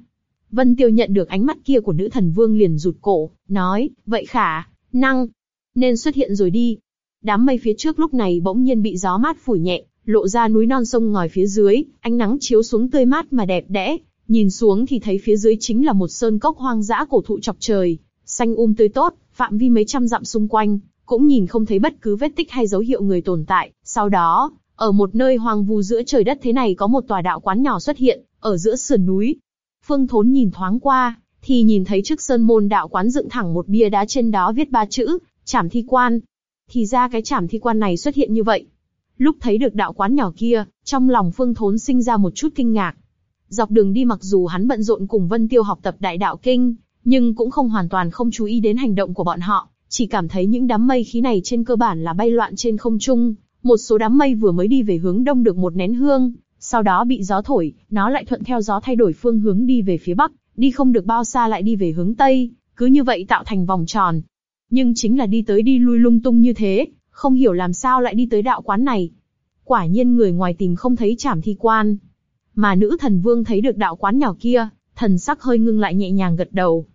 Vân Tiêu nhận được ánh mắt kia của nữ thần vương liền rụt cổ, nói, vậy khả, năng, nên xuất hiện rồi đi. Đám mây phía trước lúc này bỗng nhiên bị gió mát phủi nhẹ, lộ ra núi non sông ngòi phía dưới, ánh nắng chiếu xuống tươi mát mà đẹp đẽ, nhìn xuống thì thấy phía dưới chính là một sơn cốc hoang dã cổ thụ chọc trời, xanh um tươi tốt, phạm vi mấy trăm dặm xung quanh, cũng nhìn không thấy bất cứ vết tích hay dấu hiệu người tồn tại. Sau đó, ở một nơi hoang vu giữa trời đất thế này có một tòa đạo quán nhỏ xuất hiện, ở giữa sườn núi. Phương Thốn nhìn thoáng qua, thì nhìn thấy trước sơn môn đạo quán dựng thẳng một bia đá trên đó viết ba chữ, Trảm Thi Quan. Thì ra cái Trảm Thi Quan này xuất hiện như vậy. Lúc thấy được đạo quán nhỏ kia, trong lòng Phương Thốn sinh ra một chút kinh ngạc. Dọc đường đi mặc dù hắn bận rộn cùng Vân Tiêu học tập Đại Đạo Kinh, nhưng cũng không hoàn toàn không chú ý đến hành động của bọn họ, chỉ cảm thấy những đám mây khí này trên cơ bản là bay loạn trên không trung. Một số đám mây vừa mới đi về hướng đông được một nén hương, sau đó bị gió thổi, nó lại thuận theo gió thay đổi phương hướng đi về phía bắc, đi không được bao xa lại đi về hướng tây, cứ như vậy tạo thành vòng tròn. Nhưng chính là đi tới đi lui lung tung như thế, không hiểu làm sao lại đi tới đạo quán này. Quả nhiên người ngoài tìm không thấy trảm thi quan, mà nữ thần vương thấy được đạo quán nhỏ kia, thần sắc hơi ngưng lại nhẹ nhàng gật đầu.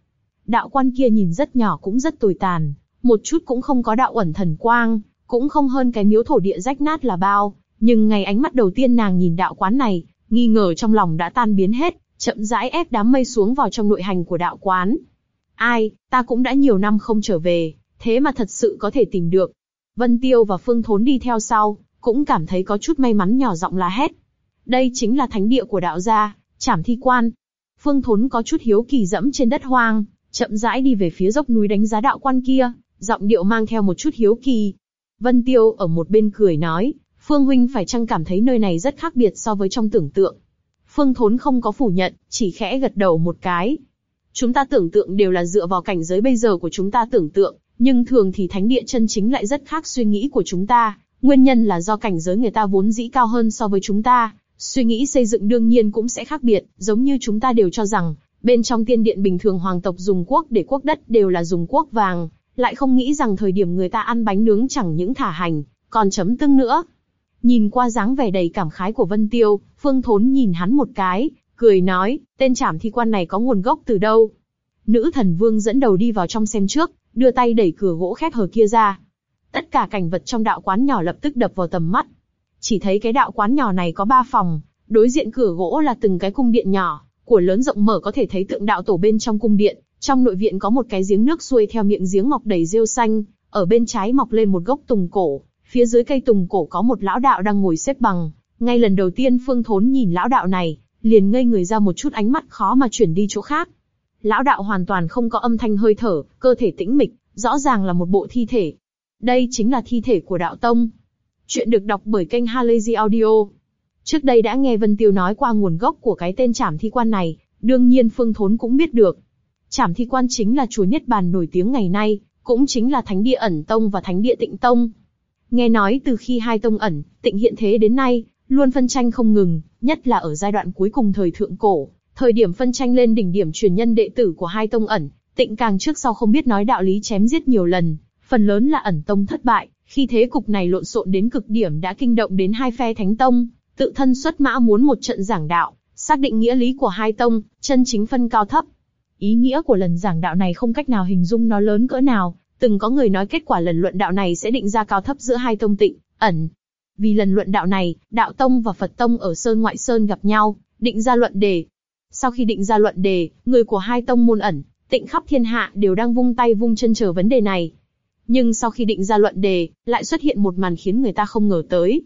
Đạo quan kia nhìn rất nhỏ cũng rất tồi tàn, một chút cũng không có đạo ẩn thần quang, cũng không hơn cái miếu thổ địa rách nát là bao. Nhưng ngày ánh mắt đầu tiên nàng nhìn đạo quán này, nghi ngờ trong lòng đã tan biến hết, chậm rãi ép đám mây xuống vào trong nội hành của đạo quán. Ai, ta cũng đã nhiều năm không trở về, thế mà thật sự có thể tìm được. Vân Tiêu và Phương Thốn đi theo sau, cũng cảm thấy có chút may mắn nhỏ giọng là hét. Đây chính là thánh địa của đạo gia, Trảm Thi Quan. Phương Thốn có chút hiếu kỳ dẫm trên đất hoang, chậm rãi đi về phía dốc núi đánh giá đạo quan kia, giọng điệu mang theo một chút hiếu kỳ. Vân Tiêu ở một bên cười nói, Phương huynh phải chăng cảm thấy nơi này rất khác biệt so với trong tưởng tượng? Phương Thốn không có phủ nhận, chỉ khẽ gật đầu một cái. Chúng ta tưởng tượng đều là dựa vào cảnh giới bây giờ của chúng ta tưởng tượng, nhưng thường thì thánh địa chân chính lại rất khác suy nghĩ của chúng ta. Nguyên nhân là do cảnh giới người ta vốn dĩ cao hơn so với chúng ta, Suy nghĩ xây dựng đương nhiên cũng sẽ khác biệt, giống như chúng ta đều cho rằng, bên trong tiên điện bình thường hoàng tộc dùng quốc để quốc đất đều là dùng quốc vàng, lại không nghĩ rằng thời điểm người ta ăn bánh nướng chẳng những thả hành, còn chấm tương nữa. Nhìn qua dáng vẻ đầy cảm khái của Vân Tiêu, Phương Thốn nhìn hắn một cái, cười nói, tên trảm thi quan này có nguồn gốc từ đâu? Nữ thần vương dẫn đầu đi vào trong xem trước, đưa tay đẩy cửa gỗ khép hờ kia ra. Tất cả cảnh vật trong đạo quán nhỏ lập tức đập vào tầm mắt. Chỉ thấy cái đạo quán nhỏ này có ba phòng, đối diện cửa gỗ là từng cái cung điện nhỏ, của lớn rộng mở có thể thấy tượng đạo tổ bên trong cung điện. Trong nội viện có một cái giếng nước xuôi theo miệng giếng mọc đầy rêu xanh, ở bên trái mọc lên một gốc tùng cổ, phía dưới cây tùng cổ có một lão đạo đang ngồi xếp bằng. Ngay lần đầu tiên Phương Thốn nhìn lão đạo này, liền ngây người ra một chút ánh mắt khó mà chuyển đi chỗ khác. Lão đạo hoàn toàn không có âm thanh hơi thở, cơ thể tĩnh mịch, rõ ràng là một bộ thi thể. Đây chính là thi thể của đạo tông. Chuyện được đọc bởi kênh Halazy Audio. Trước đây đã nghe Vân Tiêu nói qua nguồn gốc của cái tên Trảm Thi Quan này, đương nhiên Phương Thốn cũng biết được. Trảm Thi Quan chính là chùa Niết Bàn nổi tiếng ngày nay, cũng chính là thánh địa ẩn tông và thánh địa tịnh tông. Nghe nói từ khi hai tông ẩn, tịnh hiện thế đến nay, luôn phân tranh không ngừng, nhất là ở giai đoạn cuối cùng thời thượng cổ, thời điểm phân tranh lên đỉnh điểm truyền nhân đệ tử của hai tông ẩn, tịnh càng trước sau không biết nói đạo lý chém giết nhiều lần, phần lớn là ẩn tông thất bại, khi thế cục này lộn xộn đến cực điểm đã kinh động đến hai phe thánh tông, tự thân xuất mã muốn một trận giảng đạo, xác định nghĩa lý của hai tông, chân chính phân cao thấp. Ý nghĩa của lần giảng đạo này không cách nào hình dung nó lớn cỡ nào, từng có người nói kết quả lần luận đạo này sẽ định ra cao thấp giữa hai tông tịnh, ẩn. Vì lần luận đạo này, đạo tông và Phật tông ở sơn ngoại sơn gặp nhau, định ra luận đề. Sau khi định ra luận đề, người của hai tông môn ẩn, tịnh khắp thiên hạ đều đang vung tay vung chân chờ vấn đề này. Nhưng sau khi định ra luận đề, lại xuất hiện một màn khiến người ta không ngờ tới.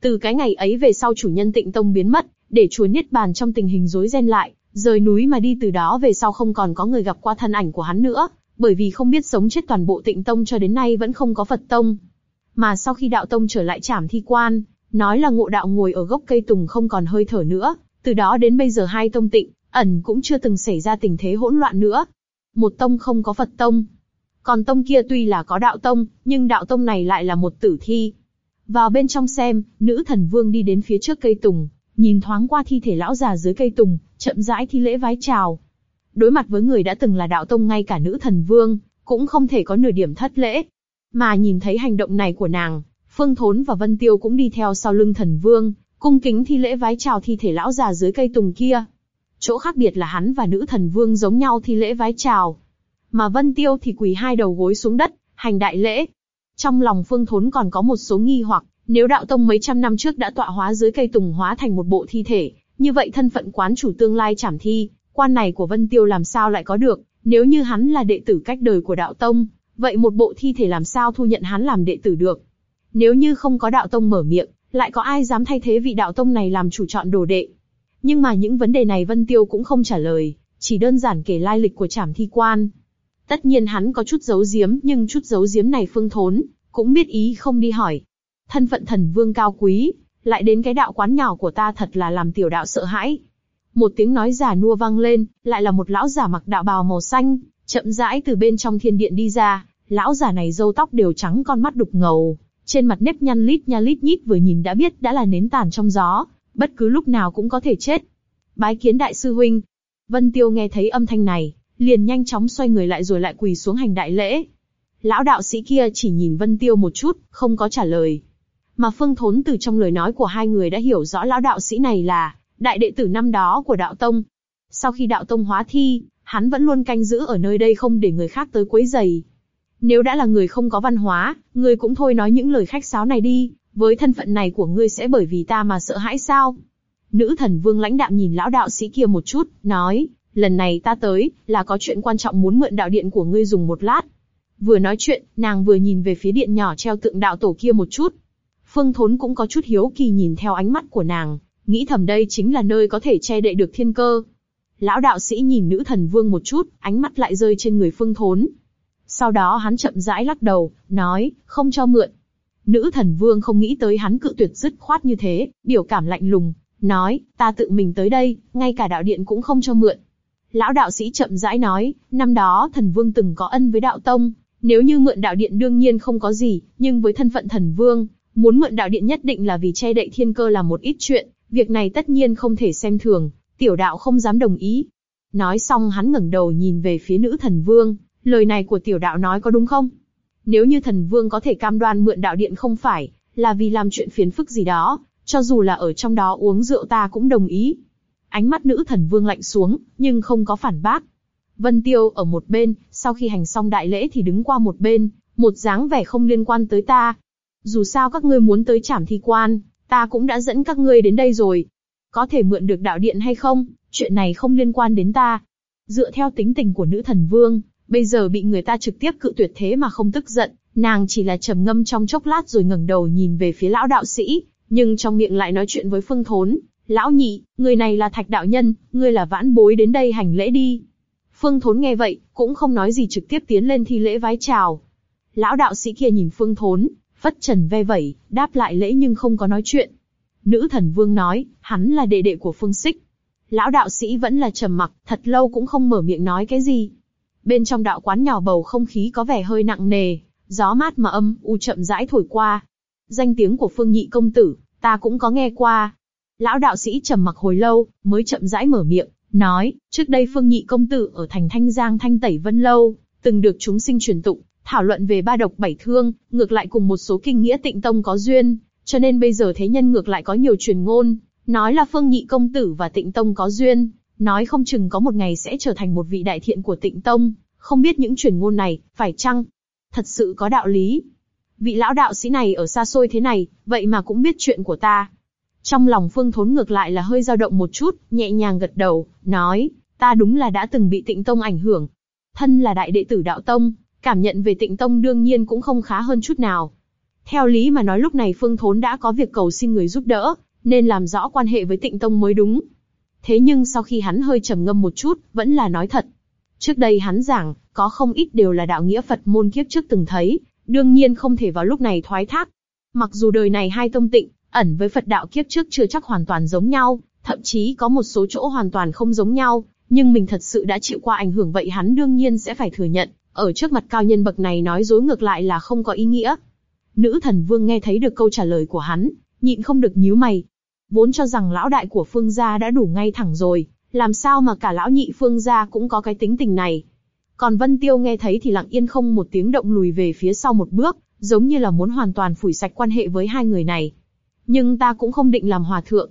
Từ cái ngày ấy về sau chủ nhân tịnh tông biến mất, để chùa Niết Bàn trong tình hình rối ren lại, rời núi mà đi từ đó về sau không còn có người gặp qua thân ảnh của hắn nữa, bởi vì không biết sống chết toàn bộ tịnh tông cho đến nay vẫn không có Phật tông. Mà sau khi đạo tông trở lại trảm thi quan, nói là ngộ đạo ngồi ở gốc cây tùng không còn hơi thở nữa, từ đó đến bây giờ hai tông tịnh, ẩn cũng chưa từng xảy ra tình thế hỗn loạn nữa. Một tông không có Phật tông. Còn tông kia tuy là có đạo tông, nhưng đạo tông này lại là một tử thi. Vào bên trong xem, nữ thần vương đi đến phía trước cây tùng, nhìn thoáng qua thi thể lão già dưới cây tùng, chậm rãi thi lễ vái chào. Đối mặt với người đã từng là đạo tông ngay cả nữ thần vương, cũng không thể có nửa điểm thất lễ. Mà nhìn thấy hành động này của nàng, Phương Thốn và Vân Tiêu cũng đi theo sau lưng thần vương, cung kính thi lễ vái chào thi thể lão già dưới cây tùng kia. Chỗ khác biệt là hắn và nữ thần vương giống nhau thi lễ vái chào, mà Vân Tiêu thì quỳ hai đầu gối xuống đất, hành đại lễ. Trong lòng Phương Thốn còn có một số nghi hoặc, nếu đạo tông mấy trăm năm trước đã tọa hóa dưới cây tùng hóa thành một bộ thi thể, như vậy thân phận quán chủ tương lai trảm thi, quan này của Vân Tiêu làm sao lại có được? Nếu như hắn là đệ tử cách đời của đạo tông, vậy một bộ thi thể làm sao thu nhận hắn làm đệ tử được? Nếu như không có đạo tông mở miệng, lại có ai dám thay thế vị đạo tông này làm chủ chọn đồ đệ? Nhưng mà những vấn đề này Vân Tiêu cũng không trả lời, chỉ đơn giản kể lai lịch của trảm thi quan. Tất nhiên hắn có chút giấu giếm, nhưng chút giấu giếm này Phương Thốn cũng biết ý không đi hỏi. Thân phận thần vương cao quý, lại đến cái đạo quán nhỏ của ta thật là làm tiểu đạo sợ hãi. Một tiếng nói giả nua vang lên, lại là một lão giả mặc đạo bào màu xanh, chậm rãi từ bên trong thiên điện đi ra. Lão giả này râu tóc đều trắng, con mắt đục ngầu, trên mặt nếp nhăn lít nha lít nhít vừa nhìn đã biết đã là nến tàn trong gió, bất cứ lúc nào cũng có thể chết. Bái kiến đại sư huynh. Vân Tiêu nghe thấy âm thanh này, liền nhanh chóng xoay người lại rồi lại quỳ xuống hành đại lễ. Lão đạo sĩ kia chỉ nhìn Vân Tiêu một chút, không có trả lời. Mà Phương Thốn từ trong lời nói của hai người đã hiểu rõ lão đạo sĩ này là đại đệ tử năm đó của đạo tông. Sau khi đạo tông hóa thi, hắn vẫn luôn canh giữ ở nơi đây không để người khác tới quấy giày. Nếu đã là người không có văn hóa, ngươi cũng thôi nói những lời khách sáo này đi, với thân phận này của ngươi sẽ bởi vì ta mà sợ hãi sao? Nữ thần vương lãnh đạm nhìn lão đạo sĩ kia một chút, nói, lần này ta tới, là có chuyện quan trọng muốn mượn đạo điện của ngươi dùng một lát. Vừa nói chuyện, nàng vừa nhìn về phía điện nhỏ treo tượng đạo tổ kia một chút. Phương Thốn cũng có chút hiếu kỳ nhìn theo ánh mắt của nàng, nghĩ thầm đây chính là nơi có thể che đậy được thiên cơ. Lão đạo sĩ nhìn nữ thần vương một chút, ánh mắt lại rơi trên người Phương Thốn. Sau đó hắn chậm rãi lắc đầu, nói, không cho mượn. Nữ thần vương không nghĩ tới hắn cự tuyệt dứt khoát như thế, biểu cảm lạnh lùng, nói, ta tự mình tới đây, ngay cả đạo điện cũng không cho mượn. Lão đạo sĩ chậm rãi nói, năm đó thần vương từng có ân với đạo tông, nếu như mượn đạo điện đương nhiên không có gì, nhưng với thân phận thần vương, muốn mượn đạo điện nhất định là vì che đậy thiên cơ là một ít chuyện, việc này tất nhiên không thể xem thường, tiểu đạo không dám đồng ý. Nói xong hắn ngẩng đầu nhìn về phía nữ thần vương, lời này của tiểu đạo nói có đúng không? Nếu như thần vương có thể cam đoan mượn đạo điện không phải, là vì làm chuyện phiền phức gì đó, cho dù là ở trong đó uống rượu ta cũng đồng ý. Ánh mắt nữ thần vương lạnh xuống, nhưng không có phản bác. Vân Tiêu ở một bên, sau khi hành xong đại lễ thì đứng qua một bên, một dáng vẻ không liên quan tới ta. Dù sao các ngươi muốn tới trảm thi quan, ta cũng đã dẫn các ngươi đến đây rồi. Có thể mượn được đạo điện hay không, chuyện này không liên quan đến ta. Dựa theo tính tình của nữ thần vương, bây giờ bị người ta trực tiếp cự tuyệt thế mà không tức giận, nàng chỉ là trầm ngâm trong chốc lát rồi ngẩng đầu nhìn về phía lão đạo sĩ, nhưng trong miệng lại nói chuyện với Phương Thốn. Lão nhị, người này là thạch đạo nhân, ngươi là vãn bối đến đây hành lễ đi. Phương Thốn nghe vậy, cũng không nói gì trực tiếp tiến lên thi lễ vái chào. Lão đạo sĩ kia nhìn Phương Thốn, phất trần ve vẩy, đáp lại lễ nhưng không có nói chuyện. Nữ thần vương nói, hắn là đệ đệ của Phương Sích. Lão đạo sĩ vẫn là trầm mặc, thật lâu cũng không mở miệng nói cái gì. Bên trong đạo quán nhỏ bầu không khí có vẻ hơi nặng nề, gió mát mà âm u chậm rãi thổi qua. Danh tiếng của Phương Nhị công tử, ta cũng có nghe qua. Lão đạo sĩ trầm mặc hồi lâu, mới chậm rãi mở miệng, nói, trước đây Phương Nhị công tử ở thành Thanh Giang Thanh Tẩy Vân Lâu, từng được chúng sinh truyền tụng, thảo luận về ba độc bảy thương, ngược lại cùng một số kinh nghĩa tịnh tông có duyên, cho nên bây giờ thế nhân ngược lại có nhiều truyền ngôn, nói là Phương Nhị công tử và tịnh tông có duyên, nói không chừng có một ngày sẽ trở thành một vị đại thiện của tịnh tông, không biết những truyền ngôn này, phải chăng thật sự có đạo lý? Vị lão đạo sĩ này ở xa xôi thế này, vậy mà cũng biết chuyện của ta. Trong lòng Phương Thốn ngược lại là hơi dao động một chút, nhẹ nhàng gật đầu, nói, ta đúng là đã từng bị Tịnh Tông ảnh hưởng. Thân là đại đệ tử đạo tông, cảm nhận về Tịnh Tông đương nhiên cũng không khá hơn chút nào. Theo lý mà nói lúc này Phương Thốn đã có việc cầu xin người giúp đỡ, nên làm rõ quan hệ với Tịnh Tông mới đúng. Thế nhưng sau khi hắn hơi trầm ngâm một chút, vẫn là nói thật. Trước đây hắn giảng, có không ít đều là đạo nghĩa Phật môn kiếp trước từng thấy, đương nhiên không thể vào lúc này thoái thác. Mặc dù đời này hai tông tịnh, ẩn với Phật đạo kiếp trước chưa chắc hoàn toàn giống nhau, thậm chí có một số chỗ hoàn toàn không giống nhau, nhưng mình thật sự đã chịu qua ảnh hưởng vậy hắn đương nhiên sẽ phải thừa nhận, ở trước mặt cao nhân bậc này nói dối ngược lại là không có ý nghĩa. Nữ thần vương nghe thấy được câu trả lời của hắn, nhịn không được nhíu mày. Vốn cho rằng lão đại của phương gia đã đủ ngay thẳng rồi, làm sao mà cả lão nhị phương gia cũng có cái tính tình này. Còn Vân Tiêu nghe thấy thì lặng yên không một tiếng động lùi về phía sau một bước, giống như là muốn hoàn toàn phủi sạch quan hệ với hai người này. Nhưng ta cũng không định làm hòa thượng.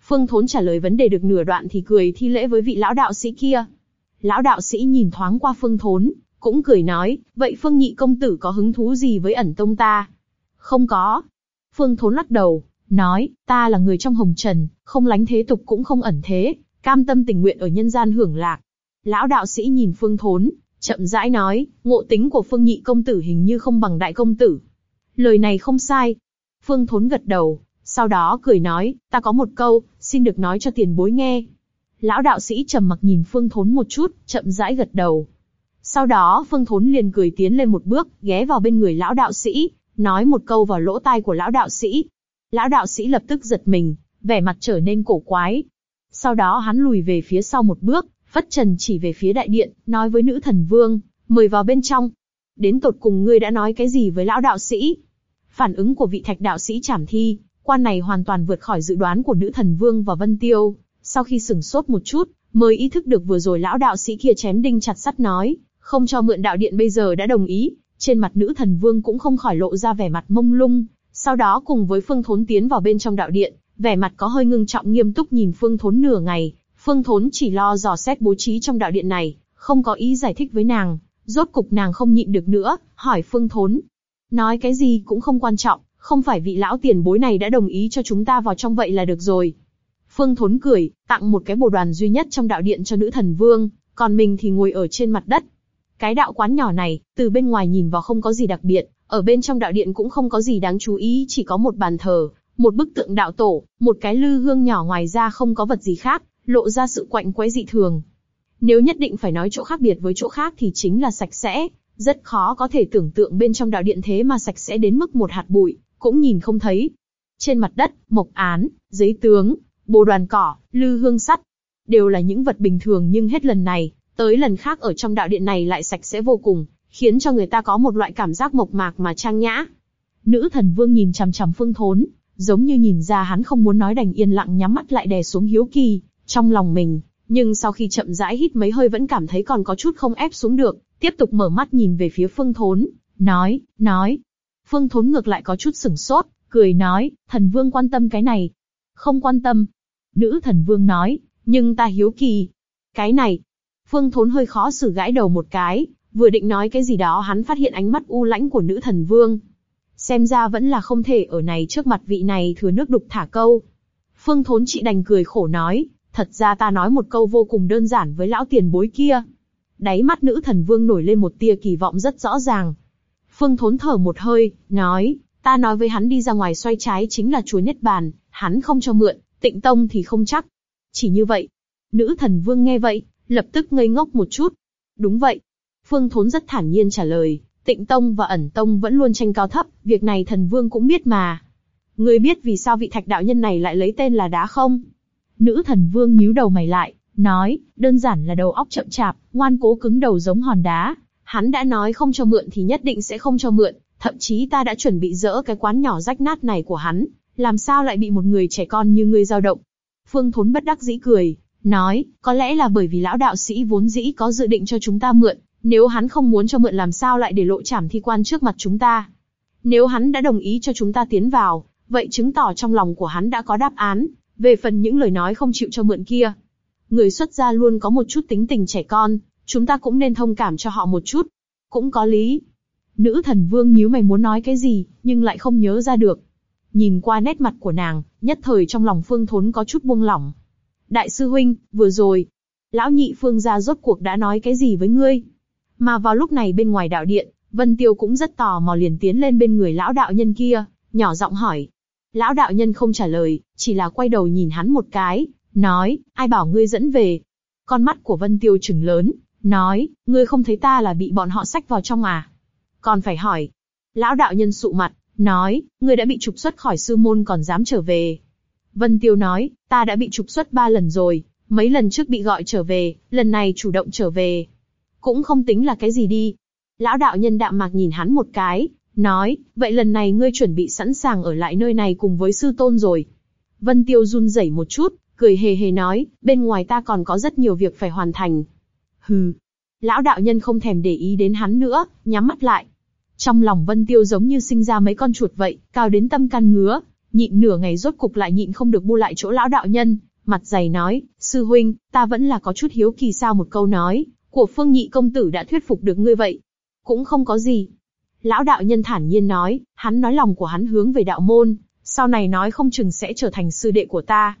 Phương Thốn trả lời vấn đề được nửa đoạn thì cười thi lễ với vị lão đạo sĩ kia. Lão đạo sĩ nhìn thoáng qua Phương Thốn, cũng cười nói, vậy Phương Nhị công tử có hứng thú gì với ẩn tông ta? Không có. Phương Thốn lắc đầu, nói, ta là người trong hồng trần, không lánh thế tục cũng không ẩn thế, cam tâm tình nguyện ở nhân gian hưởng lạc. Lão đạo sĩ nhìn Phương Thốn, chậm rãi nói, ngộ tính của Phương Nhị công tử hình như không bằng đại công tử. Lời này không sai. Phương Thốn gật đầu, sau đó cười nói, ta có một câu, xin được nói cho tiền bối nghe. Lão đạo sĩ trầm mặc nhìn Phương Thốn một chút, chậm rãi gật đầu. Sau đó Phương Thốn liền cười tiến lên một bước, ghé vào bên người lão đạo sĩ, nói một câu vào lỗ tai của lão đạo sĩ. Lão đạo sĩ lập tức giật mình, vẻ mặt trở nên cổ quái. Sau đó hắn lùi về phía sau một bước, phất trần chỉ về phía đại điện, nói với nữ thần vương, mời vào bên trong. Đến tột cùng ngươi đã nói cái gì với lão đạo sĩ? Phản ứng của vị thạch đạo sĩ trảm thi, quan này hoàn toàn vượt khỏi dự đoán của nữ thần vương và Vân Tiêu. Sau khi sửng sốt một chút, mới ý thức được vừa rồi lão đạo sĩ kia chém đinh chặt sắt nói, không cho mượn đạo điện bây giờ đã đồng ý. Trên mặt nữ thần vương cũng không khỏi lộ ra vẻ mặt mông lung. Sau đó cùng với Phương Thốn tiến vào bên trong đạo điện, vẻ mặt có hơi ngưng trọng nghiêm túc nhìn Phương Thốn nửa ngày. Phương Thốn chỉ lo dò xét bố trí trong đạo điện này, không có ý giải thích với nàng. Rốt cục nàng không nhịn được nữa, hỏi Phương Thốn. Nói cái gì cũng không quan trọng, không phải vị lão tiền bối này đã đồng ý cho chúng ta vào trong vậy là được rồi. Phương Thốn cười, tặng một cái bồ đoàn duy nhất trong đạo điện cho nữ thần vương, còn mình thì ngồi ở trên mặt đất. Cái đạo quán nhỏ này, từ bên ngoài nhìn vào không có gì đặc biệt, ở bên trong đạo điện cũng không có gì đáng chú ý, chỉ có một bàn thờ, một bức tượng đạo tổ, một cái lư hương nhỏ ngoài ra không có vật gì khác, lộ ra sự quạnh quẽ dị thường. Nếu nhất định phải nói chỗ khác biệt với chỗ khác thì chính là sạch sẽ, rất khó có thể tưởng tượng bên trong đạo điện thế mà sạch sẽ đến mức một hạt bụi, cũng nhìn không thấy. Trên mặt đất, mộc án, giấy tướng, bồ đoàn cỏ, lư hương sắt, đều là những vật bình thường nhưng hết lần này, tới lần khác ở trong đạo điện này lại sạch sẽ vô cùng, khiến cho người ta có một loại cảm giác mộc mạc mà trang nhã. Nữ thần vương nhìn chằm chằm phương thốn, giống như nhìn ra hắn không muốn nói đành yên lặng nhắm mắt lại đè xuống hiếu kỳ, trong lòng mình, nhưng sau khi chậm rãi hít mấy hơi vẫn cảm thấy còn có chút không ép xuống được, tiếp tục mở mắt nhìn về phía Phương Thốn, nói, nói. Phương Thốn ngược lại có chút sửng sốt, cười nói, thần vương quan tâm cái này. Không quan tâm. Nữ thần vương nói, nhưng ta hiếu kỳ. Cái này. Phương Thốn hơi khó xử gãi đầu một cái, vừa định nói cái gì đó hắn phát hiện ánh mắt u lãnh của nữ thần vương. Xem ra vẫn là không thể ở này trước mặt vị này thừa nước đục thả câu. Phương Thốn chị đành cười khổ nói, thật ra ta nói một câu vô cùng đơn giản với lão tiền bối kia. Đáy mắt nữ thần vương nổi lên một tia kỳ vọng rất rõ ràng. Phương Thốn thở một hơi, nói, ta nói với hắn đi ra ngoài xoay trái chính là chúa nhất bàn, hắn không cho mượn, tịnh tông thì không chắc. Chỉ như vậy. Nữ thần vương nghe vậy, lập tức ngây ngốc một chút. Đúng vậy. Phương Thốn rất thản nhiên trả lời, tịnh tông và ẩn tông vẫn luôn tranh cao thấp, việc này thần vương cũng biết mà. Ngươi biết vì sao vị thạch đạo nhân này lại lấy tên là đá không? Nữ thần vương nhíu đầu mày lại, nói, đơn giản là đầu óc chậm chạp, ngoan cố cứng đầu giống hòn đá. Hắn đã nói không cho mượn thì nhất định sẽ không cho mượn, thậm chí ta đã chuẩn bị dỡ cái quán nhỏ rách nát này của hắn, làm sao lại bị một người trẻ con như ngươi dao động. Phương Thốn bất đắc dĩ cười, nói, có lẽ là bởi vì lão đạo sĩ vốn dĩ có dự định cho chúng ta mượn, nếu hắn không muốn cho mượn làm sao lại để lộ trảm thi quan trước mặt chúng ta. Nếu hắn đã đồng ý cho chúng ta tiến vào, vậy chứng tỏ trong lòng của hắn đã có đáp án, về phần những lời nói không chịu cho mượn kia. Người xuất gia luôn có một chút tính tình trẻ con, chúng ta cũng nên thông cảm cho họ một chút. Cũng có lý. Nữ thần vương nhíu mày muốn nói cái gì, nhưng lại không nhớ ra được. Nhìn qua nét mặt của nàng, nhất thời trong lòng phương thốn có chút buông lỏng. Đại sư huynh, vừa rồi, lão nhị phương gia rốt cuộc đã nói cái gì với ngươi? Mà vào lúc này bên ngoài đạo điện, Vân Tiêu cũng rất tò mò liền tiến lên bên người lão đạo nhân kia, nhỏ giọng hỏi. Lão đạo nhân không trả lời, chỉ là quay đầu nhìn hắn một cái, nói, ai bảo ngươi dẫn về. Con mắt của Vân Tiêu trừng lớn, nói, ngươi không thấy ta là bị bọn họ xách vào trong à? Còn phải hỏi. Lão đạo nhân sụ mặt, nói, ngươi đã bị trục xuất khỏi sư môn còn dám trở về. Vân Tiêu nói, ta đã bị trục xuất ba lần rồi, mấy lần trước bị gọi trở về, lần này chủ động trở về. Cũng không tính là cái gì đi. Lão đạo nhân đạm mạc nhìn hắn một cái, nói, vậy lần này ngươi chuẩn bị sẵn sàng ở lại nơi này cùng với sư tôn rồi. Vân Tiêu run rẩy một chút, cười hề hề nói, bên ngoài ta còn có rất nhiều việc phải hoàn thành. Hừ. Lão đạo nhân không thèm để ý đến hắn nữa, nhắm mắt lại. Trong lòng Vân Tiêu giống như sinh ra mấy con chuột vậy, cao đến tâm can ngứa, nhịn nửa ngày rốt cục lại nhịn không được bu lại chỗ lão đạo nhân, mặt dày nói, sư huynh, ta vẫn là có chút hiếu kỳ sao một câu nói, của phương nhị công tử đã thuyết phục được ngươi vậy. Cũng không có gì. Lão đạo nhân thản nhiên nói, hắn nói lòng của hắn hướng về đạo môn, sau này nói không chừng sẽ trở thành sư đệ của ta.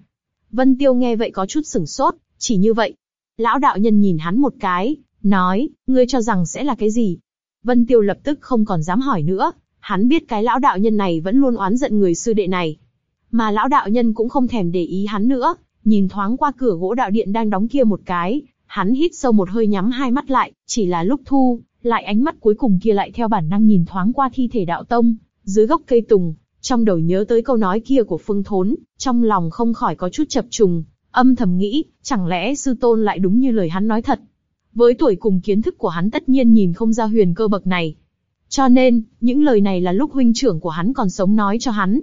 Vân Tiêu nghe vậy có chút sửng sốt, chỉ như vậy. Lão đạo nhân nhìn hắn một cái, nói, ngươi cho rằng sẽ là cái gì? Vân Tiêu lập tức không còn dám hỏi nữa, hắn biết cái lão đạo nhân này vẫn luôn oán giận người sư đệ này. Mà lão đạo nhân cũng không thèm để ý hắn nữa, nhìn thoáng qua cửa gỗ đạo điện đang đóng kia một cái, hắn hít sâu một hơi nhắm hai mắt lại, chỉ là lúc thu, lại ánh mắt cuối cùng kia lại theo bản năng nhìn thoáng qua thi thể đạo tông, dưới gốc cây tùng, trong đầu nhớ tới câu nói kia của Phương Thốn, trong lòng không khỏi có chút chập trùng, âm thầm nghĩ, chẳng lẽ sư tôn lại đúng như lời hắn nói thật. Với tuổi cùng kiến thức của hắn tất nhiên nhìn không ra huyền cơ bậc này. Cho nên, những lời này là lúc huynh trưởng của hắn còn sống nói cho hắn.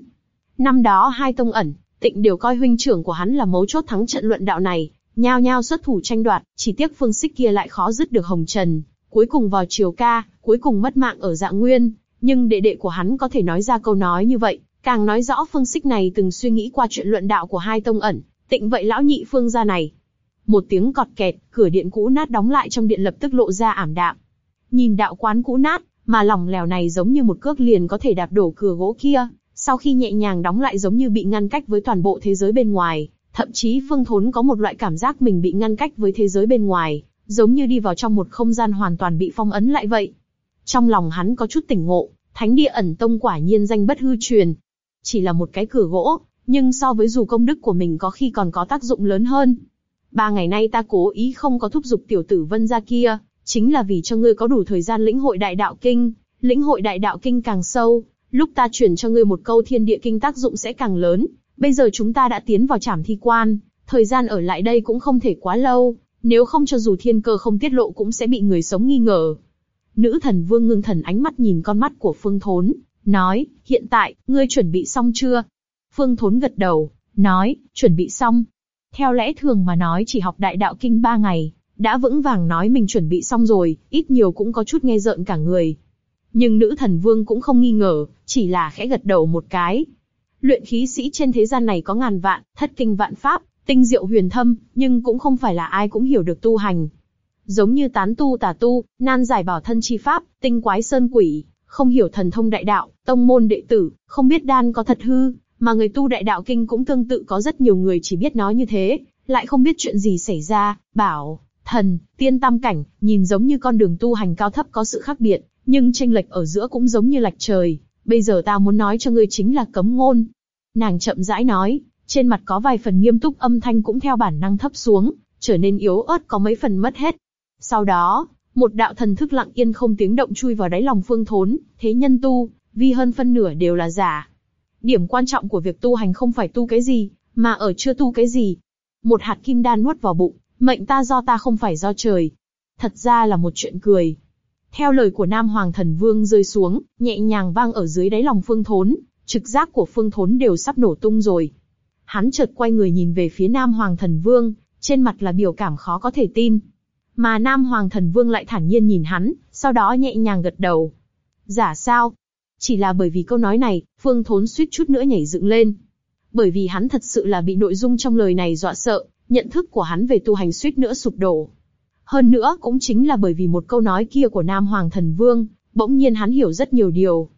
Năm đó hai tông ẩn, tịnh đều coi huynh trưởng của hắn là mấu chốt thắng trận luận đạo này, nhao nhao xuất thủ tranh đoạt, chỉ tiếc phương xích kia lại khó dứt được hồng trần, cuối cùng vào triều ca, cuối cùng mất mạng ở dạng nguyên, nhưng đệ đệ của hắn có thể nói ra câu nói như vậy, càng nói rõ phương xích này từng suy nghĩ qua chuyện luận đạo của hai tông ẩn, tịnh vậy lão nhị phương gia này. Một tiếng cọt kẹt, cửa điện cũ nát đóng lại trong điện lập tức lộ ra ảm đạm. Nhìn đạo quán cũ nát, mà lỏng lẻo này giống như một cước liền có thể đạp đổ cửa gỗ kia, sau khi nhẹ nhàng đóng lại giống như bị ngăn cách với toàn bộ thế giới bên ngoài, thậm chí Phương Thốn có một loại cảm giác mình bị ngăn cách với thế giới bên ngoài, giống như đi vào trong một không gian hoàn toàn bị phong ấn lại vậy. Trong lòng hắn có chút tỉnh ngộ, Thánh địa ẩn tông quả nhiên danh bất hư truyền. Chỉ là một cái cửa gỗ, nhưng so với dù công đức của mình có khi còn có tác dụng lớn hơn. Ba ngày nay ta cố ý không có thúc giục tiểu tử vân gia kia, chính là vì cho ngươi có đủ thời gian lĩnh hội đại đạo kinh, lĩnh hội đại đạo kinh càng sâu, lúc ta chuyển cho ngươi một câu thiên địa kinh tác dụng sẽ càng lớn. Bây giờ chúng ta đã tiến vào trảm thi quan, thời gian ở lại đây cũng không thể quá lâu, nếu không cho dù thiên cơ không tiết lộ cũng sẽ bị người sống nghi ngờ. Nữ thần vương ngưng thần ánh mắt nhìn con mắt của Phương Thốn, nói, hiện tại, ngươi chuẩn bị xong chưa? Phương Thốn gật đầu, nói, chuẩn bị xong. Theo lẽ thường mà nói chỉ học đại đạo kinh ba ngày, đã vững vàng nói mình chuẩn bị xong rồi, ít nhiều cũng có chút nghe rợn cả người. Nhưng nữ thần vương cũng không nghi ngờ, chỉ là khẽ gật đầu một cái. Luyện khí sĩ trên thế gian này có ngàn vạn, thất kinh vạn pháp, tinh diệu huyền thâm, nhưng cũng không phải là ai cũng hiểu được tu hành. Giống như tán tu tà tu, nan giải bảo thân chi pháp, tinh quái sơn quỷ, không hiểu thần thông đại đạo, tông môn đệ tử, không biết đan có thật hư, mà người tu đại đạo kinh cũng tương tự có rất nhiều người chỉ biết nói như thế, lại không biết chuyện gì xảy ra, bảo, thần, tiên tam cảnh, nhìn giống như con đường tu hành cao thấp có sự khác biệt, nhưng tranh lệch ở giữa cũng giống như lạch trời. Bây giờ ta muốn nói cho ngươi chính là cấm ngôn. Nàng chậm rãi nói, trên mặt có vài phần nghiêm túc âm thanh cũng theo bản năng thấp xuống, trở nên yếu ớt có mấy phần mất hết. Sau đó, một đạo thần thức lặng yên không tiếng động chui vào đáy lòng phương thốn, thế nhân tu, vi hơn phân nửa đều là giả. Điểm quan trọng của việc tu hành không phải tu cái gì, mà ở chưa tu cái gì. Một hạt kim đan nuốt vào bụng, mệnh ta do ta không phải do trời. Thật ra là một chuyện cười. Theo lời của Nam Hoàng Thần Vương rơi xuống, nhẹ nhàng vang ở dưới đáy lòng Phương Thốn, trực giác của Phương Thốn đều sắp nổ tung rồi. Hắn chợt quay người nhìn về phía Nam Hoàng Thần Vương, trên mặt là biểu cảm khó có thể tin. Mà Nam Hoàng Thần Vương lại thản nhiên nhìn hắn, sau đó nhẹ nhàng gật đầu. Giả sao? Chỉ là bởi vì câu nói này, Phương Thốn suýt chút nữa nhảy dựng lên. Bởi vì hắn thật sự là bị nội dung trong lời này dọa sợ, nhận thức của hắn về tu hành suýt nữa sụp đổ. Hơn nữa cũng chính là bởi vì một câu nói kia của Nam Hoàng Thần Vương, bỗng nhiên hắn hiểu rất nhiều điều.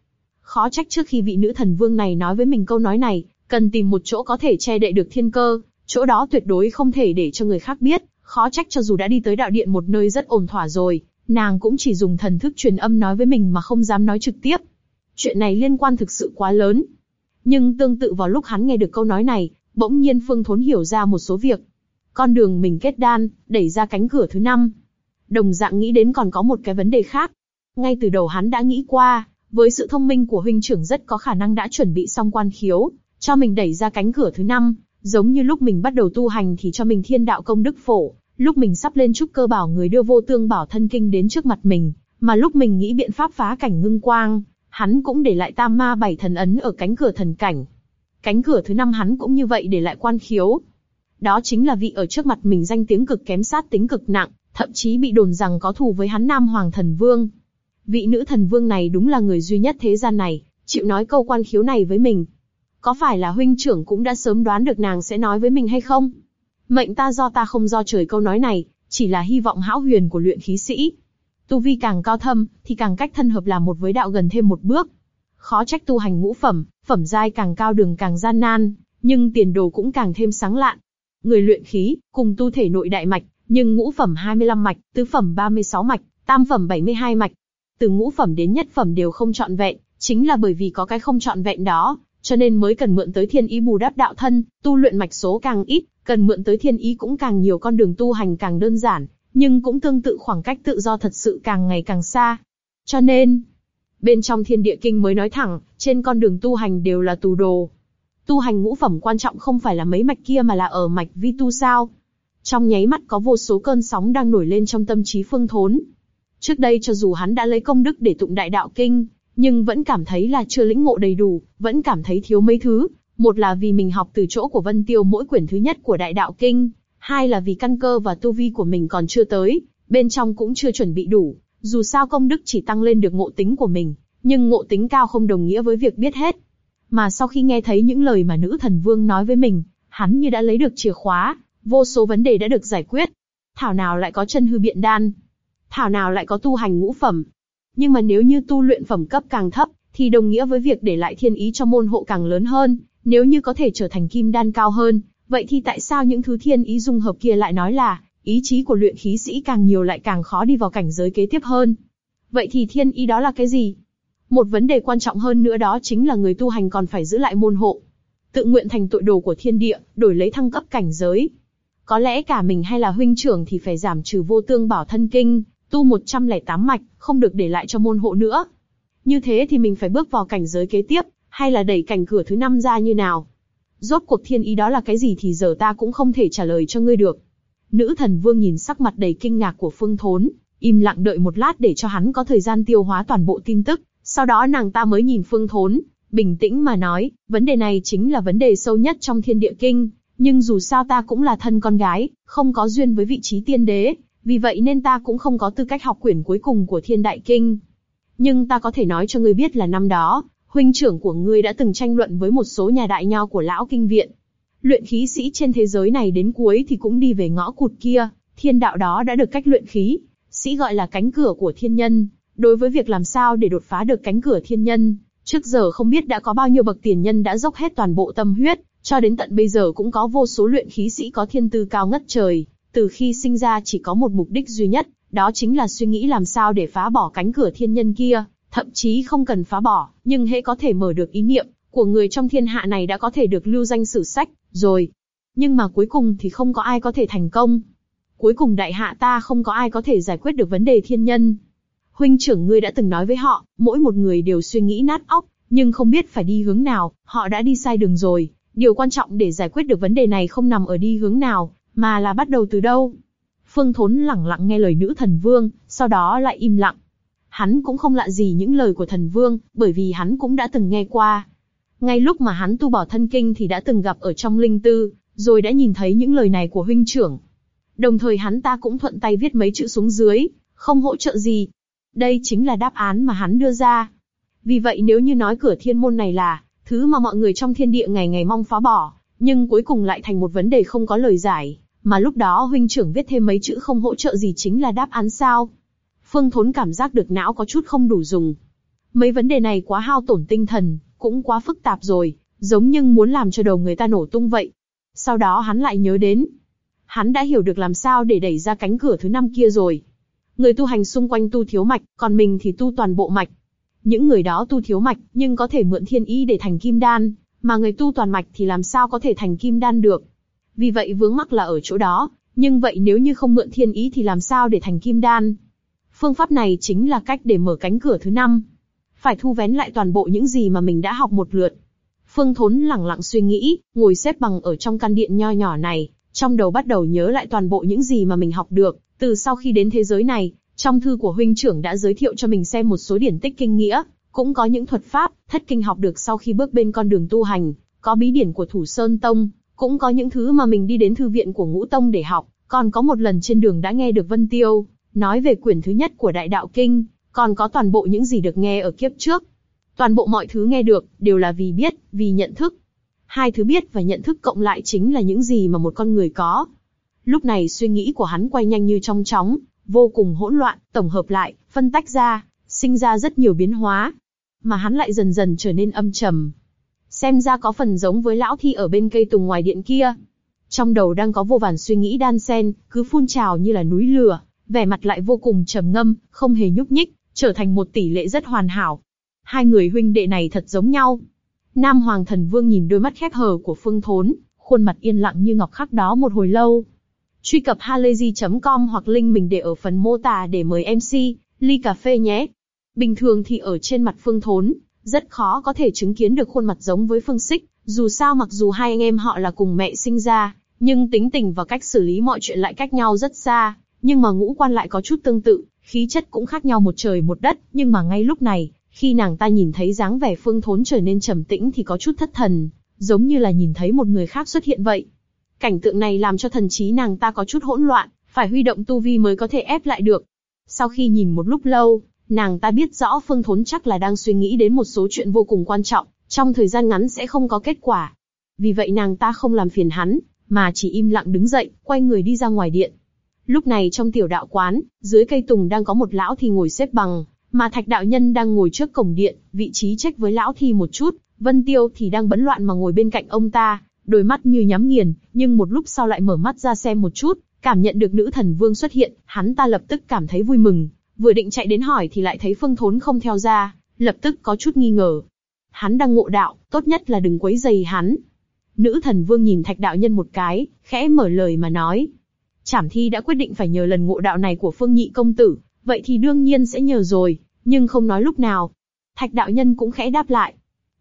Khó trách trước khi vị nữ thần vương này nói với mình câu nói này, cần tìm một chỗ có thể che đậy được thiên cơ, chỗ đó tuyệt đối không thể để cho người khác biết, khó trách cho dù đã đi tới đạo điện một nơi rất ổn thỏa rồi, nàng cũng chỉ dùng thần thức truyền âm nói với mình mà không dám nói trực tiếp. Chuyện này liên quan thực sự quá lớn. Nhưng tương tự vào lúc hắn nghe được câu nói này, bỗng nhiên Phương Thốn hiểu ra một số việc. Con đường mình kết đan, đẩy ra cánh cửa thứ năm. Đồng dạng nghĩ đến còn có một cái vấn đề khác. Ngay từ đầu hắn đã nghĩ qua, với sự thông minh của huynh trưởng rất có khả năng đã chuẩn bị xong quan khiếu, cho mình đẩy ra cánh cửa thứ năm, giống như lúc mình bắt đầu tu hành thì cho mình thiên đạo công đức phổ, lúc mình sắp lên trúc cơ bảo người đưa vô tương bảo thân kinh đến trước mặt mình, mà lúc mình nghĩ biện pháp phá cảnh ngưng quang, hắn cũng để lại tam ma bảy thần ấn ở cánh cửa thần cảnh. Cánh cửa thứ năm hắn cũng như vậy để lại quan khiếu, đó chính là vị ở trước mặt mình danh tiếng cực kém sát tính cực nặng, thậm chí bị đồn rằng có thù với hắn Nam Hoàng Thần Vương. Vị nữ thần vương này đúng là người duy nhất thế gian này, chịu nói câu quan khiếu này với mình. Có phải là huynh trưởng cũng đã sớm đoán được nàng sẽ nói với mình hay không? Mệnh ta do ta không do trời câu nói này, chỉ là hy vọng hão huyền của luyện khí sĩ. Tu vi càng cao thâm, thì càng cách thân hợp là một với đạo gần thêm một bước. Khó trách tu hành ngũ phẩm, phẩm giai càng cao đường càng gian nan, nhưng tiền đồ cũng càng thêm sáng lạn người luyện khí, cùng tu thể nội đại mạch, nhưng ngũ phẩm 25 mạch, tứ phẩm 36 mạch, tam phẩm 72 mạch. Từ ngũ phẩm đến nhất phẩm đều không trọn vẹn, chính là bởi vì có cái không trọn vẹn đó, cho nên mới cần mượn tới thiên ý bù đắp đạo thân, tu luyện mạch số càng ít, cần mượn tới thiên ý cũng càng nhiều con đường tu hành càng đơn giản, nhưng cũng tương tự khoảng cách tự do thật sự càng ngày càng xa. Cho nên, bên trong thiên địa kinh mới nói thẳng, trên con đường tu hành đều là tù đồ, Tu hành ngũ phẩm quan trọng không phải là mấy mạch kia mà là ở mạch vi tu sao? Trong nháy mắt có vô số cơn sóng đang nổi lên trong tâm trí Phương Thốn. Trước đây cho dù hắn đã lấy công đức để tụng đại đạo kinh, nhưng vẫn cảm thấy là chưa lĩnh ngộ đầy đủ, vẫn cảm thấy thiếu mấy thứ. Một là vì mình học từ chỗ của Vân Tiêu mỗi quyển thứ nhất của đại đạo kinh, hai là vì căn cơ và tu vi của mình còn chưa tới, bên trong cũng chưa chuẩn bị đủ. Dù sao công đức chỉ tăng lên được ngộ tính của mình, nhưng ngộ tính cao không đồng nghĩa với việc biết hết. Mà sau khi nghe thấy những lời mà nữ thần vương nói với mình, hắn như đã lấy được chìa khóa, vô số vấn đề đã được giải quyết. Thảo nào lại có chân hư biện đan, thảo nào lại có tu hành ngũ phẩm. Nhưng mà nếu như tu luyện phẩm cấp càng thấp, thì đồng nghĩa với việc để lại thiên ý cho môn hộ càng lớn hơn. Nếu như có thể trở thành kim đan cao hơn, vậy thì tại sao những thứ thiên ý dung hợp kia lại nói là ý chí của luyện khí sĩ càng nhiều lại càng khó đi vào cảnh giới kế tiếp hơn? Vậy thì thiên ý đó là cái gì? Một vấn đề quan trọng hơn nữa đó chính là người tu hành còn phải giữ lại môn hộ. Tự nguyện thành tội đồ của thiên địa, đổi lấy thăng cấp cảnh giới. Có lẽ cả mình hay là huynh trưởng thì phải giảm trừ vô tương bảo thân kinh, tu 108 mạch, không được để lại cho môn hộ nữa. Như thế thì mình phải bước vào cảnh giới kế tiếp, hay là đẩy cảnh cửa thứ năm ra như nào? Rốt cuộc thiên ý đó là cái gì thì giờ ta cũng không thể trả lời cho ngươi được. Nữ thần vương nhìn sắc mặt đầy kinh ngạc của phương thốn, im lặng đợi một lát để cho hắn có thời gian tiêu hóa toàn bộ tin tức, sau đó nàng ta mới nhìn Phương Thốn, bình tĩnh mà nói, vấn đề này chính là vấn đề sâu nhất trong thiên địa kinh, nhưng dù sao ta cũng là thân con gái, không có duyên với vị trí tiên đế, vì vậy nên ta cũng không có tư cách học quyển cuối cùng của thiên đại kinh. Nhưng ta có thể nói cho ngươi biết là năm đó, huynh trưởng của ngươi đã từng tranh luận với một số nhà đại nho của lão kinh viện. Luyện khí sĩ trên thế giới này đến cuối thì cũng đi về ngõ cụt kia, thiên đạo đó đã được cách luyện khí, sĩ gọi là cánh cửa của thiên nhân. Đối với việc làm sao để đột phá được cánh cửa thiên nhân, trước giờ không biết đã có bao nhiêu bậc tiền nhân đã dốc hết toàn bộ tâm huyết, cho đến tận bây giờ cũng có vô số luyện khí sĩ có thiên tư cao ngất trời, từ khi sinh ra chỉ có một mục đích duy nhất, đó chính là suy nghĩ làm sao để phá bỏ cánh cửa thiên nhân kia, thậm chí không cần phá bỏ, nhưng hễ có thể mở được ý niệm của người trong thiên hạ này đã có thể được lưu danh sử sách, rồi. Nhưng mà cuối cùng thì không có ai có thể thành công. Cuối cùng đại hạ ta không có ai có thể giải quyết được vấn đề thiên nhân. Huynh trưởng ngươi đã từng nói với họ, mỗi một người đều suy nghĩ nát óc, nhưng không biết phải đi hướng nào, họ đã đi sai đường rồi. Điều quan trọng để giải quyết được vấn đề này không nằm ở đi hướng nào, mà là bắt đầu từ đâu. Phương Thốn lẳng lặng nghe lời nữ thần vương, sau đó lại im lặng. Hắn cũng không lạ gì những lời của thần vương, bởi vì hắn cũng đã từng nghe qua. Ngay lúc mà hắn tu bỏ thân kinh thì đã từng gặp ở trong linh tư, rồi đã nhìn thấy những lời này của huynh trưởng. Đồng thời hắn ta cũng thuận tay viết mấy chữ xuống dưới, không hỗ trợ gì. Đây chính là đáp án mà hắn đưa ra. Vì vậy nếu như nói cửa thiên môn này là thứ mà mọi người trong thiên địa ngày ngày mong phá bỏ, nhưng cuối cùng lại thành một vấn đề không có lời giải, mà lúc đó huynh trưởng viết thêm mấy chữ không hỗ trợ gì chính là đáp án sao? Phương Thốn cảm giác được não có chút không đủ dùng. Mấy vấn đề này quá hao tổn tinh thần, cũng quá phức tạp rồi, giống như muốn làm cho đầu người ta nổ tung vậy. Sau đó hắn lại nhớ đến, hắn đã hiểu được làm sao để đẩy ra cánh cửa thứ năm kia rồi. Người tu hành xung quanh tu thiếu mạch, còn mình thì tu toàn bộ mạch. Những người đó tu thiếu mạch, nhưng có thể mượn thiên ý để thành kim đan, mà người tu toàn mạch thì làm sao có thể thành kim đan được. Vì vậy vướng mắc là ở chỗ đó, nhưng vậy nếu như không mượn thiên ý thì làm sao để thành kim đan? Phương pháp này chính là cách để mở cánh cửa thứ năm. Phải thu vén lại toàn bộ những gì mà mình đã học một lượt. Phương Thốn lẳng lặng suy nghĩ, ngồi xếp bằng ở trong căn điện nho nhỏ này, trong đầu bắt đầu nhớ lại toàn bộ những gì mà mình học được, từ sau khi đến thế giới này, trong thư của huynh trưởng đã giới thiệu cho mình xem một số điển tích kinh nghĩa, cũng có những thuật pháp, thất kinh học được sau khi bước bên con đường tu hành, có bí điển của Thủ Sơn Tông, cũng có những thứ mà mình đi đến thư viện của Ngũ Tông để học, còn có một lần trên đường đã nghe được Vân Tiêu nói về quyển thứ nhất của Đại Đạo Kinh, còn có toàn bộ những gì được nghe ở kiếp trước. Toàn bộ mọi thứ nghe được đều là vì biết, vì nhận thức. Hai thứ biết và nhận thức cộng lại chính là những gì mà một con người có. Lúc này suy nghĩ của hắn quay nhanh như trong chóng, vô cùng hỗn loạn, tổng hợp lại, phân tách ra, sinh ra rất nhiều biến hóa. Mà hắn lại dần dần trở nên âm trầm, xem ra có phần giống với lão thi ở bên cây tùng ngoài điện kia. Trong đầu đang có vô vàn suy nghĩ đan xen, cứ phun trào như là núi lửa, vẻ mặt lại vô cùng trầm ngâm, không hề nhúc nhích, trở thành một tỷ lệ rất hoàn hảo. Hai người huynh đệ này thật giống nhau. Nam Hoàng Thần Vương nhìn đôi mắt khép hờ của Phương Thốn, khuôn mặt yên lặng như ngọc khắc đó một hồi lâu. Truy cập halayzi.com hoặc link mình để ở phần mô tả để mời MC, ly cà phê nhé. Bình thường thì ở trên mặt Phương Thốn, rất khó có thể chứng kiến được khuôn mặt giống với Phương Sích, dù sao mặc dù hai anh em họ là cùng mẹ sinh ra, nhưng tính tình và cách xử lý mọi chuyện lại cách nhau rất xa, nhưng mà ngũ quan lại có chút tương tự, khí chất cũng khác nhau một trời một đất, nhưng mà ngay lúc này, khi nàng ta nhìn thấy dáng vẻ Phương Thốn trở nên trầm tĩnh thì có chút thất thần, giống như là nhìn thấy một người khác xuất hiện vậy. Cảnh tượng này làm cho thần trí nàng ta có chút hỗn loạn, phải huy động tu vi mới có thể ép lại được. Sau khi nhìn một lúc lâu, Nàng ta biết rõ Phương Thốn chắc là đang suy nghĩ đến một số chuyện vô cùng quan trọng, trong thời gian ngắn sẽ không có kết quả. Vì vậy nàng ta không làm phiền hắn, mà chỉ im lặng đứng dậy, quay người đi ra ngoài điện. Lúc này trong tiểu đạo quán, dưới cây tùng đang có một lão thì ngồi xếp bằng, mà thạch đạo nhân đang ngồi trước cổng điện, vị trí trách với lão thi một chút, Vân Tiêu thì đang bấn loạn mà ngồi bên cạnh ông ta, đôi mắt như nhắm nghiền, nhưng một lúc sau lại mở mắt ra xem một chút, cảm nhận được nữ thần vương xuất hiện, hắn ta lập tức cảm thấy vui mừng, vừa định chạy đến hỏi thì lại thấy Phương Thốn không theo ra, lập tức có chút nghi ngờ. Hắn đang ngộ đạo, tốt nhất là đừng quấy giày hắn. Nữ thần vương nhìn thạch đạo nhân một cái, khẽ mở lời mà nói. Trảm thi đã quyết định phải nhờ lần ngộ đạo này của phương nhị công tử, vậy thì đương nhiên sẽ nhờ rồi, nhưng không nói lúc nào. Thạch đạo nhân cũng khẽ đáp lại.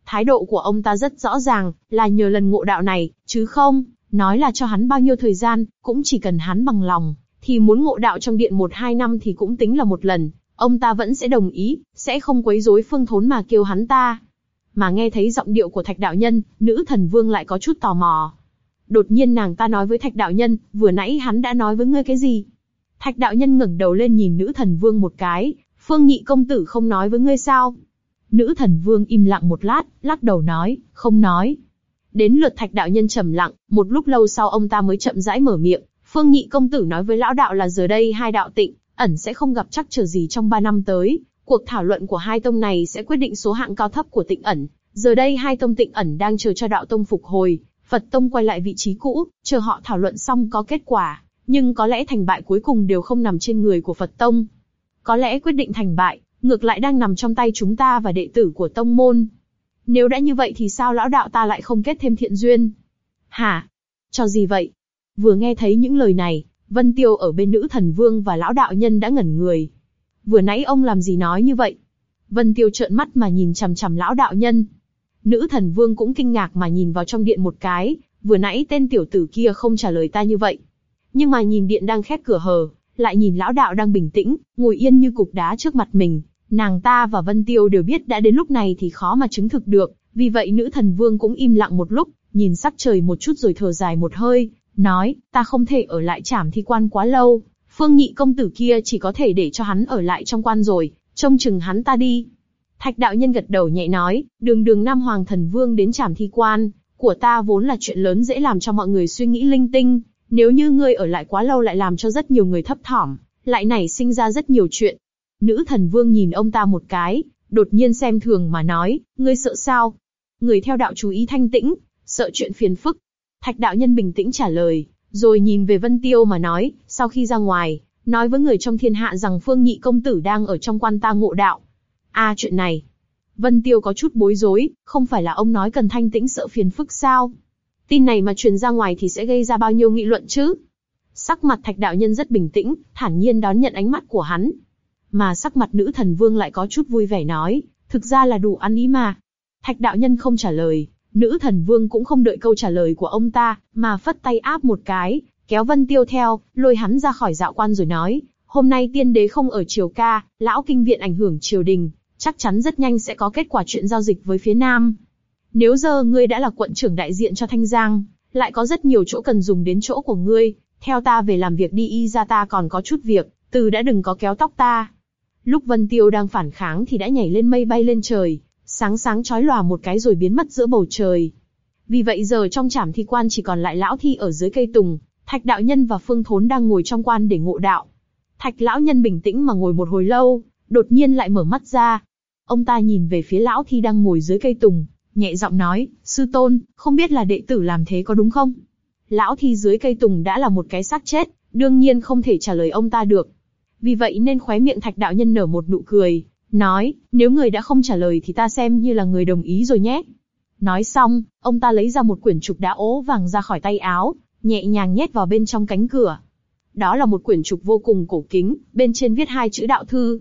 Thái độ của ông ta rất rõ ràng, là nhờ lần ngộ đạo này, chứ không, nói là cho hắn bao nhiêu thời gian, cũng chỉ cần hắn bằng lòng thì muốn ngộ đạo trong điện một hai năm thì cũng tính là một lần, ông ta vẫn sẽ đồng ý, sẽ không quấy rối phương thốn mà kêu hắn ta. mà nghe thấy giọng điệu của Thạch đạo nhân, nữ thần vương lại có chút tò mò. Đột nhiên nàng ta nói với Thạch đạo nhân, vừa nãy hắn đã nói với ngươi cái gì? Thạch đạo nhân ngẩng đầu lên nhìn nữ thần vương một cái, Phương Nhị công tử không nói với ngươi sao? Nữ thần vương im lặng một lát, lắc đầu nói, không nói. Đến lượt thạch đạo nhân trầm lặng, một lúc lâu sau ông ta mới chậm rãi mở miệng, Phương Nhị công tử nói với lão đạo là giờ đây hai đạo tịnh, ẩn sẽ không gặp chắc trở gì trong ba năm tới, cuộc thảo luận của hai tông này sẽ quyết định số hạng cao thấp của tịnh ẩn. Giờ đây hai tông tịnh ẩn đang chờ cho đạo tông phục hồi, Phật tông quay lại vị trí cũ, chờ họ thảo luận xong có kết quả, nhưng có lẽ thành bại cuối cùng đều không nằm trên người của Phật tông. Có lẽ quyết định thành bại, ngược lại đang nằm trong tay chúng ta và đệ tử của tông môn. Nếu đã như vậy thì sao lão đạo ta lại không kết thêm thiện duyên? Hả? Cho gì vậy? Vừa nghe thấy những lời này, Vân Tiêu ở bên nữ thần vương và lão đạo nhân đã ngẩn người. Vừa nãy ông làm gì nói như vậy? Vân Tiêu trợn mắt mà nhìn chằm chằm lão đạo nhân. Nữ thần vương cũng kinh ngạc mà nhìn vào trong điện một cái, vừa nãy tên tiểu tử kia không trả lời ta như vậy. Nhưng mà nhìn điện đang khép cửa hờ, lại nhìn lão đạo đang bình tĩnh, ngồi yên như cục đá trước mặt mình, nàng ta và Vân Tiêu đều biết đã đến lúc này thì khó mà chứng thực được, vì vậy nữ thần vương cũng im lặng một lúc, nhìn sắc trời một chút rồi thở dài một hơi, nói, ta không thể ở lại trảm thi quan quá lâu, phương nhị công tử kia chỉ có thể để cho hắn ở lại trong quan rồi, trông chừng hắn ta đi. Thạch đạo nhân gật đầu nhẹ nói, đường đường Nam Hoàng thần vương đến trảm thi quan, của ta vốn là chuyện lớn dễ làm cho mọi người suy nghĩ linh tinh, nếu như ngươi ở lại quá lâu lại làm cho rất nhiều người thấp thỏm, lại nảy sinh ra rất nhiều chuyện. Nữ thần vương nhìn ông ta một cái, đột nhiên xem thường mà nói, ngươi sợ sao? Người theo đạo chú ý thanh tĩnh, sợ chuyện phiền phức. Thạch đạo nhân bình tĩnh trả lời, rồi nhìn về Vân Tiêu mà nói, sau khi ra ngoài, nói với người trong thiên hạ rằng Phương Nhị công tử đang ở trong quan ta ngộ đạo. A à, chuyện này. Vân Tiêu có chút bối rối, không phải là ông nói cần thanh tĩnh sợ phiền phức sao? Tin này mà truyền ra ngoài thì sẽ gây ra bao nhiêu nghị luận chứ? Sắc mặt thạch đạo nhân rất bình tĩnh, thản nhiên đón nhận ánh mắt của hắn. Mà sắc mặt nữ thần vương lại có chút vui vẻ nói, thực ra là đủ ăn ý mà. Thạch đạo nhân không trả lời, nữ thần vương cũng không đợi câu trả lời của ông ta, mà phất tay áp một cái, kéo vân tiêu theo, lôi hắn ra khỏi dạo quan rồi nói, hôm nay tiên đế không ở triều ca, lão kinh viện ảnh hưởng triều đình, chắc chắn rất nhanh sẽ có kết quả chuyện giao dịch với phía nam. Nếu giờ ngươi đã là quận trưởng đại diện cho Thanh Giang, lại có rất nhiều chỗ cần dùng đến chỗ của ngươi, theo ta về làm việc đi y ra ta còn có chút việc, từ đã đừng có kéo tóc ta. Lúc Vân Tiêu đang phản kháng thì đã nhảy lên mây bay lên trời, sáng sáng chói lòa một cái rồi biến mất giữa bầu trời. Vì vậy giờ trong trảm thi quan chỉ còn lại lão thi ở dưới cây tùng, thạch đạo nhân và phương thốn đang ngồi trong quan để ngộ đạo. Thạch lão nhân bình tĩnh mà ngồi một hồi lâu, đột nhiên lại mở mắt ra. Ông ta nhìn về phía lão thi đang ngồi dưới cây tùng, nhẹ giọng nói, sư tôn, không biết là đệ tử làm thế có đúng không? Lão thi dưới cây tùng đã là một cái xác chết, đương nhiên không thể trả lời ông ta được. Vì vậy nên khóe miệng thạch đạo nhân nở một nụ cười, nói, nếu người đã không trả lời thì ta xem như là người đồng ý rồi nhé. Nói xong, ông ta lấy ra một quyển trục đá ố vàng ra khỏi tay áo, nhẹ nhàng nhét vào bên trong cánh cửa. Đó là một quyển trục vô cùng cổ kính, bên trên viết hai chữ đạo thư.